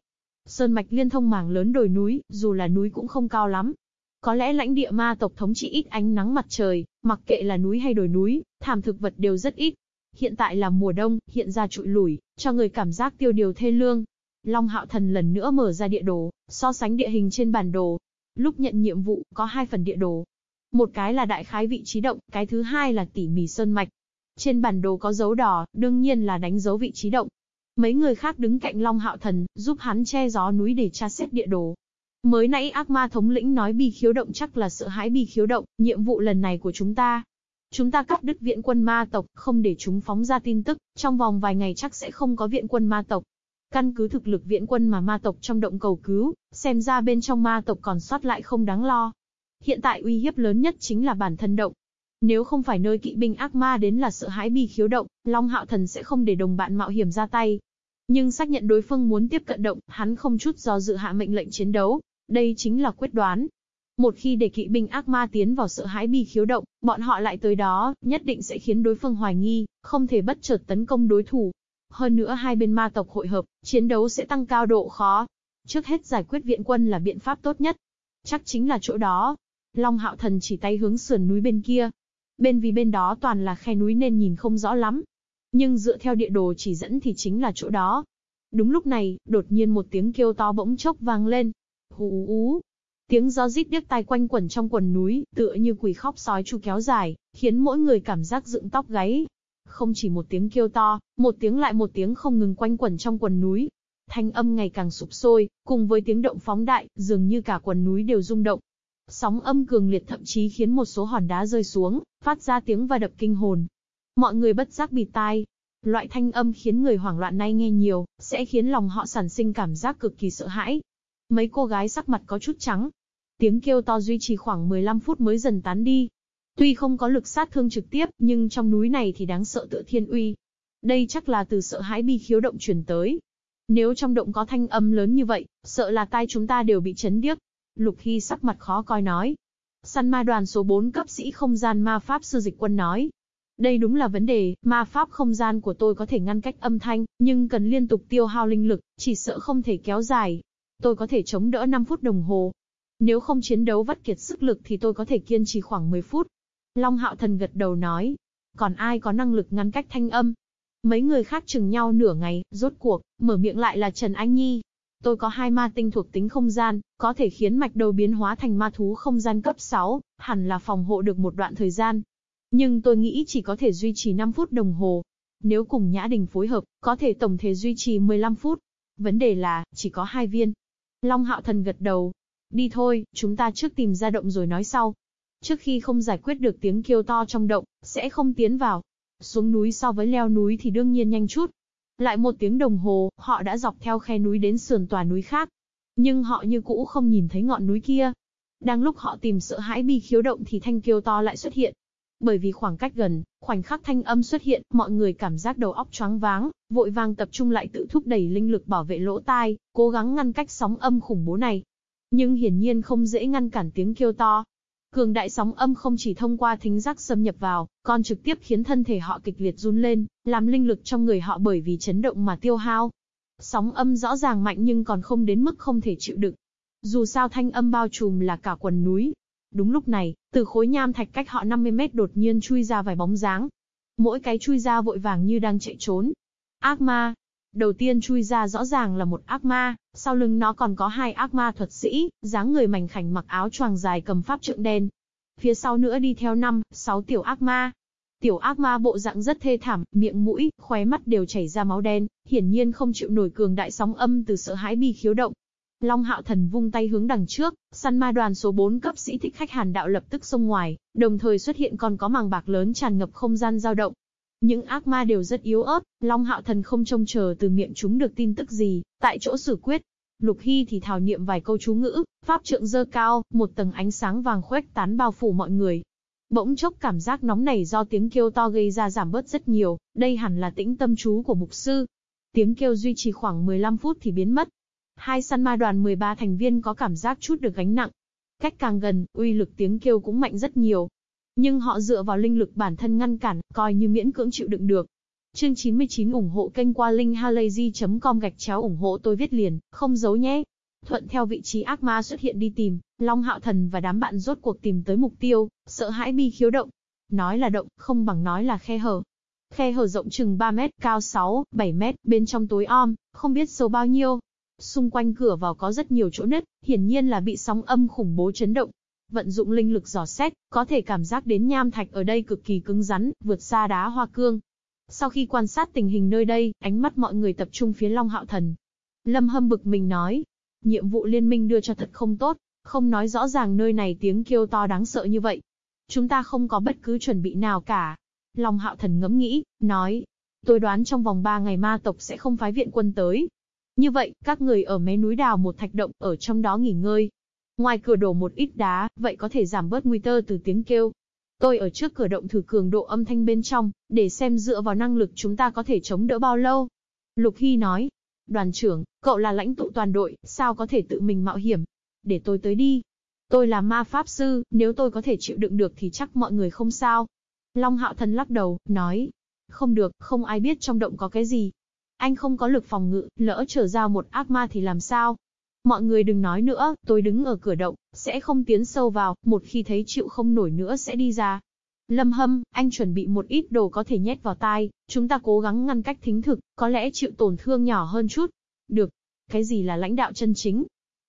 Sơn mạch liên thông mảng lớn đồi núi, dù là núi cũng không cao lắm. Có lẽ lãnh địa ma tộc thống trị ít ánh nắng mặt trời, mặc kệ là núi hay đồi núi, thảm thực vật đều rất ít. Hiện tại là mùa đông, hiện ra trụi lủi, cho người cảm giác tiêu điều thê lương. Long Hạo Thần lần nữa mở ra địa đồ, so sánh địa hình trên bản đồ. Lúc nhận nhiệm vụ, có hai phần địa đồ. Một cái là đại khái vị trí động, cái thứ hai là tỉ mỉ sơn mạch. Trên bản đồ có dấu đỏ, đương nhiên là đánh dấu vị trí động. Mấy người khác đứng cạnh Long Hạo Thần, giúp hắn che gió núi để tra xét địa đồ. Mới nãy ác ma thống lĩnh nói bi khiếu động chắc là sợ hãi bi khiếu động, nhiệm vụ lần này của chúng ta. Chúng ta cắt đứt viện quân ma tộc, không để chúng phóng ra tin tức, trong vòng vài ngày chắc sẽ không có viện quân ma tộc. Căn cứ thực lực viện quân mà ma tộc trong động cầu cứu, xem ra bên trong ma tộc còn sót lại không đáng lo. Hiện tại uy hiếp lớn nhất chính là bản thân động, nếu không phải nơi kỵ binh ác ma đến là sợ hãi bi khiếu động, Long Hạo Thần sẽ không để đồng bạn mạo hiểm ra tay. Nhưng xác nhận đối phương muốn tiếp cận động, hắn không chút do dự hạ mệnh lệnh chiến đấu. Đây chính là quyết đoán. Một khi để kỵ binh ác ma tiến vào sợ hãi bi khiếu động, bọn họ lại tới đó, nhất định sẽ khiến đối phương hoài nghi, không thể bất chợt tấn công đối thủ. Hơn nữa hai bên ma tộc hội hợp, chiến đấu sẽ tăng cao độ khó. Trước hết giải quyết viện quân là biện pháp tốt nhất. Chắc chính là chỗ đó. Long Hạo Thần chỉ tay hướng sườn núi bên kia, Bên vì bên đó toàn là khe núi nên nhìn không rõ lắm. Nhưng dựa theo địa đồ chỉ dẫn thì chính là chỗ đó. Đúng lúc này, đột nhiên một tiếng kêu to bỗng chốc vang lên. Hú ú. Tiếng gió rít điếc tai quanh quẩn trong quần núi, tựa như quỷ khóc sói chu kéo dài, khiến mỗi người cảm giác dựng tóc gáy. Không chỉ một tiếng kêu to, một tiếng lại một tiếng không ngừng quanh quẩn trong quần núi. Thanh âm ngày càng sụp sôi, cùng với tiếng động phóng đại, dường như cả quần núi đều rung động. Sóng âm cường liệt thậm chí khiến một số hòn đá rơi xuống, phát ra tiếng va đập kinh hồn. Mọi người bất giác bịt tai. Loại thanh âm khiến người hoảng loạn nay nghe nhiều, sẽ khiến lòng họ sản sinh cảm giác cực kỳ sợ hãi. Mấy cô gái sắc mặt có chút trắng. Tiếng kêu to duy trì khoảng 15 phút mới dần tán đi. Tuy không có lực sát thương trực tiếp, nhưng trong núi này thì đáng sợ tựa thiên uy. Đây chắc là từ sợ hãi bi khiếu động truyền tới. Nếu trong động có thanh âm lớn như vậy, sợ là tai chúng ta đều bị chấn điếc. Lục Hy sắc mặt khó coi nói. Săn ma đoàn số 4 cấp sĩ không gian ma pháp sư dịch quân nói. Đây đúng là vấn đề, ma pháp không gian của tôi có thể ngăn cách âm thanh, nhưng cần liên tục tiêu hao linh lực, chỉ sợ không thể kéo dài. Tôi có thể chống đỡ 5 phút đồng hồ. Nếu không chiến đấu vắt kiệt sức lực thì tôi có thể kiên trì khoảng 10 phút. Long Hạo Thần gật đầu nói. Còn ai có năng lực ngăn cách thanh âm? Mấy người khác chừng nhau nửa ngày, rốt cuộc, mở miệng lại là Trần Anh Nhi. Tôi có hai ma tinh thuộc tính không gian, có thể khiến mạch đầu biến hóa thành ma thú không gian cấp 6, hẳn là phòng hộ được một đoạn thời gian. Nhưng tôi nghĩ chỉ có thể duy trì 5 phút đồng hồ. Nếu cùng Nhã Đình phối hợp, có thể tổng thể duy trì 15 phút. Vấn đề là, chỉ có hai viên. Long Hạo Thần gật đầu. Đi thôi, chúng ta trước tìm ra động rồi nói sau. Trước khi không giải quyết được tiếng kêu to trong động, sẽ không tiến vào. Xuống núi so với leo núi thì đương nhiên nhanh chút. Lại một tiếng đồng hồ, họ đã dọc theo khe núi đến sườn tòa núi khác. Nhưng họ như cũ không nhìn thấy ngọn núi kia. Đang lúc họ tìm sợ hãi bi khiếu động thì thanh kêu to lại xuất hiện. Bởi vì khoảng cách gần, khoảnh khắc thanh âm xuất hiện, mọi người cảm giác đầu óc choáng váng, vội vàng tập trung lại tự thúc đẩy linh lực bảo vệ lỗ tai, cố gắng ngăn cách sóng âm khủng bố này. Nhưng hiển nhiên không dễ ngăn cản tiếng kêu to. Cường đại sóng âm không chỉ thông qua thính giác xâm nhập vào, còn trực tiếp khiến thân thể họ kịch liệt run lên, làm linh lực trong người họ bởi vì chấn động mà tiêu hao. Sóng âm rõ ràng mạnh nhưng còn không đến mức không thể chịu đựng. Dù sao thanh âm bao trùm là cả quần núi. Đúng lúc này, từ khối nham thạch cách họ 50 mét đột nhiên chui ra vài bóng dáng. Mỗi cái chui ra vội vàng như đang chạy trốn. Ác ma, Đầu tiên chui ra rõ ràng là một ác ma, sau lưng nó còn có hai ác ma thuật sĩ, dáng người mảnh khảnh mặc áo choàng dài cầm pháp trượng đen. Phía sau nữa đi theo năm, sáu tiểu ác ma. Tiểu ác ma bộ dạng rất thê thảm, miệng mũi, khóe mắt đều chảy ra máu đen, hiển nhiên không chịu nổi cường đại sóng âm từ sợ hãi bi khiếu động. Long Hạo Thần vung tay hướng đằng trước, săn ma đoàn số 4 cấp sĩ thích khách Hàn đạo lập tức xông ngoài, đồng thời xuất hiện còn có màng bạc lớn tràn ngập không gian dao động, những ác ma đều rất yếu ớt, Long Hạo Thần không trông chờ từ miệng chúng được tin tức gì, tại chỗ xử quyết. Lục Hy thì thảo niệm vài câu chú ngữ, pháp trượng dơ cao, một tầng ánh sáng vàng khuếch tán bao phủ mọi người. Bỗng chốc cảm giác nóng này do tiếng kêu to gây ra giảm bớt rất nhiều, đây hẳn là tĩnh tâm chú của mục sư. Tiếng kêu duy trì khoảng 15 phút thì biến mất. Hai săn ma đoàn 13 thành viên có cảm giác chút được gánh nặng. Cách càng gần, uy lực tiếng kêu cũng mạnh rất nhiều, nhưng họ dựa vào linh lực bản thân ngăn cản, coi như miễn cưỡng chịu đựng được. Chương 99 ủng hộ kênh qua linkhalazy.com gạch chéo ủng hộ tôi viết liền, không giấu nhé. Thuận theo vị trí ác ma xuất hiện đi tìm, Long Hạo Thần và đám bạn rốt cuộc tìm tới mục tiêu, sợ hãi bi khiếu động. Nói là động, không bằng nói là khe hở. Khe hở rộng chừng 3 mét, cao 6, 7 mét, bên trong tối om, không biết sâu bao nhiêu. Xung quanh cửa vào có rất nhiều chỗ nứt, hiển nhiên là bị sóng âm khủng bố chấn động, Vận dụng linh lực dò xét, có thể cảm giác đến nham thạch ở đây cực kỳ cứng rắn, vượt xa đá hoa cương. Sau khi quan sát tình hình nơi đây, ánh mắt mọi người tập trung phía Long Hạo Thần. Lâm Hâm bực mình nói, nhiệm vụ liên minh đưa cho thật không tốt, không nói rõ ràng nơi này tiếng kêu to đáng sợ như vậy. Chúng ta không có bất cứ chuẩn bị nào cả. Long Hạo Thần ngẫm nghĩ, nói, tôi đoán trong vòng 3 ngày ma tộc sẽ không phái viện quân tới. Như vậy, các người ở mé núi đào một thạch động, ở trong đó nghỉ ngơi, Ngoài cửa đổ một ít đá, vậy có thể giảm bớt nguy cơ từ tiếng kêu. Tôi ở trước cửa động thử cường độ âm thanh bên trong, để xem dựa vào năng lực chúng ta có thể chống đỡ bao lâu. Lục Hy nói, đoàn trưởng, cậu là lãnh tụ toàn đội, sao có thể tự mình mạo hiểm? Để tôi tới đi. Tôi là ma pháp sư, nếu tôi có thể chịu đựng được thì chắc mọi người không sao. Long Hạo Thần lắc đầu, nói, không được, không ai biết trong động có cái gì. Anh không có lực phòng ngự, lỡ trở ra một ác ma thì làm sao? Mọi người đừng nói nữa, tôi đứng ở cửa động, sẽ không tiến sâu vào, một khi thấy chịu không nổi nữa sẽ đi ra. Lâm Hâm, anh chuẩn bị một ít đồ có thể nhét vào tai, chúng ta cố gắng ngăn cách thính thực, có lẽ chịu tổn thương nhỏ hơn chút. Được. Cái gì là lãnh đạo chân chính?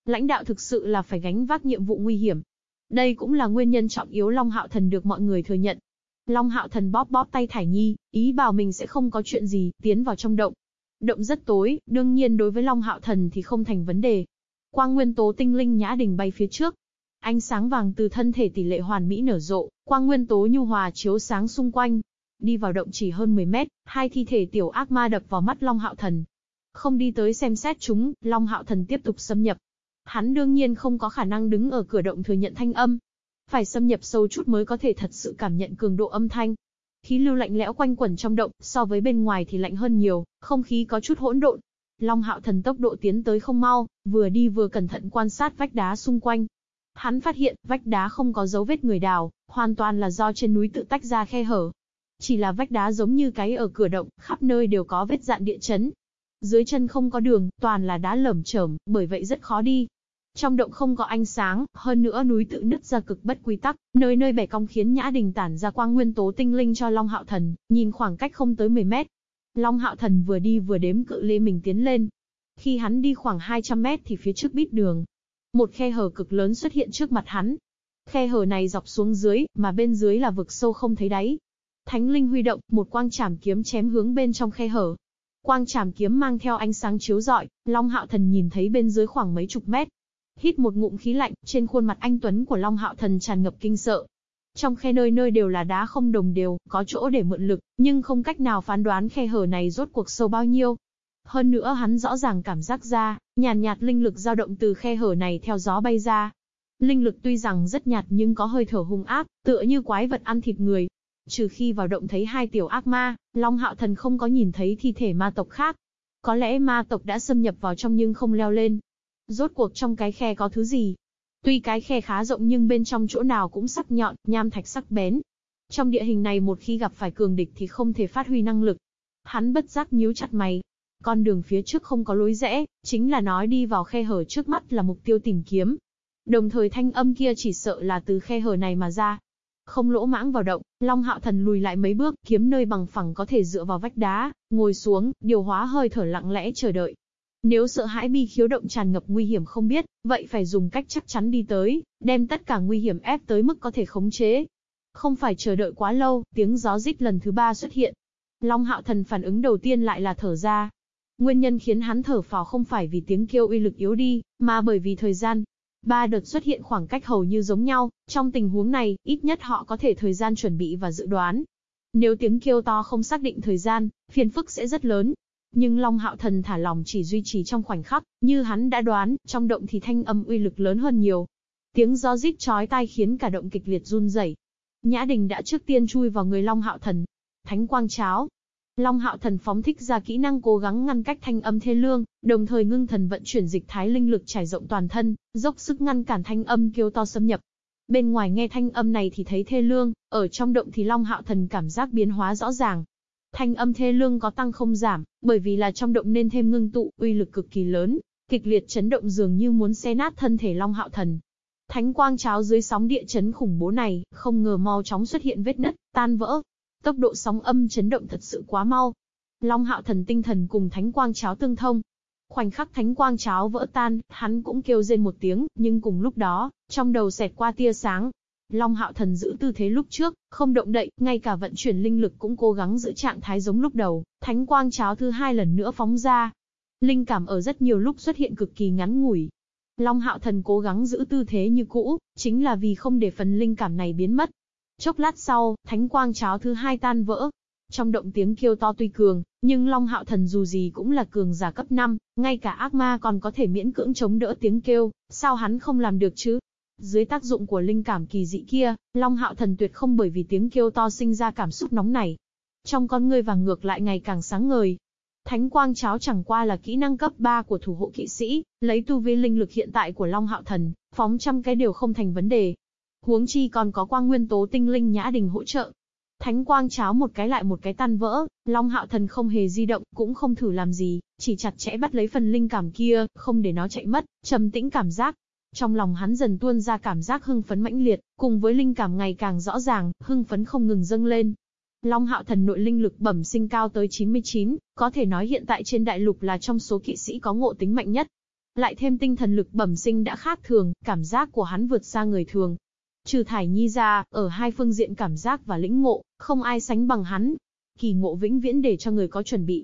Lãnh đạo thực sự là phải gánh vác nhiệm vụ nguy hiểm. Đây cũng là nguyên nhân trọng yếu Long Hạo Thần được mọi người thừa nhận. Long Hạo Thần bóp bóp tay Thải Nhi, ý bảo mình sẽ không có chuyện gì, tiến vào trong động. Động rất tối, đương nhiên đối với Long Hạo Thần thì không thành vấn đề. Quang nguyên tố tinh linh nhã đình bay phía trước. Ánh sáng vàng từ thân thể tỷ lệ hoàn mỹ nở rộ, quang nguyên tố nhu hòa chiếu sáng xung quanh. Đi vào động chỉ hơn 10 mét, hai thi thể tiểu ác ma đập vào mắt Long Hạo Thần. Không đi tới xem xét chúng, Long Hạo Thần tiếp tục xâm nhập. Hắn đương nhiên không có khả năng đứng ở cửa động thừa nhận thanh âm. Phải xâm nhập sâu chút mới có thể thật sự cảm nhận cường độ âm thanh. Khí lưu lạnh lẽo quanh quẩn trong động, so với bên ngoài thì lạnh hơn nhiều, không khí có chút hỗn độn. Long Hạo Thần tốc độ tiến tới không mau, vừa đi vừa cẩn thận quan sát vách đá xung quanh. Hắn phát hiện, vách đá không có dấu vết người đào, hoàn toàn là do trên núi tự tách ra khe hở. Chỉ là vách đá giống như cái ở cửa động, khắp nơi đều có vết dạn địa chấn. Dưới chân không có đường, toàn là đá lởm chởm, bởi vậy rất khó đi. Trong động không có ánh sáng, hơn nữa núi tự nứt ra cực bất quy tắc, nơi nơi bẻ cong khiến Nhã Đình tản ra quang nguyên tố tinh linh cho Long Hạo Thần, nhìn khoảng cách không tới 10 mét. Long Hạo Thần vừa đi vừa đếm cự ly mình tiến lên. Khi hắn đi khoảng 200 mét thì phía trước bít đường. Một khe hở cực lớn xuất hiện trước mặt hắn. Khe hở này dọc xuống dưới, mà bên dưới là vực sâu không thấy đáy. Thánh linh huy động, một quang trảm kiếm chém hướng bên trong khe hở. Quang trảm kiếm mang theo ánh sáng chiếu rọi, Long Hạo Thần nhìn thấy bên dưới khoảng mấy chục mét, Hít một ngụm khí lạnh, trên khuôn mặt anh Tuấn của Long Hạo Thần tràn ngập kinh sợ. Trong khe nơi nơi đều là đá không đồng đều, có chỗ để mượn lực, nhưng không cách nào phán đoán khe hở này rốt cuộc sâu bao nhiêu. Hơn nữa hắn rõ ràng cảm giác ra, nhàn nhạt, nhạt linh lực dao động từ khe hở này theo gió bay ra. Linh lực tuy rằng rất nhạt nhưng có hơi thở hung ác, tựa như quái vật ăn thịt người. Trừ khi vào động thấy hai tiểu ác ma, Long Hạo Thần không có nhìn thấy thi thể ma tộc khác. Có lẽ ma tộc đã xâm nhập vào trong nhưng không leo lên, Rốt cuộc trong cái khe có thứ gì? Tuy cái khe khá rộng nhưng bên trong chỗ nào cũng sắc nhọn, nham thạch sắc bén. Trong địa hình này một khi gặp phải cường địch thì không thể phát huy năng lực. Hắn bất giác nhíu chặt mày. Con đường phía trước không có lối rẽ, chính là nói đi vào khe hở trước mắt là mục tiêu tìm kiếm. Đồng thời thanh âm kia chỉ sợ là từ khe hở này mà ra. Không lỗ mãng vào động, Long Hạo Thần lùi lại mấy bước, kiếm nơi bằng phẳng có thể dựa vào vách đá, ngồi xuống, điều hóa hơi thở lặng lẽ chờ đợi. Nếu sợ hãi bi khiếu động tràn ngập nguy hiểm không biết, vậy phải dùng cách chắc chắn đi tới, đem tất cả nguy hiểm ép tới mức có thể khống chế. Không phải chờ đợi quá lâu, tiếng gió rít lần thứ ba xuất hiện. Long hạo thần phản ứng đầu tiên lại là thở ra. Nguyên nhân khiến hắn thở phào không phải vì tiếng kêu uy lực yếu đi, mà bởi vì thời gian. Ba đợt xuất hiện khoảng cách hầu như giống nhau, trong tình huống này, ít nhất họ có thể thời gian chuẩn bị và dự đoán. Nếu tiếng kêu to không xác định thời gian, phiền phức sẽ rất lớn, nhưng Long Hạo Thần thả lòng chỉ duy trì trong khoảnh khắc, như hắn đã đoán, trong động thì thanh âm uy lực lớn hơn nhiều. Tiếng gió rít chói tai khiến cả động kịch liệt run rẩy. Nhã Đình đã trước tiên chui vào người Long Hạo Thần. Thánh quang cháo. Long Hạo Thần phóng thích ra kỹ năng cố gắng ngăn cách thanh âm thê lương, đồng thời ngưng thần vận chuyển dịch thái linh lực trải rộng toàn thân, dốc sức ngăn cản thanh âm kêu to xâm nhập. Bên ngoài nghe thanh âm này thì thấy thê lương, ở trong động thì Long Hạo Thần cảm giác biến hóa rõ ràng, Thanh âm thê lương có tăng không giảm, bởi vì là trong động nên thêm ngưng tụ, uy lực cực kỳ lớn, kịch liệt chấn động dường như muốn xé nát thân thể Long Hạo Thần. Thánh quang cháo dưới sóng địa chấn khủng bố này, không ngờ mau chóng xuất hiện vết nứt, tan vỡ. Tốc độ sóng âm chấn động thật sự quá mau. Long Hạo Thần tinh thần cùng thánh quang cháo tương thông. Khoảnh khắc thánh quang cháo vỡ tan, hắn cũng kêu rên một tiếng, nhưng cùng lúc đó, trong đầu xẹt qua tia sáng, Long Hạo Thần giữ tư thế lúc trước, không động đậy, ngay cả vận chuyển linh lực cũng cố gắng giữ trạng thái giống lúc đầu, thánh quang cháo thứ hai lần nữa phóng ra. Linh cảm ở rất nhiều lúc xuất hiện cực kỳ ngắn ngủi. Long Hạo Thần cố gắng giữ tư thế như cũ, chính là vì không để phần linh cảm này biến mất. Chốc lát sau, thánh quang cháo thứ hai tan vỡ. Trong động tiếng kêu to tuy cường, nhưng Long Hạo Thần dù gì cũng là cường giả cấp 5, ngay cả ác ma còn có thể miễn cưỡng chống đỡ tiếng kêu, sao hắn không làm được chứ? Dưới tác dụng của linh cảm kỳ dị kia, Long Hạo Thần tuyệt không bởi vì tiếng kêu to sinh ra cảm xúc nóng này. Trong con ngươi vàng ngược lại ngày càng sáng ngời. Thánh quang cháo chẳng qua là kỹ năng cấp 3 của thủ hộ kỵ sĩ, lấy tu vi linh lực hiện tại của Long Hạo Thần, phóng trăm cái đều không thành vấn đề. Huống chi còn có quang nguyên tố tinh linh nhã đình hỗ trợ. Thánh quang cháo một cái lại một cái tan vỡ, Long Hạo Thần không hề di động, cũng không thử làm gì, chỉ chặt chẽ bắt lấy phần linh cảm kia, không để nó chạy mất, trầm tĩnh cảm giác, trong lòng hắn dần tuôn ra cảm giác hưng phấn mãnh liệt, cùng với linh cảm ngày càng rõ ràng, hưng phấn không ngừng dâng lên. Long hạo thần nội linh lực bẩm sinh cao tới 99, có thể nói hiện tại trên đại lục là trong số kỵ sĩ có ngộ tính mạnh nhất. Lại thêm tinh thần lực bẩm sinh đã khác thường, cảm giác của hắn vượt xa người thường. Trừ thải nhi ra, ở hai phương diện cảm giác và lĩnh ngộ, không ai sánh bằng hắn. Kỳ ngộ vĩnh viễn để cho người có chuẩn bị.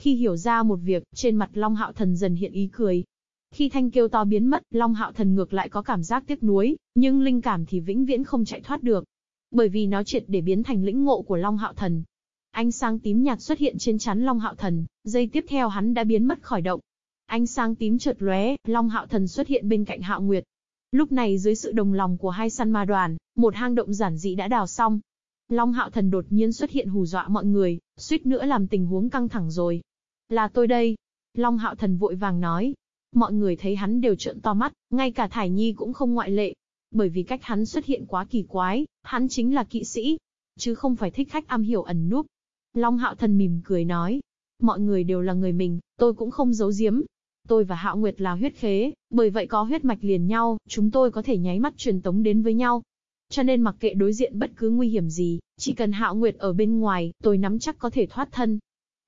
Khi hiểu ra một việc, trên mặt Long Hạo Thần dần hiện ý cười. Khi thanh kêu to biến mất, Long Hạo Thần ngược lại có cảm giác tiếc nuối, nhưng linh cảm thì vĩnh viễn không chạy thoát được. Bởi vì nó triệt để biến thành lĩnh ngộ của Long Hạo Thần. Ánh sáng tím nhạt xuất hiện trên chắn Long Hạo Thần, giây tiếp theo hắn đã biến mất khỏi động. Ánh sáng tím chợt lóe, Long Hạo Thần xuất hiện bên cạnh Hạo Nguyệt. Lúc này dưới sự đồng lòng của hai săn ma đoàn, một hang động giản dị đã đào xong. Long Hạo Thần đột nhiên xuất hiện hù dọa mọi người, suýt nữa làm tình huống căng thẳng rồi. Là tôi đây. Long Hạo Thần vội vàng nói. Mọi người thấy hắn đều trợn to mắt, ngay cả Thải Nhi cũng không ngoại lệ. Bởi vì cách hắn xuất hiện quá kỳ quái, hắn chính là kỵ sĩ, chứ không phải thích khách am hiểu ẩn núp. Long Hạo Thần mỉm cười nói. Mọi người đều là người mình, tôi cũng không giấu giếm, Tôi và Hạo Nguyệt là huyết khế, bởi vậy có huyết mạch liền nhau, chúng tôi có thể nháy mắt truyền tống đến với nhau. Cho nên mặc kệ đối diện bất cứ nguy hiểm gì, chỉ cần Hạo Nguyệt ở bên ngoài, tôi nắm chắc có thể thoát thân.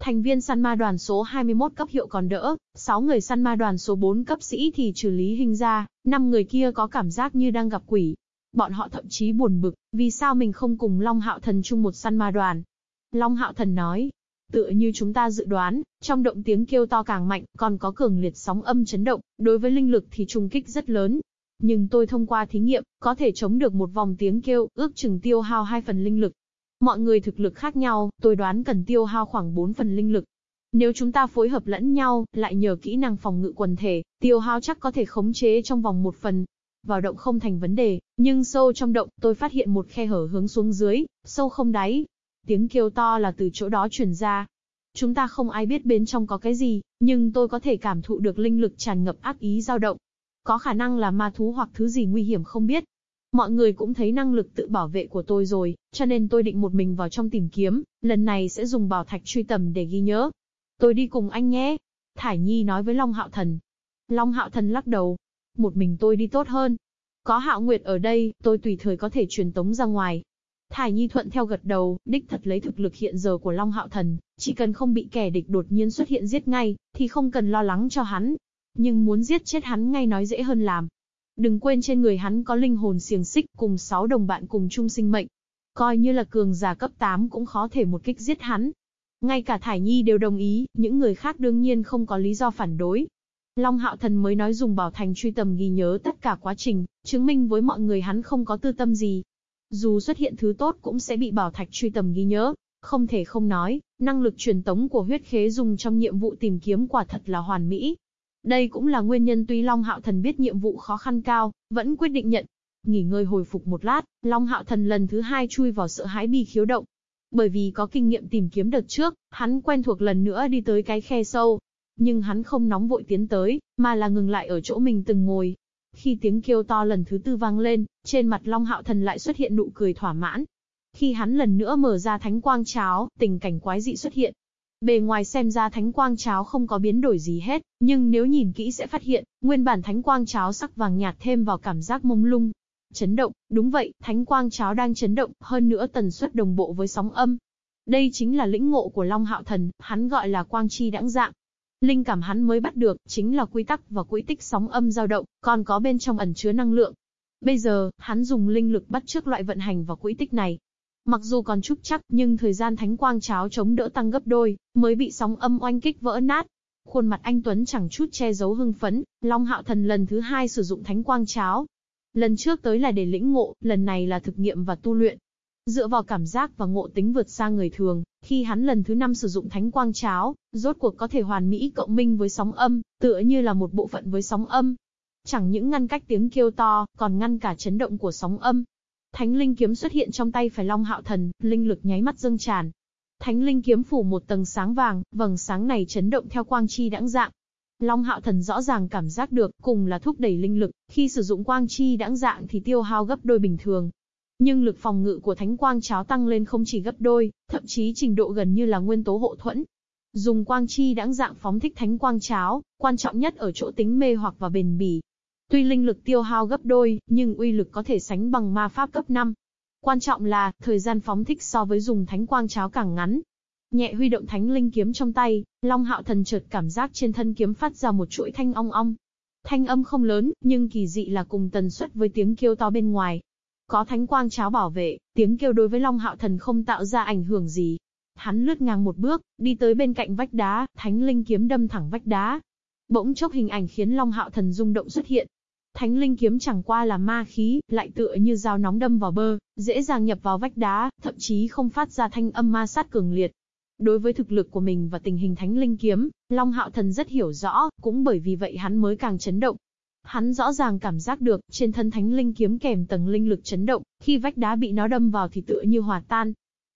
Thành viên săn ma đoàn số 21 cấp hiệu còn đỡ, 6 người săn ma đoàn số 4 cấp sĩ thì trừ lý hình ra, 5 người kia có cảm giác như đang gặp quỷ. Bọn họ thậm chí buồn bực, vì sao mình không cùng Long Hạo Thần chung một săn ma đoàn. Long Hạo Thần nói, Tựa như chúng ta dự đoán, trong động tiếng kêu to càng mạnh, còn có cường liệt sóng âm chấn động, đối với linh lực thì trùng kích rất lớn. Nhưng tôi thông qua thí nghiệm, có thể chống được một vòng tiếng kêu, ước chừng tiêu hao 2 phần linh lực. Mọi người thực lực khác nhau, tôi đoán cần tiêu hao khoảng 4 phần linh lực. Nếu chúng ta phối hợp lẫn nhau, lại nhờ kỹ năng phòng ngự quần thể, tiêu hao chắc có thể khống chế trong vòng một phần. Vào động không thành vấn đề, nhưng sâu trong động, tôi phát hiện một khe hở hướng xuống dưới, sâu không đáy, Tiếng kêu to là từ chỗ đó truyền ra. Chúng ta không ai biết bên trong có cái gì, nhưng tôi có thể cảm thụ được linh lực tràn ngập ác ý dao động. Có khả năng là ma thú hoặc thứ gì nguy hiểm không biết. Mọi người cũng thấy năng lực tự bảo vệ của tôi rồi, cho nên tôi định một mình vào trong tìm kiếm, lần này sẽ dùng bảo thạch truy tầm để ghi nhớ. Tôi đi cùng anh nhé. Thải Nhi nói với Long Hạo Thần. Long Hạo Thần lắc đầu. Một mình tôi đi tốt hơn. Có Hạo Nguyệt ở đây, tôi tùy thời có thể truyền tống ra ngoài. Thải Nhi thuận theo gật đầu, đích thật lấy thực lực hiện giờ của Long Hạo Thần, chỉ cần không bị kẻ địch đột nhiên xuất hiện giết ngay, thì không cần lo lắng cho hắn. Nhưng muốn giết chết hắn ngay nói dễ hơn làm. Đừng quên trên người hắn có linh hồn xiềng xích cùng 6 đồng bạn cùng chung sinh mệnh. Coi như là cường giả cấp 8 cũng khó thể một kích giết hắn. Ngay cả Thải Nhi đều đồng ý, những người khác đương nhiên không có lý do phản đối. Long Hạo Thần mới nói dùng bảo thành truy tầm ghi nhớ tất cả quá trình, chứng minh với mọi người hắn không có tư tâm gì, dù xuất hiện thứ tốt cũng sẽ bị bảo thạch truy tầm ghi nhớ. Không thể không nói, năng lực truyền tống của huyết khế dùng trong nhiệm vụ tìm kiếm quả thật là hoàn mỹ. Đây cũng là nguyên nhân tuy Long Hạo Thần biết nhiệm vụ khó khăn cao, vẫn quyết định nhận. Nghỉ ngơi hồi phục một lát, Long Hạo Thần lần thứ hai chui vào sợ hãi bi khiếu động. Bởi vì có kinh nghiệm tìm kiếm đợt trước, hắn quen thuộc lần nữa đi tới cái khe sâu. Nhưng hắn không nóng vội tiến tới, mà là ngừng lại ở chỗ mình từng ngồi, khi tiếng kêu to lần thứ tư vang lên, trên mặt Long Hạo Thần lại xuất hiện nụ cười thỏa mãn. Khi hắn lần nữa mở ra thánh quang cháo, tình cảnh quái dị xuất hiện. Bề ngoài xem ra thánh quang cháo không có biến đổi gì hết, nhưng nếu nhìn kỹ sẽ phát hiện, nguyên bản thánh quang cháo sắc vàng nhạt thêm vào cảm giác mông lung. Chấn động, đúng vậy, thánh quang cháo đang chấn động, hơn nữa tần suất đồng bộ với sóng âm. Đây chính là lĩnh ngộ của Long Hạo Thần, hắn gọi là quang chi đãng dạng. Linh cảm hắn mới bắt được, chính là quy tắc và quỹ tích sóng âm dao động, còn có bên trong ẩn chứa năng lượng. Bây giờ, hắn dùng linh lực bắt trước loại vận hành và quỹ tích này. Mặc dù còn chút chắc, nhưng thời gian thánh quang cháo chống đỡ tăng gấp đôi, mới bị sóng âm oanh kích vỡ nát. Khuôn mặt anh Tuấn chẳng chút che giấu hưng phấn, Long Hạo Thần lần thứ hai sử dụng thánh quang cháo. Lần trước tới là để lĩnh ngộ, lần này là thực nghiệm và tu luyện. Dựa vào cảm giác và ngộ tính vượt xa người thường, khi hắn lần thứ năm sử dụng thánh quang cháo, rốt cuộc có thể hoàn mỹ cộng minh với sóng âm, tựa như là một bộ phận với sóng âm. Chẳng những ngăn cách tiếng kêu to, còn ngăn cả chấn động của sóng âm. Thánh linh kiếm xuất hiện trong tay phải Long Hạo Thần, linh lực nháy mắt dâng tràn. Thánh linh kiếm phủ một tầng sáng vàng, vầng sáng này chấn động theo quang chi đãng dạng. Long Hạo Thần rõ ràng cảm giác được, cùng là thúc đẩy linh lực, khi sử dụng quang chi đãng dạng thì tiêu hao gấp đôi bình thường, nhưng lực phòng ngự của thánh quang cháo tăng lên không chỉ gấp đôi, thậm chí trình độ gần như là nguyên tố hộ thuẫn. Dùng quang chi đãng dạng phóng thích thánh quang cháo, quan trọng nhất ở chỗ tính mê hoặc và bền bỉ. Tuy linh lực tiêu hao gấp đôi, nhưng uy lực có thể sánh bằng ma pháp cấp 5. Quan trọng là, thời gian phóng thích so với dùng thánh quang cháo càng ngắn. Nhẹ huy động thánh linh kiếm trong tay, Long Hạo Thần chợt cảm giác trên thân kiếm phát ra một chuỗi thanh ong ong. Thanh âm không lớn, nhưng kỳ dị là cùng tần suất với tiếng kêu to bên ngoài. Có thánh quang cháo bảo vệ, tiếng kêu đối với Long Hạo Thần không tạo ra ảnh hưởng gì. Hắn lướt ngang một bước, đi tới bên cạnh vách đá, thánh linh kiếm đâm thẳng vách đá. Bỗng chốc hình ảnh khiến Long Hạo Thần rung động xuất hiện. Thánh linh kiếm chẳng qua là ma khí, lại tựa như dao nóng đâm vào bơ, dễ dàng nhập vào vách đá, thậm chí không phát ra thanh âm ma sát cường liệt. Đối với thực lực của mình và tình hình thánh linh kiếm, Long Hạo Thần rất hiểu rõ, cũng bởi vì vậy hắn mới càng chấn động. Hắn rõ ràng cảm giác được, trên thân thánh linh kiếm kèm tầng linh lực chấn động, khi vách đá bị nó đâm vào thì tựa như hòa tan.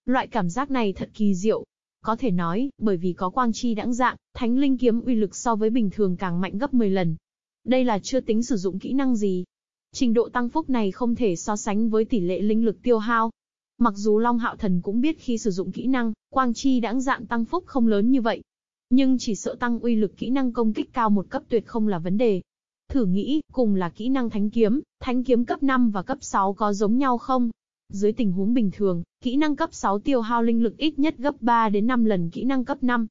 Loại cảm giác này thật kỳ diệu. Có thể nói, bởi vì có quang chi đãng dạng, thánh linh kiếm uy lực so với bình thường càng mạnh gấp 10 lần. Đây là chưa tính sử dụng kỹ năng gì. Trình độ tăng phúc này không thể so sánh với tỷ lệ linh lực tiêu hao, Mặc dù Long Hạo Thần cũng biết khi sử dụng kỹ năng, quang chi đãng dạng tăng phúc không lớn như vậy. Nhưng chỉ sợ tăng uy lực kỹ năng công kích cao một cấp tuyệt không là vấn đề. Thử nghĩ, cùng là kỹ năng thánh kiếm, thánh kiếm cấp 5 và cấp 6 có giống nhau không? Dưới tình huống bình thường, kỹ năng cấp 6 tiêu hao linh lực ít nhất gấp 3 đến 5 lần kỹ năng cấp 5.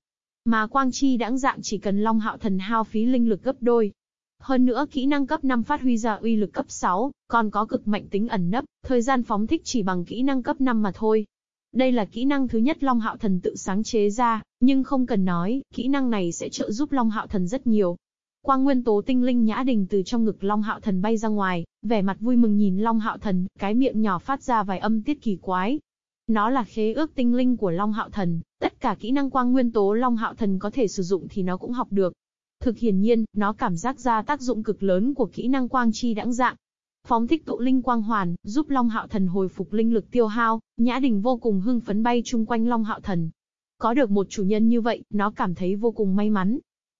Mà quang chi đãng dạng chỉ cần Long Hạo Thần hao phí linh lực gấp đôi, hơn nữa kỹ năng cấp 5 phát huy ra uy lực cấp 6, còn có cực mạnh tính ẩn nấp, thời gian phóng thích chỉ bằng kỹ năng cấp 5 mà thôi. Đây là kỹ năng thứ nhất Long Hạo Thần tự sáng chế ra, nhưng không cần nói, kỹ năng này sẽ trợ giúp Long Hạo Thần rất nhiều. Quang nguyên tố tinh linh nhã đình từ trong ngực Long Hạo Thần bay ra ngoài, vẻ mặt vui mừng nhìn Long Hạo Thần, cái miệng nhỏ phát ra vài âm tiết kỳ quái. Nó là khế ước tinh linh của Long Hạo Thần, tất cả kỹ năng quang nguyên tố Long Hạo Thần có thể sử dụng thì nó cũng học được. Thực hiển nhiên, nó cảm giác ra tác dụng cực lớn của kỹ năng quang chi đãng dạng. Phóng thích tụ linh quang hoàn, giúp Long Hạo Thần hồi phục linh lực tiêu hao, Nhã Đình vô cùng hưng phấn bay chung quanh Long Hạo Thần. Có được một chủ nhân như vậy, nó cảm thấy vô cùng may mắn.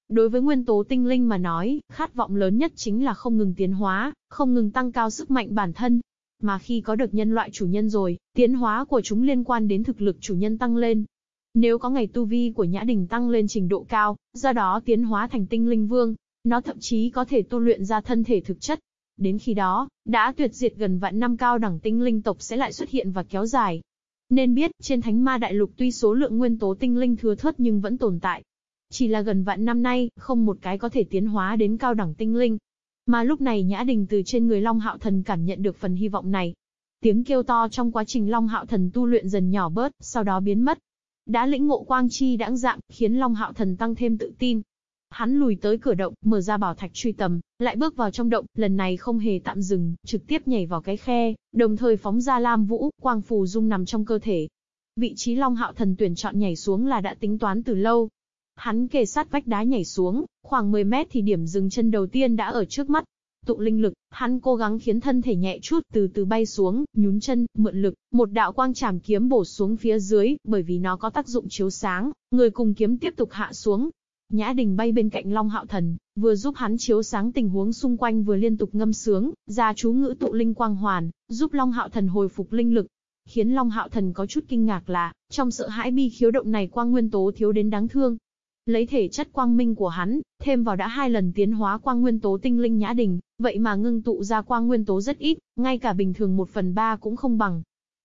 Đối với nguyên tố tinh linh mà nói, khát vọng lớn nhất chính là không ngừng tiến hóa, không ngừng tăng cao sức mạnh bản thân. Mà khi có được nhân loại chủ nhân rồi, tiến hóa của chúng liên quan đến thực lực chủ nhân tăng lên, nếu có ngày tu vi của Nhã Đình tăng lên trình độ cao, do đó tiến hóa thành tinh linh vương, nó thậm chí có thể tu luyện ra thân thể thực chất. Đến khi đó, đã tuyệt diệt gần vạn năm cao đẳng tinh linh tộc sẽ lại xuất hiện và kéo dài. Nên biết, trên thánh ma đại lục tuy số lượng nguyên tố tinh linh thừa thớt nhưng vẫn tồn tại. Chỉ là gần vạn năm nay, không một cái có thể tiến hóa đến cao đẳng tinh linh. Mà lúc này Nhã Đình từ trên người Long Hạo Thần cảm nhận được phần hy vọng này. Tiếng kêu to trong quá trình Long Hạo Thần tu luyện dần nhỏ bớt, sau đó biến mất, đã lĩnh ngộ quang chi đãng dạng, khiến Long Hạo Thần tăng thêm tự tin. Hắn lùi tới cửa động, mở ra bảo thạch truy tầm, lại bước vào trong động, lần này không hề tạm dừng, trực tiếp nhảy vào cái khe, đồng thời phóng ra lam vũ, quang phù dung nằm trong cơ thể. Vị trí Long Hạo Thần tuyển chọn nhảy xuống là đã tính toán từ lâu. Hắn kề sát vách đá nhảy xuống, khoảng 10 mét thì điểm dừng chân đầu tiên đã ở trước mắt, tụ linh lực, hắn cố gắng khiến thân thể nhẹ chút từ từ bay xuống, nhún chân, mượn lực, một đạo quang trảm kiếm bổ xuống phía dưới, bởi vì nó có tác dụng chiếu sáng, người cùng kiếm tiếp tục hạ xuống. Nhã Đình bay bên cạnh Long Hạo Thần, vừa giúp hắn chiếu sáng tình huống xung quanh vừa liên tục ngâm sướng, ra chú ngữ tụ linh quang hoàn, giúp Long Hạo Thần hồi phục linh lực. Khiến Long Hạo Thần có chút kinh ngạc là, trong sợ hãi bi khiếu động này quang nguyên tố thiếu đến đáng thương, Lấy thể chất quang minh của hắn, thêm vào đã hai lần tiến hóa quang nguyên tố tinh linh nhã đình, vậy mà ngưng tụ ra quang nguyên tố rất ít, ngay cả bình thường một phần ba cũng không bằng.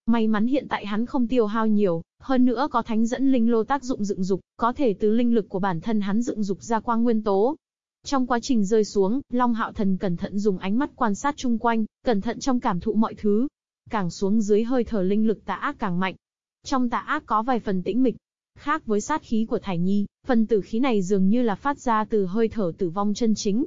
May mắn hiện tại hắn không tiêu hao nhiều, hơn nữa có thánh dẫn linh lô tác dụng dựng dục, có thể từ linh lực của bản thân hắn dựng dục ra quang nguyên tố. Trong quá trình rơi xuống, Long Hạo Thần cẩn thận dùng ánh mắt quan sát chung quanh, cẩn thận trong cảm thụ mọi thứ. Càng xuống dưới hơi thở linh lực tà ác càng mạnh. Trong tà ác có vài phần tĩnh mịch, Khác với sát khí của Thải Nhi, phần tử khí này dường như là phát ra từ hơi thở tử vong chân chính.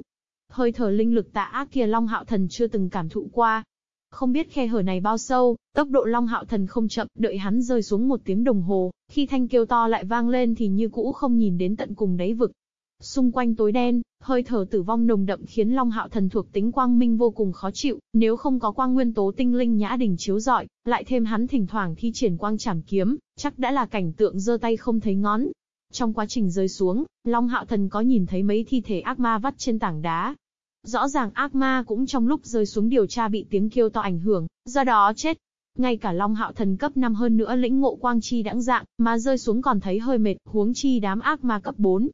Hơi thở linh lực tà ác kia Long Hạo Thần chưa từng cảm thụ qua. Không biết khe hở này bao sâu, tốc độ Long Hạo Thần không chậm, đợi hắn rơi xuống một tiếng đồng hồ, khi thanh kêu to lại vang lên thì như cũ không nhìn đến tận cùng đáy vực. Xung quanh tối đen, hơi thở tử vong nồng đậm khiến Long Hạo Thần thuộc tính quang minh vô cùng khó chịu, nếu không có quang nguyên tố tinh linh nhã đỉnh chiếu rọi, lại thêm hắn thỉnh thoảng thi triển quang trảm kiếm, chắc đã là cảnh tượng giơ tay không thấy ngón. Trong quá trình rơi xuống, Long Hạo Thần có nhìn thấy mấy thi thể ác ma vắt trên tảng đá. Rõ ràng ác ma cũng trong lúc rơi xuống điều tra bị tiếng kêu to ảnh hưởng, do đó chết. Ngay cả Long Hạo Thần cấp 5 hơn nữa lĩnh ngộ quang chi đãng dạng, mà rơi xuống còn thấy hơi mệt, huống chi đám ác ma cấp 4,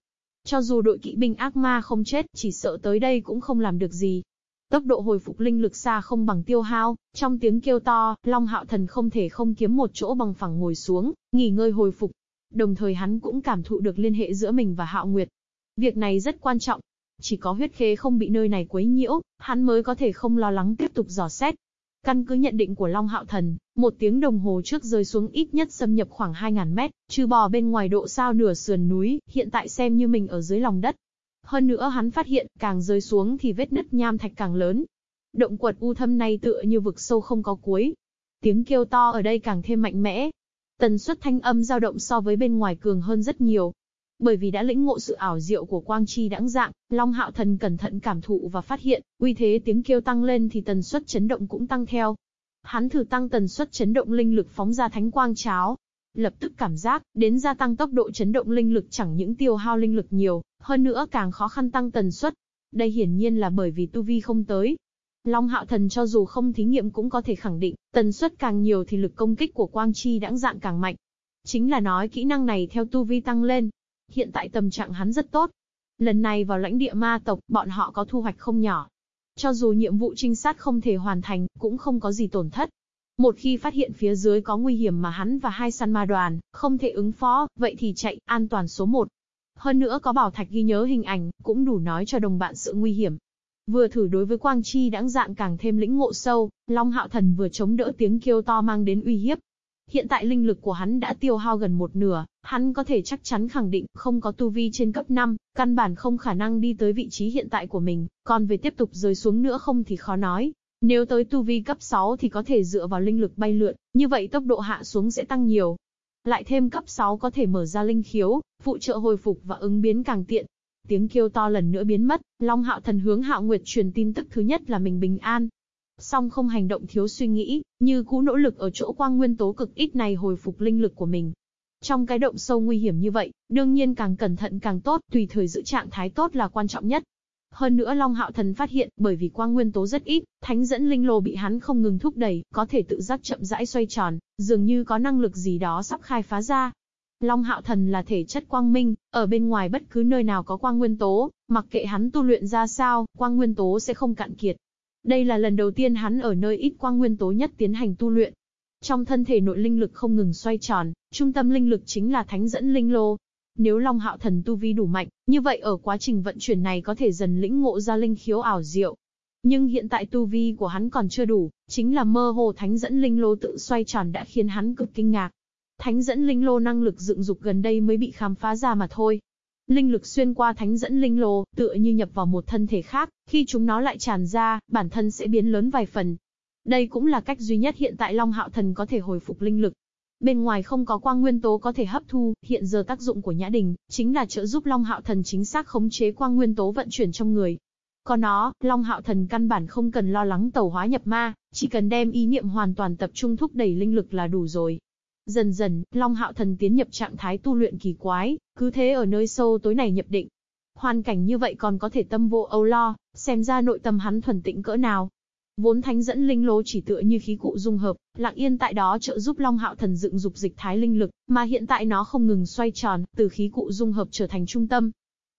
cho dù đội kỵ binh ác ma không chết, chỉ sợ tới đây cũng không làm được gì. Tốc độ hồi phục linh lực xa không bằng tiêu hao, trong tiếng kêu to, Long Hạo Thần không thể không kiếm một chỗ bằng phẳng ngồi xuống, nghỉ ngơi hồi phục. Đồng thời hắn cũng cảm thụ được liên hệ giữa mình và Hạo Nguyệt. Việc này rất quan trọng. Chỉ có huyết khế không bị nơi này quấy nhiễu, hắn mới có thể không lo lắng tiếp tục dò xét. Căn cứ nhận định của Long Hạo Thần, một tiếng đồng hồ trước rơi xuống ít nhất xâm nhập khoảng 2.000 mét, trừ bò bên ngoài độ sao nửa sườn núi, hiện tại xem như mình ở dưới lòng đất. Hơn nữa hắn phát hiện, càng rơi xuống thì vết nứt nham thạch càng lớn. Động quật u thâm này tựa như vực sâu không có cuối. Tiếng kêu to ở đây càng thêm mạnh mẽ. Tần suất thanh âm dao động so với bên ngoài cường hơn rất nhiều, bởi vì đã lĩnh ngộ sự ảo diệu của quang chi đãng dạng, Long Hạo Thần cẩn thận cảm thụ và phát hiện, uy thế tiếng kêu tăng lên thì tần suất chấn động cũng tăng theo. Hắn thử tăng tần suất chấn động linh lực phóng ra thánh quang cháo. Lập tức cảm giác, đến gia tăng tốc độ chấn động linh lực chẳng những tiêu hao linh lực nhiều, hơn nữa càng khó khăn tăng tần suất. Đây hiển nhiên là bởi vì tu vi không tới. Long Hạo Thần cho dù không thí nghiệm cũng có thể khẳng định, tần suất càng nhiều thì lực công kích của quang chi đãng dạng càng mạnh. Chính là nói kỹ năng này theo tu vi tăng lên, Hiện tại tâm trạng hắn rất tốt. Lần này vào lãnh địa ma tộc, bọn họ có thu hoạch không nhỏ. Cho dù nhiệm vụ trinh sát không thể hoàn thành, cũng không có gì tổn thất. Một khi phát hiện phía dưới có nguy hiểm mà hắn và hai săn ma đoàn, không thể ứng phó, vậy thì chạy, an toàn số một. Hơn nữa có bảo thạch ghi nhớ hình ảnh, cũng đủ nói cho đồng bạn sự nguy hiểm. Vừa thử đối với Quang Chi đãng dạng càng thêm lĩnh ngộ sâu, Long Hạo Thần vừa chống đỡ tiếng kêu to mang đến uy hiếp, Hiện tại linh lực của hắn đã tiêu hao gần một nửa, hắn có thể chắc chắn khẳng định không có tu vi trên cấp 5, căn bản không khả năng đi tới vị trí hiện tại của mình, còn về tiếp tục rơi xuống nữa không thì khó nói. Nếu tới tu vi cấp 6 thì có thể dựa vào linh lực bay lượn, như vậy tốc độ hạ xuống sẽ tăng nhiều. Lại thêm cấp 6 có thể mở ra linh khiếu, phụ trợ hồi phục và ứng biến càng tiện. Tiếng kêu to lần nữa biến mất, Long Hạo Thần hướng Hạo Nguyệt truyền tin tức thứ nhất là mình bình an, song không hành động thiếu suy nghĩ, như cũ nỗ lực ở chỗ quang nguyên tố cực ít này hồi phục linh lực của mình. Trong cái động sâu nguy hiểm như vậy, đương nhiên càng cẩn thận càng tốt, tùy thời giữ trạng thái tốt là quan trọng nhất. Hơn nữa Long Hạo Thần phát hiện, bởi vì quang nguyên tố rất ít, thánh dẫn linh lô bị hắn không ngừng thúc đẩy, có thể tự giác chậm rãi xoay tròn, dường như có năng lực gì đó sắp khai phá ra. Long Hạo Thần là thể chất quang minh, ở bên ngoài bất cứ nơi nào có quang nguyên tố, mặc kệ hắn tu luyện ra sao, quang nguyên tố sẽ không cạn kiệt. Đây là lần đầu tiên hắn ở nơi ít quang nguyên tố nhất tiến hành tu luyện. Trong thân thể nội linh lực không ngừng xoay tròn, trung tâm linh lực chính là thánh dẫn linh lô. Nếu Long Hạo Thần tu vi đủ mạnh, như vậy ở quá trình vận chuyển này có thể dần lĩnh ngộ ra linh khiếu ảo diệu. Nhưng hiện tại tu vi của hắn còn chưa đủ, chính là mơ hồ thánh dẫn linh lô tự xoay tròn đã khiến hắn cực kinh ngạc. Thánh dẫn linh lô năng lực dựng dục gần đây mới bị khám phá ra mà thôi. Linh lực xuyên qua thánh dẫn linh lô, tựa như nhập vào một thân thể khác, khi chúng nó lại tràn ra, bản thân sẽ biến lớn vài phần. Đây cũng là cách duy nhất hiện tại Long Hạo Thần có thể hồi phục linh lực. Bên ngoài không có quang nguyên tố có thể hấp thu, hiện giờ tác dụng của Nhã Đình, chính là trợ giúp Long Hạo Thần chính xác khống chế quang nguyên tố vận chuyển trong người. Còn nó, Long Hạo Thần căn bản không cần lo lắng tẩu hóa nhập ma, chỉ cần đem ý niệm hoàn toàn tập trung thúc đẩy linh lực là đủ rồi. Dần dần, Long Hạo Thần tiến nhập trạng thái tu luyện kỳ quái, cứ thế ở nơi sâu tối này nhập định. Hoàn cảnh như vậy còn có thể tâm vô âu lo, xem ra nội tâm hắn thuần tịnh cỡ nào. Vốn thánh dẫn linh lô chỉ tựa như khí cụ dung hợp, lặng yên tại đó trợ giúp Long Hạo Thần dựng dục dịch thái linh lực, mà hiện tại nó không ngừng xoay tròn, từ khí cụ dung hợp trở thành trung tâm.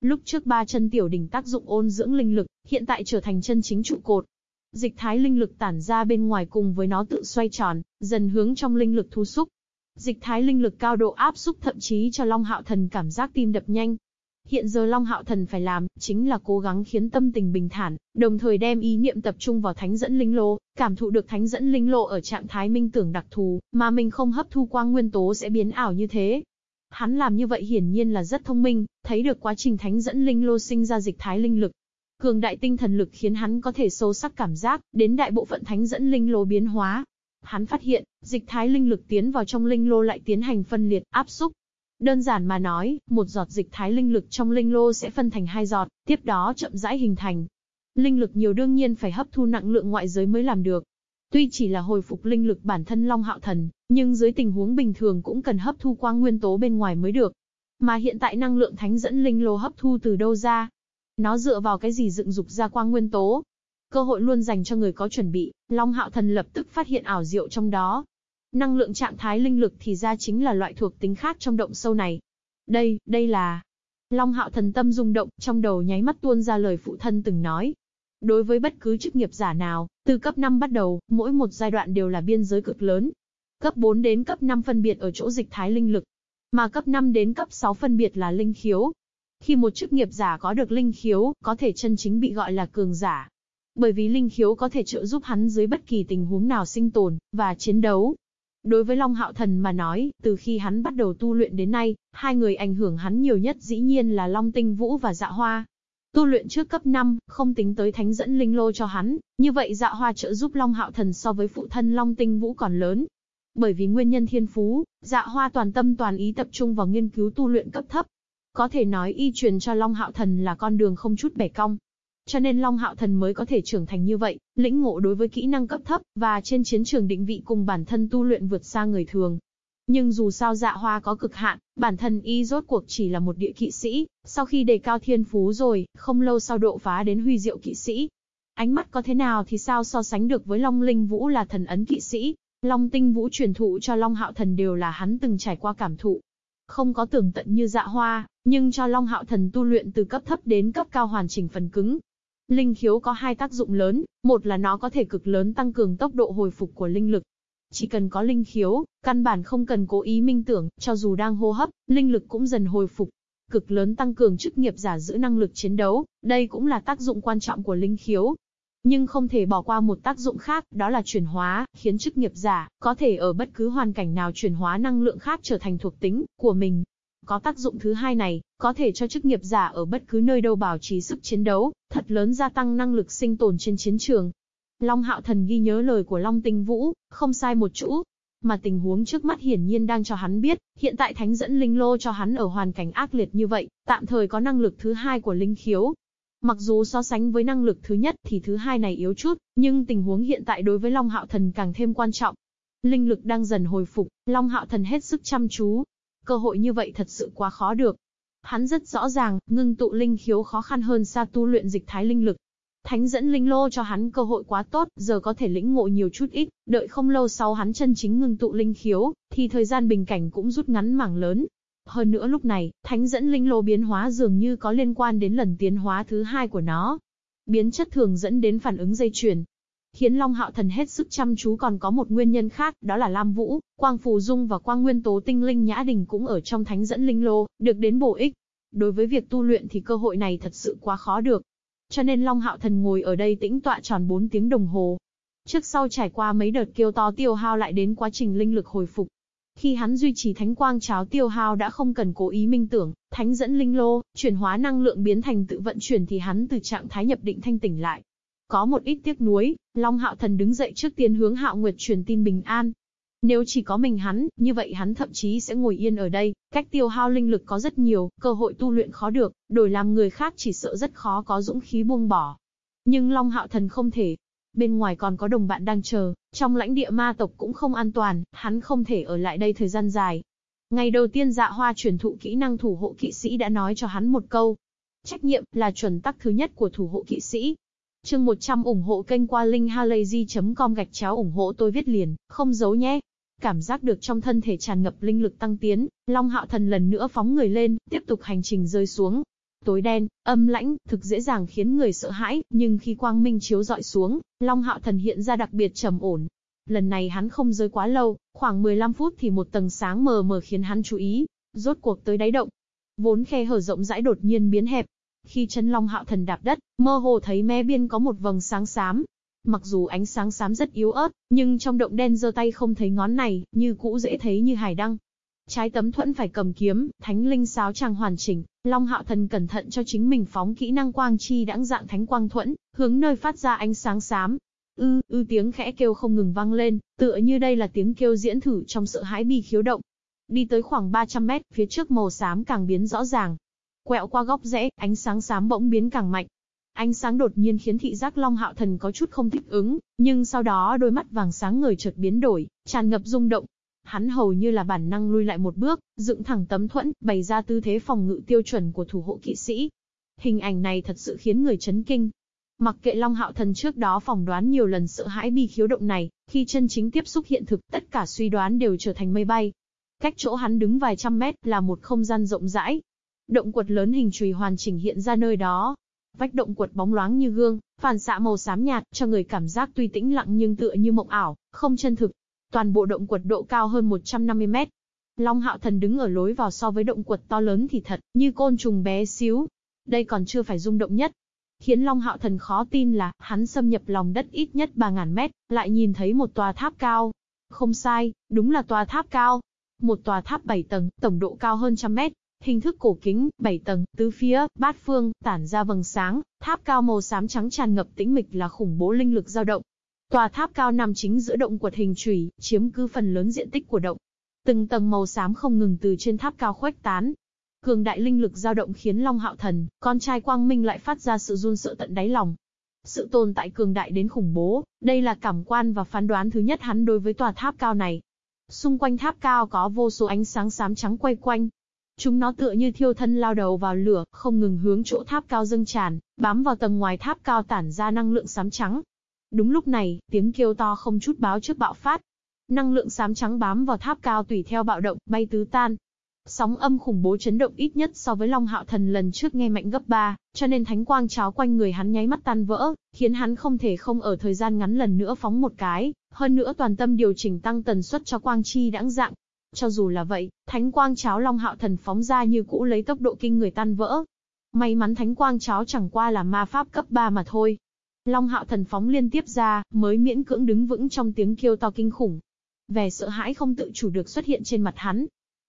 Lúc trước ba chân tiểu đỉnh tác dụng ôn dưỡng linh lực, hiện tại trở thành chân chính trụ cột. Dịch thái linh lực tản ra bên ngoài cùng với nó tự xoay tròn, dần hướng trong linh lực thu xúc, Dịch thái linh lực cao độ áp xúc thậm chí cho Long Hạo Thần cảm giác tim đập nhanh. Hiện giờ Long Hạo Thần phải làm, chính là cố gắng khiến tâm tình bình thản, đồng thời đem ý niệm tập trung vào thánh dẫn linh lô, cảm thụ được thánh dẫn linh lô ở trạng thái minh tưởng đặc thù, mà mình không hấp thu quang nguyên tố sẽ biến ảo như thế. Hắn làm như vậy hiển nhiên là rất thông minh, thấy được quá trình thánh dẫn linh lô sinh ra dịch thái linh lực. Cường đại tinh thần lực khiến hắn có thể sâu sắc cảm giác, đến đại bộ phận thánh dẫn linh lô biến hóa, Hắn phát hiện, dịch thái linh lực tiến vào trong linh lô lại tiến hành phân liệt, áp xúc. Đơn giản mà nói, một giọt dịch thái linh lực trong linh lô sẽ phân thành hai giọt, tiếp đó chậm rãi hình thành. Linh lực nhiều đương nhiên phải hấp thu nặng lượng ngoại giới mới làm được. Tuy chỉ là hồi phục linh lực bản thân Long Hạo Thần, nhưng dưới tình huống bình thường cũng cần hấp thu quang nguyên tố bên ngoài mới được. Mà hiện tại năng lượng thánh dẫn linh lô hấp thu từ đâu ra? Nó dựa vào cái gì dựng dục ra quang nguyên tố? Cơ hội luôn dành cho người có chuẩn bị, Long Hạo Thần lập tức phát hiện ảo diệu trong đó. Năng lượng trạng thái linh lực thì ra chính là loại thuộc tính khác trong động sâu này. Đây, đây là... Long Hạo Thần tâm rung động, trong đầu nháy mắt tuôn ra lời phụ thân từng nói. Đối với bất cứ chức nghiệp giả nào, từ cấp 5 bắt đầu, mỗi một giai đoạn đều là biên giới cực lớn. Cấp 4 đến cấp 5 phân biệt ở chỗ dịch thái linh lực, mà cấp 5 đến cấp 6 phân biệt là linh khiếu. Khi một chức nghiệp giả có được linh khiếu, có thể chân chính bị gọi là cường giả. Bởi vì linh khiếu có thể trợ giúp hắn dưới bất kỳ tình huống nào sinh tồn, và chiến đấu. Đối với Long Hạo Thần mà nói, từ khi hắn bắt đầu tu luyện đến nay, hai người ảnh hưởng hắn nhiều nhất dĩ nhiên là Long Tinh Vũ và Dạ Hoa. Tu luyện trước cấp 5, không tính tới thánh dẫn linh lô cho hắn, như vậy Dạ Hoa trợ giúp Long Hạo Thần so với phụ thân Long Tinh Vũ còn lớn. Bởi vì nguyên nhân thiên phú, Dạ Hoa toàn tâm toàn ý tập trung vào nghiên cứu tu luyện cấp thấp. Có thể nói y truyền cho Long Hạo Thần là con đường không chút bẻ cong, cho nên Long Hạo Thần mới có thể trưởng thành như vậy, lĩnh ngộ đối với kỹ năng cấp thấp, và trên chiến trường định vị cùng bản thân tu luyện vượt xa người thường. Nhưng dù sao dạ hoa có cực hạn, bản thân y rốt cuộc chỉ là một địa kỵ sĩ, sau khi đề cao thiên phú rồi, không lâu sau độ phá đến huy diệu kỵ sĩ. Ánh mắt có thế nào thì sao so sánh được với Long Linh Vũ là thần ấn kỵ sĩ, Long Tinh Vũ truyền thụ cho Long Hạo Thần đều là hắn từng trải qua cảm thụ. Không có tưởng tận như dạ hoa, nhưng cho Long Hạo Thần tu luyện từ cấp thấp đến cấp cao hoàn chỉnh phần cứng, Linh khiếu có hai tác dụng lớn, một là nó có thể cực lớn tăng cường tốc độ hồi phục của linh lực. Chỉ cần có linh khiếu, căn bản không cần cố ý minh tưởng, cho dù đang hô hấp, linh lực cũng dần hồi phục. Cực lớn tăng cường chức nghiệp giả giữ năng lực chiến đấu, đây cũng là tác dụng quan trọng của linh khiếu. Nhưng không thể bỏ qua một tác dụng khác, đó là chuyển hóa, khiến chức nghiệp giả có thể ở bất cứ hoàn cảnh nào chuyển hóa năng lượng khác trở thành thuộc tính của mình. Có tác dụng thứ hai này, có thể cho chức nghiệp giả ở bất cứ nơi đâu bảo trì sức chiến đấu, thật lớn gia tăng năng lực sinh tồn trên chiến trường. Long Hạo Thần ghi nhớ lời của Long Tinh Vũ, không sai một chữ. Mà tình huống trước mắt hiển nhiên đang cho hắn biết, hiện tại thánh dẫn linh lô cho hắn ở hoàn cảnh ác liệt như vậy, tạm thời có năng lực thứ hai của linh khiếu. Mặc dù so sánh với năng lực thứ nhất thì thứ hai này yếu chút, nhưng tình huống hiện tại đối với Long Hạo Thần càng thêm quan trọng. Linh lực đang dần hồi phục, Long Hạo Thần hết sức chăm chú, Cơ hội như vậy thật sự quá khó được. Hắn rất rõ ràng, ngưng tụ linh khiếu khó khăn hơn xa tu luyện dịch thái linh lực. Thánh dẫn linh lô cho hắn cơ hội quá tốt, giờ có thể lĩnh ngộ nhiều chút ít, đợi không lâu sau hắn chân chính ngưng tụ linh khiếu, thì thời gian bình cảnh cũng rút ngắn mảng lớn. Hơn nữa lúc này, thánh dẫn linh lô biến hóa dường như có liên quan đến lần tiến hóa thứ hai của nó. Biến chất thường dẫn đến phản ứng dây chuyền, Khiến Long Hạo Thần hết sức chăm chú còn có một nguyên nhân khác, đó là Lam Vũ, Quang Phù Dung và Quang Nguyên Tố Tinh Linh Nhã Đình cũng ở trong thánh dẫn linh lô, được đến bổ ích. Đối với việc tu luyện thì cơ hội này thật sự quá khó được. Cho nên Long Hạo Thần ngồi ở đây tĩnh tọa tròn 4 tiếng đồng hồ. Trước sau trải qua mấy đợt kêu to tiêu hao lại đến quá trình linh lực hồi phục. Khi hắn duy trì thánh quang cháo tiêu hao đã không cần cố ý minh tưởng, thánh dẫn linh lô, chuyển hóa năng lượng biến thành tự vận chuyển thì hắn từ trạng thái nhập định thanh tỉnh lại. Có một ít tiếc nuối, Long Hạo Thần đứng dậy trước tiên hướng Hạo Nguyệt truyền tin bình an. Nếu chỉ có mình hắn, như vậy hắn thậm chí sẽ ngồi yên ở đây, cách tiêu hao linh lực có rất nhiều, cơ hội tu luyện khó được, đổi làm người khác chỉ sợ rất khó có dũng khí buông bỏ. Nhưng Long Hạo Thần không thể. Bên ngoài còn có đồng bạn đang chờ, trong lãnh địa ma tộc cũng không an toàn, hắn không thể ở lại đây thời gian dài. Ngày đầu tiên dạ hoa truyền thụ kỹ năng thủ hộ kỵ sĩ đã nói cho hắn một câu. Trách nhiệm là chuẩn tắc thứ nhất của thủ hộ kỵ sĩ, Chương 100 ủng hộ kênh qua linkhalazy.com gạch chéo ủng hộ tôi viết liền, không giấu nhé. Cảm giác được trong thân thể tràn ngập linh lực tăng tiến, Long Hạo Thần lần nữa phóng người lên, tiếp tục hành trình rơi xuống. Tối đen, âm lãnh, thực dễ dàng khiến người sợ hãi, nhưng khi quang minh chiếu dọi xuống, Long Hạo Thần hiện ra đặc biệt trầm ổn. Lần này hắn không rơi quá lâu, khoảng 15 phút thì một tầng sáng mờ mờ khiến hắn chú ý, rốt cuộc tới đáy động. Vốn khe hở rộng rãi đột nhiên biến hẹp, khi chân long hạo thần đạp đất, mơ hồ thấy mé biên có một vầng sáng xám. Mặc dù ánh sáng xám rất yếu ớt, nhưng trong động đen giơ tay không thấy ngón này, như cũ dễ thấy như hải đăng. Trái tấm thuẫn phải cầm kiếm, thánh linh sáo trang hoàn chỉnh, Long Hạo Thần cẩn thận cho chính mình phóng kỹ năng quang chi đãng dạng thánh quang thuẫn, hướng nơi phát ra ánh sáng xám. Ư, ư tiếng khẽ kêu không ngừng vang lên, tựa như đây là tiếng kêu diễn thử trong sợ hãi bi khiếu động. Đi tới khoảng 300 mét, phía trước màu xám càng biến rõ ràng, Quẹo qua góc rẽ, ánh sáng xám bỗng biến càng mạnh. Ánh sáng đột nhiên khiến thị giác Long Hạo Thần có chút không thích ứng, nhưng sau đó đôi mắt vàng sáng người chợt biến đổi, tràn ngập rung động. Hắn hầu như là bản năng lui lại một bước, dựng thẳng tấm thuẫn, bày ra tư thế phòng ngự tiêu chuẩn của thủ hộ kỵ sĩ. Hình ảnh này thật sự khiến người chấn kinh. Mặc kệ Long Hạo Thần trước đó phỏng đoán nhiều lần sợ hãi bi khiếu động này, khi chân chính tiếp xúc hiện thực, tất cả suy đoán đều trở thành mây bay. Cách chỗ hắn đứng vài trăm mét là một không gian rộng rãi, Động quật lớn hình chùy hoàn chỉnh hiện ra nơi đó. Vách động quật bóng loáng như gương, phản xạ màu xám nhạt, cho người cảm giác tuy tĩnh lặng nhưng tựa như mộng ảo, không chân thực. Toàn bộ động quật độ cao hơn 150 mét. Long Hạo Thần đứng ở lối vào so với động quật to lớn thì thật, như côn trùng bé xíu. Đây còn chưa phải rung động nhất. Khiến Long Hạo Thần khó tin là, hắn xâm nhập lòng đất ít nhất 3.000 mét, lại nhìn thấy một tòa tháp cao. Không sai, đúng là tòa tháp cao. Một tòa tháp 7 tầng, tổng độ cao hơn trăm mét, hình thức cổ kính, 7 tầng, tứ phía, bát phương, tản ra vầng sáng, tháp cao màu xám trắng tràn ngập tĩnh mịch là khủng bố linh lực dao động. Tòa tháp cao nằm chính giữa động quật hình chủy, chiếm cứ phần lớn diện tích của động. Từng tầng màu xám không ngừng từ trên tháp cao khuếch tán. Cường đại linh lực dao động khiến Long Hạo Thần, con trai Quang Minh lại phát ra sự run sợ tận đáy lòng. Sự tồn tại cường đại đến khủng bố, đây là cảm quan và phán đoán thứ nhất hắn đối với tòa tháp cao này. Xung quanh tháp cao có vô số ánh sáng xám trắng quay quanh, Chúng nó tựa như thiêu thân lao đầu vào lửa, không ngừng hướng chỗ tháp cao dâng tràn, bám vào tầng ngoài tháp cao tản ra năng lượng xám trắng. Đúng lúc này, tiếng kêu to không chút báo trước bạo phát. Năng lượng xám trắng bám vào tháp cao tùy theo bạo động, bay tứ tan. Sóng âm khủng bố chấn động ít nhất so với Long Hạo Thần lần trước nghe mạnh gấp 3, cho nên thánh quang cháo quanh người hắn nháy mắt tan vỡ, khiến hắn không thể không ở thời gian ngắn lần nữa phóng một cái, hơn nữa toàn tâm điều chỉnh tăng tần suất cho quang chi đãng dạng, cho dù là vậy, thánh quang cháo Long Hạo Thần phóng ra như cũ lấy tốc độ kinh người tan vỡ. May mắn thánh quang cháo chẳng qua là ma pháp cấp 3 mà thôi. Long Hạo Thần phóng liên tiếp ra, mới miễn cưỡng đứng vững trong tiếng kêu to kinh khủng. Vẻ sợ hãi không tự chủ được xuất hiện trên mặt hắn.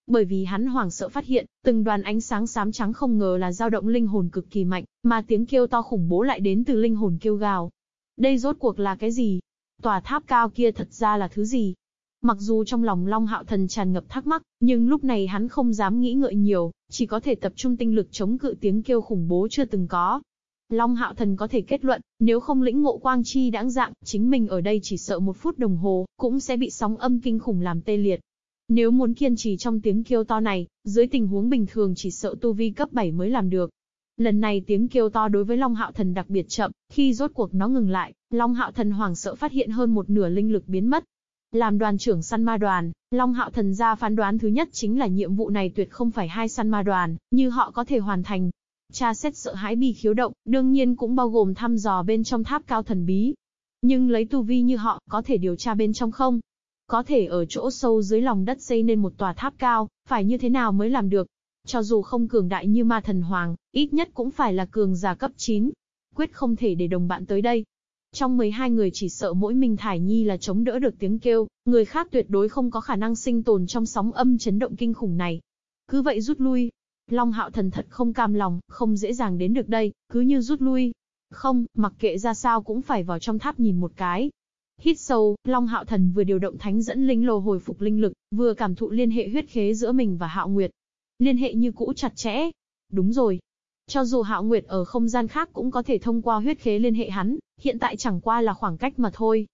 Bởi vì hắn hoảng sợ phát hiện, từng đoàn ánh sáng xám trắng không ngờ là dao động linh hồn cực kỳ mạnh, mà tiếng kêu to khủng bố lại đến từ linh hồn kêu gào. Đây rốt cuộc là cái gì? Tòa tháp cao kia thật ra là thứ gì? Mặc dù trong lòng Long Hạo Thần tràn ngập thắc mắc, nhưng lúc này hắn không dám nghĩ ngợi nhiều, chỉ có thể tập trung tinh lực chống cự tiếng kêu khủng bố chưa từng có. Long Hạo Thần có thể kết luận, nếu không lĩnh ngộ quang chi đáng dạng, chính mình ở đây chỉ sợ một phút đồng hồ, cũng sẽ bị sóng âm kinh khủng làm tê liệt. Nếu muốn kiên trì trong tiếng kêu to này, dưới tình huống bình thường chỉ sợ tu vi cấp 7 mới làm được. Lần này tiếng kêu to đối với Long Hạo Thần đặc biệt chậm, khi rốt cuộc nó ngừng lại, Long Hạo Thần hoảng sợ phát hiện hơn một nửa linh lực biến mất, làm đoàn trưởng săn ma đoàn, Long Hạo Thần gia phán đoán thứ nhất chính là nhiệm vụ này tuyệt không phải hai săn ma đoàn, như họ có thể hoàn thành. Cha xét sợ hãi bị khiếu động, đương nhiên cũng bao gồm thăm dò bên trong tháp cao thần bí. Nhưng lấy tu vi như họ, có thể điều tra bên trong không? Có thể ở chỗ sâu dưới lòng đất xây nên một tòa tháp cao, phải như thế nào mới làm được? Cho dù không cường đại như ma thần hoàng, ít nhất cũng phải là cường giả cấp 9. Quyết không thể để đồng bạn tới đây, trong 12 người chỉ sợ mỗi mình Thải Nhi là chống đỡ được tiếng kêu, người khác tuyệt đối không có khả năng sinh tồn trong sóng âm chấn động kinh khủng này. Cứ vậy rút lui. Long Hạo Thần thật không cam lòng, không dễ dàng đến được đây, cứ như rút lui. Không, mặc kệ ra sao cũng phải vào trong tháp nhìn một cái. Hít sâu, Long Hạo Thần vừa điều động thánh dẫn linh lô hồi phục linh lực, vừa cảm thụ liên hệ huyết khế giữa mình và Hạo Nguyệt. Liên hệ như cũ chặt chẽ. Đúng rồi, cho dù Hạo Nguyệt ở không gian khác cũng có thể thông qua huyết khế liên hệ hắn, hiện tại chẳng qua là khoảng cách mà thôi.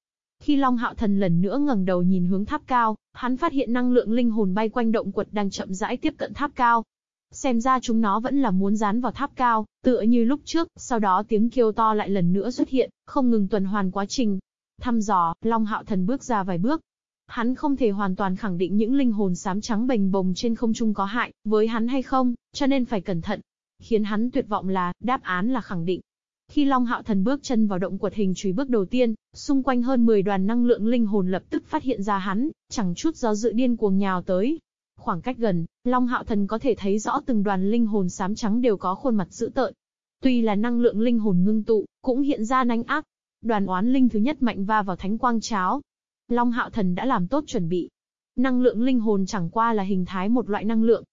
Khi Long Hạo Thần lần nữa ngẩng đầu nhìn hướng tháp cao, hắn phát hiện năng lượng linh hồn bay quanh động quật đang chậm rãi tiếp cận tháp cao. Xem ra chúng nó vẫn là muốn dán vào tháp cao, tựa như lúc trước, sau đó tiếng kêu to lại lần nữa xuất hiện, không ngừng tuần hoàn quá trình. Thăm dò, Long Hạo Thần bước ra vài bước. Hắn không thể hoàn toàn khẳng định những linh hồn xám trắng bềnh bồng trên không trung có hại với hắn hay không, cho nên phải cẩn thận, Khiến hắn tuyệt vọng là, đáp án là khẳng định. Khi Long Hạo Thần bước chân vào động quật hình chùy bước đầu tiên, xung quanh hơn 10 đoàn năng lượng linh hồn lập tức phát hiện ra hắn, chẳng chút do dự điên cuồng nhào tới. Khoảng cách gần, Long Hạo Thần có thể thấy rõ từng đoàn linh hồn xám trắng đều có khuôn mặt dữ tợn. Tuy là năng lượng linh hồn ngưng tụ, cũng hiện ra nanh ác. Đoàn oán linh thứ nhất mạnh va vào thánh quang cháo. Long Hạo Thần đã làm tốt chuẩn bị. Năng lượng linh hồn chẳng qua là hình thái một loại năng lượng,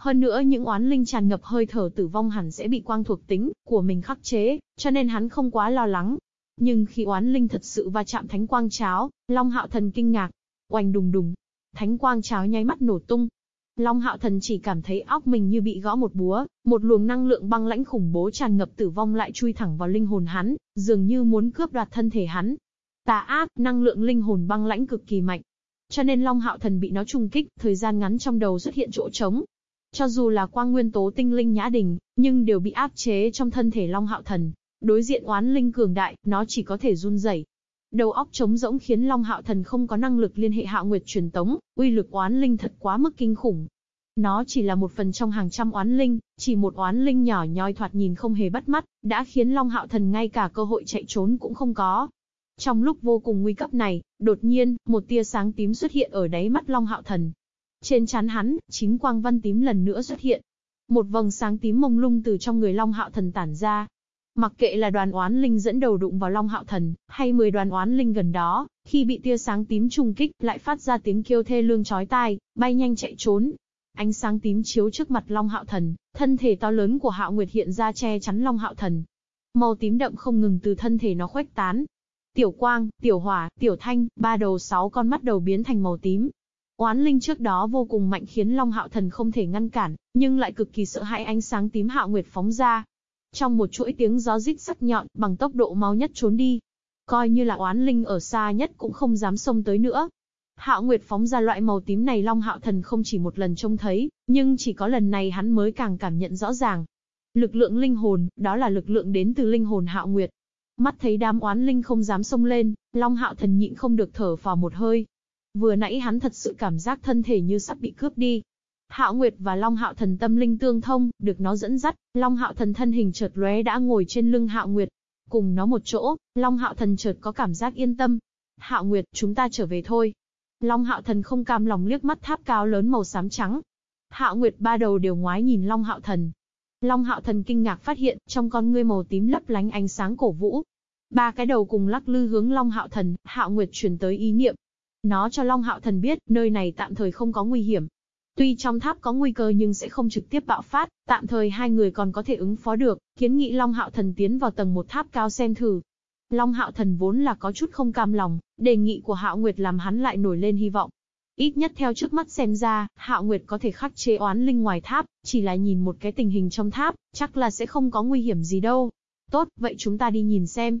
hơn nữa những oán linh tràn ngập hơi thở tử vong hẳn sẽ bị quang thuộc tính của mình khắc chế, cho nên hắn không quá lo lắng. Nhưng khi oán linh thật sự va chạm thánh quang cháo, Long Hạo Thần kinh ngạc. Oanh đùng đùng. Thánh quang cháo nháy mắt nổ tung. Long Hạo Thần chỉ cảm thấy óc mình như bị gõ một búa, một luồng năng lượng băng lãnh khủng bố tràn ngập tử vong lại chui thẳng vào linh hồn hắn, dường như muốn cướp đoạt thân thể hắn. Tà ác, năng lượng linh hồn băng lãnh cực kỳ mạnh, cho nên Long Hạo Thần bị nó trùng kích, thời gian ngắn trong đầu xuất hiện chỗ trống, cho dù là quang nguyên tố tinh linh nhã đình, nhưng đều bị áp chế trong thân thể Long Hạo Thần. Đối diện oán linh cường đại, nó chỉ có thể run rẩy. Đầu óc trống rỗng khiến Long Hạo Thần không có năng lực liên hệ Hạo Nguyệt truyền tống, uy lực oán linh thật quá mức kinh khủng. Nó chỉ là một phần trong hàng trăm oán linh, chỉ một oán linh nhỏ nhoi thoạt nhìn không hề bắt mắt, đã khiến Long Hạo Thần ngay cả cơ hội chạy trốn cũng không có. Trong lúc vô cùng nguy cấp này, đột nhiên, một tia sáng tím xuất hiện ở đáy mắt Long Hạo Thần. Trên trán hắn, chính quang văn tím lần nữa xuất hiện. Một vầng sáng tím mông lung từ trong người Long Hạo Thần tản ra. Mặc kệ là đoàn oán linh dẫn đầu đụng vào Long Hạo Thần, hay 10 đoàn oán linh gần đó, khi bị tia sáng tím trùng kích, lại phát ra tiếng kêu thê lương chói tai, bay nhanh chạy trốn. Ánh sáng tím chiếu trước mặt Long Hạo Thần, thân thể to lớn của Hạo Nguyệt hiện ra che chắn Long Hạo Thần. Màu tím đậm không ngừng từ thân thể nó khuếch tán. Tiểu quang, tiểu hỏa, tiểu thanh, ba đầu sáu con mắt đầu biến thành màu tím, Oán linh trước đó vô cùng mạnh khiến Long Hạo Thần không thể ngăn cản, nhưng lại cực kỳ sợ hãi ánh sáng tím Hạo Nguyệt phóng ra. Trong một chuỗi tiếng gió rít sắc nhọn, bằng tốc độ mau nhất trốn đi. Coi như là oán linh ở xa nhất cũng không dám xông tới nữa. Hạo Nguyệt phóng ra loại màu tím này Long Hạo Thần không chỉ một lần trông thấy, nhưng chỉ có lần này hắn mới càng cảm nhận rõ ràng. Lực lượng linh hồn, đó là lực lượng đến từ linh hồn Hạo Nguyệt. Mắt thấy đám oán linh không dám xông lên, Long Hạo Thần nhịn không được thở vào một hơi, Vừa nãy hắn thật sự cảm giác thân thể như sắp bị cướp đi. Hạo Nguyệt và Long Hạo Thần tâm linh tương thông, được nó dẫn dắt, Long Hạo Thần thân hình chợt lóe đã ngồi trên lưng Hạo Nguyệt. Cùng nó một chỗ, Long Hạo Thần chợt có cảm giác yên tâm. Hạo Nguyệt, chúng ta trở về thôi. Long Hạo Thần không cam lòng liếc mắt tháp cao lớn màu xám trắng. Hạo Nguyệt ba đầu đều ngoái nhìn Long Hạo Thần. Long Hạo Thần kinh ngạc phát hiện, trong con ngươi màu tím lấp lánh ánh sáng cổ vũ. Ba cái đầu cùng lắc lư hướng Long Hạo Thần, Hạo Nguyệt truyền tới ý niệm, nó cho Long Hạo Thần biết, nơi này tạm thời không có nguy hiểm. Tuy trong tháp có nguy cơ nhưng sẽ không trực tiếp bạo phát, tạm thời hai người còn có thể ứng phó được, kiến nghị Long Hạo Thần tiến vào tầng một tháp cao xem thử. Long Hạo Thần vốn là có chút không cam lòng, đề nghị của Hạo Nguyệt làm hắn lại nổi lên hy vọng. Ít nhất theo trước mắt xem ra, Hạo Nguyệt có thể khắc chế oán linh ngoài tháp, chỉ là nhìn một cái tình hình trong tháp, chắc là sẽ không có nguy hiểm gì đâu. Tốt, vậy chúng ta đi nhìn xem.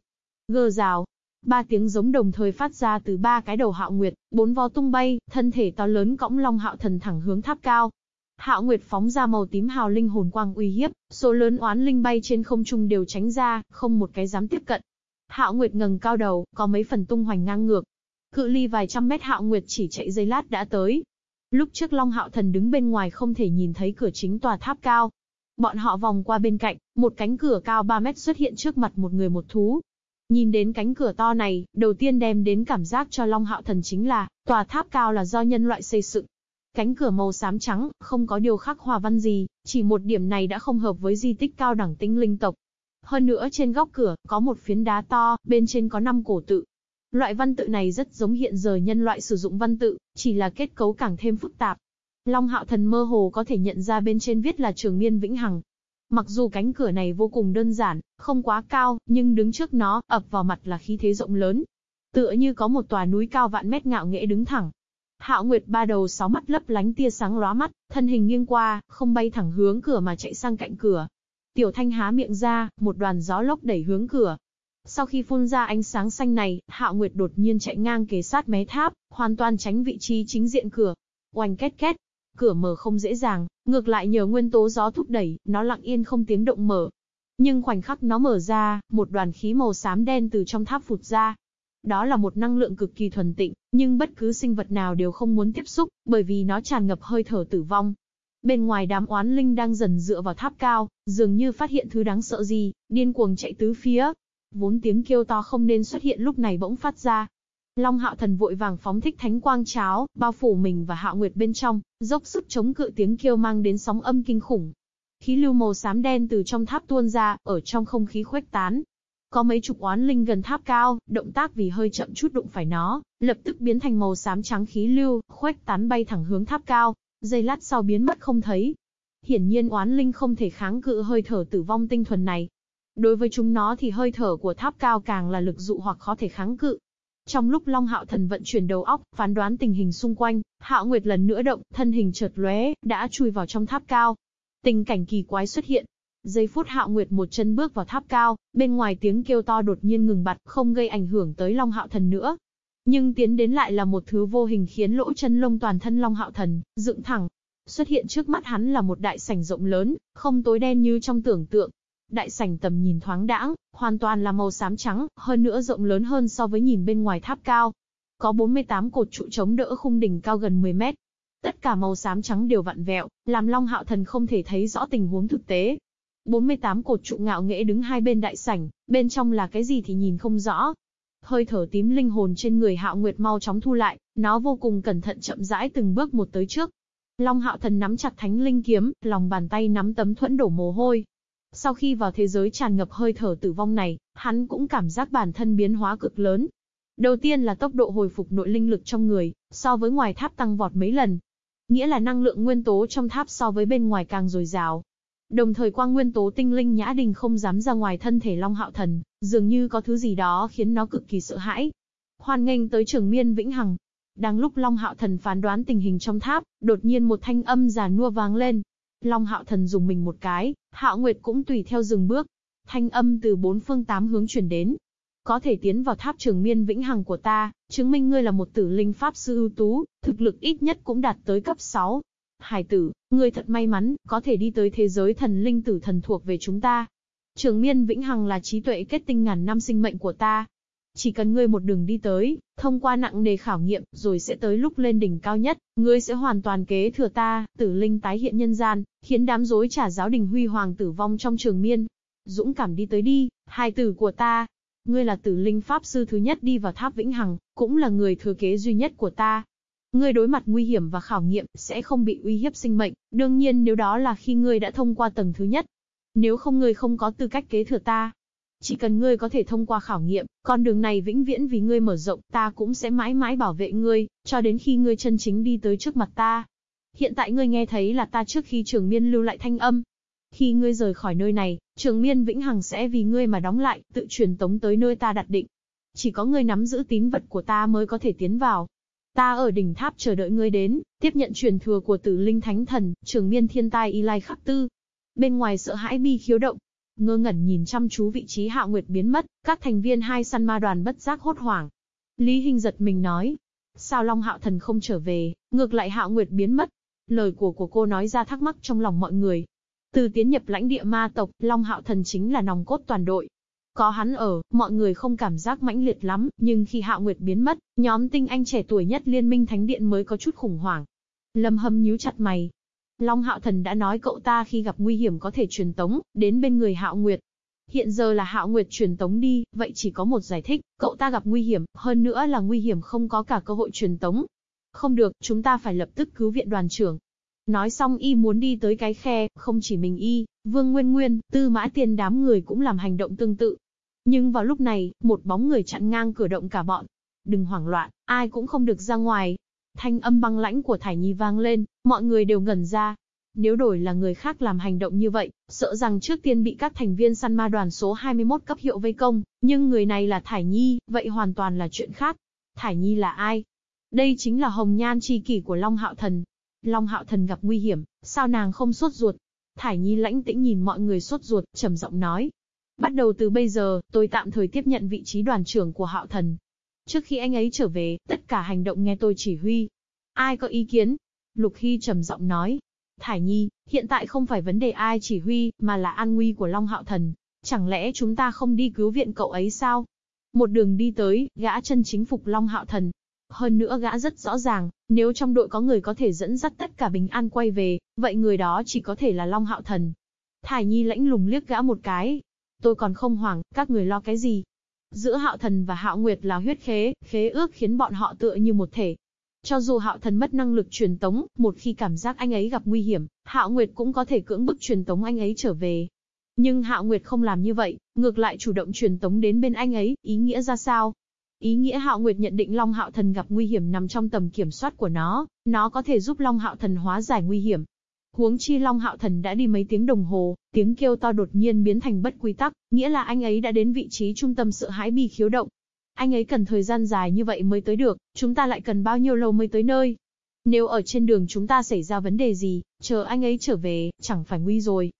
Gơ rào, Ba tiếng giống đồng thời phát ra từ ba cái đầu hạo nguyệt, bốn vó tung bay, thân thể to lớn cõng long hạo thần thẳng hướng tháp cao. Hạo Nguyệt phóng ra màu tím hào linh hồn quang uy hiếp, số lớn oán linh bay trên không trung đều tránh ra, không một cái dám tiếp cận. Hạo Nguyệt ngẩng cao đầu, có mấy phần tung hoành ngang ngược. Cự ly vài trăm mét Hạo Nguyệt chỉ chạy giây lát đã tới. Lúc trước Long Hạo Thần đứng bên ngoài không thể nhìn thấy cửa chính tòa tháp cao. Bọn họ vòng qua bên cạnh, một cánh cửa cao 3 mét xuất hiện trước mặt một người một thú. Nhìn đến cánh cửa to này, đầu tiên đem đến cảm giác cho Long Hạo Thần chính là, tòa tháp cao là do nhân loại xây dựng. Cánh cửa màu xám trắng, không có điều khắc hòa văn gì, chỉ một điểm này đã không hợp với di tích cao đẳng tinh linh tộc. Hơn nữa trên góc cửa, có một phiến đá to, bên trên có năm cổ tự. Loại văn tự này rất giống hiện giờ nhân loại sử dụng văn tự, chỉ là kết cấu càng thêm phức tạp. Long Hạo Thần mơ hồ có thể nhận ra bên trên viết là trường niên vĩnh hằng, Mặc dù cánh cửa này vô cùng đơn giản, không quá cao, nhưng đứng trước nó, ập vào mặt là khí thế rộng lớn. Tựa như có một tòa núi cao vạn mét ngạo nghễ đứng thẳng. Hạo Nguyệt ba đầu sáu mắt lấp lánh tia sáng lóa mắt, thân hình nghiêng qua, không bay thẳng hướng cửa mà chạy sang cạnh cửa. Tiểu Thanh há miệng ra, một đoàn gió lốc đẩy hướng cửa. Sau khi phun ra ánh sáng xanh này, Hạo Nguyệt đột nhiên chạy ngang kề sát mé tháp, hoàn toàn tránh vị trí chính diện cửa. Oanh két két, Cửa mở không dễ dàng, ngược lại nhờ nguyên tố gió thúc đẩy, nó lặng yên không tiếng động mở. Nhưng khoảnh khắc nó mở ra, một đoàn khí màu xám đen từ trong tháp phụt ra. Đó là một năng lượng cực kỳ thuần tịnh, nhưng bất cứ sinh vật nào đều không muốn tiếp xúc, bởi vì nó tràn ngập hơi thở tử vong. Bên ngoài đám oán linh đang dần dựa vào tháp cao, dường như phát hiện thứ đáng sợ gì, điên cuồng chạy tứ phía. Vốn tiếng kêu to không nên xuất hiện lúc này bỗng phát ra, Long Hạo Thần vội vàng phóng thích thánh quang cháo, bao phủ mình và Hạo Nguyệt bên trong, dốc sức chống cự tiếng kêu mang đến sóng âm kinh khủng. Khí lưu màu xám đen từ trong tháp tuôn ra, ở trong không khí khuếch tán. Có mấy chục oán linh gần tháp cao, động tác vì hơi chậm chút đụng phải nó, lập tức biến thành màu xám trắng khí lưu, khuếch tán bay thẳng hướng tháp cao, giây lát sau biến mất không thấy. Hiển nhiên oán linh không thể kháng cự hơi thở tử vong tinh thuần này. Đối với chúng nó thì hơi thở của tháp cao càng là lực dụ hoặc khó thể kháng cự, trong lúc Long Hạo Thần vận chuyển đầu óc, phán đoán tình hình xung quanh, Hạo Nguyệt lần nữa động, thân hình chợt lóe, đã chui vào trong tháp cao. Tình cảnh kỳ quái xuất hiện. Giây phút Hạo Nguyệt một chân bước vào tháp cao, bên ngoài tiếng kêu to đột nhiên ngừng bặt, không gây ảnh hưởng tới Long Hạo Thần nữa. Nhưng tiến đến lại là một thứ vô hình khiến lỗ chân lông toàn thân Long Hạo Thần dựng thẳng. Xuất hiện trước mắt hắn là một đại sảnh rộng lớn, không tối đen như trong tưởng tượng, Đại sảnh tầm nhìn thoáng đãng, hoàn toàn là màu xám trắng, hơn nữa rộng lớn hơn so với nhìn bên ngoài tháp cao. Có 48 cột trụ chống đỡ khung đỉnh cao gần 10 mét. Tất cả màu xám trắng đều vặn vẹo, làm Long Hạo Thần không thể thấy rõ tình huống thực tế. 48 cột trụ ngạo nghễ đứng hai bên đại sảnh, bên trong là cái gì thì nhìn không rõ. Hơi thở tím linh hồn trên người Hạo Nguyệt mau chóng thu lại, nó vô cùng cẩn thận chậm rãi từng bước một tới trước. Long Hạo Thần nắm chặt Thánh Linh kiếm, lòng bàn tay nắm tấm thuẫn đổ mồ hôi, sau khi vào thế giới tràn ngập hơi thở tử vong này, hắn cũng cảm giác bản thân biến hóa cực lớn. Đầu tiên là tốc độ hồi phục nội linh lực trong người, so với ngoài tháp tăng vọt mấy lần. Nghĩa là năng lượng nguyên tố trong tháp so với bên ngoài càng dồi dào. Đồng thời quang nguyên tố tinh linh nhã đình không dám ra ngoài thân thể Long Hạo Thần, dường như có thứ gì đó khiến nó cực kỳ sợ hãi. Hoan nghênh tới trường miên vĩnh hằng. Đang lúc Long Hạo Thần phán đoán tình hình trong tháp, đột nhiên một thanh âm già nua vang lên. Long Hạo Thần dùng mình một cái, Hạo Nguyệt cũng tùy theo dừng bước. Thanh âm từ bốn phương tám hướng truyền đến. Có thể tiến vào tháp trường miên vĩnh hằng của ta, chứng minh ngươi là một tử linh pháp sư ưu tú, thực lực ít nhất cũng đạt tới cấp 6. Hải tử, ngươi thật may mắn, có thể đi tới thế giới thần linh tử thần thuộc về chúng ta. Trường miên vĩnh hằng là trí tuệ kết tinh ngàn năm sinh mệnh của ta. Chỉ cần ngươi một đường đi tới, thông qua nặng nề khảo nghiệm, rồi sẽ tới lúc lên đỉnh cao nhất, ngươi sẽ hoàn toàn kế thừa ta, tử linh tái hiện nhân gian, khiến đám rối trả giáo đình huy hoàng tử vong trong trường miên. Dũng cảm đi tới đi, hai tử của ta. Ngươi là tử linh pháp sư thứ nhất đi vào tháp vĩnh hằng, cũng là người thừa kế duy nhất của ta. Ngươi đối mặt nguy hiểm và khảo nghiệm, sẽ không bị uy hiếp sinh mệnh, đương nhiên nếu đó là khi ngươi đã thông qua tầng thứ nhất. Nếu không ngươi không có tư cách kế thừa ta. Chỉ cần ngươi có thể thông qua khảo nghiệm, con đường này vĩnh viễn vì ngươi mở rộng, ta cũng sẽ mãi mãi bảo vệ ngươi, cho đến khi ngươi chân chính đi tới trước mặt ta. Hiện tại ngươi nghe thấy là ta trước khi trường miên lưu lại thanh âm. Khi ngươi rời khỏi nơi này, trường miên vĩnh hằng sẽ vì ngươi mà đóng lại, tự truyền tống tới nơi ta đặt định. Chỉ có ngươi nắm giữ tín vật của ta mới có thể tiến vào, Ta ở đỉnh tháp chờ đợi ngươi đến, tiếp nhận truyền thừa của tử linh thánh thần, trường miên thiên tai y lai khắc tư. Bên ngoài sợ hãi bi khiếu động, ngơ ngẩn nhìn chăm chú vị trí hạo nguyệt biến mất, các thành viên hai săn ma đoàn bất giác hốt hoảng. Lý Hinh giật mình nói, sao Long Hạo Thần không trở về, ngược lại hạo nguyệt biến mất. Lời của của cô nói ra thắc mắc trong lòng mọi người. Từ tiến nhập lãnh địa ma tộc, Long Hạo Thần chính là nòng cốt toàn đội, có hắn ở, mọi người không cảm giác mãnh liệt lắm, nhưng khi Hạo Nguyệt biến mất, nhóm tinh anh trẻ tuổi nhất Liên minh Thánh Điện mới có chút khủng hoảng. Lâm Hâm nhíu chặt mày. Long Hạo Thần đã nói cậu ta khi gặp nguy hiểm có thể truyền tống, đến bên người Hạo Nguyệt. Hiện giờ là Hạo Nguyệt truyền tống đi, vậy chỉ có một giải thích, cậu ta gặp nguy hiểm, hơn nữa là nguy hiểm không có cả cơ hội truyền tống. Không được, chúng ta phải lập tức cứu viện đoàn trưởng. Nói xong y muốn đi tới cái khe, không chỉ mình y, Vương Nguyên Nguyên, Tư Mã Tiên đám người cũng làm hành động tương tự. Nhưng vào lúc này, một bóng người chặn ngang cửa động cả bọn. Đừng hoảng loạn, ai cũng không được ra ngoài. Thanh âm băng lãnh của Thải Nhi vang lên, mọi người đều ngẩn ra. Nếu đổi là người khác làm hành động như vậy, sợ rằng trước tiên bị các thành viên săn ma đoàn số 21 cấp hiệu vây công, nhưng người này là Thải Nhi, vậy hoàn toàn là chuyện khác. Thải Nhi là ai? Đây chính là hồng nhan chi kỷ của Long Hạo Thần. Long Hạo Thần gặp nguy hiểm, sao nàng không sốt ruột? Thải Nhi lãnh tĩnh nhìn mọi người sốt ruột, trầm giọng nói, Bắt đầu từ bây giờ, tôi tạm thời tiếp nhận vị trí đoàn trưởng của Hạo Thần. Trước khi anh ấy trở về, tất cả hành động nghe tôi chỉ huy. Ai có ý kiến? Lục Hy trầm giọng nói. Thải Nhi, hiện tại không phải vấn đề ai chỉ huy, mà là an nguy của Long Hạo Thần. Chẳng lẽ chúng ta không đi cứu viện cậu ấy sao? Một đường đi tới, gã chân chính phục Long Hạo Thần. Hơn nữa gã rất rõ ràng, nếu trong đội có người có thể dẫn dắt tất cả bình an quay về, vậy người đó chỉ có thể là Long Hạo Thần. Thải Nhi lãnh lùng liếc gã một cái, Tôi còn không hoảng, các người lo cái gì? Giữa Hạo Thần và Hạo Nguyệt là huyết khế, khế ước khiến bọn họ tựa như một thể. Cho dù Hạo Thần mất năng lực truyền tống, một khi cảm giác anh ấy gặp nguy hiểm, Hạo Nguyệt cũng có thể cưỡng bức truyền tống anh ấy trở về. Nhưng Hạo Nguyệt không làm như vậy, ngược lại chủ động truyền tống đến bên anh ấy, ý nghĩa ra sao? Ý nghĩa Hạo Nguyệt nhận định Long Hạo Thần gặp nguy hiểm nằm trong tầm kiểm soát của nó, nó có thể giúp Long Hạo Thần hóa giải nguy hiểm, Huống chi Long Hạo Thần đã đi mấy tiếng đồng hồ, tiếng kêu to đột nhiên biến thành bất quy tắc, nghĩa là anh ấy đã đến vị trí trung tâm sợ hãi bi khiếu động. Anh ấy cần thời gian dài như vậy mới tới được, chúng ta lại cần bao nhiêu lâu mới tới nơi. Nếu ở trên đường chúng ta xảy ra vấn đề gì, chờ anh ấy trở về, chẳng phải nguy rồi.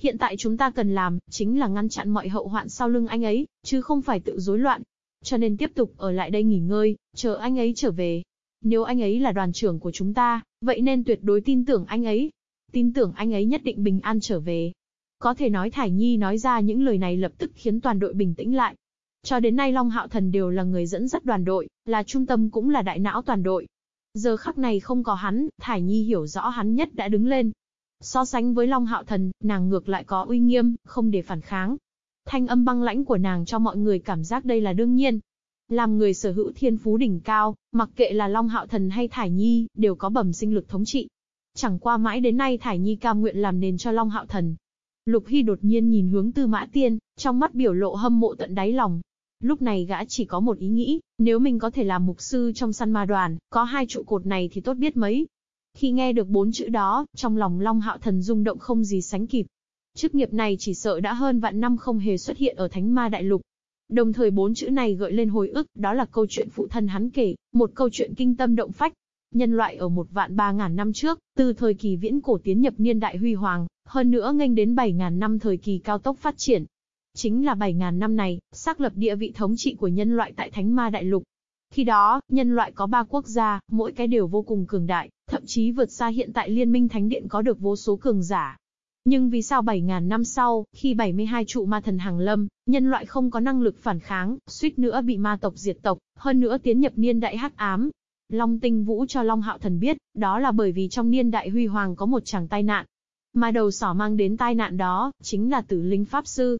Hiện tại chúng ta cần làm, chính là ngăn chặn mọi hậu hoạn sau lưng anh ấy, chứ không phải tự rối loạn. Cho nên tiếp tục ở lại đây nghỉ ngơi, chờ anh ấy trở về. Nếu anh ấy là đoàn trưởng của chúng ta, vậy nên tuyệt đối tin tưởng anh ấy, tin tưởng anh ấy nhất định bình an trở về. Có thể nói Thải Nhi nói ra những lời này lập tức khiến toàn đội bình tĩnh lại. Cho đến nay Long Hạo Thần đều là người dẫn dắt đoàn đội, là trung tâm cũng là đại não toàn đội. Giờ khắc này không có hắn, Thải Nhi hiểu rõ hắn nhất đã đứng lên. So sánh với Long Hạo Thần, nàng ngược lại có uy nghiêm, không để phản kháng. Thanh âm băng lãnh của nàng cho mọi người cảm giác đây là đương nhiên. Làm người sở hữu thiên phú đỉnh cao, mặc kệ là Long Hạo Thần hay Thải Nhi, đều có bẩm sinh lực thống trị. Chẳng qua mãi đến nay Thải Nhi cam nguyện làm nền cho Long Hạo Thần. Lục Hy đột nhiên nhìn hướng Tư Mã Tiên, trong mắt biểu lộ hâm mộ tận đáy lòng. Lúc này gã chỉ có một ý nghĩ, nếu mình có thể làm mục sư trong săn ma đoàn, có hai trụ cột này thì tốt biết mấy. Khi nghe được bốn chữ đó, trong lòng Long Hạo Thần rung động không gì sánh kịp. Chức nghiệp này chỉ sợ đã hơn vạn năm không hề xuất hiện ở Thánh Ma Đại Lục. Đồng thời bốn chữ này gợi lên hồi ức, đó là câu chuyện phụ thân hắn kể, một câu chuyện kinh tâm động phách. Nhân loại ở một vạn ba ngàn năm trước, từ thời kỳ viễn cổ tiến nhập niên đại huy hoàng, hơn nữa nghênh đến bảy ngàn năm thời kỳ cao tốc phát triển. Chính là 7.000 năm này, xác lập địa vị thống trị của nhân loại tại Thánh Ma Đại Lục. Khi đó, nhân loại có ba quốc gia, mỗi cái đều vô cùng cường đại, thậm chí vượt xa hiện tại Liên minh Thánh Điện có được vô số cường giả. Nhưng vì sao 7.000 năm sau, khi 72 trụ ma thần hàng lâm, nhân loại không có năng lực phản kháng, suýt nữa bị ma tộc diệt tộc, hơn nữa tiến nhập niên đại hắc ám. Long tinh vũ cho Long hạo thần biết, đó là bởi vì trong niên đại huy hoàng có một chàng tai nạn. Mà đầu sỏ mang đến tai nạn đó, chính là tử linh pháp sư.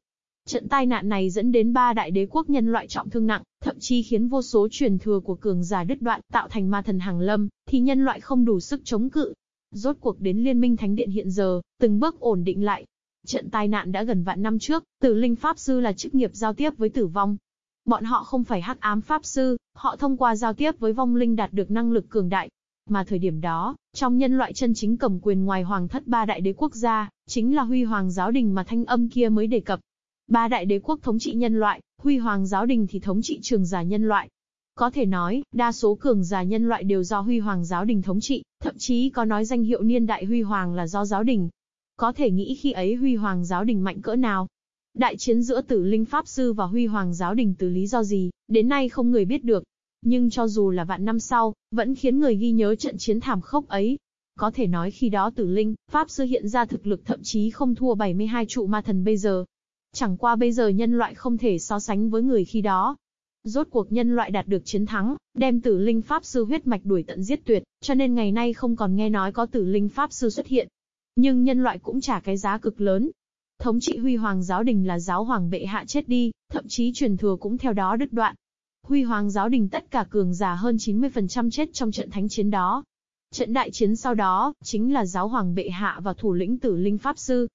Trận tai nạn này dẫn đến ba đại đế quốc nhân loại trọng thương nặng, thậm chí khiến vô số truyền thừa của cường giả đứt đoạn, tạo thành ma thần hàng lâm, thì nhân loại không đủ sức chống cự, Rốt cuộc đến Liên minh Thánh Điện hiện giờ, từng bước ổn định lại. Trận tai nạn đã gần vạn năm trước, tử linh Pháp Sư là chức nghiệp giao tiếp với tử vong. Bọn họ không phải hắc ám Pháp Sư, họ thông qua giao tiếp với vong linh đạt được năng lực cường đại. Mà thời điểm đó, trong nhân loại chân chính cầm quyền ngoài hoàng thất ba đại đế quốc gia, chính là huy hoàng giáo đình mà thanh âm kia mới đề cập. Ba đại đế quốc thống trị nhân loại, huy hoàng giáo đình thì thống trị trường giả nhân loại. Có thể nói, đa số cường giả nhân loại đều do huy hoàng giáo đình thống trị, thậm chí có nói danh hiệu niên đại huy hoàng là do giáo đình. Có thể nghĩ khi ấy huy hoàng giáo đình mạnh cỡ nào. Đại chiến giữa tử linh pháp sư và huy hoàng giáo đình từ lý do gì, đến nay không người biết được. Nhưng cho dù là vạn năm sau, vẫn khiến người ghi nhớ trận chiến thảm khốc ấy. Có thể nói khi đó tử linh, pháp sư hiện ra thực lực thậm chí không thua 72 trụ ma thần bây giờ. Chẳng qua bây giờ nhân loại không thể so sánh với người khi đó, Rốt cuộc nhân loại đạt được chiến thắng, đem tử linh pháp sư huyết mạch đuổi tận giết tuyệt, cho nên ngày nay không còn nghe nói có tử linh pháp sư xuất hiện. Nhưng nhân loại cũng trả cái giá cực lớn. Thống trị huy hoàng giáo đình là giáo hoàng bệ hạ chết đi, thậm chí truyền thừa cũng theo đó đứt đoạn. Huy hoàng giáo đình tất cả cường giả hơn 90% chết trong trận thánh chiến đó. Trận đại chiến sau đó, chính là giáo hoàng bệ hạ và thủ lĩnh tử linh pháp sư.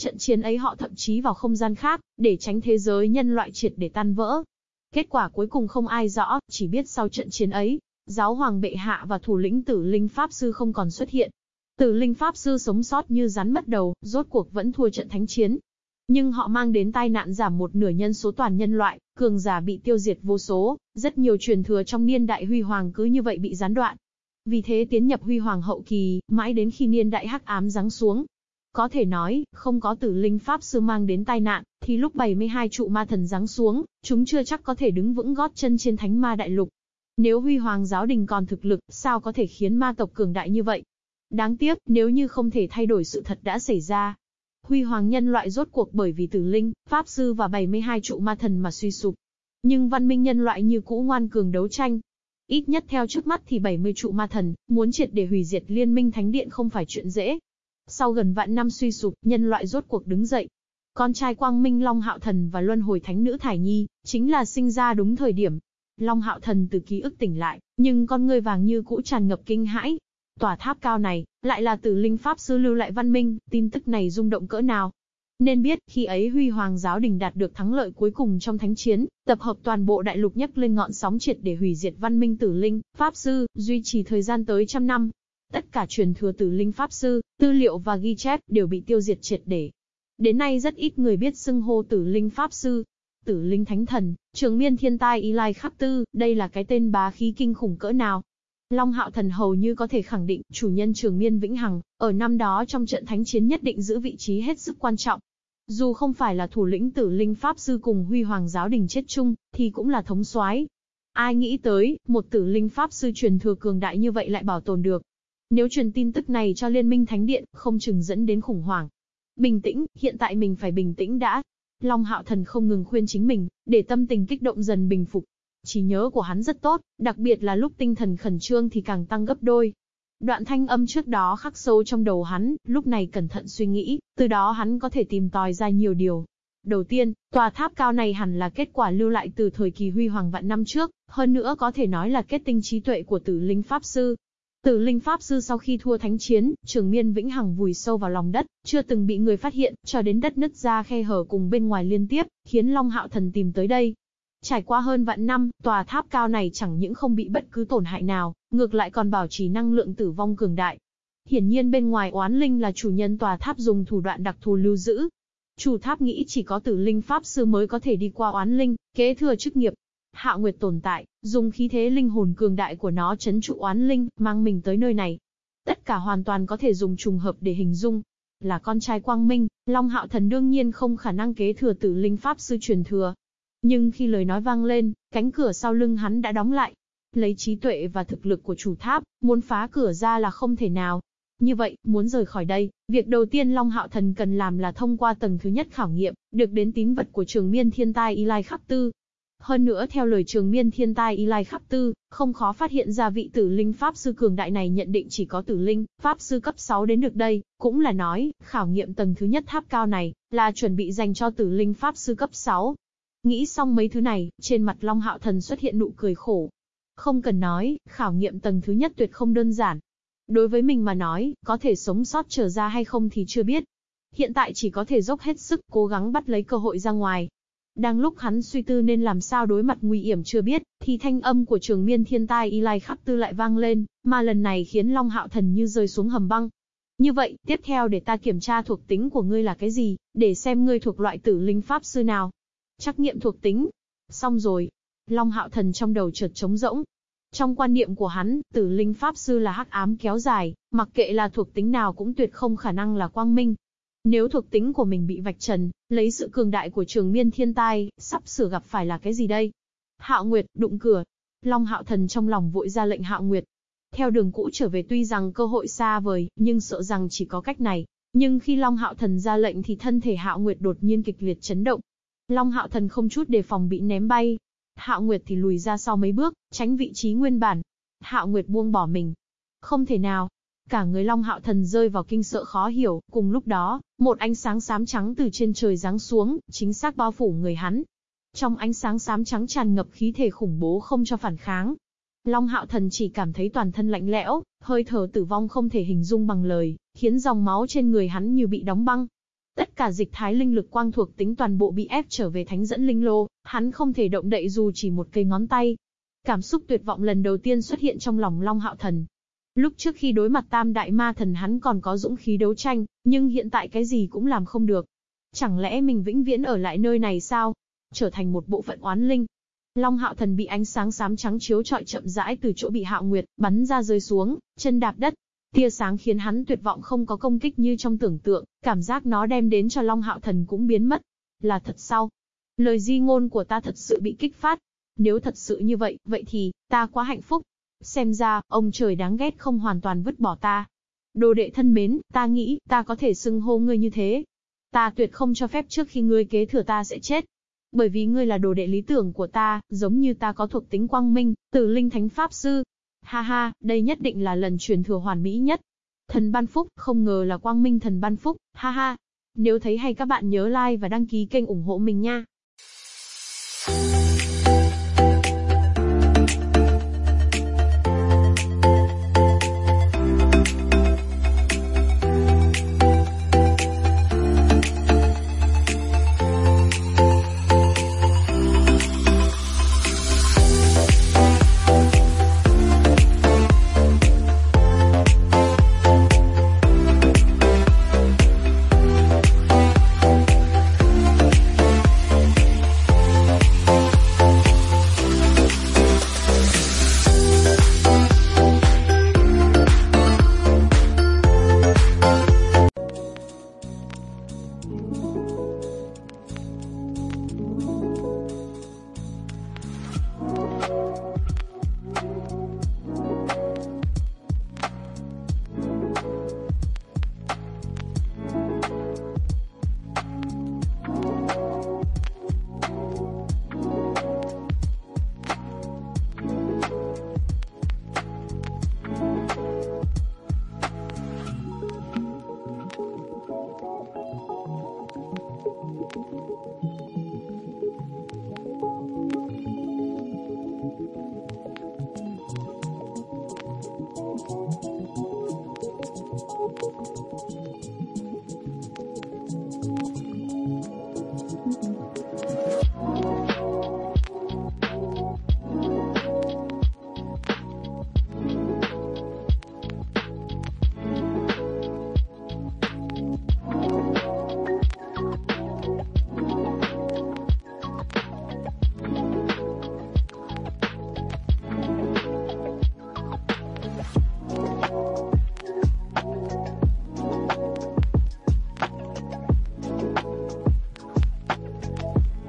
Trận chiến ấy họ thậm chí vào không gian khác, để tránh thế giới nhân loại triệt để tan vỡ. Kết quả cuối cùng không ai rõ, chỉ biết sau trận chiến ấy, giáo hoàng bệ hạ và thủ lĩnh tử linh pháp sư không còn xuất hiện. Tử linh pháp sư sống sót như rắn mất đầu, rốt cuộc vẫn thua trận thánh chiến. Nhưng họ mang đến tai nạn giảm một nửa nhân số toàn nhân loại, cường giả bị tiêu diệt vô số, rất nhiều truyền thừa trong niên đại huy hoàng cứ như vậy bị gián đoạn. Vì thế tiến nhập huy hoàng hậu kỳ, mãi đến khi niên đại hắc ám giáng xuống, có thể nói, không có tử linh pháp sư mang đến tai nạn, thì lúc 72 trụ ma thần giáng xuống, chúng chưa chắc có thể đứng vững gót chân trên thánh ma đại lục. Nếu huy hoàng giáo đình còn thực lực, sao có thể khiến ma tộc cường đại như vậy? Đáng tiếc, nếu như không thể thay đổi sự thật đã xảy ra. Huy hoàng nhân loại rốt cuộc bởi vì tử linh, pháp sư và 72 trụ ma thần mà suy sụp. Nhưng văn minh nhân loại như cũ ngoan cường đấu tranh. Ít nhất theo trước mắt thì 70 trụ ma thần, muốn triệt để hủy diệt liên minh thánh điện không phải chuyện dễ. Sau gần vạn năm suy sụp, nhân loại rốt cuộc đứng dậy. Con trai Quang Minh Long Hạo Thần và Luân Hồi Thánh Nữ Thải Nhi, chính là sinh ra đúng thời điểm. Long Hạo Thần từ ký ức tỉnh lại, nhưng con ngươi vàng như cũ tràn ngập kinh hãi. Tòa tháp cao này, lại là tử linh pháp sư lưu lại văn minh, tin tức này rung động cỡ nào. Nên biết, khi ấy Huy Hoàng giáo đình đạt được thắng lợi cuối cùng trong thánh chiến, tập hợp toàn bộ đại lục nhấc lên ngọn sóng triệt để hủy diệt văn minh tử linh, pháp sư, duy trì thời gian tới trăm năm. Tất cả truyền thừa từ linh pháp sư, tư liệu và ghi chép đều bị tiêu diệt triệt để. Đến nay rất ít người biết xưng hô tử linh pháp sư. Tử linh thánh thần, trường miên thiên tai y lai khắc tư, đây là cái tên bá khí kinh khủng cỡ nào. Long hạo thần hầu như có thể khẳng định, chủ nhân trường miên vĩnh hằng, ở năm đó trong trận thánh chiến nhất định giữ vị trí hết sức quan trọng. Dù không phải là thủ lĩnh tử linh pháp sư cùng huy hoàng giáo đình chết chung, thì cũng là thống soái. Ai nghĩ tới, một tử linh pháp sư truyền thừa cường đại như vậy lại bảo tồn được. Nếu truyền tin tức này cho Liên minh Thánh Điện, không chừng dẫn đến khủng hoảng. Bình tĩnh, hiện tại mình phải bình tĩnh đã. Long Hạo Thần không ngừng khuyên chính mình, để tâm tình kích động dần bình phục. Chỉ nhớ của hắn rất tốt, đặc biệt là lúc tinh thần khẩn trương thì càng tăng gấp đôi. Đoạn thanh âm trước đó khắc sâu trong đầu hắn, lúc này cẩn thận suy nghĩ, từ đó hắn có thể tìm tòi ra nhiều điều. Đầu tiên, tòa tháp cao này hẳn là kết quả lưu lại từ thời kỳ huy hoàng vạn năm trước, hơn nữa có thể nói là kết tinh trí tuệ của tử linh pháp sư. Tử linh pháp sư sau khi thua thánh chiến, trường miên vĩnh hằng vùi sâu vào lòng đất, chưa từng bị người phát hiện, cho đến đất nứt ra khe hở cùng bên ngoài liên tiếp, khiến Long Hạo Thần tìm tới đây. Trải qua hơn vạn năm, tòa tháp cao này chẳng những không bị bất cứ tổn hại nào, ngược lại còn bảo trì năng lượng tử vong cường đại. Hiển nhiên bên ngoài oán linh là chủ nhân tòa tháp dùng thủ đoạn đặc thù lưu giữ. Chủ tháp nghĩ chỉ có tử linh pháp sư mới có thể đi qua oán linh, kế thừa chức nghiệp, Hạo Nguyệt tồn tại, dùng khí thế linh hồn cường đại của nó chấn trụ oán linh, mang mình tới nơi này. Tất cả hoàn toàn có thể dùng trùng hợp để hình dung. Là con trai quang minh, Long Hạo Thần đương nhiên không khả năng kế thừa tử linh pháp sư truyền thừa. Nhưng khi lời nói vang lên, cánh cửa sau lưng hắn đã đóng lại. Lấy trí tuệ và thực lực của chủ tháp, muốn phá cửa ra là không thể nào. Như vậy, muốn rời khỏi đây, việc đầu tiên Long Hạo Thần cần làm là thông qua tầng thứ nhất khảo nghiệm, được đến tín vật của trường miên thiên tai Y Lai Khắc Tư, hơn nữa theo lời trường miên thiên tai Y Lai Khắp Tư, không khó phát hiện ra vị tử linh Pháp Sư cường đại này nhận định chỉ có tử linh, Pháp Sư cấp 6 đến được đây, cũng là nói, khảo nghiệm tầng thứ nhất tháp cao này, là chuẩn bị dành cho tử linh Pháp Sư cấp 6. Nghĩ xong mấy thứ này, trên mặt Long Hạo Thần xuất hiện nụ cười khổ. Không cần nói, khảo nghiệm tầng thứ nhất tuyệt không đơn giản. Đối với mình mà nói, có thể sống sót trở ra hay không thì chưa biết. Hiện tại chỉ có thể dốc hết sức cố gắng bắt lấy cơ hội ra ngoài, đang lúc hắn suy tư nên làm sao đối mặt nguy hiểm chưa biết, thì thanh âm của trường miên thiên tai y lai khắc tư lại vang lên, mà lần này khiến Long Hạo Thần như rơi xuống hầm băng. Như vậy, tiếp theo để ta kiểm tra thuộc tính của ngươi là cái gì, để xem ngươi thuộc loại tử linh pháp sư nào. Trắc nghiệm thuộc tính. Xong rồi. Long Hạo Thần trong đầu chợt trống rỗng. Trong quan niệm của hắn, tử linh pháp sư là hắc ám kéo dài, mặc kệ là thuộc tính nào cũng tuyệt không khả năng là quang minh, nếu thuộc tính của mình bị vạch trần, lấy sự cường đại của trường miên thiên tai, sắp sửa gặp phải là cái gì đây? Hạo Nguyệt, đụng cửa. Long Hạo Thần trong lòng vội ra lệnh Hạo Nguyệt. Theo đường cũ trở về tuy rằng cơ hội xa vời, nhưng sợ rằng chỉ có cách này. Nhưng khi Long Hạo Thần ra lệnh thì thân thể Hạo Nguyệt đột nhiên kịch liệt chấn động. Long Hạo Thần không chút đề phòng bị ném bay. Hạo Nguyệt thì lùi ra sau mấy bước, tránh vị trí nguyên bản. Hạo Nguyệt buông bỏ mình. Không thể nào, Cả người Long Hạo Thần rơi vào kinh sợ khó hiểu, cùng lúc đó, một ánh sáng xám trắng từ trên trời giáng xuống, chính xác bao phủ người hắn. Trong ánh sáng xám trắng tràn ngập khí thể khủng bố không cho phản kháng. Long Hạo Thần chỉ cảm thấy toàn thân lạnh lẽo, hơi thở tử vong không thể hình dung bằng lời, khiến dòng máu trên người hắn như bị đóng băng. Tất cả dịch thái linh lực quang thuộc tính toàn bộ bị ép trở về thánh dẫn linh lô, hắn không thể động đậy dù chỉ một cây ngón tay. Cảm xúc tuyệt vọng lần đầu tiên xuất hiện trong lòng Long Hạo Thần, Lúc trước khi đối mặt tam đại ma thần hắn còn có dũng khí đấu tranh, nhưng hiện tại cái gì cũng làm không được. Chẳng lẽ mình vĩnh viễn ở lại nơi này sao? Trở thành một bộ phận oán linh. Long hạo thần bị ánh sáng xám trắng chiếu trọi chậm rãi từ chỗ bị hạo nguyệt, bắn ra rơi xuống, chân đạp đất. Tia sáng khiến hắn tuyệt vọng không có công kích như trong tưởng tượng, cảm giác nó đem đến cho Long hạo thần cũng biến mất. Là thật sao? Lời di ngôn của ta thật sự bị kích phát. Nếu thật sự như vậy, vậy thì, ta quá hạnh phúc. Xem ra, ông trời đáng ghét không hoàn toàn vứt bỏ ta. Đồ đệ thân mến, ta nghĩ, ta có thể xưng hô ngươi như thế. Ta tuyệt không cho phép trước khi ngươi kế thừa ta sẽ chết. Bởi vì ngươi là đồ đệ lý tưởng của ta, giống như ta có thuộc tính quang minh, từ linh thánh pháp sư. Ha ha, đây nhất định là lần truyền thừa hoàn mỹ nhất. Thần ban phúc, không ngờ là quang minh thần ban phúc, ha ha. Nếu thấy hay các bạn nhớ like và đăng ký kênh ủng hộ mình nha.